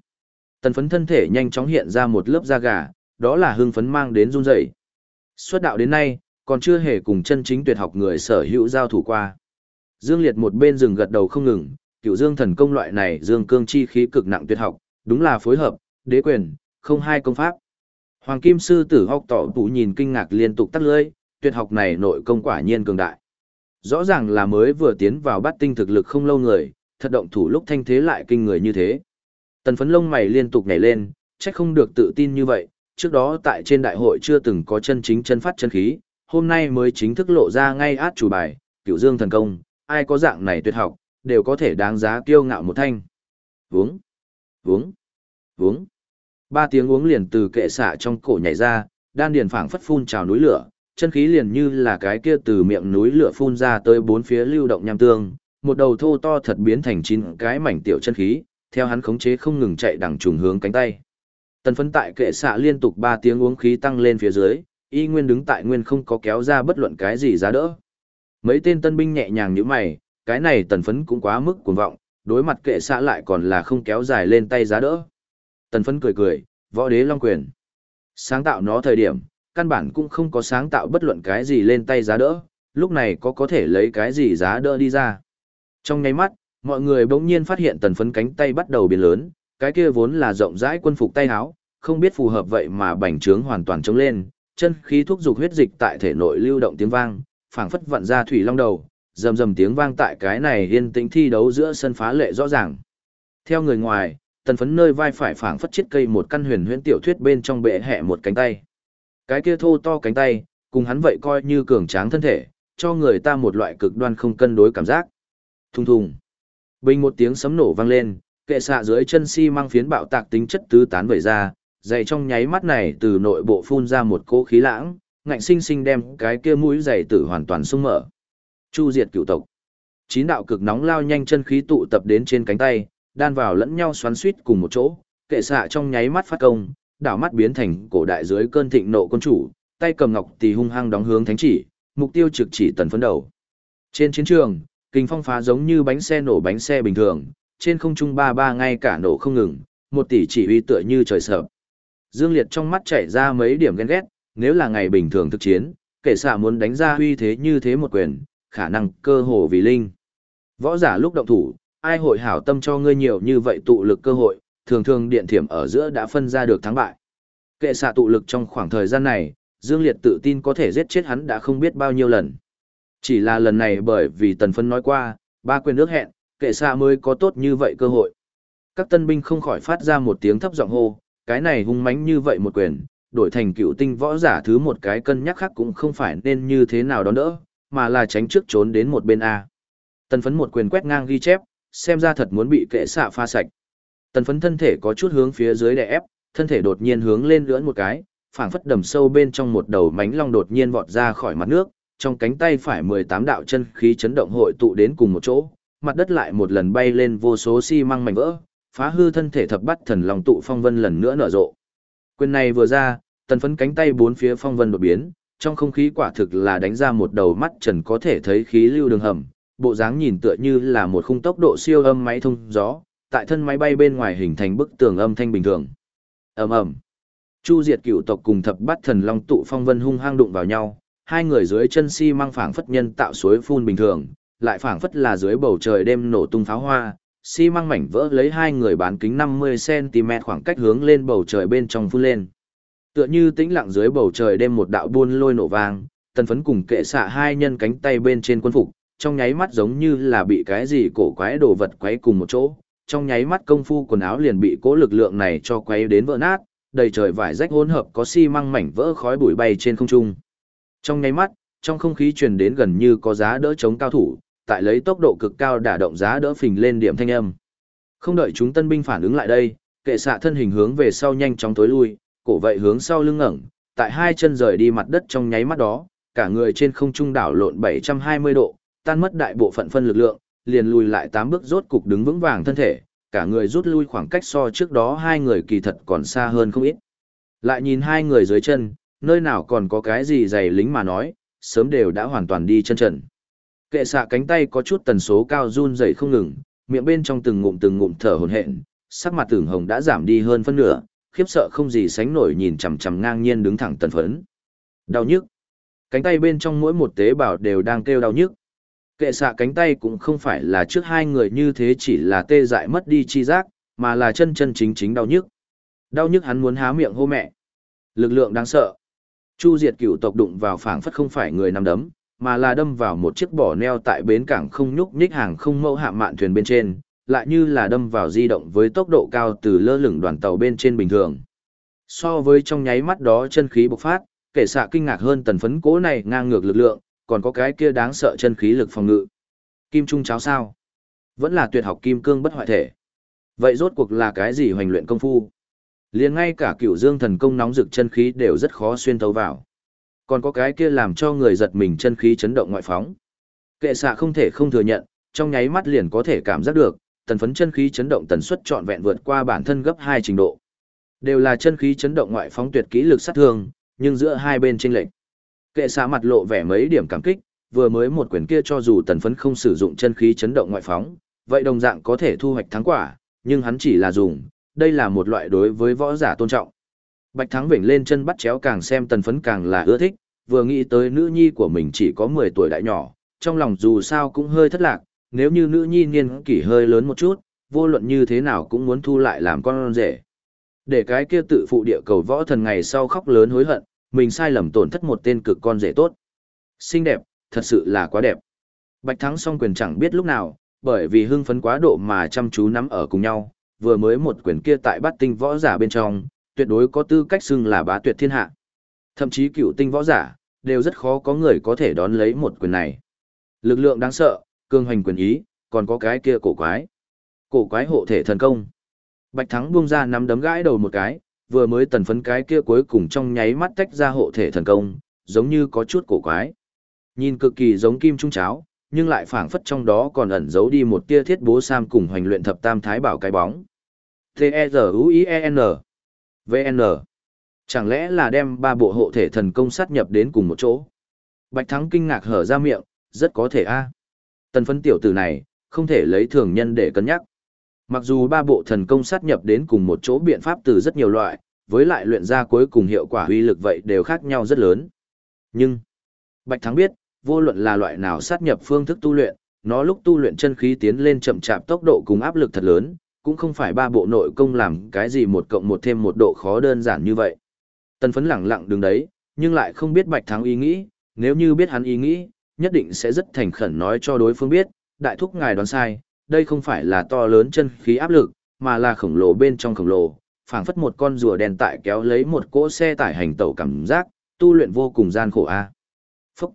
Tần phấn thân thể nhanh chóng hiện ra một lớp da gà, đó là hưng phấn mang đến run rẩy. Xuất đạo đến nay, còn chưa hề cùng chân chính tuyệt học người sở hữu giao thủ qua. Dương Liệt một bên rừng gật đầu không ngừng, cựu dương thần công loại này dương cương chi khí cực nặng tuyệt học, đúng là phối hợp, đế quyền, không hai công pháp. Hoàng Kim Sư tử học tỏ tủ nhìn kinh ngạc liên tục tắt lưỡi, tuyệt học này nội công quả nhiên cường đại. Rõ ràng là mới vừa tiến vào bắt tinh thực lực không lâu người, thật động thủ lúc thanh thế lại kinh người như thế. Tần phấn lông mày liên tục nhảy lên, trách không được tự tin như vậy, trước đó tại trên đại hội chưa từng có chân chính chân phát chân khí, hôm nay mới chính thức lộ ra ngay át chủ bài, cựu dương thần công, ai có dạng này tuyệt học, đều có thể đáng giá kiêu ngạo một thanh. Uống, uống, uống. Ba tiếng uống liền từ kệ xạ trong cổ nhảy ra, đan điền phảng phất phun trào núi lửa, chân khí liền như là cái kia từ miệng núi lửa phun ra tới bốn phía lưu động nham tương, một đầu thô to thật biến thành chín cái mảnh tiểu chân khí, theo hắn khống chế không ngừng chạy đằng trùng hướng cánh tay. Tần phấn tại kệ xạ liên tục ba tiếng uống khí tăng lên phía dưới, y nguyên đứng tại nguyên không có kéo ra bất luận cái gì giá đỡ. Mấy tên tân binh nhẹ nhàng như mày, cái này tần phấn cũng quá mức cuồng vọng, đối mặt kệ xã lại còn là không kéo dài lên tay giá đỡ. Tần phấn cười cười, võ đế long quyền. Sáng tạo nó thời điểm, căn bản cũng không có sáng tạo bất luận cái gì lên tay giá đỡ, lúc này có có thể lấy cái gì giá đỡ đi ra. Trong nháy mắt, mọi người bỗng nhiên phát hiện tần phấn cánh tay bắt đầu biến lớn, cái kia vốn là rộng rãi quân phục tay áo, không biết phù hợp vậy mà bành trướng hoàn toàn trống lên, chân khí thúc dục huyết dịch tại thể nội lưu động tiếng vang, phảng phất vận ra thủy long đầu, rầm rầm tiếng vang tại cái này yên tĩnh thi đấu giữa sân phá lệ rõ ràng. Theo người ngoài, tần phấn nơi vai phải phảng phất chiết cây một căn huyền huyễn tiểu thuyết bên trong bệ hẹ một cánh tay. Cái kia thô to cánh tay, cùng hắn vậy coi như cường tráng thân thể, cho người ta một loại cực đoan không cân đối cảm giác. Thùng thùng. Bình một tiếng sấm nổ vang lên, kệ xạ dưới chân xi si mang phiến bạo tạc tính chất tứ tán vẩy ra, dày trong nháy mắt này từ nội bộ phun ra một cỗ khí lãng, ngạnh sinh sinh đem cái kia mũi dày tử hoàn toàn sung mở. Chu diệt cựu tộc. Chín đạo cực nóng lao nhanh chân khí tụ tập đến trên cánh tay, đan vào lẫn nhau xoắn suýt cùng một chỗ, kệ xạ trong nháy mắt phát công, đảo mắt biến thành cổ đại dưới cơn thịnh nộ quân chủ, tay cầm ngọc tỳ hung hăng đóng hướng thánh chỉ, mục tiêu trực chỉ tần phấn đầu. Trên chiến trường, kinh phong phá giống như bánh xe nổ bánh xe bình thường, trên không trung ba ba ngay cả nổ không ngừng, một tỷ chỉ uy tựa như trời sập Dương Liệt trong mắt chảy ra mấy điểm ghen ghét, nếu là ngày bình thường thực chiến, kể xạ muốn đánh ra huy thế như thế một quyền, khả năng cơ hồ vì linh. Võ giả lúc động thủ, ai hội hảo tâm cho ngươi nhiều như vậy tụ lực cơ hội, thường thường điện thiểm ở giữa đã phân ra được thắng bại. Kệ xạ tụ lực trong khoảng thời gian này, Dương Liệt tự tin có thể giết chết hắn đã không biết bao nhiêu lần. Chỉ là lần này bởi vì Tần Phân nói qua, ba quyền nước hẹn, kệ xạ mới có tốt như vậy cơ hội. Các tân binh không khỏi phát ra một tiếng thấp giọng hô, cái này hung mãnh như vậy một quyền, đổi thành cựu tinh võ giả thứ một cái cân nhắc khác cũng không phải nên như thế nào đó nữa, mà là tránh trước trốn đến một bên A. Tần phấn một quyền quét ngang ghi chép, xem ra thật muốn bị kệ xạ pha sạch. Tần phấn thân thể có chút hướng phía dưới đè ép, thân thể đột nhiên hướng lên lưỡn một cái, phảng phất đầm sâu bên trong một đầu mánh long đột nhiên vọt ra khỏi mặt nước, trong cánh tay phải 18 đạo chân khí chấn động hội tụ đến cùng một chỗ, mặt đất lại một lần bay lên vô số xi măng mảnh vỡ, phá hư thân thể thập bắt thần long tụ phong vân lần nữa nở rộ. Quyền này vừa ra, tần phấn cánh tay bốn phía phong vân đột biến, trong không khí quả thực là đánh ra một đầu mắt trần có thể thấy khí lưu đường hầm, bộ dáng nhìn tựa như là một khung tốc độ siêu âm máy thông gió, tại thân máy bay bên ngoài hình thành bức tường âm thanh bình thường. Ầm ầm. Chu Diệt cửu tộc cùng thập bắt thần long tụ phong vân hung hăng đụng vào nhau, hai người dưới chân si mang phảng phất nhân tạo suối phun bình thường, lại phảng phất là dưới bầu trời đêm nổ tung pháo hoa, xi măng mảnh vỡ lấy hai người bán kính 50cm khoảng cách hướng lên bầu trời bên trong phun lên. Tựa như tĩnh lặng dưới bầu trời đêm một đạo buôn lôi nổ vang, tần phấn cùng kệ xạ hai nhân cánh tay bên trên quân phục, trong nháy mắt giống như là bị cái gì cổ quái đồ vật quấy cùng một chỗ, trong nháy mắt công phu quần áo liền bị cố lực lượng này cho quấy đến vỡ nát, đầy trời vải rách hỗn hợp có xi măng mảnh vỡ khói bụi bay trên không trung. Trong nháy mắt, trong không khí truyền đến gần như có giá đỡ chống cao thủ, tại lấy tốc độ cực cao đả động giá đỡ phình lên điểm thanh âm. Không đợi chúng tân binh phản ứng lại đây, kệ xạ thân hình hướng về sau nhanh chóng tối lui, cổ vậy hướng sau lưng ngẩng, tại hai chân rời đi mặt đất trong nháy mắt đó, cả người trên không trung đảo lộn 720 độ, tan mất đại bộ phận phân lực lượng, liền lùi lại 8 bước rốt cục đứng vững vàng thân thể, cả người rút lui khoảng cách so trước đó hai người kỳ thật còn xa hơn không ít. Lại nhìn hai người dưới chân, nơi nào còn có cái gì dày lính mà nói, sớm đều đã hoàn toàn đi chân trần. Kệ xạ cánh tay có chút tần số cao run rẩy không ngừng, miệng bên trong từng ngụm từng ngụm thở hổn hển, sắc mặt tưởng hồng đã giảm đi hơn phân nửa, khiếp sợ không gì sánh nổi nhìn chằm chằm ngang nhiên đứng thẳng tần phấn. Đau nhức. Cánh tay bên trong mỗi một tế bào đều đang kêu đau nhức. Kệ xạ cánh tay cũng không phải là trước hai người như thế chỉ là tê dại mất đi chi giác, mà là chân chân chính chính đau nhức. Đau nhức hắn muốn há miệng hô mẹ. Lực lượng đáng sợ. Chu diệt cửu tộc đụng vào phảng phất không phải người nằm đấm, mà là đâm vào một chiếc bỏ neo tại bến cảng không nhúc nhích hàng không mẫu hạ mạn thuyền bên trên, lại như là đâm vào di động với tốc độ cao từ lơ lửng đoàn tàu bên trên bình thường. So với trong nháy mắt đó chân khí bộc phát, kể xạ kinh ngạc hơn tần phấn cố này ngang ngược lực lượng, còn có cái kia đáng sợ chân khí lực phòng ngự. Kim trung cháo sao? Vẫn là tuyệt học kim cương bất hoại thể. Vậy rốt cuộc là cái gì hoành luyện công phu? liền ngay cả cựu dương thần công nóng rực chân khí đều rất khó xuyên thấu vào. Còn có cái kia làm cho người giật mình chân khí chấn động ngoại phóng. Kệ xạ không thể không thừa nhận, trong nháy mắt liền có thể cảm giác được, tần phấn chân khí chấn động tần suất trọn vẹn vượt qua bản thân gấp 2 trình độ. Đều là chân khí chấn động ngoại phóng tuyệt kỹ lực sát thương, nhưng giữa hai bên chênh lệch. Kệ xạ mặt lộ vẻ mấy điểm cảm kích, vừa mới một quyền kia cho dù tần phấn không sử dụng chân khí chấn động ngoại phóng, vậy đồng dạng có thể thu hoạch thắng quả, nhưng hắn chỉ là dùng, đây là một loại đối với võ giả tôn trọng. Bạch Thắng vểnh lên chân bắt chéo càng xem tần phấn càng là ưa thích, vừa nghĩ tới nữ nhi của mình chỉ có 10 tuổi đại nhỏ, trong lòng dù sao cũng hơi thất lạc, nếu như nữ nhi niên kỷ hơi lớn một chút, vô luận như thế nào cũng muốn thu lại làm con rể. Để cái kia tự phụ địa cầu võ thần ngày sau khóc lớn hối hận, mình sai lầm tổn thất một tên cực con rể tốt. Xinh đẹp, thật sự là quá đẹp. Bạch Thắng song quyền chẳng biết lúc nào, bởi vì hưng phấn quá độ mà chăm chú nắm ở cùng nhau, vừa mới một quyền kia tại bát tinh võ giả bên trong, tuyệt đối có tư cách xưng là bá tuyệt thiên hạ. Thậm chí cựu tinh võ giả, đều rất khó có người có thể đón lấy một quyền này. Lực lượng đáng sợ, cương hoành quyền ý, còn có cái kia cổ quái. Cổ quái hộ thể thần công. Bạch Thắng buông ra nắm đấm gãi đầu một cái, vừa mới tần phấn cái kia cuối cùng trong nháy mắt tách ra hộ thể thần công, giống như có chút cổ quái. Nhìn cực kỳ giống kim trung cháo, nhưng lại phảng phất trong đó còn ẩn giấu đi một tia thiết bố sam cùng hoành luyện thập tam thái bảo cái bóng. T-E-Z-U-I-E-N VN, Chẳng lẽ là đem ba bộ hộ thể thần công sát nhập đến cùng một chỗ? Bạch Thắng kinh ngạc hở ra miệng, rất có thể a. Tần phấn tiểu tử này, không thể lấy thường nhân để cân nhắc. Mặc dù ba bộ thần công sát nhập đến cùng một chỗ biện pháp từ rất nhiều loại, với lại luyện ra cuối cùng hiệu quả uy lực vậy đều khác nhau rất lớn. Nhưng, Bạch Thắng biết, vô luận là loại nào sát nhập phương thức tu luyện, nó lúc tu luyện chân khí tiến lên chậm chạp tốc độ cùng áp lực thật lớn, cũng không phải ba bộ nội công làm cái gì một cộng một thêm một độ khó đơn giản như vậy. Tần phấn lẳng lặng đứng đấy, nhưng lại không biết Bạch Thắng ý nghĩ, nếu như biết hắn ý nghĩ, nhất định sẽ rất thành khẩn nói cho đối phương biết, đại thúc ngài đoán sai, đây không phải là to lớn chân khí áp lực, mà là khổng lồ bên trong khổng lồ, phảng phất một con rùa đèn tại kéo lấy một cỗ xe tải hành tẩu cảm giác, tu luyện vô cùng gian khổ a. Phúc.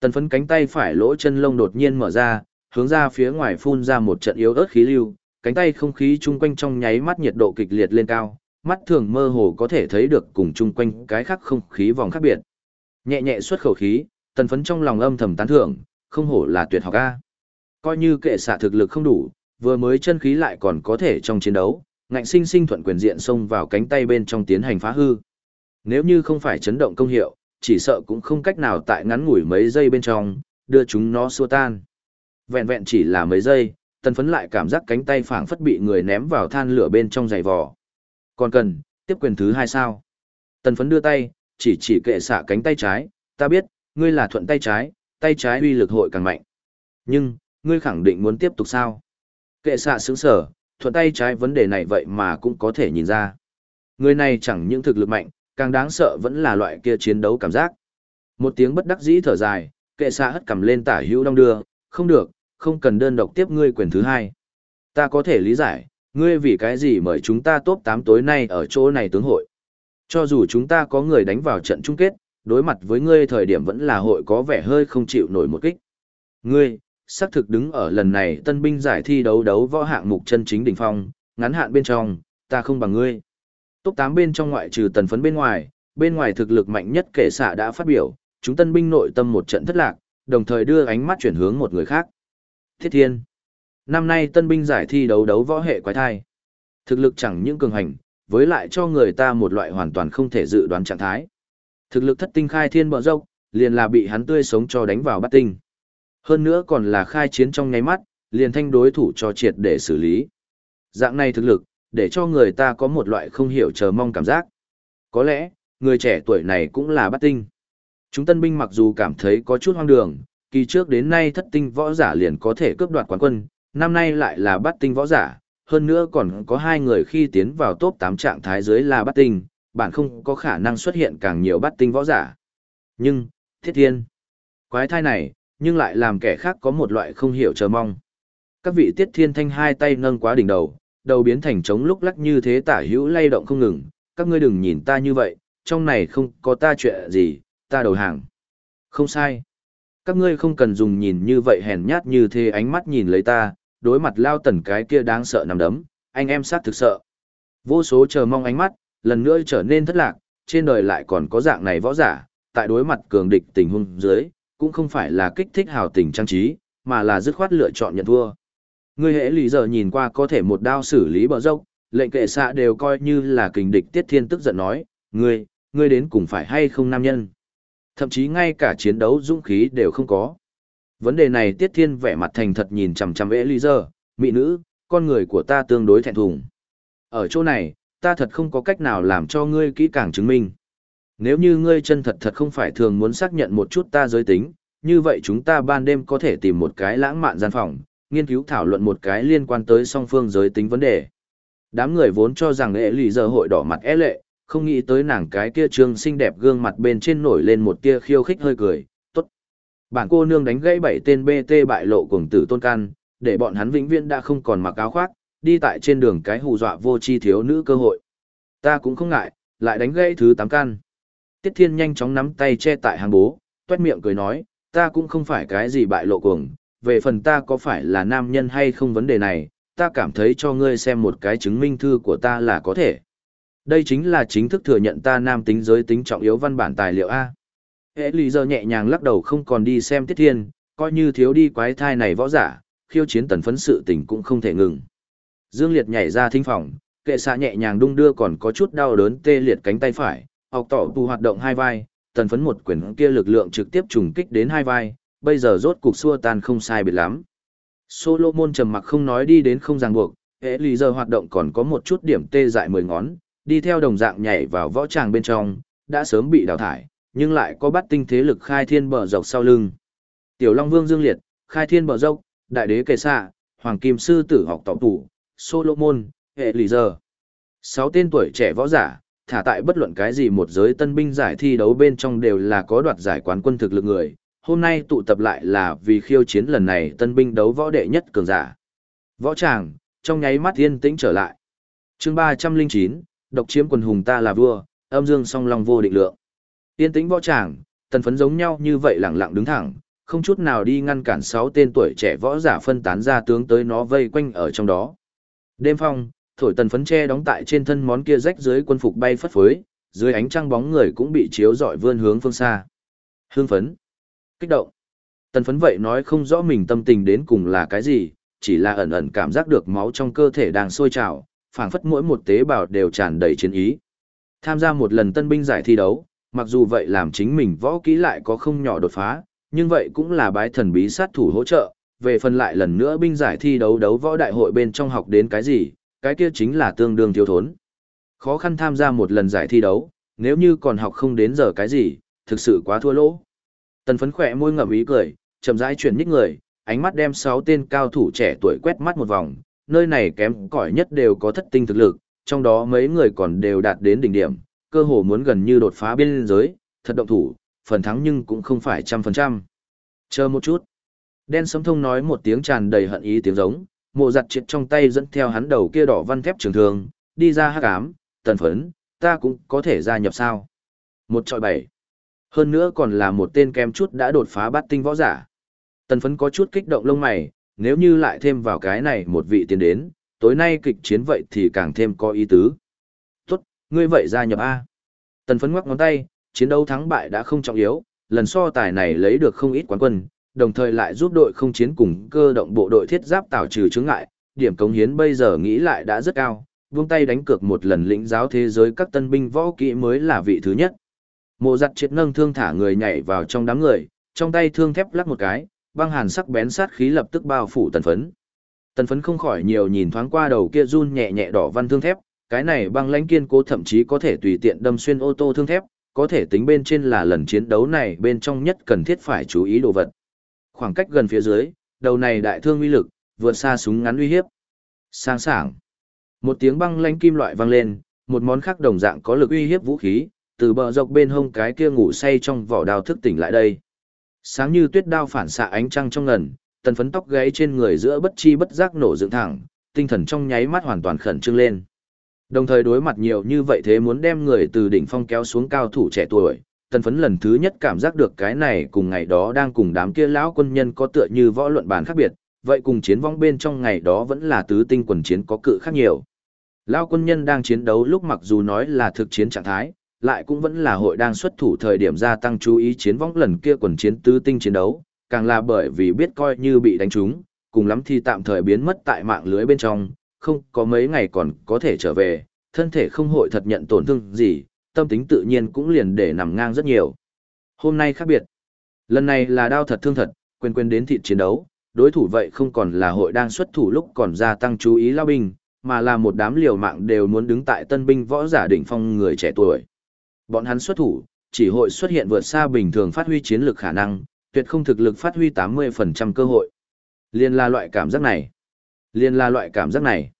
Tần phấn cánh tay phải lỗ chân lông đột nhiên mở ra, hướng ra phía ngoài phun ra một trận yếu ớt khí lưu, cánh tay không khí chung quanh trong nháy mắt nhiệt độ kịch liệt lên cao, mắt thường mơ hồ có thể thấy được cùng chung quanh cái khác không khí vòng khác biệt. Nhẹ nhẹ xuất khẩu khí, tần phấn trong lòng âm thầm tán thưởng, không hổ là tuyệt học A. Coi như kệ xạ thực lực không đủ, vừa mới chân khí lại còn có thể trong chiến đấu, ngạnh sinh sinh thuận quyền diện xông vào cánh tay bên trong tiến hành phá hư. Nếu như không phải chấn động công hiệu, chỉ sợ cũng không cách nào tại ngắn ngủi mấy giây bên trong, đưa chúng nó xua tan. Vẹn vẹn chỉ là mấy giây, tần phấn lại cảm giác cánh tay phảng phất bị người ném vào than lửa bên trong giày vò. Còn cần, tiếp quyền thứ hai sao? Tần phấn đưa tay, chỉ chỉ kệ xạ cánh tay trái, ta biết, ngươi là thuận tay trái, tay trái uy lực hội càng mạnh. Nhưng, ngươi khẳng định muốn tiếp tục sao? Kệ xạ sướng sở, thuận tay trái vấn đề này vậy mà cũng có thể nhìn ra. Người này chẳng những thực lực mạnh, càng đáng sợ vẫn là loại kia chiến đấu cảm giác. Một tiếng bất đắc dĩ thở dài, kệ xạ hất cầm lên tả hữu đong đưa, không được, không cần đơn độc tiếp ngươi quyền thứ hai. Ta có thể lý giải, ngươi vì cái gì mời chúng ta top 8 tối nay ở chỗ này tướng hội. Cho dù chúng ta có người đánh vào trận chung kết, đối mặt với ngươi thời điểm vẫn là hội có vẻ hơi không chịu nổi một kích. Ngươi, xác thực đứng ở lần này tân binh giải thi đấu đấu võ hạng mục chân chính đỉnh phong, ngắn hạn bên trong, ta không bằng ngươi. Top 8 bên trong ngoại trừ tần phấn bên ngoài, bên ngoài thực lực mạnh nhất kể xạ đã phát biểu, chúng tân binh nội tâm một trận thất lạc, đồng thời đưa ánh mắt chuyển hướng một người khác. Thiết Thiên. Năm nay tân binh giải thi đấu đấu võ hệ quái thai. Thực lực chẳng những cường hành, với lại cho người ta một loại hoàn toàn không thể dự đoán trạng thái. Thực lực thất tinh khai thiên bợ dốc, liền là bị hắn tươi sống cho đánh vào bắt tinh. Hơn nữa còn là khai chiến trong nháy mắt, liền thanh đối thủ cho triệt để xử lý. Dạng này thực lực, để cho người ta có một loại không hiểu chờ mong cảm giác. Có lẽ, người trẻ tuổi này cũng là bắt tinh. Chúng tân binh mặc dù cảm thấy có chút hoang đường, kỳ trước đến nay thất tinh võ giả liền có thể cướp đoạt quán quân, năm nay lại là bắt tinh võ giả, hơn nữa còn có hai người khi tiến vào top 8 trạng thái dưới là bắt tinh, bạn không có khả năng xuất hiện càng nhiều bắt tinh võ giả. Nhưng, thiết thiên, quái thai này, nhưng lại làm kẻ khác có một loại không hiểu chờ mong. Các vị tiết thiên thanh hai tay nâng quá đỉnh đầu, đầu biến thành trống lúc lắc như thế tả hữu lay động không ngừng, các ngươi đừng nhìn ta như vậy, trong này không có ta chuyện gì, ta đầu hàng. Không sai. Các ngươi không cần dùng nhìn như vậy hèn nhát như thế ánh mắt nhìn lấy ta, đối mặt lao tần cái kia đáng sợ nằm đấm, anh em sát thực sợ. Vô số chờ mong ánh mắt, lần nữa trở nên thất lạc, trên đời lại còn có dạng này võ giả, tại đối mặt cường địch tình huống dưới, cũng không phải là kích thích hào tình trang trí, mà là dứt khoát lựa chọn nhận thua. Người hệ lý giờ nhìn qua có thể một đao xử lý bờ dốc, lệnh kệ xạ đều coi như là kình địch tiết thiên tức giận nói, ngươi, ngươi đến cùng phải hay không nam nhân. Thậm chí ngay cả chiến đấu dũng khí đều không có. Vấn đề này tiết thiên vẻ mặt thành thật nhìn chằm chằm hệ mỹ nữ, con người của ta tương đối thẹn thùng. Ở chỗ này, ta thật không có cách nào làm cho ngươi kỹ càng chứng minh. Nếu như ngươi chân thật thật không phải thường muốn xác nhận một chút ta giới tính, như vậy chúng ta ban đêm có thể tìm một cái lãng mạn gian phòng, nghiên cứu thảo luận một cái liên quan tới song phương giới tính vấn đề. Đám người vốn cho rằng lệ lì giờ hội đỏ mặt é lệ, không nghĩ tới nàng cái kia trương xinh đẹp gương mặt bên trên nổi lên một tia khiêu khích hơi cười, tốt. Bản cô nương đánh gãy bảy tên BT bại lộ cùng tử tôn can, để bọn hắn vĩnh viễn đã không còn mặc áo khoác, đi tại trên đường cái hù dọa vô chi thiếu nữ cơ hội. Ta cũng không ngại, lại đánh gãy thứ tám can. Tiết Thiên nhanh chóng nắm tay che tại hàng bố, tuét miệng cười nói, ta cũng không phải cái gì bại lộ cuồng, về phần ta có phải là nam nhân hay không vấn đề này, ta cảm thấy cho ngươi xem một cái chứng minh thư của ta là có thể. Đây chính là chính thức thừa nhận ta nam tính giới tính trọng yếu văn bản tài liệu A. Hệ lý giờ nhẹ nhàng lắc đầu không còn đi xem Tiết Thiên, coi như thiếu đi quái thai này võ giả, khiêu chiến tần phấn sự tình cũng không thể ngừng. Dương Liệt nhảy ra thính phòng, kệ xạ nhẹ nhàng đung đưa còn có chút đau đớn tê liệt cánh tay phải, học tỏ tù hoạt động hai vai, tần phấn một quyển kia lực lượng trực tiếp trùng kích đến hai vai, bây giờ rốt cục xua tan không sai biệt lắm. Solomon trầm mặc không nói đi đến không ràng buộc, hệ lý giờ hoạt động còn có một chút điểm tê dại mười ngón, đi theo đồng dạng nhảy vào võ tràng bên trong, đã sớm bị đào thải, nhưng lại có bắt tinh thế lực khai thiên bờ dọc sau lưng. Tiểu Long Vương Dương Liệt, khai thiên bờ dọc đại đế kề xạ, hoàng kim sư tử học tỏ tủ, Solomon, hệ lì giờ. Sáu tên tuổi trẻ võ giả, thả tại bất luận cái gì một giới tân binh giải thi đấu bên trong đều là có đoạt giải quán quân thực lực người. Hôm nay tụ tập lại là vì khiêu chiến lần này tân binh đấu võ đệ nhất cường giả. Võ tràng, trong nháy mắt yên tĩnh trở lại. chương ba trăm linh chín độc chiếm quần hùng ta là vua, âm dương song long vô định lượng. Yên tĩnh võ tràng, tần phấn giống nhau như vậy lẳng lặng đứng thẳng, không chút nào đi ngăn cản sáu tên tuổi trẻ võ giả phân tán ra tướng tới nó vây quanh ở trong đó. Đêm phong, thổi tần phấn che đóng tại trên thân món kia rách dưới quân phục bay phất phới, dưới ánh trăng bóng người cũng bị chiếu dọi vươn hướng phương xa. Hương phấn, kích động. Tần phấn vậy nói không rõ mình tâm tình đến cùng là cái gì, chỉ là ẩn ẩn cảm giác được máu trong cơ thể đang sôi trào, phảng phất mỗi một tế bào đều tràn đầy chiến ý. Tham gia một lần tân binh giải thi đấu, mặc dù vậy làm chính mình võ kỹ lại có không nhỏ đột phá, nhưng vậy cũng là bái thần bí sát thủ hỗ trợ, về phần lại lần nữa binh giải thi đấu đấu võ đại hội bên trong học đến cái gì, cái kia chính là tương đương thiếu thốn. Khó khăn tham gia một lần giải thi đấu, nếu như còn học không đến giờ cái gì, thực sự quá thua lỗ. Tần phấn khỏe môi ngậm ý cười, chậm rãi chuyển nhích người, ánh mắt đem sáu tên cao thủ trẻ tuổi quét mắt một vòng, nơi này kém cỏi nhất đều có thất tinh thực lực, trong đó mấy người còn đều đạt đến đỉnh điểm, cơ hồ muốn gần như đột phá biên giới, thật động thủ, phần thắng nhưng cũng không phải trăm phần trăm. Chờ một chút. Đen sấm thông nói một tiếng tràn đầy hận ý tiếng giống, mộ giặt triệt trong tay dẫn theo hắn đầu kia đỏ văn thép trường thường, đi ra hắc ám, tần phấn, ta cũng có thể gia nhập sao. Một trọi bảy. Hơn nữa còn là một tên kém chút đã đột phá bát tinh võ giả. Tần phấn có chút kích động lông mày, nếu như lại thêm vào cái này một vị tiến đến, tối nay kịch chiến vậy thì càng thêm có ý tứ. Tốt, ngươi vậy gia nhập A. Tần phấn ngoắc ngón tay, chiến đấu thắng bại đã không trọng yếu, lần so tài này lấy được không ít quán quân, đồng thời lại giúp đội không chiến cùng cơ động bộ đội thiết giáp tạo trừ chướng ngại, điểm cống hiến bây giờ nghĩ lại đã rất cao, buông tay đánh cược một lần lĩnh giáo thế giới các tân binh võ kỹ mới là vị thứ nhất. Mộ giặt triệt nâng thương thả người nhảy vào trong đám người, trong tay thương thép lắc một cái, băng hàn sắc bén sát khí lập tức bao phủ tần phấn. Tần phấn không khỏi nhiều nhìn thoáng qua đầu kia run nhẹ nhẹ đỏ văn thương thép, cái này băng lãnh kiên cố thậm chí có thể tùy tiện đâm xuyên ô tô thương thép, có thể tính bên trên là lần chiến đấu này bên trong nhất cần thiết phải chú ý đồ vật. Khoảng cách gần phía dưới, đầu này đại thương uy lực, vượt xa súng ngắn uy hiếp. Sang sảng. Một tiếng băng lãnh kim loại vang lên, một món khác đồng dạng có lực uy hiếp vũ khí, từ bờ dọc bên hông cái kia ngủ say trong vỏ đào thức tỉnh lại đây. Sáng như tuyết đao phản xạ ánh trăng trong ngần, tần phấn tóc gáy trên người giữa bất chi bất giác nổ dựng thẳng, tinh thần trong nháy mắt hoàn toàn khẩn trương lên. Đồng thời đối mặt nhiều như vậy thế muốn đem người từ đỉnh phong kéo xuống cao thủ trẻ tuổi, tần phấn lần thứ nhất cảm giác được cái này cùng ngày đó đang cùng đám kia lão quân nhân có tựa như võ luận bàn khác biệt, vậy cùng chiến vong bên trong ngày đó vẫn là tứ tinh quần chiến có cự khác nhiều. Lão quân nhân đang chiến đấu lúc mặc dù nói là thực chiến trạng thái, lại cũng vẫn là hội đang xuất thủ thời điểm gia tăng chú ý chiến võng lần kia quần chiến tứ tinh chiến đấu, càng là bởi vì biết coi như bị đánh trúng, cùng lắm thì tạm thời biến mất tại mạng lưới bên trong, không có mấy ngày còn có thể trở về, thân thể không hội thật nhận tổn thương gì, tâm tính tự nhiên cũng liền để nằm ngang rất nhiều. Hôm nay khác biệt. Lần này là đau thật thương thật, quên quên đến thịt chiến đấu, đối thủ vậy không còn là hội đang xuất thủ lúc còn gia tăng chú ý lao binh, mà là một đám liều mạng đều muốn đứng tại tân binh võ giả đỉnh phong người trẻ tuổi. Bọn hắn xuất thủ, chỉ hội xuất hiện vượt xa bình thường phát huy chiến lược khả năng, tuyệt không thực lực phát huy 80% cơ hội. Liên là loại cảm giác này. Liên là loại cảm giác này.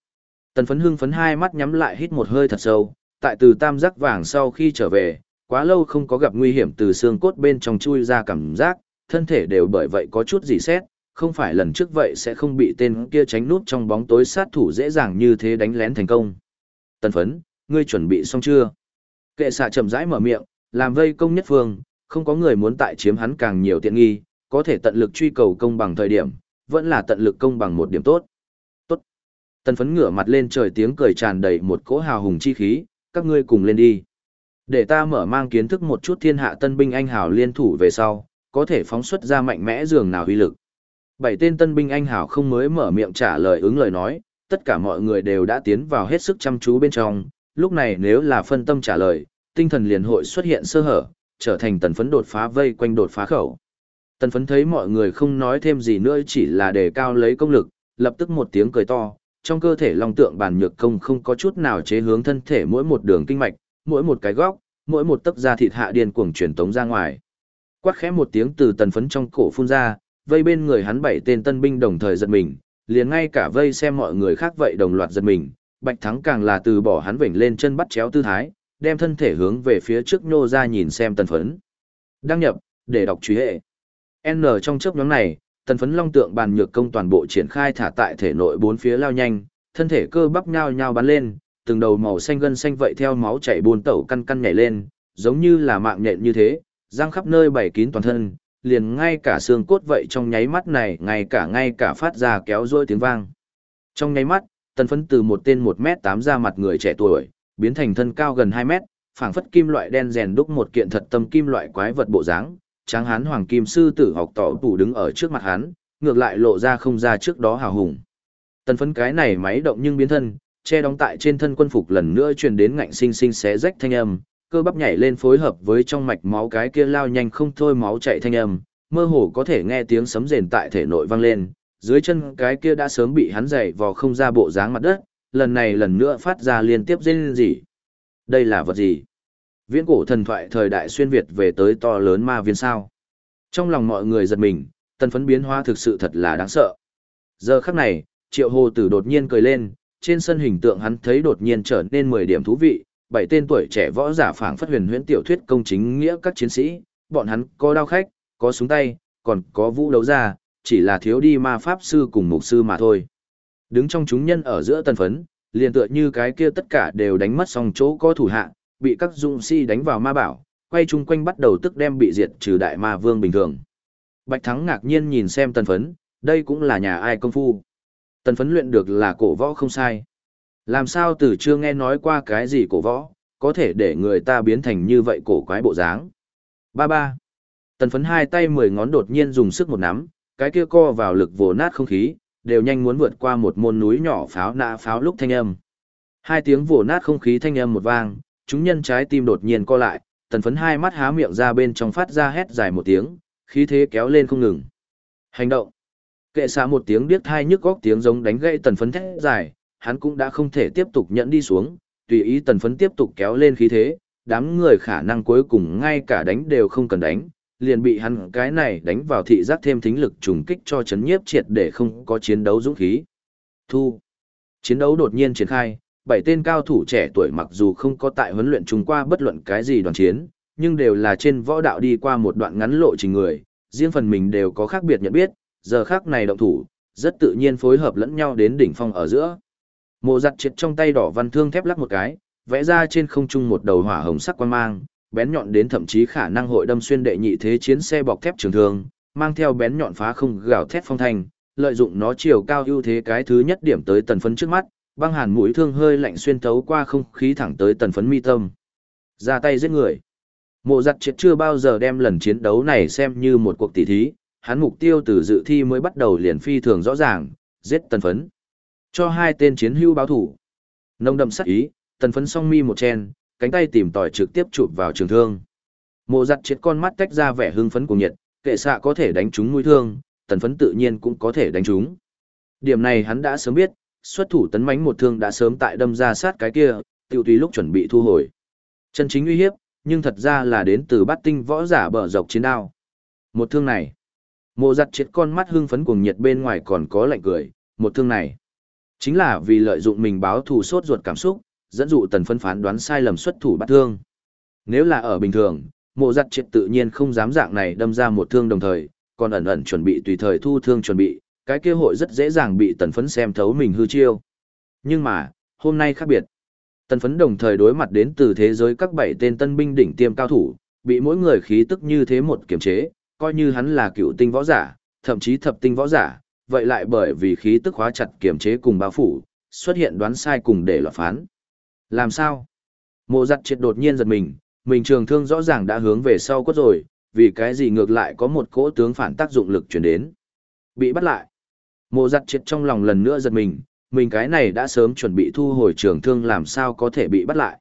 Tần phấn hưng phấn hai mắt nhắm lại hít một hơi thật sâu, tại từ tam giác vàng sau khi trở về, quá lâu không có gặp nguy hiểm từ xương cốt bên trong chui ra cảm giác, thân thể đều bởi vậy có chút gì xét, không phải lần trước vậy sẽ không bị tên kia tránh nút trong bóng tối sát thủ dễ dàng như thế đánh lén thành công. Tần phấn, ngươi chuẩn bị xong chưa? Kệ xạ chậm rãi mở miệng, làm vây công nhất phương, không có người muốn tại chiếm hắn càng nhiều tiện nghi, có thể tận lực truy cầu công bằng thời điểm, vẫn là tận lực công bằng một điểm tốt. Tốt. Tần phấn ngửa mặt lên trời tiếng cười tràn đầy một cỗ hào hùng chi khí, các ngươi cùng lên đi. Để ta mở mang kiến thức một chút thiên hạ tân binh anh hào liên thủ về sau, có thể phóng xuất ra mạnh mẽ dường nào uy lực. Bảy tên tân binh anh hào không mới mở miệng trả lời ứng lời nói, tất cả mọi người đều đã tiến vào hết sức chăm chú bên trong, lúc này nếu là phân tâm trả lời, tinh thần liền hội xuất hiện sơ hở, trở thành tần phấn đột phá vây quanh đột phá khẩu. Tần phấn thấy mọi người không nói thêm gì nữa chỉ là đề cao lấy công lực, lập tức một tiếng cười to, trong cơ thể long tượng bản nhược công không có chút nào chế hướng thân thể mỗi một đường kinh mạch, mỗi một cái góc, mỗi một tấc da thịt hạ điên cuồng truyền tống ra ngoài. Quát khẽ một tiếng từ tần phấn trong cổ phun ra, vây bên người hắn bảy tên tân binh đồng thời giật mình, liền ngay cả vây xem mọi người khác vậy đồng loạt giật mình, Bạch Thắng càng là từ bỏ hắn vểnh lên chân bắt chéo tư thái, đem thân thể hướng về phía trước nhô ra nhìn xem tần phấn. Đăng nhập, để đọc truy hệ. N trong chấp nhóm này, tần phấn long tượng bàn nhược công toàn bộ triển khai thả tại thể nội bốn phía lao nhanh, thân thể cơ bắp nhao nhao bắn lên, từng đầu màu xanh gân xanh vậy theo máu chảy buôn tẩu căn căn nhảy lên, giống như là mạng nhện như thế, răng khắp nơi bảy kín toàn thân, liền ngay cả xương cốt vậy trong nháy mắt này, ngay cả ngay cả phát ra kéo rôi tiếng vang. Trong nháy mắt, tần phấn từ một tên 1 mét 8 ra mặt người trẻ tuổi, biến thành thân cao gần 2 mét, phảng phất kim loại đen rèn đúc một kiện thật tâm kim loại quái vật bộ dáng, tráng hán hoàng kim sư tử học tỏ tủ đứng ở trước mặt hắn, ngược lại lộ ra không ra trước đó hào hùng. Tần phấn cái này máy động nhưng biến thân, che đóng tại trên thân quân phục lần nữa truyền đến ngạnh sinh sinh xé rách thanh âm, cơ bắp nhảy lên phối hợp với trong mạch máu cái kia lao nhanh không thôi máu chạy thanh âm, mơ hồ có thể nghe tiếng sấm rền tại thể nội vang lên, dưới chân cái kia đã sớm bị hắn dày vò không ra bộ dáng mặt đất, lần này lần nữa phát ra liên tiếp rên gì. Đây là vật gì? Viễn cổ thần thoại thời đại xuyên Việt về tới to lớn ma viên sao. Trong lòng mọi người giật mình, tân phấn biến hóa thực sự thật là đáng sợ. Giờ khắc này, triệu hồ tử đột nhiên cười lên, trên sân hình tượng hắn thấy đột nhiên trở nên 10 điểm thú vị, bảy tên tuổi trẻ võ giả phảng phất huyền huyễn tiểu thuyết công chính nghĩa các chiến sĩ, bọn hắn có đao khách, có súng tay, còn có vũ đấu ra, chỉ là thiếu đi ma pháp sư cùng mục sư mà thôi. Đứng trong chúng nhân ở giữa tân phấn, liền tựa như cái kia tất cả đều đánh mất xong chỗ có thủ hạ, bị các dụng si đánh vào ma bảo, quay chung quanh bắt đầu tức đem bị diệt trừ đại ma vương bình thường. Bạch Thắng ngạc nhiên nhìn xem tân phấn, đây cũng là nhà ai công phu. Tân phấn luyện được là cổ võ không sai. Làm sao từ chưa nghe nói qua cái gì cổ võ, có thể để người ta biến thành như vậy cổ quái bộ dáng. Ba ba. Tần phấn hai tay mười ngón đột nhiên dùng sức một nắm, cái kia co vào lực vồ nát không khí, đều nhanh muốn vượt qua một môn núi nhỏ pháo nã pháo lúc thanh âm. Hai tiếng vồ nát không khí thanh âm một vang, chúng nhân trái tim đột nhiên co lại, tần phấn hai mắt há miệng ra bên trong phát ra hét dài một tiếng, khí thế kéo lên không ngừng. Hành động. Kệ xạ một tiếng điếc thai nhức góc tiếng giống đánh gãy tần phấn thét dài, hắn cũng đã không thể tiếp tục nhẫn đi xuống, tùy ý tần phấn tiếp tục kéo lên khí thế, đám người khả năng cuối cùng ngay cả đánh đều không cần đánh, liền bị hắn cái này đánh vào thị giác thêm thính lực trùng kích cho chấn nhiếp triệt để không có chiến đấu dũng khí. Thu. Chiến đấu đột nhiên triển khai, bảy tên cao thủ trẻ tuổi mặc dù không có tại huấn luyện chung qua bất luận cái gì đoàn chiến, nhưng đều là trên võ đạo đi qua một đoạn ngắn lộ trình người, riêng phần mình đều có khác biệt nhận biết, giờ khác này động thủ, rất tự nhiên phối hợp lẫn nhau đến đỉnh phong ở giữa. Mộ giặt triệt trong tay đỏ văn thương thép lắc một cái, vẽ ra trên không trung một đầu hỏa hồng sắc quan mang, bén nhọn đến thậm chí khả năng hội đâm xuyên đệ nhị thế chiến xe bọc thép trường thương, mang theo bén nhọn phá không gào thét phong thanh, lợi dụng nó chiều cao ưu thế cái thứ nhất điểm tới tần phấn trước mắt, băng hàn mũi thương hơi lạnh xuyên thấu qua không khí thẳng tới tần phấn mi tâm. Ra tay giết người. Mộ giặt triệt chưa bao giờ đem lần chiến đấu này xem như một cuộc tỉ thí, hắn mục tiêu từ dự thi mới bắt đầu liền phi thường rõ ràng, giết tần phấn. Cho hai tên chiến hưu báo thủ. Nông đậm sắc ý, tần phấn song mi một chen, cánh tay tìm tòi trực tiếp chụp vào trường thương. Mộ giặt chết con mắt tách ra vẻ hưng phấn cùng nhiệt, kệ xạ có thể đánh trúng mũi thương, tần phấn tự nhiên cũng có thể đánh trúng. Điểm này hắn đã sớm biết, xuất thủ tấn mãnh một thương đã sớm tại đâm ra sát cái kia, tiêu tùy lúc chuẩn bị thu hồi. Chân chính uy hiếp, nhưng thật ra là đến từ bát tinh võ giả bờ dọc chiến đao. Một thương này, mộ giặt chết con mắt hưng phấn cùng nhiệt bên ngoài còn có lạnh cười, một thương này. Chính là vì lợi dụng mình báo thù sốt ruột cảm xúc, dẫn dụ tần phân phán đoán sai lầm xuất thủ bắt thương. Nếu là ở bình thường, mộ giặt triệt tự nhiên không dám dạng này đâm ra một thương đồng thời, còn ẩn ẩn chuẩn bị tùy thời thu thương chuẩn bị, cái kia hội rất dễ dàng bị tần phấn xem thấu mình hư chiêu. Nhưng mà, hôm nay khác biệt. Tần phấn đồng thời đối mặt đến từ thế giới các bảy tên tân binh đỉnh tiêm cao thủ, bị mỗi người khí tức như thế một kiểm chế, coi như hắn là cựu tinh võ giả, thậm chí thập tinh võ giả, vậy lại bởi vì khí tức hóa chặt kiểm chế cùng bao phủ, xuất hiện đoán sai cùng để lọt phán. Làm sao? Mộ giặt triệt đột nhiên giật mình, mình trường thương rõ ràng đã hướng về sau quất rồi, vì cái gì ngược lại có một cỗ tướng phản tác dụng lực chuyển đến. Bị bắt lại. Mộ giặt triệt trong lòng lần nữa giật mình, mình cái này đã sớm chuẩn bị thu hồi trường thương làm sao có thể bị bắt lại.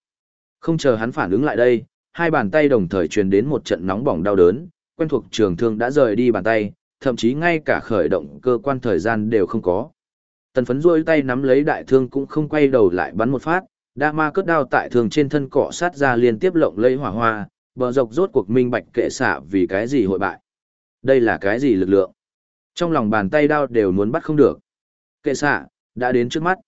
Không chờ hắn phản ứng lại đây, hai bàn tay đồng thời truyền đến một trận nóng bỏng đau đớn, quen thuộc trường thương đã rời đi bàn tay, thậm chí ngay cả khởi động cơ quan thời gian đều không có. Tần phấn rôi tay nắm lấy đại thương cũng không quay đầu lại bắn một phát, đa ma cất đao tại thường trên thân cọ sát ra liên tiếp lộng lấy hỏa hoa, bờ dọc rốt cuộc minh bạch kệ xạ vì cái gì hội bại. Đây là cái gì lực lượng? Trong lòng bàn tay đao đều muốn bắt không được. Kệ xạ, đã đến trước mắt.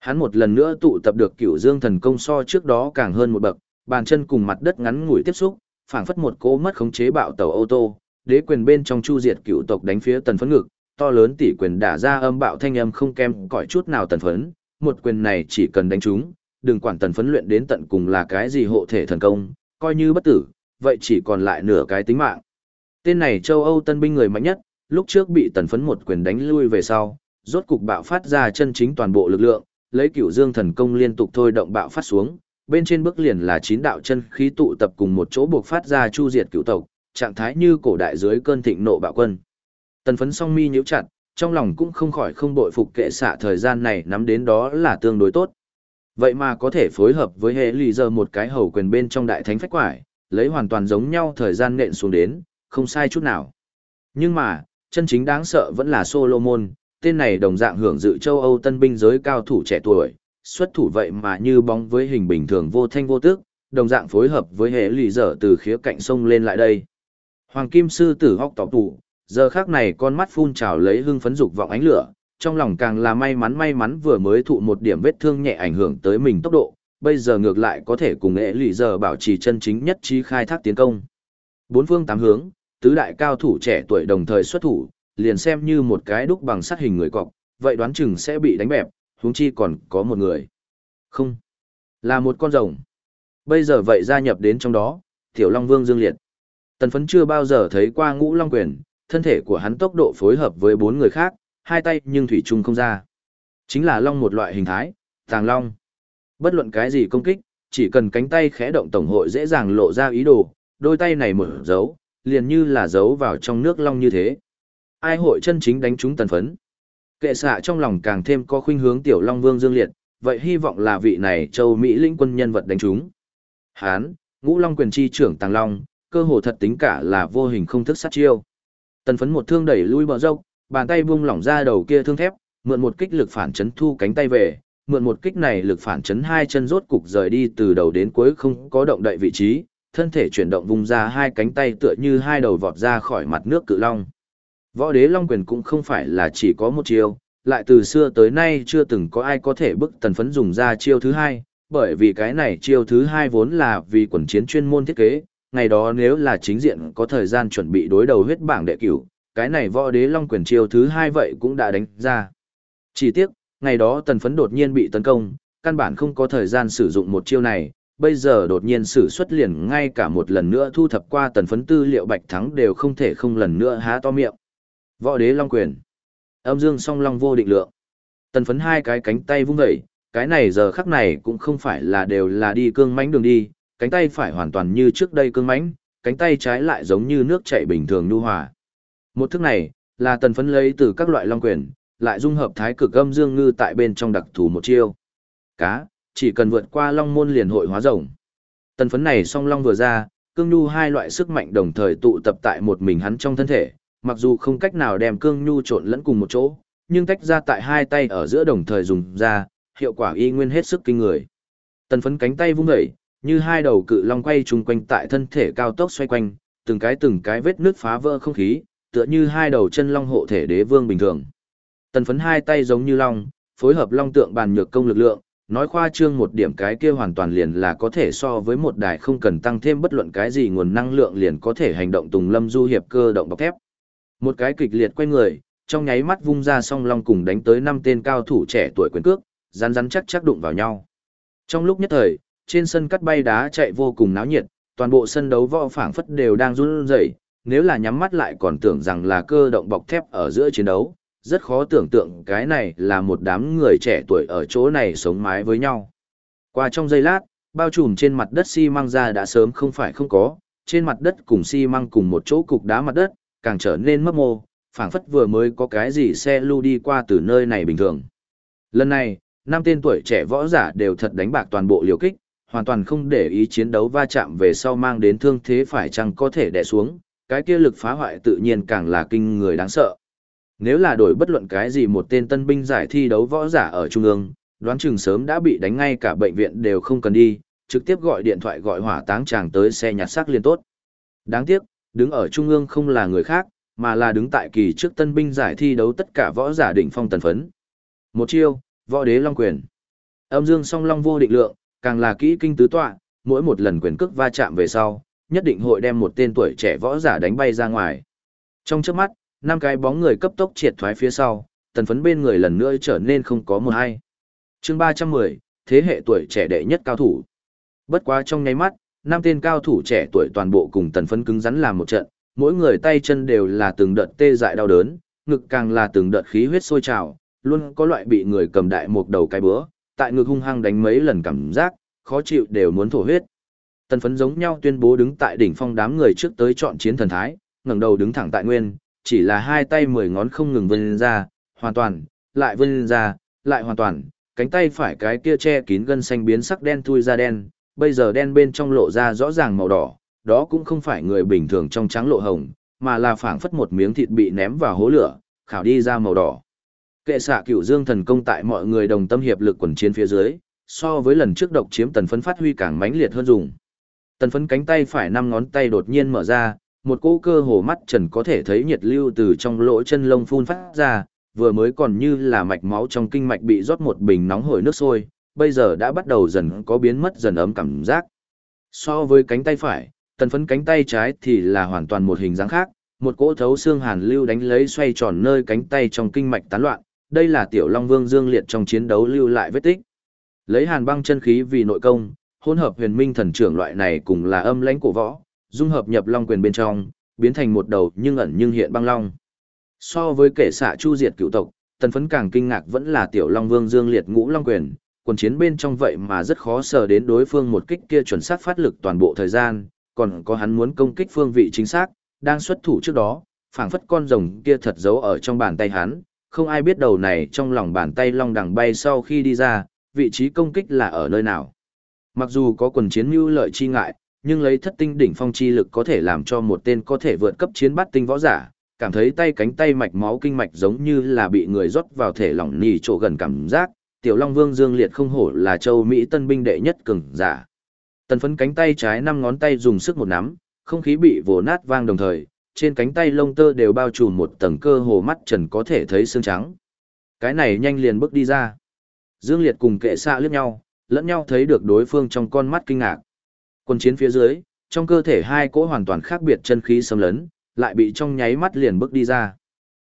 Hắn một lần nữa tụ tập được cửu dương thần công so trước đó càng hơn một bậc, bàn chân cùng mặt đất ngắn ngủi tiếp xúc, phảng phất một cỗ mất khống chế bạo tàu ô tô, đế quyền bên trong chu diệt cựu tộc đánh phía tần phấn ngực, to lớn tỷ quyền đả ra âm bạo thanh âm không kem cỏi chút nào tần phấn, một quyền này chỉ cần đánh trúng, đừng quản tần phấn luyện đến tận cùng là cái gì hộ thể thần công, coi như bất tử, vậy chỉ còn lại nửa cái tính mạng. Tên này châu Âu tân binh người mạnh nhất, lúc trước bị tần phấn một quyền đánh lui về sau, rốt cục bạo phát ra chân chính toàn bộ lực lượng, lấy cửu dương thần công liên tục thôi động bạo phát xuống, bên trên bước liền là chín đạo chân khí tụ tập cùng một chỗ buộc phát ra chu diệt cửu tộc, trạng thái như cổ đại dưới cơn thịnh nộ bạo quân. Tần phấn song mi nhíu chặt, trong lòng cũng không khỏi không bội phục kệ xạ thời gian này nắm đến đó là tương đối tốt. Vậy mà có thể phối hợp với hệ lì giờ một cái hầu quyền bên trong đại thánh phách quải, lấy hoàn toàn giống nhau thời gian nện xuống đến, không sai chút nào. Nhưng mà, chân chính đáng sợ vẫn là Solomon, tên này đồng dạng hưởng dự châu Âu tân binh giới cao thủ trẻ tuổi, xuất thủ vậy mà như bóng với hình bình thường vô thanh vô tức, đồng dạng phối hợp với hệ lì dở từ khía cạnh sông lên lại đây. Hoàng Kim Sư tử hóc tỏ tủ, giờ khác này con mắt phun trào lấy hưng phấn dục vọng ánh lửa, trong lòng càng là may mắn may mắn vừa mới thụ một điểm vết thương nhẹ ảnh hưởng tới mình tốc độ, bây giờ ngược lại có thể cùng nghệ lì giờ bảo trì chân chính nhất trí khai thác tiến công. Bốn phương tám hướng, tứ đại cao thủ trẻ tuổi đồng thời xuất thủ, liền xem như một cái đúc bằng sắt hình người cọc, vậy đoán chừng sẽ bị đánh bẹp, huống chi còn có một người. Không, là một con rồng. Bây giờ vậy gia nhập đến trong đó, Tiểu Long Vương Dương Liệt. Tần phấn chưa bao giờ thấy qua ngũ long quyền, thân thể của hắn tốc độ phối hợp với bốn người khác, hai tay nhưng thủy chung không ra. Chính là long một loại hình thái, tàng long. Bất luận cái gì công kích, chỉ cần cánh tay khẽ động tổng hội dễ dàng lộ ra ý đồ, đôi tay này mở dấu, liền như là dấu vào trong nước long như thế. Ai hội chân chính đánh chúng tần phấn? Kệ xạ trong lòng càng thêm có khuynh hướng tiểu long vương dương liệt, vậy hy vọng là vị này châu Mỹ lĩnh quân nhân vật đánh chúng Hán, ngũ long quyền chi trưởng tàng long, cơ hồ thật tính cả là vô hình không thức sát chiêu. Tần phấn một thương đẩy lui bờ dốc, bàn tay buông lỏng ra đầu kia thương thép, mượn một kích lực phản chấn thu cánh tay về, mượn một kích này lực phản chấn hai chân rốt cục rời đi từ đầu đến cuối không có động đậy vị trí, thân thể chuyển động vùng ra hai cánh tay tựa như hai đầu vọt ra khỏi mặt nước cự long. Võ đế long quyền cũng không phải là chỉ có một chiêu, lại từ xưa tới nay chưa từng có ai có thể bức tần phấn dùng ra chiêu thứ hai, bởi vì cái này chiêu thứ hai vốn là vì quần chiến chuyên môn thiết kế, ngày đó nếu là chính diện có thời gian chuẩn bị đối đầu huyết bảng đệ cửu, cái này võ đế long quyền chiêu thứ hai vậy cũng đã đánh ra. Chỉ tiếc, ngày đó tần phấn đột nhiên bị tấn công, căn bản không có thời gian sử dụng một chiêu này, bây giờ đột nhiên sử xuất liền ngay cả một lần nữa thu thập qua tần phấn tư liệu bạch thắng đều không thể không lần nữa há to miệng. Võ đế long quyền. Âm dương song long vô định lượng. Tần phấn hai cái cánh tay vung vẩy cái này giờ khắc này cũng không phải là đều là đi cương mãnh đường đi, cánh tay phải hoàn toàn như trước đây cương mãnh, cánh tay trái lại giống như nước chảy bình thường nhu hòa. Một thức này, là tần phấn lấy từ các loại long quyền, lại dung hợp thái cực âm dương ngư tại bên trong đặc thù một chiêu. Cá, chỉ cần vượt qua long môn liền hội hóa rồng. Tần phấn này song long vừa ra, cương nhu hai loại sức mạnh đồng thời tụ tập tại một mình hắn trong thân thể, mặc dù không cách nào đem cương nhu trộn lẫn cùng một chỗ, nhưng tách ra tại hai tay ở giữa đồng thời dùng ra, hiệu quả y nguyên hết sức kinh người. Tần phấn cánh tay vung dậy, như hai đầu cự long quay chung quanh tại thân thể cao tốc xoay quanh, từng cái từng cái vết nước phá vỡ không khí, tựa như hai đầu chân long hộ thể đế vương bình thường. Tần phấn hai tay giống như long, phối hợp long tượng bàn nhược công lực lượng, nói khoa trương một điểm cái kia hoàn toàn liền là có thể so với một đài không cần tăng thêm bất luận cái gì nguồn năng lượng liền có thể hành động tùng lâm du hiệp cơ động bọc thép. Một cái kịch liệt quay người, trong nháy mắt vung ra song long cùng đánh tới năm tên cao thủ trẻ tuổi quyền cước, rắn rắn chắc chắc đụng vào nhau. Trong lúc nhất thời, trên sân cắt bay đá chạy vô cùng náo nhiệt, toàn bộ sân đấu võ phảng phất đều đang run rẩy, nếu là nhắm mắt lại còn tưởng rằng là cơ động bọc thép ở giữa chiến đấu, rất khó tưởng tượng cái này là một đám người trẻ tuổi ở chỗ này sống mái với nhau. Qua trong giây lát, bao trùm trên mặt đất xi măng ra đã sớm không phải không có, trên mặt đất cùng xi măng cùng một chỗ cục đá mặt đất, càng trở nên mấp mô, phảng phất vừa mới có cái gì xe lưu đi qua từ nơi này bình thường. Lần này, năm tên tuổi trẻ võ giả đều thật đánh bạc toàn bộ liều kích, hoàn toàn không để ý chiến đấu va chạm về sau mang đến thương thế phải chăng có thể đè xuống, cái kia lực phá hoại tự nhiên càng là kinh người đáng sợ. Nếu là đổi bất luận cái gì một tên tân binh giải thi đấu võ giả ở trung ương, đoán chừng sớm đã bị đánh ngay cả bệnh viện đều không cần đi, trực tiếp gọi điện thoại gọi hỏa táng chàng tới xe nhặt xác liên tốt. Đáng tiếc, đứng ở trung ương không là người khác, mà là đứng tại kỳ trước tân binh giải thi đấu tất cả võ giả đỉnh phong tần phấn. Một chiêu, võ đế long quyền. Âm dương song long vô định lượng, càng là kỹ kinh tứ tọa, mỗi một lần quyền cước va chạm về sau, nhất định hội đem một tên tuổi trẻ võ giả đánh bay ra ngoài. Trong chớp mắt, năm cái bóng người cấp tốc triệt thoái phía sau, tần phấn bên người lần nữa trở nên không có một ai. chương 310, thế hệ tuổi trẻ đệ nhất cao thủ. Bất quá trong nháy mắt, năm tên cao thủ trẻ tuổi toàn bộ cùng tần phấn cứng rắn làm một trận, mỗi người tay chân đều là từng đợt tê dại đau đớn, ngực càng là từng đợt khí huyết sôi trào, luôn có loại bị người cầm đại một đầu cái bữa, tại ngực hung hăng đánh mấy lần cảm giác, khó chịu đều muốn thổ huyết. Tần phấn giống nhau tuyên bố đứng tại đỉnh phong đám người trước tới chọn chiến thần thái, ngẩng đầu đứng thẳng tại nguyên, chỉ là hai tay mười ngón không ngừng vươn ra, hoàn toàn, lại vươn ra, lại hoàn toàn, cánh tay phải cái kia che kín gân xanh biến sắc đen thui ra đen, bây giờ đen bên trong lộ ra rõ ràng màu đỏ, đó cũng không phải người bình thường trong trắng lộ hồng, mà là phảng phất một miếng thịt bị ném vào hố lửa, khảo đi ra màu đỏ. Kệ xạ cửu dương thần công tại mọi người đồng tâm hiệp lực quần chiến phía dưới, so với lần trước độc chiếm tần phấn phát huy càng mãnh liệt hơn dùng. Tần phấn cánh tay phải năm ngón tay đột nhiên mở ra, một cỗ cơ hồ mắt trần có thể thấy nhiệt lưu từ trong lỗ chân lông phun phát ra, vừa mới còn như là mạch máu trong kinh mạch bị rót một bình nóng hổi nước sôi, bây giờ đã bắt đầu dần có biến mất dần ấm cảm giác. So với cánh tay phải, tần phấn cánh tay trái thì là hoàn toàn một hình dáng khác, một cỗ thấu xương hàn lưu đánh lấy xoay tròn nơi cánh tay trong kinh mạch tán loạn, đây là tiểu long vương dương liệt trong chiến đấu lưu lại vết tích. Lấy hàn băng chân khí vì nội công, hỗn hợp huyền minh thần trưởng loại này cùng là âm lãnh cổ võ, dung hợp nhập long quyền bên trong, biến thành một đầu nhưng ẩn nhưng hiện băng long. So với kẻ xạ chu diệt cựu tộc, tần phấn càng kinh ngạc vẫn là tiểu long vương dương liệt ngũ long quyền, quần chiến bên trong vậy mà rất khó sờ đến đối phương một kích kia chuẩn xác phát lực toàn bộ thời gian, còn có hắn muốn công kích phương vị chính xác, đang xuất thủ trước đó, phảng phất con rồng kia thật giấu ở trong bàn tay hắn, không ai biết đầu này trong lòng bàn tay long đằng bay sau khi đi ra, vị trí công kích là ở nơi nào. Mặc dù có quần chiến mưu lợi chi ngại, nhưng lấy thất tinh đỉnh phong chi lực có thể làm cho một tên có thể vượt cấp chiến bắt tinh võ giả, cảm thấy tay cánh tay mạch máu kinh mạch giống như là bị người rót vào thể lỏng nì chỗ gần cảm giác, tiểu long vương dương liệt không hổ là châu Mỹ tân binh đệ nhất cường giả. Tần phấn cánh tay trái năm ngón tay dùng sức một nắm, không khí bị vồ nát vang đồng thời, trên cánh tay lông tơ đều bao trùm một tầng cơ hồ mắt trần có thể thấy xương trắng. Cái này nhanh liền bước đi ra. Dương Liệt cùng kệ xạ liếc nhau, lẫn nhau thấy được đối phương trong con mắt kinh ngạc. Quân chiến phía dưới, trong cơ thể hai cỗ hoàn toàn khác biệt chân khí xâm lấn, lại bị trong nháy mắt liền bước đi ra.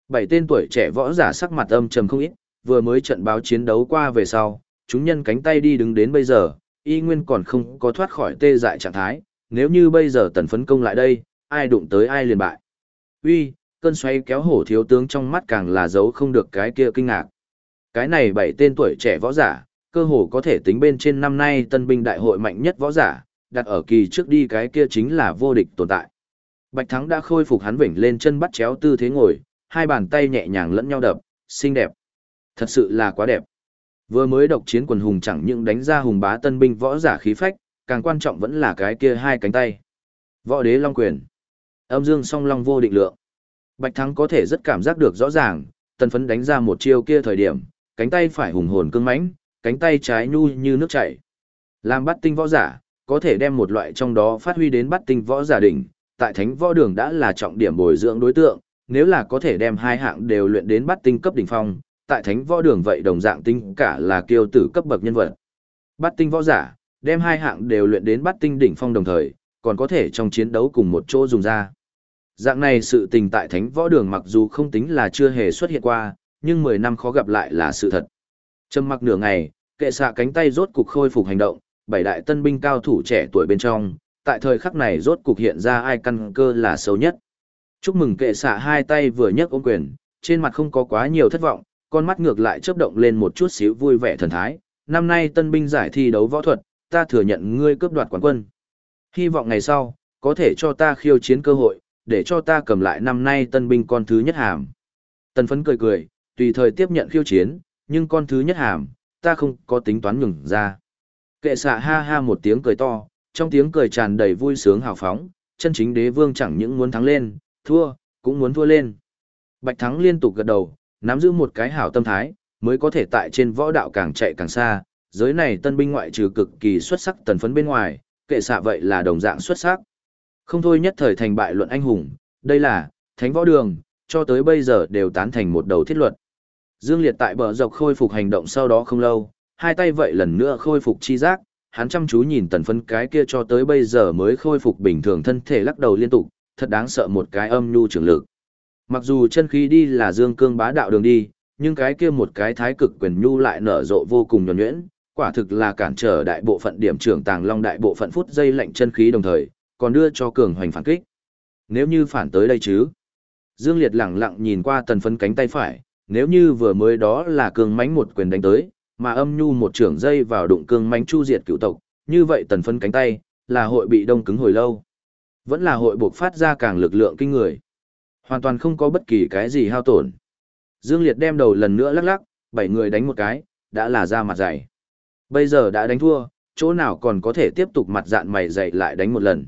Bảy tên tuổi trẻ võ giả sắc mặt âm trầm không ít, vừa mới trận báo chiến đấu qua về sau, chúng nhân cánh tay đi đứng đến bây giờ, y nguyên còn không có thoát khỏi tê dại trạng thái, nếu như bây giờ tần phấn công lại đây, ai đụng tới ai liền bại. Uy, cơn xoay kéo hổ thiếu tướng trong mắt càng là giấu không được cái kia kinh ngạc. Cái này bảy tên tuổi trẻ võ giả, cơ hồ có thể tính bên trên năm nay tân binh đại hội mạnh nhất võ giả, đặt ở kỳ trước đi cái kia chính là vô địch tồn tại. Bạch Thắng đã khôi phục hắn vểnh lên chân bắt chéo tư thế ngồi, hai bàn tay nhẹ nhàng lẫn nhau đập, xinh đẹp. Thật sự là quá đẹp. Vừa mới độc chiến quần hùng chẳng những đánh ra hùng bá tân binh võ giả khí phách, càng quan trọng vẫn là cái kia hai cánh tay. Võ đế long quyền. Âm dương song long vô định lượng. Bạch Thắng có thể rất cảm giác được rõ ràng, tân phấn đánh ra một chiêu kia thời điểm, cánh tay phải hùng hồn cương mãnh, cánh tay trái nhu như nước chảy. Làm bắt tinh võ giả, có thể đem một loại trong đó phát huy đến bắt tinh võ giả đỉnh, tại thánh võ đường đã là trọng điểm bồi dưỡng đối tượng, nếu là có thể đem hai hạng đều luyện đến bắt tinh cấp đỉnh phong, tại thánh võ đường vậy đồng dạng tinh cả là kiêu tử cấp bậc nhân vật. Bắt tinh võ giả, đem hai hạng đều luyện đến bắt tinh đỉnh phong đồng thời, còn có thể trong chiến đấu cùng một chỗ dùng ra. Dạng này sự tình tại thánh võ đường mặc dù không tính là chưa hề xuất hiện qua, nhưng 10 năm khó gặp lại là sự thật. Trầm mặc nửa ngày, kệ xạ cánh tay rốt cục khôi phục hành động, bảy đại tân binh cao thủ trẻ tuổi bên trong, tại thời khắc này rốt cục hiện ra ai căn cơ là xấu nhất. Chúc mừng kệ xạ hai tay vừa nhấc ôm quyền, trên mặt không có quá nhiều thất vọng, con mắt ngược lại chớp động lên một chút xíu vui vẻ thần thái. Năm nay tân binh giải thi đấu võ thuật, ta thừa nhận ngươi cướp đoạt quán quân. Hy vọng ngày sau, có thể cho ta khiêu chiến cơ hội, để cho ta cầm lại năm nay tân binh con thứ nhất hàm. tân phấn cười cười, tùy thời tiếp nhận khiêu chiến, nhưng con thứ nhất hàm, ta không có tính toán nhường ra. Kệ xạ ha ha một tiếng cười to, trong tiếng cười tràn đầy vui sướng hào phóng, chân chính đế vương chẳng những muốn thắng lên, thua, cũng muốn thua lên. Bạch Thắng liên tục gật đầu, nắm giữ một cái hảo tâm thái, mới có thể tại trên võ đạo càng chạy càng xa. Giới này tân binh ngoại trừ cực kỳ xuất sắc tần phấn bên ngoài, kệ xạ vậy là đồng dạng xuất sắc. Không thôi nhất thời thành bại luận anh hùng, đây là, thánh võ đường, cho tới bây giờ đều tán thành một đầu thiết luật. Dương Liệt tại bờ dọc khôi phục hành động sau đó không lâu, hai tay vậy lần nữa khôi phục chi giác, hắn chăm chú nhìn tần phấn cái kia cho tới bây giờ mới khôi phục bình thường thân thể lắc đầu liên tục, thật đáng sợ một cái âm nhu trường lực. Mặc dù chân khí đi là dương cương bá đạo đường đi, nhưng cái kia một cái thái cực quyền nhu lại nở rộ vô cùng nhuẩn nhuyễn, quả thực là cản trở đại bộ phận điểm trưởng tàng long đại bộ phận phút giây lệnh chân khí đồng thời, còn đưa cho cường hoành phản kích. Nếu như phản tới đây chứ? Dương Liệt lẳng lặng nhìn qua tần phấn cánh tay phải, nếu như vừa mới đó là cường mánh một quyền đánh tới, mà âm nhu một trưởng dây vào đụng cương mánh chu diệt cựu tộc, như vậy tần phân cánh tay, là hội bị đông cứng hồi lâu. Vẫn là hội buộc phát ra càng lực lượng kinh người. Hoàn toàn không có bất kỳ cái gì hao tổn. Dương Liệt đem đầu lần nữa lắc lắc, bảy người đánh một cái, đã là ra mặt dày. Bây giờ đã đánh thua, chỗ nào còn có thể tiếp tục mặt dạn mày dày lại đánh một lần.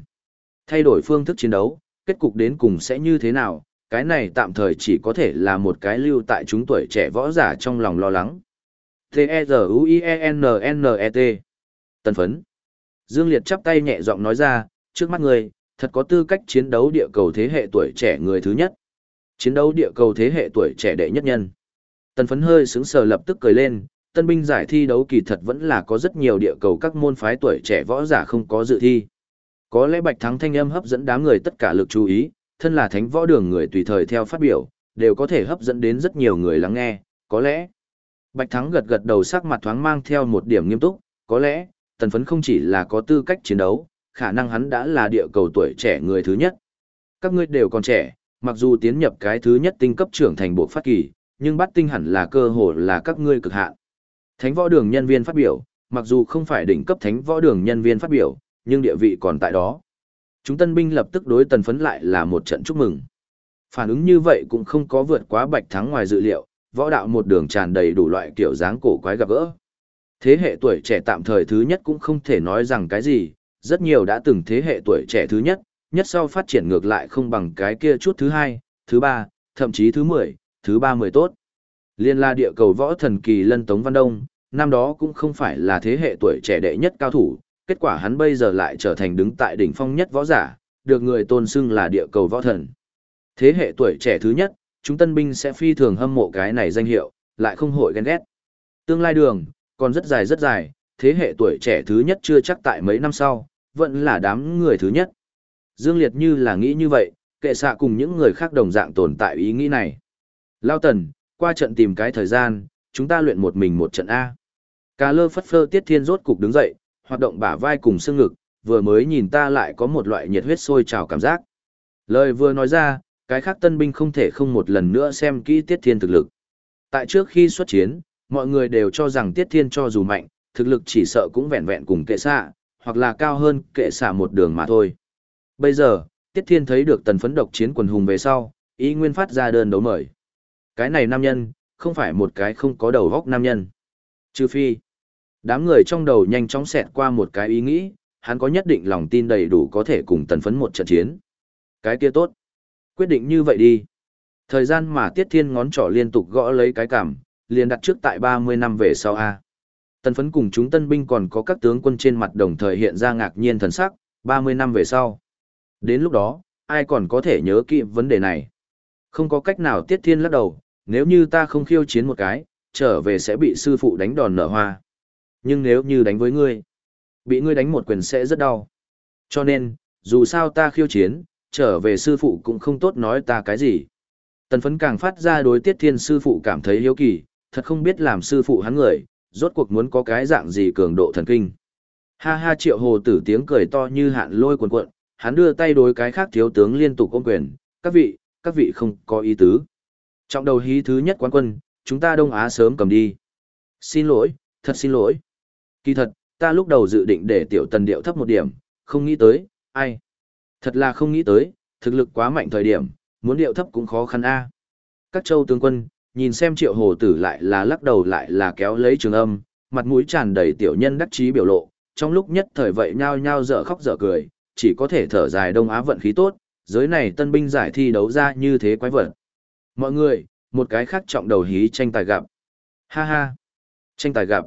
Thay đổi phương thức chiến đấu, kết cục đến cùng sẽ như thế nào, cái này tạm thời chỉ có thể là một cái lưu tại chúng tuổi trẻ võ giả trong lòng lo lắng. T-E-Z-U-I-E-N-N-E-T tân phấn. Dương Liệt chắp tay nhẹ giọng nói ra, trước mắt người, thật có tư cách chiến đấu địa cầu thế hệ tuổi trẻ người thứ nhất. Chiến đấu địa cầu thế hệ tuổi trẻ đệ nhất nhân. tân phấn hơi sướng sờ lập tức cười lên, tân binh giải thi đấu kỳ thật vẫn là có rất nhiều địa cầu các môn phái tuổi trẻ võ giả không có dự thi. Có lẽ Bạch Thắng thanh âm hấp dẫn đám người tất cả lực chú ý, thân là thánh võ đường người tùy thời theo phát biểu, đều có thể hấp dẫn đến rất nhiều người lắng nghe, có lẽ. Bạch Thắng gật gật đầu sắc mặt thoáng mang theo một điểm nghiêm túc, có lẽ, tần phấn không chỉ là có tư cách chiến đấu, khả năng hắn đã là địa cầu tuổi trẻ người thứ nhất. Các ngươi đều còn trẻ, mặc dù tiến nhập cái thứ nhất tinh cấp trưởng thành bộ phát kỳ, nhưng bắt tinh hẳn là cơ hội là các ngươi cực hạn. Thánh võ đường nhân viên phát biểu, mặc dù không phải đỉnh cấp thánh võ đường nhân viên phát biểu, nhưng địa vị còn tại đó. Chúng tân binh lập tức đối tần phấn lại là một trận chúc mừng. Phản ứng như vậy cũng không có vượt quá bạch thắng ngoài dự liệu, võ đạo một đường tràn đầy đủ loại kiểu dáng cổ quái gặp gỡ. Thế hệ tuổi trẻ tạm thời thứ nhất cũng không thể nói rằng cái gì, rất nhiều đã từng thế hệ tuổi trẻ thứ nhất, nhất sau phát triển ngược lại không bằng cái kia chút thứ hai, thứ ba, thậm chí thứ mười, thứ ba mười tốt. Liên la địa cầu võ thần kỳ lân tống văn đông, năm đó cũng không phải là thế hệ tuổi trẻ đệ nhất cao thủ, kết quả hắn bây giờ lại trở thành đứng tại đỉnh phong nhất võ giả, được người tôn xưng là địa cầu võ thần. Thế hệ tuổi trẻ thứ nhất, chúng tân binh sẽ phi thường hâm mộ cái này danh hiệu, lại không hội ghen ghét. Tương lai đường, còn rất dài rất dài, thế hệ tuổi trẻ thứ nhất chưa chắc tại mấy năm sau, vẫn là đám người thứ nhất. Dương Liệt như là nghĩ như vậy, kệ xạ cùng những người khác đồng dạng tồn tại ý nghĩ này. Lao Tần, qua trận tìm cái thời gian, chúng ta luyện một mình một trận A. Cà lơ phất phơ tiết thiên rốt cục đứng dậy, hoạt động bả vai cùng xương ngực, vừa mới nhìn ta lại có một loại nhiệt huyết sôi trào cảm giác. Lời vừa nói ra, cái khác tân binh không thể không một lần nữa xem kỹ tiết thiên thực lực. Tại trước khi xuất chiến, mọi người đều cho rằng tiết thiên cho dù mạnh, thực lực chỉ sợ cũng vẹn vẹn cùng kệ xạ, hoặc là cao hơn kệ xạ một đường mà thôi. Bây giờ, tiết thiên thấy được tần phấn độc chiến quần hùng về sau, ý nguyên phát ra đơn đấu mời. Cái này nam nhân, không phải một cái không có đầu góc nam nhân. Trừ phi, đám người trong đầu nhanh chóng xẹt qua một cái ý nghĩ, hắn có nhất định lòng tin đầy đủ có thể cùng tần phấn một trận chiến. Cái kia tốt. Quyết định như vậy đi. Thời gian mà Tiết Thiên ngón trỏ liên tục gõ lấy cái cảm, liền đặt trước tại 30 năm về sau A. Tần phấn cùng chúng tân binh còn có các tướng quân trên mặt đồng thời hiện ra ngạc nhiên thần sắc, 30 năm về sau. Đến lúc đó, ai còn có thể nhớ kỹ vấn đề này? Không có cách nào Tiết Thiên lắc đầu, nếu như ta không khiêu chiến một cái, trở về sẽ bị sư phụ đánh đòn nở hoa. Nhưng nếu như đánh với ngươi, bị ngươi đánh một quyền sẽ rất đau. Cho nên, dù sao ta khiêu chiến, trở về sư phụ cũng không tốt nói ta cái gì. Tần phấn càng phát ra đối tiết thiên sư phụ cảm thấy hiếu kỳ, thật không biết làm sư phụ hắn người, rốt cuộc muốn có cái dạng gì cường độ thần kinh. Ha ha triệu hồ tử tiếng cười to như hạn lôi cuộn cuộn, hắn đưa tay đối cái khác thiếu tướng liên tục ôm quyền, các vị, các vị không có ý tứ. Trọng đầu hí thứ nhất quán quân, chúng ta Đông Á sớm cầm đi. Xin lỗi, thật xin lỗi. Kỳ thật, ta lúc đầu dự định để tiểu tần điệu thấp một điểm, không nghĩ tới, ai. Thật là không nghĩ tới, thực lực quá mạnh thời điểm, muốn điệu thấp cũng khó khăn a. Các châu tướng quân, nhìn xem triệu hồ tử lại là lắc đầu lại là kéo lấy trường âm, mặt mũi tràn đầy tiểu nhân đắc chí biểu lộ, trong lúc nhất thời vậy nhao nhao dở khóc dở cười, chỉ có thể thở dài Đông Á vận khí tốt, giới này tân binh giải thi đấu ra như thế quái vật. Mọi người, một cái khác trọng đầu hí tranh tài gặp. Ha ha, tranh tài gặp.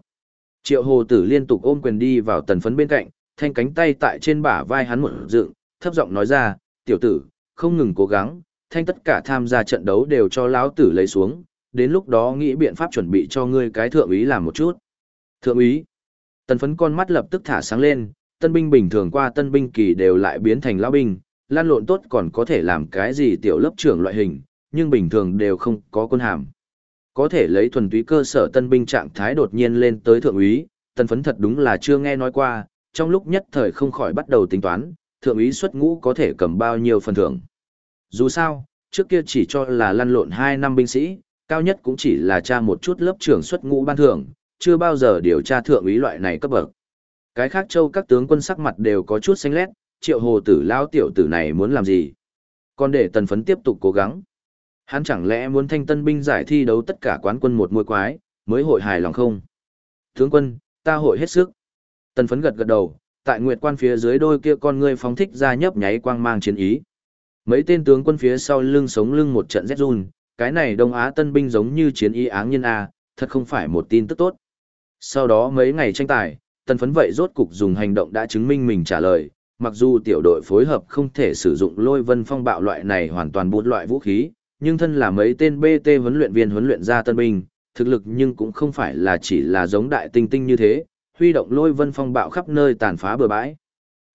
Triệu hồ tử liên tục ôm quyền đi vào tần phấn bên cạnh, thanh cánh tay tại trên bả vai hắn một dựng, thấp giọng nói ra, tiểu tử, không ngừng cố gắng, thanh tất cả tham gia trận đấu đều cho lão tử lấy xuống, đến lúc đó nghĩ biện pháp chuẩn bị cho ngươi cái thượng úy làm một chút. Thượng úy. Tần phấn con mắt lập tức thả sáng lên, tân binh bình thường qua tân binh kỳ đều lại biến thành lão binh, lan lộn tốt còn có thể làm cái gì tiểu lớp trưởng loại hình, nhưng bình thường đều không có quân hàm. Có thể lấy thuần túy cơ sở tân binh trạng thái đột nhiên lên tới thượng úy, tần phấn thật đúng là chưa nghe nói qua, trong lúc nhất thời không khỏi bắt đầu tính toán, thượng úy xuất ngũ có thể cầm bao nhiêu phần thưởng. Dù sao, trước kia chỉ cho là lăn lộn 2 năm binh sĩ, cao nhất cũng chỉ là tra một chút lớp trưởng xuất ngũ ban thưởng, chưa bao giờ điều tra thượng úy loại này cấp bậc. Cái khác châu các tướng quân sắc mặt đều có chút xanh lét, triệu hồ tử lao tiểu tử này muốn làm gì? Còn để tần phấn tiếp tục cố gắng. Hắn chẳng lẽ muốn thanh tân binh giải thi đấu tất cả quán quân một môi quái, mới hội hài lòng không? Tướng quân, ta hội hết sức. Tần phấn gật gật đầu, tại nguyệt quan phía dưới đôi kia con ngươi phóng thích ra nhấp nháy quang mang chiến ý. Mấy tên tướng quân phía sau lưng sống lưng một trận rét run, cái này Đông Á tân binh giống như chiến ý áng nhân A, thật không phải một tin tức tốt. Sau đó mấy ngày tranh tài, tần phấn vậy rốt cục dùng hành động đã chứng minh mình trả lời, mặc dù tiểu đội phối hợp không thể sử dụng lôi vân phong bạo loại này hoàn toàn bút loại vũ khí, nhưng thân là mấy tên BT huấn luyện viên huấn luyện ra tân binh, thực lực nhưng cũng không phải là chỉ là giống đại tinh tinh như thế, huy động lôi vân phong bạo khắp nơi tàn phá bờ bãi.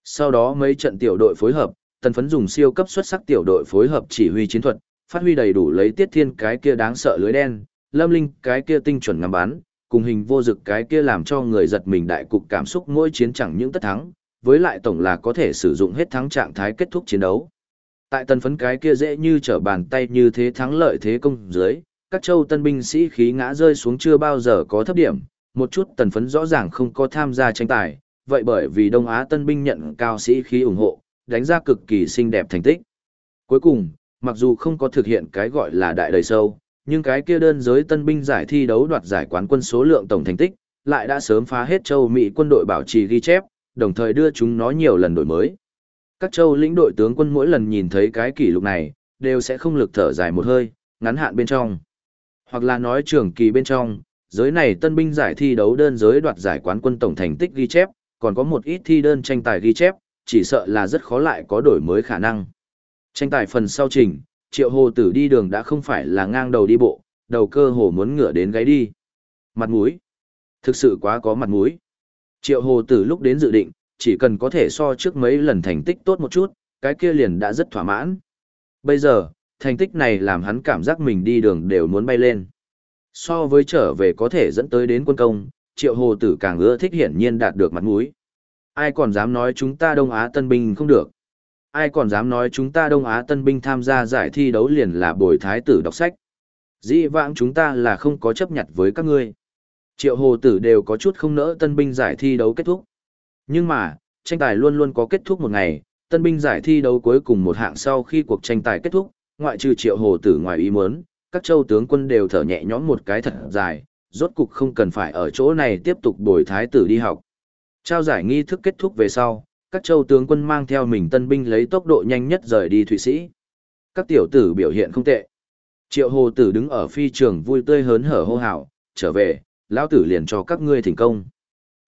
Sau đó mấy trận tiểu đội phối hợp, tần phấn dùng siêu cấp xuất sắc tiểu đội phối hợp chỉ huy chiến thuật, phát huy đầy đủ lấy tiết thiên cái kia đáng sợ lưới đen, lâm linh cái kia tinh chuẩn ngắm bắn, cùng hình vô dực cái kia làm cho người giật mình đại cục cảm xúc mỗi chiến chẳng những tất thắng, với lại tổng là có thể sử dụng hết thắng trạng thái kết thúc chiến đấu. Tại tần phấn cái kia dễ như trở bàn tay như thế thắng lợi thế công dưới, các châu tân binh sĩ khí ngã rơi xuống chưa bao giờ có thấp điểm, một chút tần phấn rõ ràng không có tham gia tranh tài, vậy bởi vì Đông Á tân binh nhận cao sĩ khí ủng hộ, đánh ra cực kỳ xinh đẹp thành tích. Cuối cùng, mặc dù không có thực hiện cái gọi là đại đầy sâu, nhưng cái kia đơn giới tân binh giải thi đấu đoạt giải quán quân số lượng tổng thành tích, lại đã sớm phá hết châu Mỹ quân đội bảo trì ghi chép, đồng thời đưa chúng nó nhiều lần đổi mới. Các châu lĩnh đội tướng quân mỗi lần nhìn thấy cái kỷ lục này, đều sẽ không lực thở dài một hơi, ngắn hạn bên trong. Hoặc là nói trường kỳ bên trong, giới này tân binh giải thi đấu đơn giới đoạt giải quán quân tổng thành tích ghi chép, còn có một ít thi đơn tranh tài ghi chép, chỉ sợ là rất khó lại có đổi mới khả năng. Tranh tài phần sau trình, triệu hồ tử đi đường đã không phải là ngang đầu đi bộ, đầu cơ hồ muốn ngửa đến gáy đi. Mặt mũi. Thực sự quá có mặt mũi. Triệu hồ tử lúc đến dự định, chỉ cần có thể so trước mấy lần thành tích tốt một chút, cái kia liền đã rất thỏa mãn. Bây giờ, thành tích này làm hắn cảm giác mình đi đường đều muốn bay lên. So với trở về có thể dẫn tới đến quân công, triệu hồ tử càng ưa thích hiển nhiên đạt được mặt mũi. Ai còn dám nói chúng ta Đông Á tân binh không được. Ai còn dám nói chúng ta Đông Á tân binh tham gia giải thi đấu liền là bồi thái tử đọc sách. Dĩ vãng chúng ta là không có chấp nhận với các ngươi. Triệu hồ tử đều có chút không nỡ tân binh giải thi đấu kết thúc. Nhưng mà, tranh tài luôn luôn có kết thúc một ngày, tân binh giải thi đấu cuối cùng một hạng sau khi cuộc tranh tài kết thúc, ngoại trừ triệu hồ tử ngoài ý muốn, các châu tướng quân đều thở nhẹ nhõm một cái thật dài, rốt cục không cần phải ở chỗ này tiếp tục bồi thái tử đi học. Trao giải nghi thức kết thúc về sau, các châu tướng quân mang theo mình tân binh lấy tốc độ nhanh nhất rời đi Thụy Sĩ. Các tiểu tử biểu hiện không tệ. Triệu hồ tử đứng ở phi trường vui tươi hớn hở hô hào, trở về, lão tử liền cho các ngươi thành công.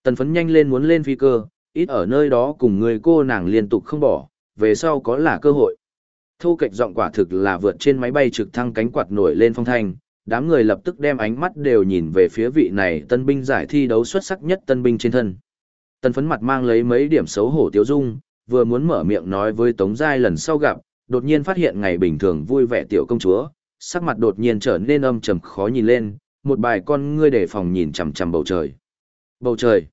Tần phấn nhanh lên muốn lên phi cơ, ít ở nơi đó cùng người cô nàng liên tục không bỏ, về sau có là cơ hội. Thu kịch giọng quả thực là vượt trên máy bay trực thăng cánh quạt nổi lên phong thanh, đám người lập tức đem ánh mắt đều nhìn về phía vị này tân binh giải thi đấu xuất sắc nhất tân binh trên thân. Tần phấn mặt mang lấy mấy điểm xấu hổ tiêu dung, vừa muốn mở miệng nói với Tống Giai lần sau gặp, đột nhiên phát hiện ngày bình thường vui vẻ tiểu công chúa, sắc mặt đột nhiên trở nên âm trầm khó nhìn lên, một bài con ngươi để phòng nhìn chằm chằm bầu trời. Bầu trời.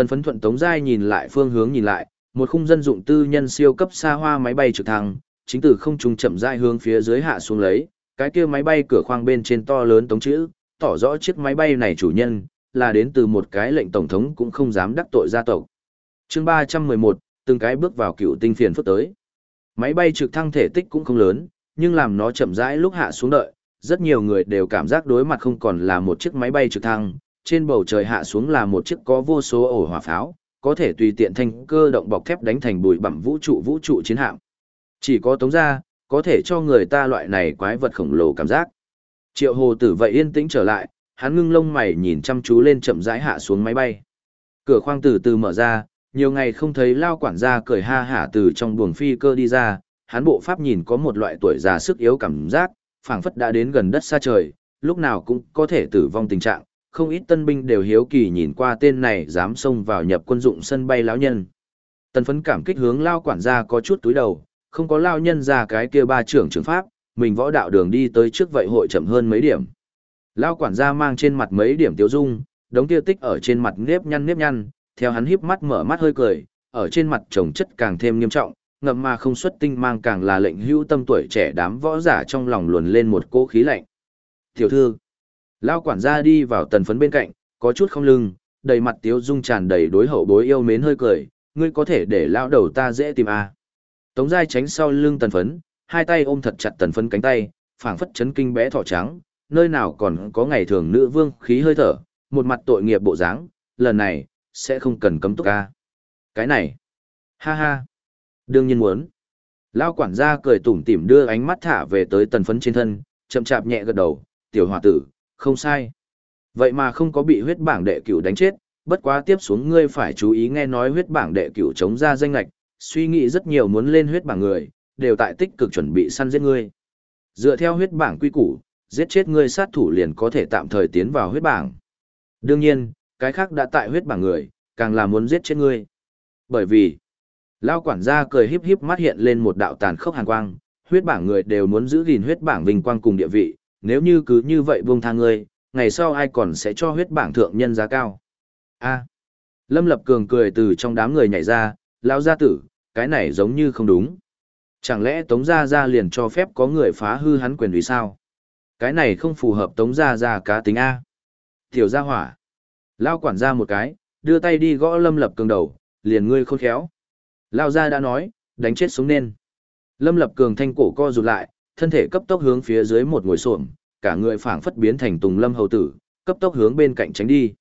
Tần phấn thuận Tống Giai nhìn lại phương hướng nhìn lại, một khung dân dụng tư nhân siêu cấp xa hoa máy bay trực thăng, chính từ không trung chậm rãi hướng phía dưới hạ xuống lấy, cái kia máy bay cửa khoang bên trên to lớn tống chữ, tỏ rõ chiếc máy bay này chủ nhân, là đến từ một cái lệnh tổng thống cũng không dám đắc tội gia tộc. chương 311, từng cái bước vào cựu tinh phiền phức tới. Máy bay trực thăng thể tích cũng không lớn, nhưng làm nó chậm rãi lúc hạ xuống đợi, rất nhiều người đều cảm giác đối mặt không còn là một chiếc máy bay trực thăng, trên bầu trời hạ xuống là một chiếc có vô số ổ hỏa pháo, có thể tùy tiện thành cơ động bọc thép đánh thành bụi bặm vũ trụ vũ trụ chiến hạm. Chỉ có tống ra, có thể cho người ta loại này quái vật khổng lồ cảm giác. Triệu hồ tử vậy yên tĩnh trở lại, hắn ngưng lông mày nhìn chăm chú lên chậm rãi hạ xuống máy bay. Cửa khoang từ từ mở ra, nhiều ngày không thấy lao quản gia cười ha hả từ trong buồng phi cơ đi ra, hắn bộ pháp nhìn có một loại tuổi già sức yếu cảm giác, phảng phất đã đến gần đất xa trời, lúc nào cũng có thể tử vong tình trạng, không ít tân binh đều hiếu kỳ nhìn qua tên này dám xông vào nhập quân dụng sân bay lão nhân. Tân phấn cảm kích hướng lao quản gia có chút túi đầu, không có lao nhân ra cái kia ba trưởng trưởng pháp, mình võ đạo đường đi tới trước vậy hội chậm hơn mấy điểm. Lao quản gia mang trên mặt mấy điểm tiêu dung, đống tiêu tích ở trên mặt nếp nhăn nếp nhăn, theo hắn híp mắt mở mắt hơi cười, ở trên mặt trồng chất càng thêm nghiêm trọng, ngậm mà không xuất tinh mang càng là lệnh hữu tâm tuổi trẻ đám võ giả trong lòng luồn lên một cỗ khí lạnh. Tiểu thư, lao quản gia đi vào tần phấn bên cạnh, có chút không lưng, đầy mặt tiếu dung tràn đầy đối hậu bối yêu mến hơi cười, ngươi có thể để lao đầu ta dễ tìm à. Tống giai tránh sau lưng tần phấn, hai tay ôm thật chặt tần phấn cánh tay, phảng phất chấn kinh bé thỏ trắng, nơi nào còn có ngày thường nữ vương khí hơi thở, một mặt tội nghiệp bộ dáng, lần này, sẽ không cần cấm túc ca. Cái này, ha ha, đương nhiên muốn. Lao quản gia cười tủm tỉm đưa ánh mắt thả về tới tần phấn trên thân, chậm chạp nhẹ gật đầu, tiểu hòa tử, không sai. Vậy mà không có bị huyết bảng đệ cửu đánh chết, bất quá tiếp xuống ngươi phải chú ý nghe nói huyết bảng đệ cửu chống ra danh lạch, suy nghĩ rất nhiều muốn lên huyết bảng người, đều tại tích cực chuẩn bị săn giết ngươi. Dựa theo huyết bảng quy củ, giết chết ngươi sát thủ liền có thể tạm thời tiến vào huyết bảng. Đương nhiên, cái khác đã tại huyết bảng người, càng là muốn giết chết ngươi. Bởi vì, Lao quản gia cười híp híp mắt hiện lên một đạo tàn khốc hàn quang, huyết bảng người đều muốn giữ gìn huyết bảng vinh quang cùng địa vị, nếu như cứ như vậy buông tha ngươi, ngày sau ai còn sẽ cho huyết bảng thượng nhân giá cao. A. Lâm Lập Cường cười từ trong đám người nhảy ra, lão gia tử, cái này giống như không đúng. Chẳng lẽ Tống Gia Gia liền cho phép có người phá hư hắn quyền vì sao? Cái này không phù hợp Tống Gia Gia cá tính A. Tiểu gia hỏa. Lao quản gia một cái, đưa tay đi gõ Lâm Lập Cường đầu, liền ngươi khôn khéo. Lao gia đã nói, đánh chết sống nên. Lâm Lập Cường thanh cổ co rụt lại, thân thể cấp tốc hướng phía dưới một ngồi xổm, cả người phảng phất biến thành Tùng Lâm hầu tử, cấp tốc hướng bên cạnh tránh đi.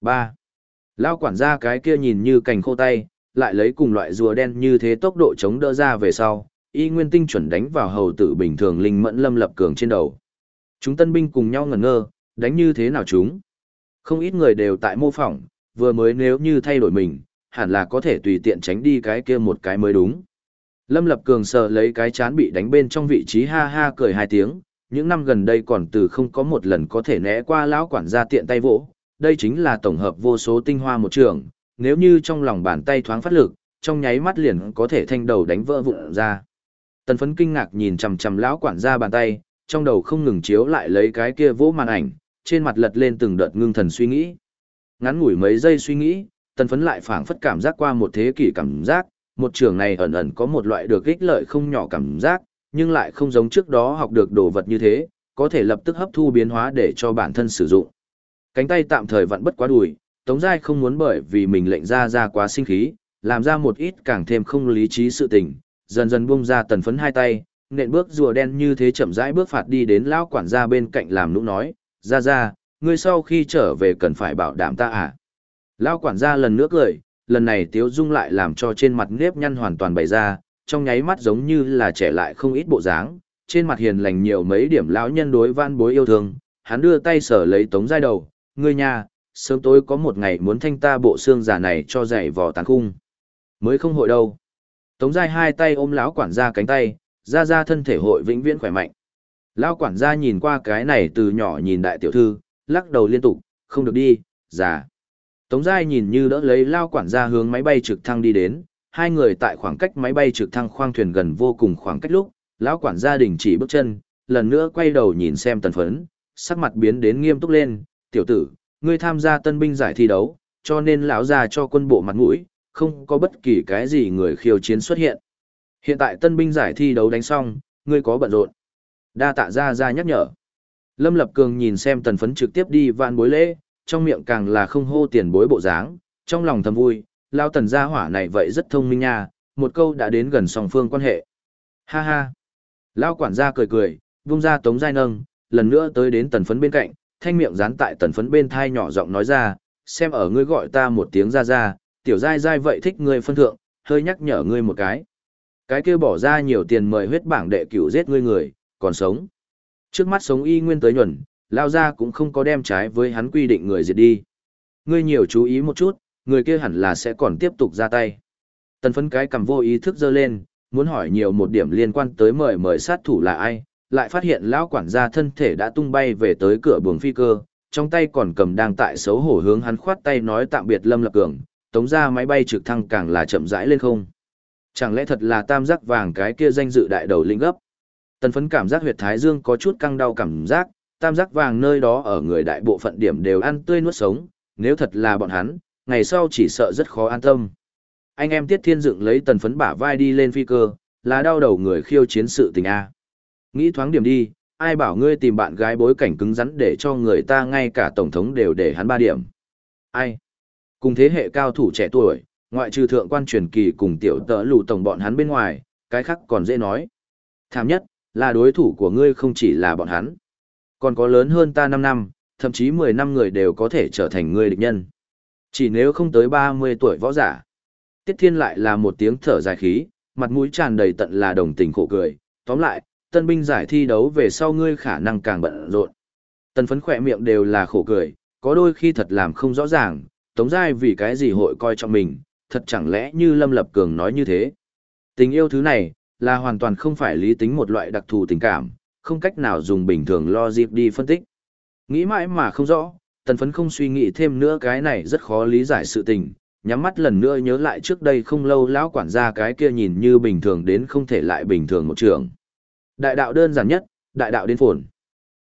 3. Lao quản gia cái kia nhìn như cành khô tay, lại lấy cùng loại rùa đen như thế tốc độ chống đỡ ra về sau, y nguyên tinh chuẩn đánh vào hầu tử bình thường linh mẫn lâm lập cường trên đầu. Chúng tân binh cùng nhau ngẩn ngơ, đánh như thế nào chúng? Không ít người đều tại mô phỏng, vừa mới nếu như thay đổi mình, hẳn là có thể tùy tiện tránh đi cái kia một cái mới đúng. Lâm Lập Cường sờ lấy cái chán bị đánh bên trong vị trí ha ha cười hai tiếng, những năm gần đây còn từ không có một lần có thể né qua lão quản gia tiện tay vỗ, đây chính là tổng hợp vô số tinh hoa một trường, nếu như trong lòng bàn tay thoáng phát lực, trong nháy mắt liền có thể thanh đầu đánh vỡ vụn ra. Tần phấn kinh ngạc nhìn chằm chằm lão quản gia bàn tay, trong đầu không ngừng chiếu lại lấy cái kia vỗ màn ảnh, trên mặt lật lên từng đợt ngưng thần suy nghĩ. Ngắn ngủi mấy giây suy nghĩ, tần phấn lại phảng phất cảm giác qua một thế kỷ cảm giác, một trường này ẩn ẩn có một loại được ích lợi không nhỏ cảm giác, nhưng lại không giống trước đó học được đồ vật như thế, có thể lập tức hấp thu biến hóa để cho bản thân sử dụng. Cánh tay tạm thời vẫn bất quá đùi, Tống Giai không muốn bởi vì mình lệnh ra ra quá sinh khí, làm ra một ít càng thêm không lý trí sự tình, dần dần buông ra tần phấn hai tay, nện bước rùa đen như thế chậm rãi bước phạt đi đến lão quản gia bên cạnh làm nũng nói, ra ra, ngươi sau khi trở về cần phải bảo đảm ta à. Lão quản gia lần nữa cười, lần này tiếu dung lại làm cho trên mặt nếp nhăn hoàn toàn bày ra, trong nháy mắt giống như là trẻ lại không ít bộ dáng, trên mặt hiền lành nhiều mấy điểm lão nhân đối van bối yêu thương, hắn đưa tay sở lấy tống giai đầu, ngươi nhà, sớm tối có một ngày muốn thanh ta bộ xương giả này cho dạy vò tàn khung. Mới không hội đâu. Tống giai hai tay ôm lão quản gia cánh tay, ra ra thân thể hội vĩnh viễn khỏe mạnh. Lão quản gia nhìn qua cái này từ nhỏ nhìn đại tiểu thư, lắc đầu liên tục, không được đi, già. Tống giai nhìn như đỡ lấy lao quản gia hướng máy bay trực thăng đi đến, hai người tại khoảng cách máy bay trực thăng khoang thuyền gần vô cùng khoảng cách lúc, lão quản gia đình chỉ bước chân, lần nữa quay đầu nhìn xem tần phấn, sắc mặt biến đến nghiêm túc lên, tiểu tử, ngươi tham gia tân binh giải thi đấu, cho nên lão già cho quân bộ mặt mũi, không có bất kỳ cái gì người khiêu chiến xuất hiện. Hiện tại tân binh giải thi đấu đánh xong, ngươi có bận rộn. Đa tạ ra ra nhắc nhở. Lâm Lập Cường nhìn xem tần phấn trực tiếp đi vạn bối lễ, trong miệng càng là không hô tiền bối bộ dáng, trong lòng thầm vui, lao tần gia hỏa này vậy rất thông minh nha, một câu đã đến gần song phương quan hệ. Ha ha. Lao quản gia cười cười, vung ra tống giai nâng, lần nữa tới đến tần phấn bên cạnh, thanh miệng dán tại tần phấn bên thai nhỏ giọng nói ra, xem ở ngươi gọi ta một tiếng ra ra, tiểu giai giai vậy thích ngươi phân thượng, hơi nhắc nhở ngươi một cái. Cái kia bỏ ra nhiều tiền mời huyết bảng đệ cửu giết ngươi người, còn sống. Trước mắt sống y nguyên tới nhuần, lao ra cũng không có đem trái với hắn quy định người diệt đi. Ngươi nhiều chú ý một chút, người kia hẳn là sẽ còn tiếp tục ra tay. Tần phấn cái cầm vô ý thức dơ lên, muốn hỏi nhiều một điểm liên quan tới mời mời sát thủ là ai, lại phát hiện lão quản gia thân thể đã tung bay về tới cửa buồng phi cơ, trong tay còn cầm đang tại xấu hổ hướng hắn khoát tay nói tạm biệt Lâm Lập Cường, tống ra máy bay trực thăng càng là chậm rãi lên không. Chẳng lẽ thật là tam giác vàng cái kia danh dự đại đầu linh gấp? Tần phấn cảm giác huyệt thái dương có chút căng đau cảm giác, tam giác vàng nơi đó ở người đại bộ phận điểm đều ăn tươi nuốt sống, nếu thật là bọn hắn, ngày sau chỉ sợ rất khó an tâm. Anh em Tiết Thiên dựng lấy tần phấn bả vai đi lên phi cơ, là đau đầu người khiêu chiến sự tình A. Nghĩ thoáng điểm đi, ai bảo ngươi tìm bạn gái bối cảnh cứng rắn để cho người ta ngay cả tổng thống đều để hắn ba điểm. Ai? Cùng thế hệ cao thủ trẻ tuổi, ngoại trừ thượng quan truyền kỳ cùng tiểu tợ lù tổng bọn hắn bên ngoài, cái khác còn dễ nói. Thảm nhất, là đối thủ của ngươi không chỉ là bọn hắn. Còn có lớn hơn ta 5 năm, thậm chí 10 năm người đều có thể trở thành người địch nhân. Chỉ nếu không tới 30 tuổi võ giả. Tiết Thiên lại là một tiếng thở dài khí, mặt mũi tràn đầy tận là đồng tình khổ cười. Tóm lại, tân binh giải thi đấu về sau ngươi khả năng càng bận rộn. Tần phấn khỏe miệng đều là khổ cười, có đôi khi thật làm không rõ ràng, tống giai vì cái gì hội coi trọng mình, thật chẳng lẽ như Lâm Lập Cường nói như thế. Tình yêu thứ này, là hoàn toàn không phải lý tính một loại đặc thù tình cảm, không cách nào dùng bình thường lo dịp đi phân tích. Nghĩ mãi mà không rõ, tần phấn không suy nghĩ thêm nữa cái này rất khó lý giải sự tình, nhắm mắt lần nữa nhớ lại trước đây không lâu lão quản gia cái kia nhìn như bình thường đến không thể lại bình thường một trường. Đại đạo đơn giản nhất, đại đạo đến phồn.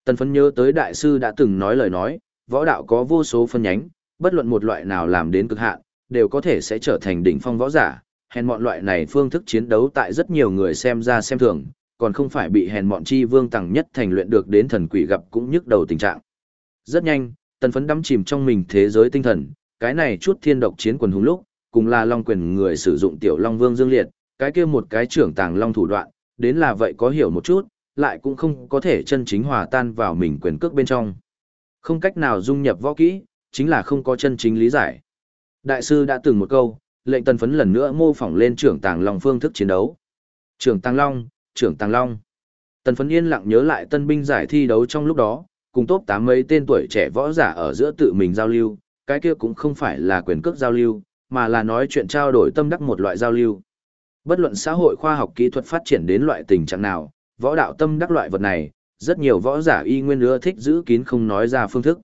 Tần phấn nhớ tới đại sư đã từng nói lời nói, võ đạo có vô số phân nhánh, bất luận một loại nào làm đến cực hạn, đều có thể sẽ trở thành đỉnh phong võ giả. Hèn mọn loại này phương thức chiến đấu tại rất nhiều người xem ra xem thường, còn không phải bị hèn mọn chi vương tằng nhất thành luyện được đến thần quỷ gặp cũng nhức đầu tình trạng. Rất nhanh, tần phấn đắm chìm trong mình thế giới tinh thần, cái này chút thiên độc chiến quần hùng lúc, cùng là long quyền người sử dụng tiểu long vương dương liệt, cái kia một cái trưởng tàng long thủ đoạn, đến là vậy có hiểu một chút, lại cũng không có thể chân chính hòa tan vào mình quyền cước bên trong. Không cách nào dung nhập võ kỹ, chính là không có chân chính lý giải. Đại sư đã từng một câu, lệnh tần phấn lần nữa mô phỏng lên trưởng tàng long phương thức chiến đấu. Trưởng tàng long, trưởng tàng long. Tần phấn yên lặng nhớ lại tân binh giải thi đấu trong lúc đó, cùng tốt tám mấy tên tuổi trẻ võ giả ở giữa tự mình giao lưu, cái kia cũng không phải là quyền cước giao lưu, mà là nói chuyện trao đổi tâm đắc một loại giao lưu. Bất luận xã hội khoa học kỹ thuật phát triển đến loại tình trạng nào, võ đạo tâm đắc loại vật này, rất nhiều võ giả y nguyên ưa thích giữ kín không nói ra phương thức.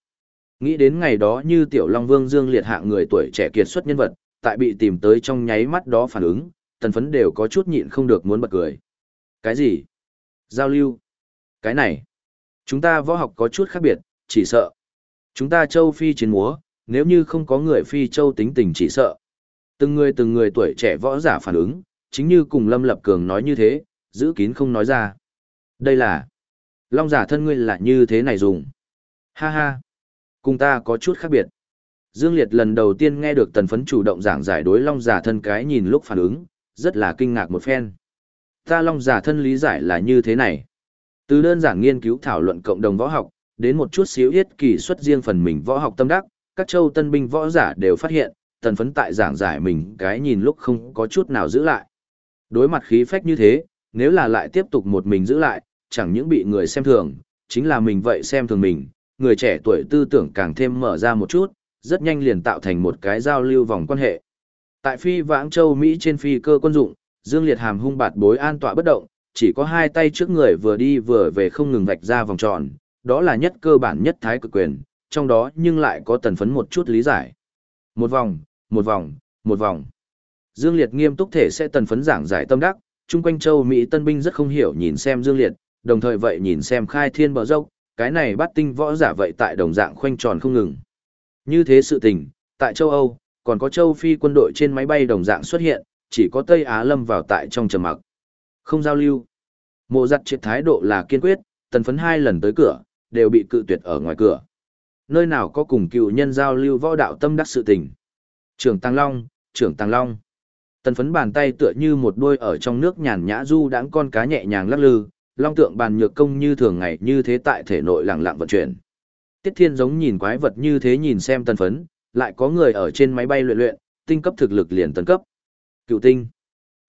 Nghĩ đến ngày đó như Tiểu Long Vương Dương liệt hạng người tuổi trẻ kiệt xuất nhân vật, tại bị tìm tới trong nháy mắt đó phản ứng, tần phấn đều có chút nhịn không được muốn bật cười. Cái gì? Giao lưu? Cái này? Chúng ta võ học có chút khác biệt, chỉ sợ. Chúng ta châu phi chiến múa, nếu như không có người phi châu tính tình chỉ sợ. Từng người từng người tuổi trẻ võ giả phản ứng, chính như cùng Lâm Lập Cường nói như thế, giữ kín không nói ra. Đây là, long giả thân ngươi là như thế này dùng. Ha ha, cùng ta có chút khác biệt. Dương Liệt lần đầu tiên nghe được tần phấn chủ động giảng giải đối long giả thân cái nhìn lúc phản ứng, rất là kinh ngạc một phen. Ta long giả thân lý giải là như thế này. Từ đơn giản nghiên cứu thảo luận cộng đồng võ học, đến một chút xíu yết kỳ xuất riêng phần mình võ học tâm đắc, các châu tân binh võ giả đều phát hiện, tần phấn tại giảng giải mình cái nhìn lúc không có chút nào giữ lại. Đối mặt khí phách như thế, nếu là lại tiếp tục một mình giữ lại, chẳng những bị người xem thường, chính là mình vậy xem thường mình, người trẻ tuổi tư tưởng càng thêm mở ra một chút, rất nhanh liền tạo thành một cái giao lưu vòng quan hệ. Tại phi vãng châu Mỹ trên phi cơ quân dụng, Dương Liệt hàm hung bạt bối an tọa bất động, chỉ có hai tay trước người vừa đi vừa về không ngừng vạch ra vòng tròn, đó là nhất cơ bản nhất thái cực quyền, trong đó nhưng lại có tần phấn một chút lý giải. Một vòng, một vòng, một vòng. Dương Liệt nghiêm túc thể sẽ tần phấn giảng giải tâm đắc, chung quanh châu Mỹ tân binh rất không hiểu nhìn xem Dương Liệt, đồng thời vậy nhìn xem khai thiên bờ dốc, cái này bắt tinh võ giả vậy tại đồng dạng khoanh tròn không ngừng. Như thế sự tình, tại châu Âu, còn có châu Phi quân đội trên máy bay đồng dạng xuất hiện, chỉ có Tây Á lâm vào tại trong trầm mặc. Không giao lưu. Mộ giặt triệt thái độ là kiên quyết, tần phấn hai lần tới cửa, đều bị cự tuyệt ở ngoài cửa. Nơi nào có cùng cựu nhân giao lưu võ đạo tâm đắc sự tình. Trưởng Tăng Long, trưởng Tăng Long. Tần phấn bàn tay tựa như một đôi ở trong nước nhàn nhã du đãng con cá nhẹ nhàng lắc lư, long tượng bàn nhược công như thường ngày như thế tại thể nội lặng lặng vận chuyển. Tiết Thiên giống nhìn quái vật như thế nhìn xem tần phấn, lại có người ở trên máy bay luyện luyện, tinh cấp thực lực liền tấn cấp. Cựu tinh.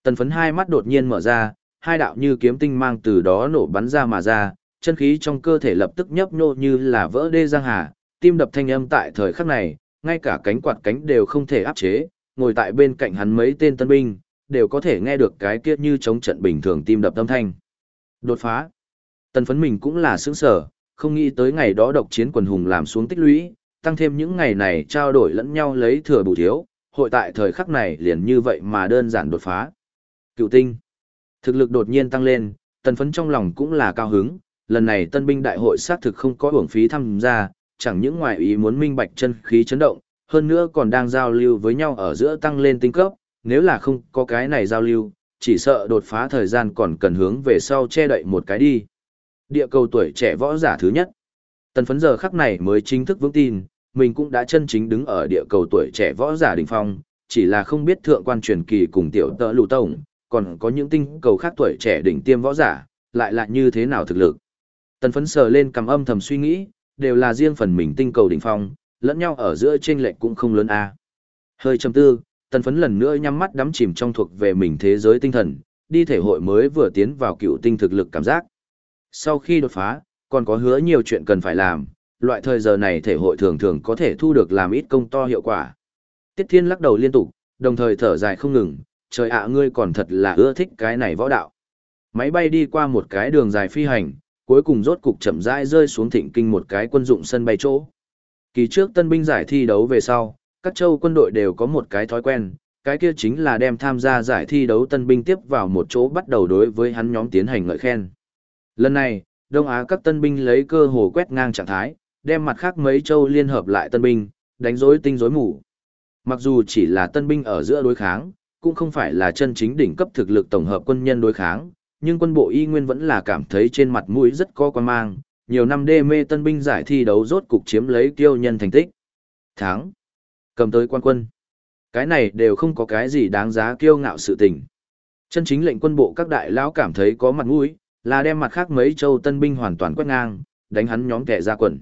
Tần phấn hai mắt đột nhiên mở ra, hai đạo như kiếm tinh mang từ đó nổ bắn ra mà ra, chân khí trong cơ thể lập tức nhấp nhô như là vỡ đê giang hà, tim đập thanh âm tại thời khắc này, ngay cả cánh quạt cánh đều không thể áp chế, ngồi tại bên cạnh hắn mấy tên tân binh, đều có thể nghe được cái kia như chống trận bình thường tim đập âm thanh. Đột phá. Tần phấn mình cũng là sướng sở, không nghĩ tới ngày đó độc chiến quần hùng làm xuống tích lũy, tăng thêm những ngày này trao đổi lẫn nhau lấy thừa bù thiếu, hội tại thời khắc này liền như vậy mà đơn giản đột phá. Cựu tinh. Thực lực đột nhiên tăng lên, tần phấn trong lòng cũng là cao hứng, lần này tân binh đại hội xác thực không có uổng phí tham gia, chẳng những ngoài ý muốn minh bạch chân khí chấn động, hơn nữa còn đang giao lưu với nhau ở giữa tăng lên tinh cấp, nếu là không có cái này giao lưu, chỉ sợ đột phá thời gian còn cần hướng về sau che đậy một cái đi. Địa cầu tuổi trẻ võ giả thứ nhất. Tần phấn giờ khắc này mới chính thức vững tin, mình cũng đã chân chính đứng ở địa cầu tuổi trẻ võ giả đỉnh phong, chỉ là không biết thượng quan truyền kỳ cùng tiểu tợ lù tổng, còn có những tinh cầu khác tuổi trẻ đỉnh tiêm võ giả, lại là như thế nào thực lực. Tần phấn sờ lên cầm âm thầm suy nghĩ, đều là riêng phần mình tinh cầu đỉnh phong, lẫn nhau ở giữa trên lệch cũng không lớn a. Hơi trầm tư, tần phấn lần nữa nhắm mắt đắm chìm trong thuộc về mình thế giới tinh thần, đi thể hội mới vừa tiến vào cựu tinh thực lực cảm giác. Sau khi đột phá, còn có hứa nhiều chuyện cần phải làm, loại thời giờ này thể hội thường thường có thể thu được làm ít công to hiệu quả. Tiết Thiên lắc đầu liên tục, đồng thời thở dài không ngừng, trời ạ ngươi còn thật là ưa thích cái này võ đạo. Máy bay đi qua một cái đường dài phi hành, cuối cùng rốt cục chậm rãi rơi xuống thịnh kinh một cái quân dụng sân bay chỗ. Kỳ trước tân binh giải thi đấu về sau, các châu quân đội đều có một cái thói quen, cái kia chính là đem tham gia giải thi đấu tân binh tiếp vào một chỗ bắt đầu đối với hắn nhóm tiến hành ngợi khen. Lần này, Đông Á các tân binh lấy cơ hồ quét ngang trạng thái, đem mặt khác mấy châu liên hợp lại tân binh, đánh rối tinh rối mù. Mặc dù chỉ là tân binh ở giữa đối kháng, cũng không phải là chân chính đỉnh cấp thực lực tổng hợp quân nhân đối kháng, nhưng quân bộ y nguyên vẫn là cảm thấy trên mặt mũi rất có quan mang, nhiều năm đê mê tân binh giải thi đấu rốt cục chiếm lấy tiêu nhân thành tích. Tháng. Cầm tới quan quân. Cái này đều không có cái gì đáng giá kiêu ngạo sự tình. Chân chính lệnh quân bộ các đại lão cảm thấy có mặt mũi, là đem mặt khác mấy châu tân binh hoàn toàn quét ngang, đánh hắn nhóm kẻ ra quần.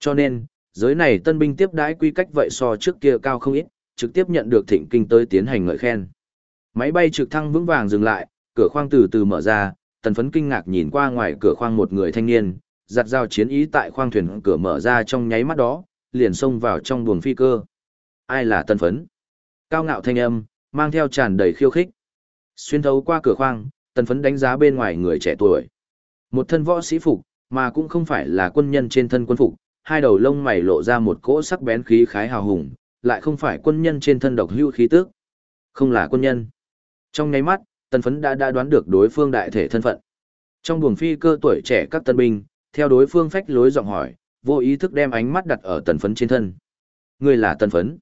Cho nên, giới này tân binh tiếp đãi quy cách vậy so trước kia cao không ít, trực tiếp nhận được thịnh kinh tới tiến hành ngợi khen. Máy bay trực thăng vững vàng dừng lại, cửa khoang từ từ mở ra, tần phấn kinh ngạc nhìn qua ngoài cửa khoang một người thanh niên, giặt dao chiến ý tại khoang thuyền cửa mở ra trong nháy mắt đó, liền xông vào trong buồng phi cơ. Ai là tần phấn? Cao ngạo thanh âm, mang theo tràn đầy khiêu khích. Xuyên thấu qua cửa khoang, tần phấn đánh giá bên ngoài người trẻ tuổi. Một thân võ sĩ phục, mà cũng không phải là quân nhân trên thân quân phục, hai đầu lông mày lộ ra một cỗ sắc bén khí khái hào hùng, lại không phải quân nhân trên thân độc hưu khí tước. Không là quân nhân. Trong nháy mắt, tần phấn đã đã đoán được đối phương đại thể thân phận. Trong buồng phi cơ tuổi trẻ các tân binh, theo đối phương phách lối giọng hỏi, vô ý thức đem ánh mắt đặt ở tần phấn trên thân. Người là tần phấn.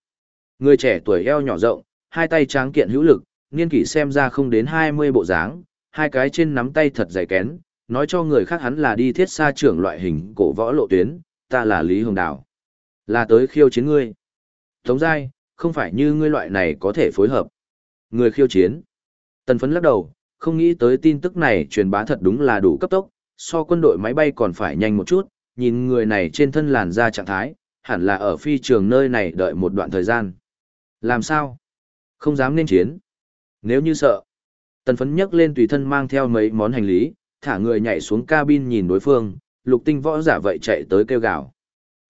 Người trẻ tuổi eo nhỏ rộng, hai tay tráng kiện hữu lực, niên kỷ xem ra không đến 20 bộ dáng, hai cái trên nắm tay thật dày kén, nói cho người khác hắn là đi thiết xa trưởng loại hình cổ võ lộ tuyến, ta là Lý Hồng Đào. Là tới khiêu chiến ngươi. Tống giai, không phải như ngươi loại này có thể phối hợp. Người khiêu chiến. Tần phấn lắc đầu, không nghĩ tới tin tức này truyền bá thật đúng là đủ cấp tốc, so quân đội máy bay còn phải nhanh một chút, nhìn người này trên thân làn da trạng thái, hẳn là ở phi trường nơi này đợi một đoạn thời gian. Làm sao? Không dám nên chiến. Nếu như sợ. Tần phấn nhấc lên tùy thân mang theo mấy món hành lý, thả người nhảy xuống cabin nhìn đối phương, lục tinh võ giả vậy chạy tới kêu gào.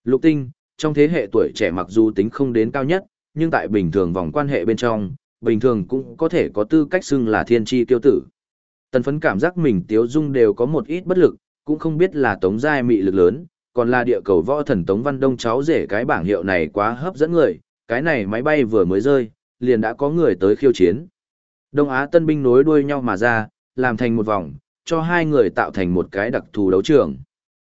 Lục tinh, trong thế hệ tuổi trẻ mặc dù tính không đến cao nhất, nhưng tại bình thường vòng quan hệ bên trong, bình thường cũng có thể có tư cách xưng là thiên tri tiêu tử. Tần phấn cảm giác mình tiếu dung đều có một ít bất lực, cũng không biết là tống giai mị lực lớn, còn là địa cầu võ thần tống văn đông cháu rể cái bảng hiệu này quá hấp dẫn người, cái này máy bay vừa mới rơi, liền đã có người tới khiêu chiến. Đông Á tân binh nối đuôi nhau mà ra, làm thành một vòng, cho hai người tạo thành một cái đặc thù đấu trường.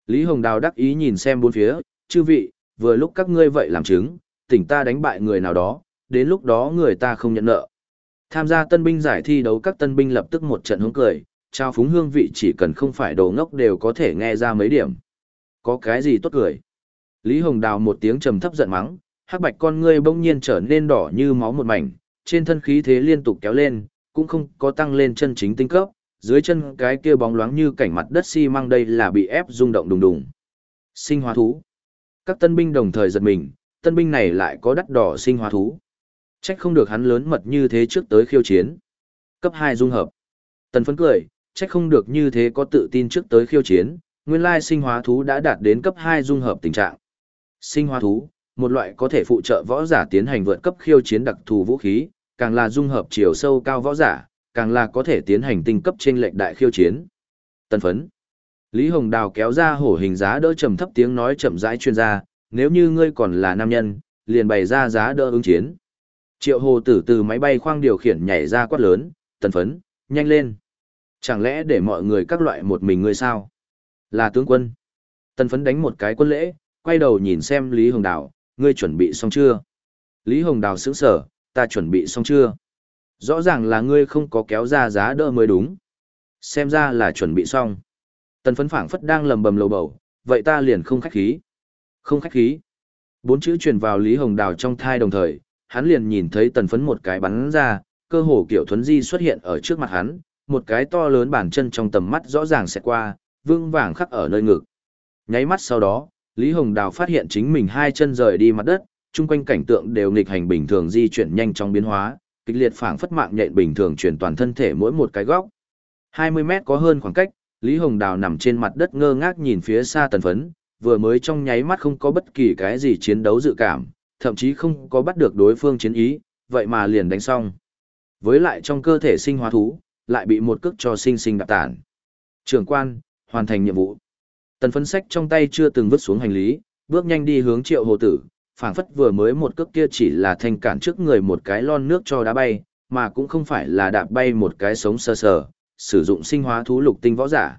Lý Hồng Đào đắc ý nhìn xem bốn phía, chư vị, vừa lúc các ngươi vậy làm chứng, tỉnh ta đánh bại người nào đó, đến lúc đó người ta không nhận nợ. Tham gia tân binh giải thi đấu các tân binh lập tức một trận hứng cười, trao phúng hương vị chỉ cần không phải đồ ngốc đều có thể nghe ra mấy điểm. Có cái gì tốt cười? Lý Hồng Đào một tiếng trầm thấp giận mắng, hắc bạch con ngươi bỗng nhiên trở nên đỏ như máu một mảnh, trên thân khí thế liên tục kéo lên, cũng không có tăng lên chân chính tinh cấp, dưới chân cái kia bóng loáng như cảnh mặt đất xi măng đây là bị ép rung động đùng đùng. Sinh hóa thú. Các tân binh đồng thời giật mình, tân binh này lại có đắt đỏ sinh hóa thú. Trách không được hắn lớn mật như thế trước tới khiêu chiến. Cấp 2 dung hợp. Tần phấn cười, trách không được như thế có tự tin trước tới khiêu chiến, nguyên lai sinh hóa thú đã đạt đến cấp 2 dung hợp tình trạng. Sinh hóa thú, một loại có thể phụ trợ võ giả tiến hành vượt cấp khiêu chiến đặc thù vũ khí, càng là dung hợp chiều sâu cao võ giả, càng là có thể tiến hành tinh cấp trên lệnh đại khiêu chiến. Tân phấn. Lý Hồng Đào kéo ra hổ hình giá đỡ trầm thấp tiếng nói chậm rãi chuyên gia, nếu như ngươi còn là nam nhân, liền bày ra giá đỡ ứng chiến. Triệu hồ tử từ máy bay khoang điều khiển nhảy ra quát lớn, tần phấn, nhanh lên. Chẳng lẽ để mọi người các loại một mình ngươi sao? Là tướng quân. Tần phấn đánh một cái quân lễ, quay đầu nhìn xem Lý Hồng Đào, ngươi chuẩn bị xong chưa? Lý Hồng Đào sững sở, ta chuẩn bị xong chưa? Rõ ràng là ngươi không có kéo ra giá đỡ mới đúng. Xem ra là chuẩn bị xong. Tần phấn phảng phất đang lầm bầm lầu bầu, vậy ta liền không khách khí. Không khách khí. Bốn chữ truyền vào Lý Hồng Đào trong thai đồng thời, hắn liền nhìn thấy tần phấn một cái bắn ra, cơ hồ kiểu thuấn di xuất hiện ở trước mặt hắn, một cái to lớn bàn chân trong tầm mắt rõ ràng sẽ qua, vương vàng khắc ở nơi ngực. Nháy mắt sau đó, Lý Hồng Đào phát hiện chính mình hai chân rời đi mặt đất, chung quanh cảnh tượng đều nghịch hành bình thường di chuyển nhanh trong biến hóa, kịch liệt phảng phất mạng nhện bình thường truyền toàn thân thể mỗi một cái góc. 20 mét có hơn khoảng cách, Lý Hồng Đào nằm trên mặt đất ngơ ngác nhìn phía xa tần phấn, vừa mới trong nháy mắt không có bất kỳ cái gì chiến đấu dự cảm, thậm chí không có bắt được đối phương chiến ý, vậy mà liền đánh xong. Với lại trong cơ thể sinh hóa thú, lại bị một cước cho sinh sinh đạp tản. Trưởng quan, hoàn thành nhiệm vụ. Tần phấn sách trong tay chưa từng vứt xuống hành lý, bước nhanh đi hướng triệu hồ tử, phảng phất vừa mới một cước kia chỉ là thanh cản trước người một cái lon nước cho đá bay, mà cũng không phải là đạp bay một cái sống sơ sờ, sử dụng sinh hóa thú lục tinh võ giả.